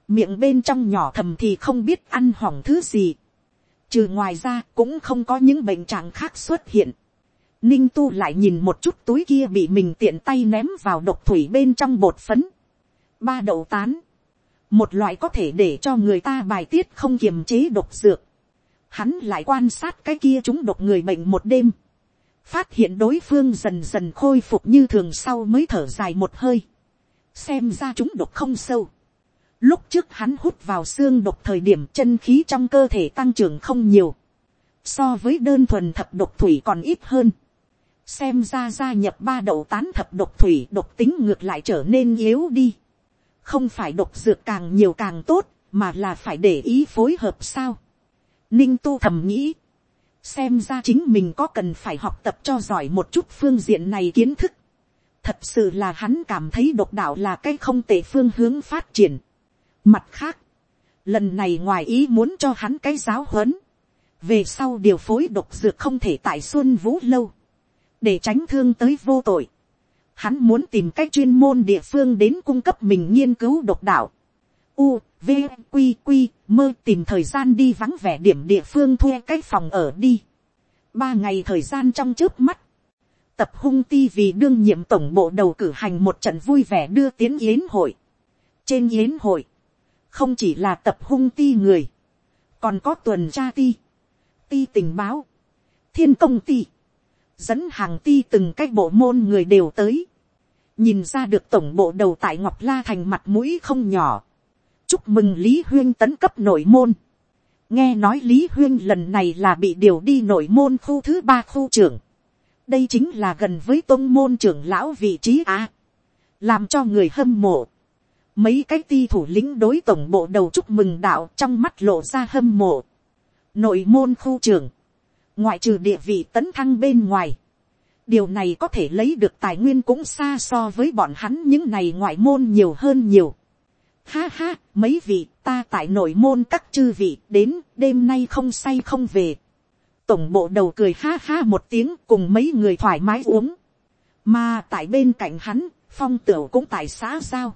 Miệng bên trong nhỏ thầm thì không biết ăn hỏng thứ gì. Trừ ngoài ra cũng không có những bệnh trạng khác xuất hiện. Ninh tu lại nhìn một chút túi kia bị mình tiện tay ném vào độc thủy bên trong bột phấn. Ba đậu tán. Một loại có thể để cho người ta bài tiết không kiềm chế độc dược hắn lại quan sát cái kia chúng độc người bệnh một đêm, phát hiện đối phương dần dần khôi phục như thường sau mới thở dài một hơi, xem ra chúng độc không sâu. Lúc trước hắn hút vào xương độc thời điểm chân khí trong cơ thể tăng trưởng không nhiều. So với đơn thuần thập độc thủy còn ít hơn. Xem ra gia nhập ba đậu tán thập độc thủy độc tính ngược lại trở nên yếu đi. Không phải độc dược càng nhiều càng tốt, mà là phải để ý phối hợp sao. Ninh tu thầm nghĩ. Xem ra chính mình có cần phải học tập cho giỏi một chút phương diện này kiến thức. Thật sự là hắn cảm thấy độc đạo là cái không tệ phương hướng phát triển Mặt khác, lần này ngoài ý muốn cho hắn cái giáo huấn. Về sau điều phối độc dược không thể tại Xuân Vũ Lâu. Để tránh thương tới vô tội. Hắn muốn tìm cách chuyên môn địa phương đến cung cấp mình nghiên cứu độc đạo. U, V, Quy, Quy, mơ tìm thời gian đi vắng vẻ điểm địa phương thuê cái phòng ở đi. Ba ngày thời gian trong trước mắt. Tập hung ti vì đương nhiệm tổng bộ đầu cử hành một trận vui vẻ đưa tiến yến hội. Trên yến hội, không chỉ là tập hung ti người, còn có tuần tra ti, ti tình báo, thiên công ti, dẫn hàng ti từng cái bộ môn người đều tới, nhìn ra được tổng bộ đầu tại ngọc la thành mặt mũi không nhỏ, chúc mừng lý huyên tấn cấp nội môn, nghe nói lý huyên lần này là bị điều đi nội môn khu thứ ba khu trưởng, đây chính là gần với tôn môn trưởng lão vị trí a, làm cho người hâm mộ, Mấy cái ti thủ lĩnh đối tổng bộ đầu chúc mừng đạo trong mắt lộ ra hâm mộ. Nội môn khu trưởng. Ngoại trừ địa vị tấn thăng bên ngoài. Điều này có thể lấy được tài nguyên cũng xa so với bọn hắn những này ngoại môn nhiều hơn nhiều. Ha ha, mấy vị ta tại nội môn các chư vị đến đêm nay không say không về. Tổng bộ đầu cười ha ha một tiếng cùng mấy người thoải mái uống. Mà tại bên cạnh hắn, phong tửu cũng tại xã sao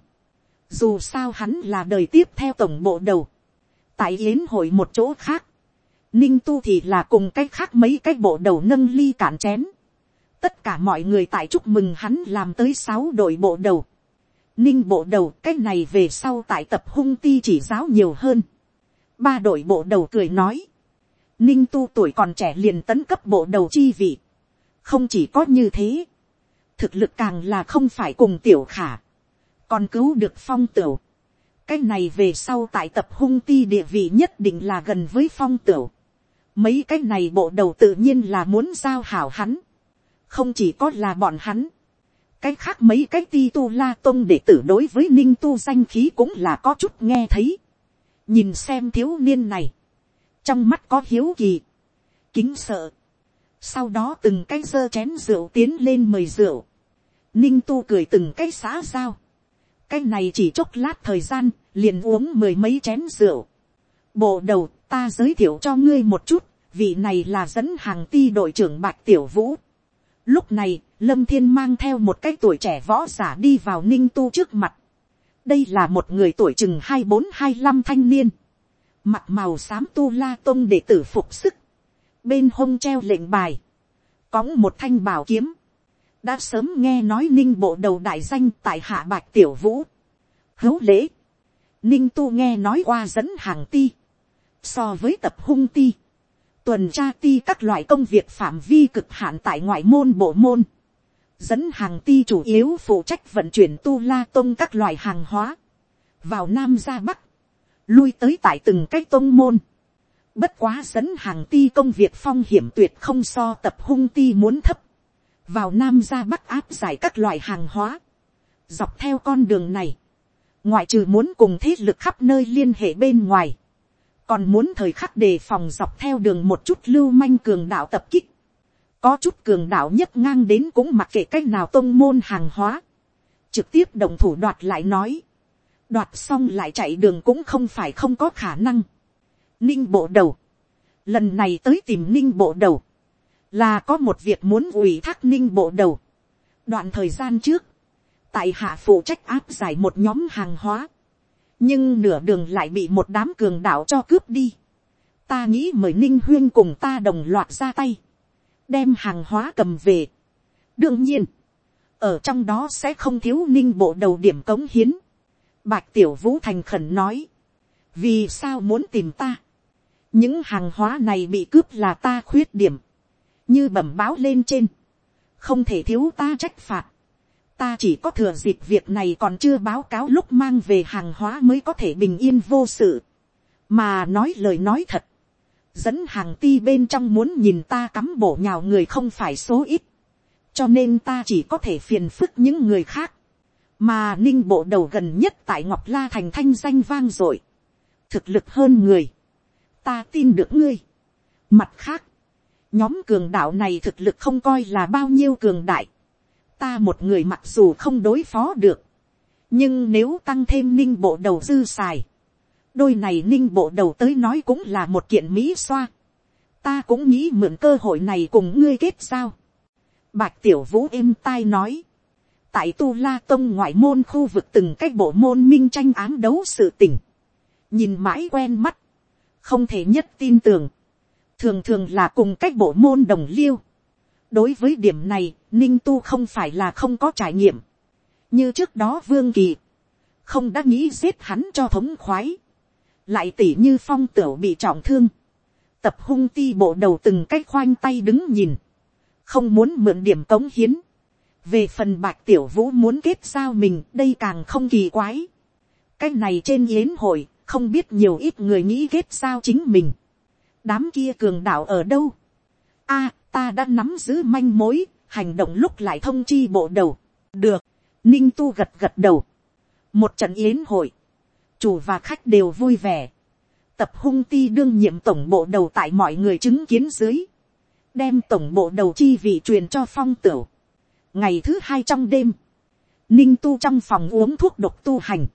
dù sao hắn là đời tiếp theo tổng bộ đầu. Tại yến hội một chỗ khác. Ninh tu thì là cùng cách khác mấy cái bộ đầu nâng ly cản chén. Tất cả mọi người tại chúc mừng hắn làm tới sáu đội bộ đầu. Ninh bộ đầu, cái này về sau tại tập hung ti chỉ giáo nhiều hơn. Ba đội bộ đầu cười nói. Ninh tu tuổi còn trẻ liền tấn cấp bộ đầu chi vị. Không chỉ có như thế. Thực lực càng là không phải cùng tiểu khả còn cứu được phong tửu. cái này về sau tại tập hung ti địa vị nhất định là gần với phong tửu mấy cái này bộ đầu tự nhiên là muốn giao hảo hắn. không chỉ có là bọn hắn. cái khác mấy cái ti tu la tông để tử đối với ninh tu danh khí cũng là có chút nghe thấy. nhìn xem thiếu niên này. trong mắt có hiếu kỳ. kính sợ. sau đó từng cái giơ chén rượu tiến lên mời rượu. ninh tu cười từng cái xã giao cái này chỉ chốc lát thời gian, liền uống mười mấy chén rượu. bộ đầu, ta giới thiệu cho ngươi một chút, vị này là dẫn hàng ti đội trưởng bạch tiểu vũ. lúc này, lâm thiên mang theo một cái tuổi trẻ võ giả đi vào ninh tu trước mặt. đây là một người tuổi chừng hai bốn hai năm thanh niên. mặt màu xám tu la tôn để tử phục sức. bên hông treo lệnh bài. cóng một thanh bảo kiếm đã sớm nghe nói ninh bộ đầu đại danh tại hạ bạch tiểu vũ. hữu lễ, ninh tu nghe nói qua dẫn hàng ti, so với tập hung ti, tuần tra ti các loại công việc phạm vi cực hạn tại ngoại môn bộ môn, dẫn hàng ti chủ yếu phụ trách vận chuyển tu la tôn các loại hàng hóa, vào nam ra bắc, lui tới tại từng cái tôn môn, bất quá dẫn hàng ti công việc phong hiểm tuyệt không so tập hung ti muốn thấp, vào nam ra bắc áp giải các loại hàng hóa, dọc theo con đường này, ngoại trừ muốn cùng thế lực khắp nơi liên hệ bên ngoài, còn muốn thời khắc đề phòng dọc theo đường một chút lưu manh cường đạo tập kích, có chút cường đạo nhất ngang đến cũng mặc kệ cách nào tôn môn hàng hóa, trực tiếp đồng thủ đoạt lại nói, đoạt xong lại chạy đường cũng không phải không có khả năng. Ninh bộ đầu, lần này tới tìm ninh bộ đầu, là có một việc muốn ủy thác ninh bộ đầu. đoạn thời gian trước, tại hạ phụ trách áp giải một nhóm hàng hóa, nhưng nửa đường lại bị một đám cường đạo cho cướp đi. ta nghĩ mời ninh huyên cùng ta đồng loạt ra tay, đem hàng hóa cầm về. đương nhiên, ở trong đó sẽ không thiếu ninh bộ đầu điểm cống hiến. bạch tiểu vũ thành khẩn nói, vì sao muốn tìm ta. những hàng hóa này bị cướp là ta khuyết điểm như bẩm báo lên trên, không thể thiếu ta trách phạt, ta chỉ có thừa dịp việc này còn chưa báo cáo lúc mang về hàng hóa mới có thể bình yên vô sự, mà nói lời nói thật, dẫn hàng ti bên trong muốn nhìn ta cắm bổ nhào người không phải số ít, cho nên ta chỉ có thể phiền phức những người khác, mà ninh bộ đầu gần nhất tại ngọc la thành thanh danh vang dội, thực lực hơn người, ta tin được ngươi. Mặt khác, nhóm cường đạo này thực lực không coi là bao nhiêu cường đại, ta một người mặc dù không đối phó được, nhưng nếu tăng thêm ninh bộ đầu dư xài, đôi này ninh bộ đầu tới nói cũng là một kiện mỹ xoa, ta cũng nghĩ mượn cơ hội này cùng ngươi kết giao. Bạch tiểu vũ êm tai nói, tại tu la tông ngoại môn khu vực từng cách bộ môn minh tranh ám đấu sự tỉnh, nhìn mãi quen mắt, không thể nhất tin tưởng, thường thường là cùng cách bộ môn đồng liêu. đối với điểm này, ninh tu không phải là không có trải nghiệm, như trước đó vương kỳ, không đã nghĩ giết hắn cho thống khoái, lại tỉ như phong tửu bị trọng thương, tập hung ti bộ đầu từng cách khoanh tay đứng nhìn, không muốn mượn điểm cống hiến, về phần bạch tiểu vũ muốn kết giao mình đây càng không kỳ quái, cái này trên yến hội không biết nhiều ít người nghĩ kết giao chính mình, đám kia cường đạo ở đâu, a, ta đã nắm giữ manh mối, hành động lúc lại thông chi bộ đầu, được, ninh tu gật gật đầu, một trận yến hội, chủ và khách đều vui vẻ, tập hung ti đương nhiệm tổng bộ đầu tại mọi người chứng kiến dưới, đem tổng bộ đầu chi vị truyền cho phong tửu. ngày thứ hai trong đêm, ninh tu trong phòng uống thuốc độc tu hành,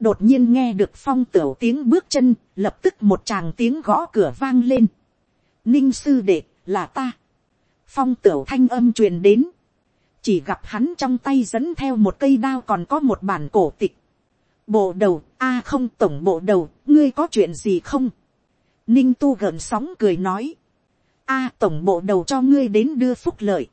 đột nhiên nghe được phong tửu tiếng bước chân, lập tức một tràng tiếng gõ cửa vang lên. ninh sư đệ, là ta phong tửu thanh âm truyền đến, chỉ gặp hắn trong tay dẫn theo một cây đao còn có một bản cổ tịch. bộ đầu, a không tổng bộ đầu, ngươi có chuyện gì không. ninh tu gợn sóng cười nói, a tổng bộ đầu cho ngươi đến đưa phúc lợi.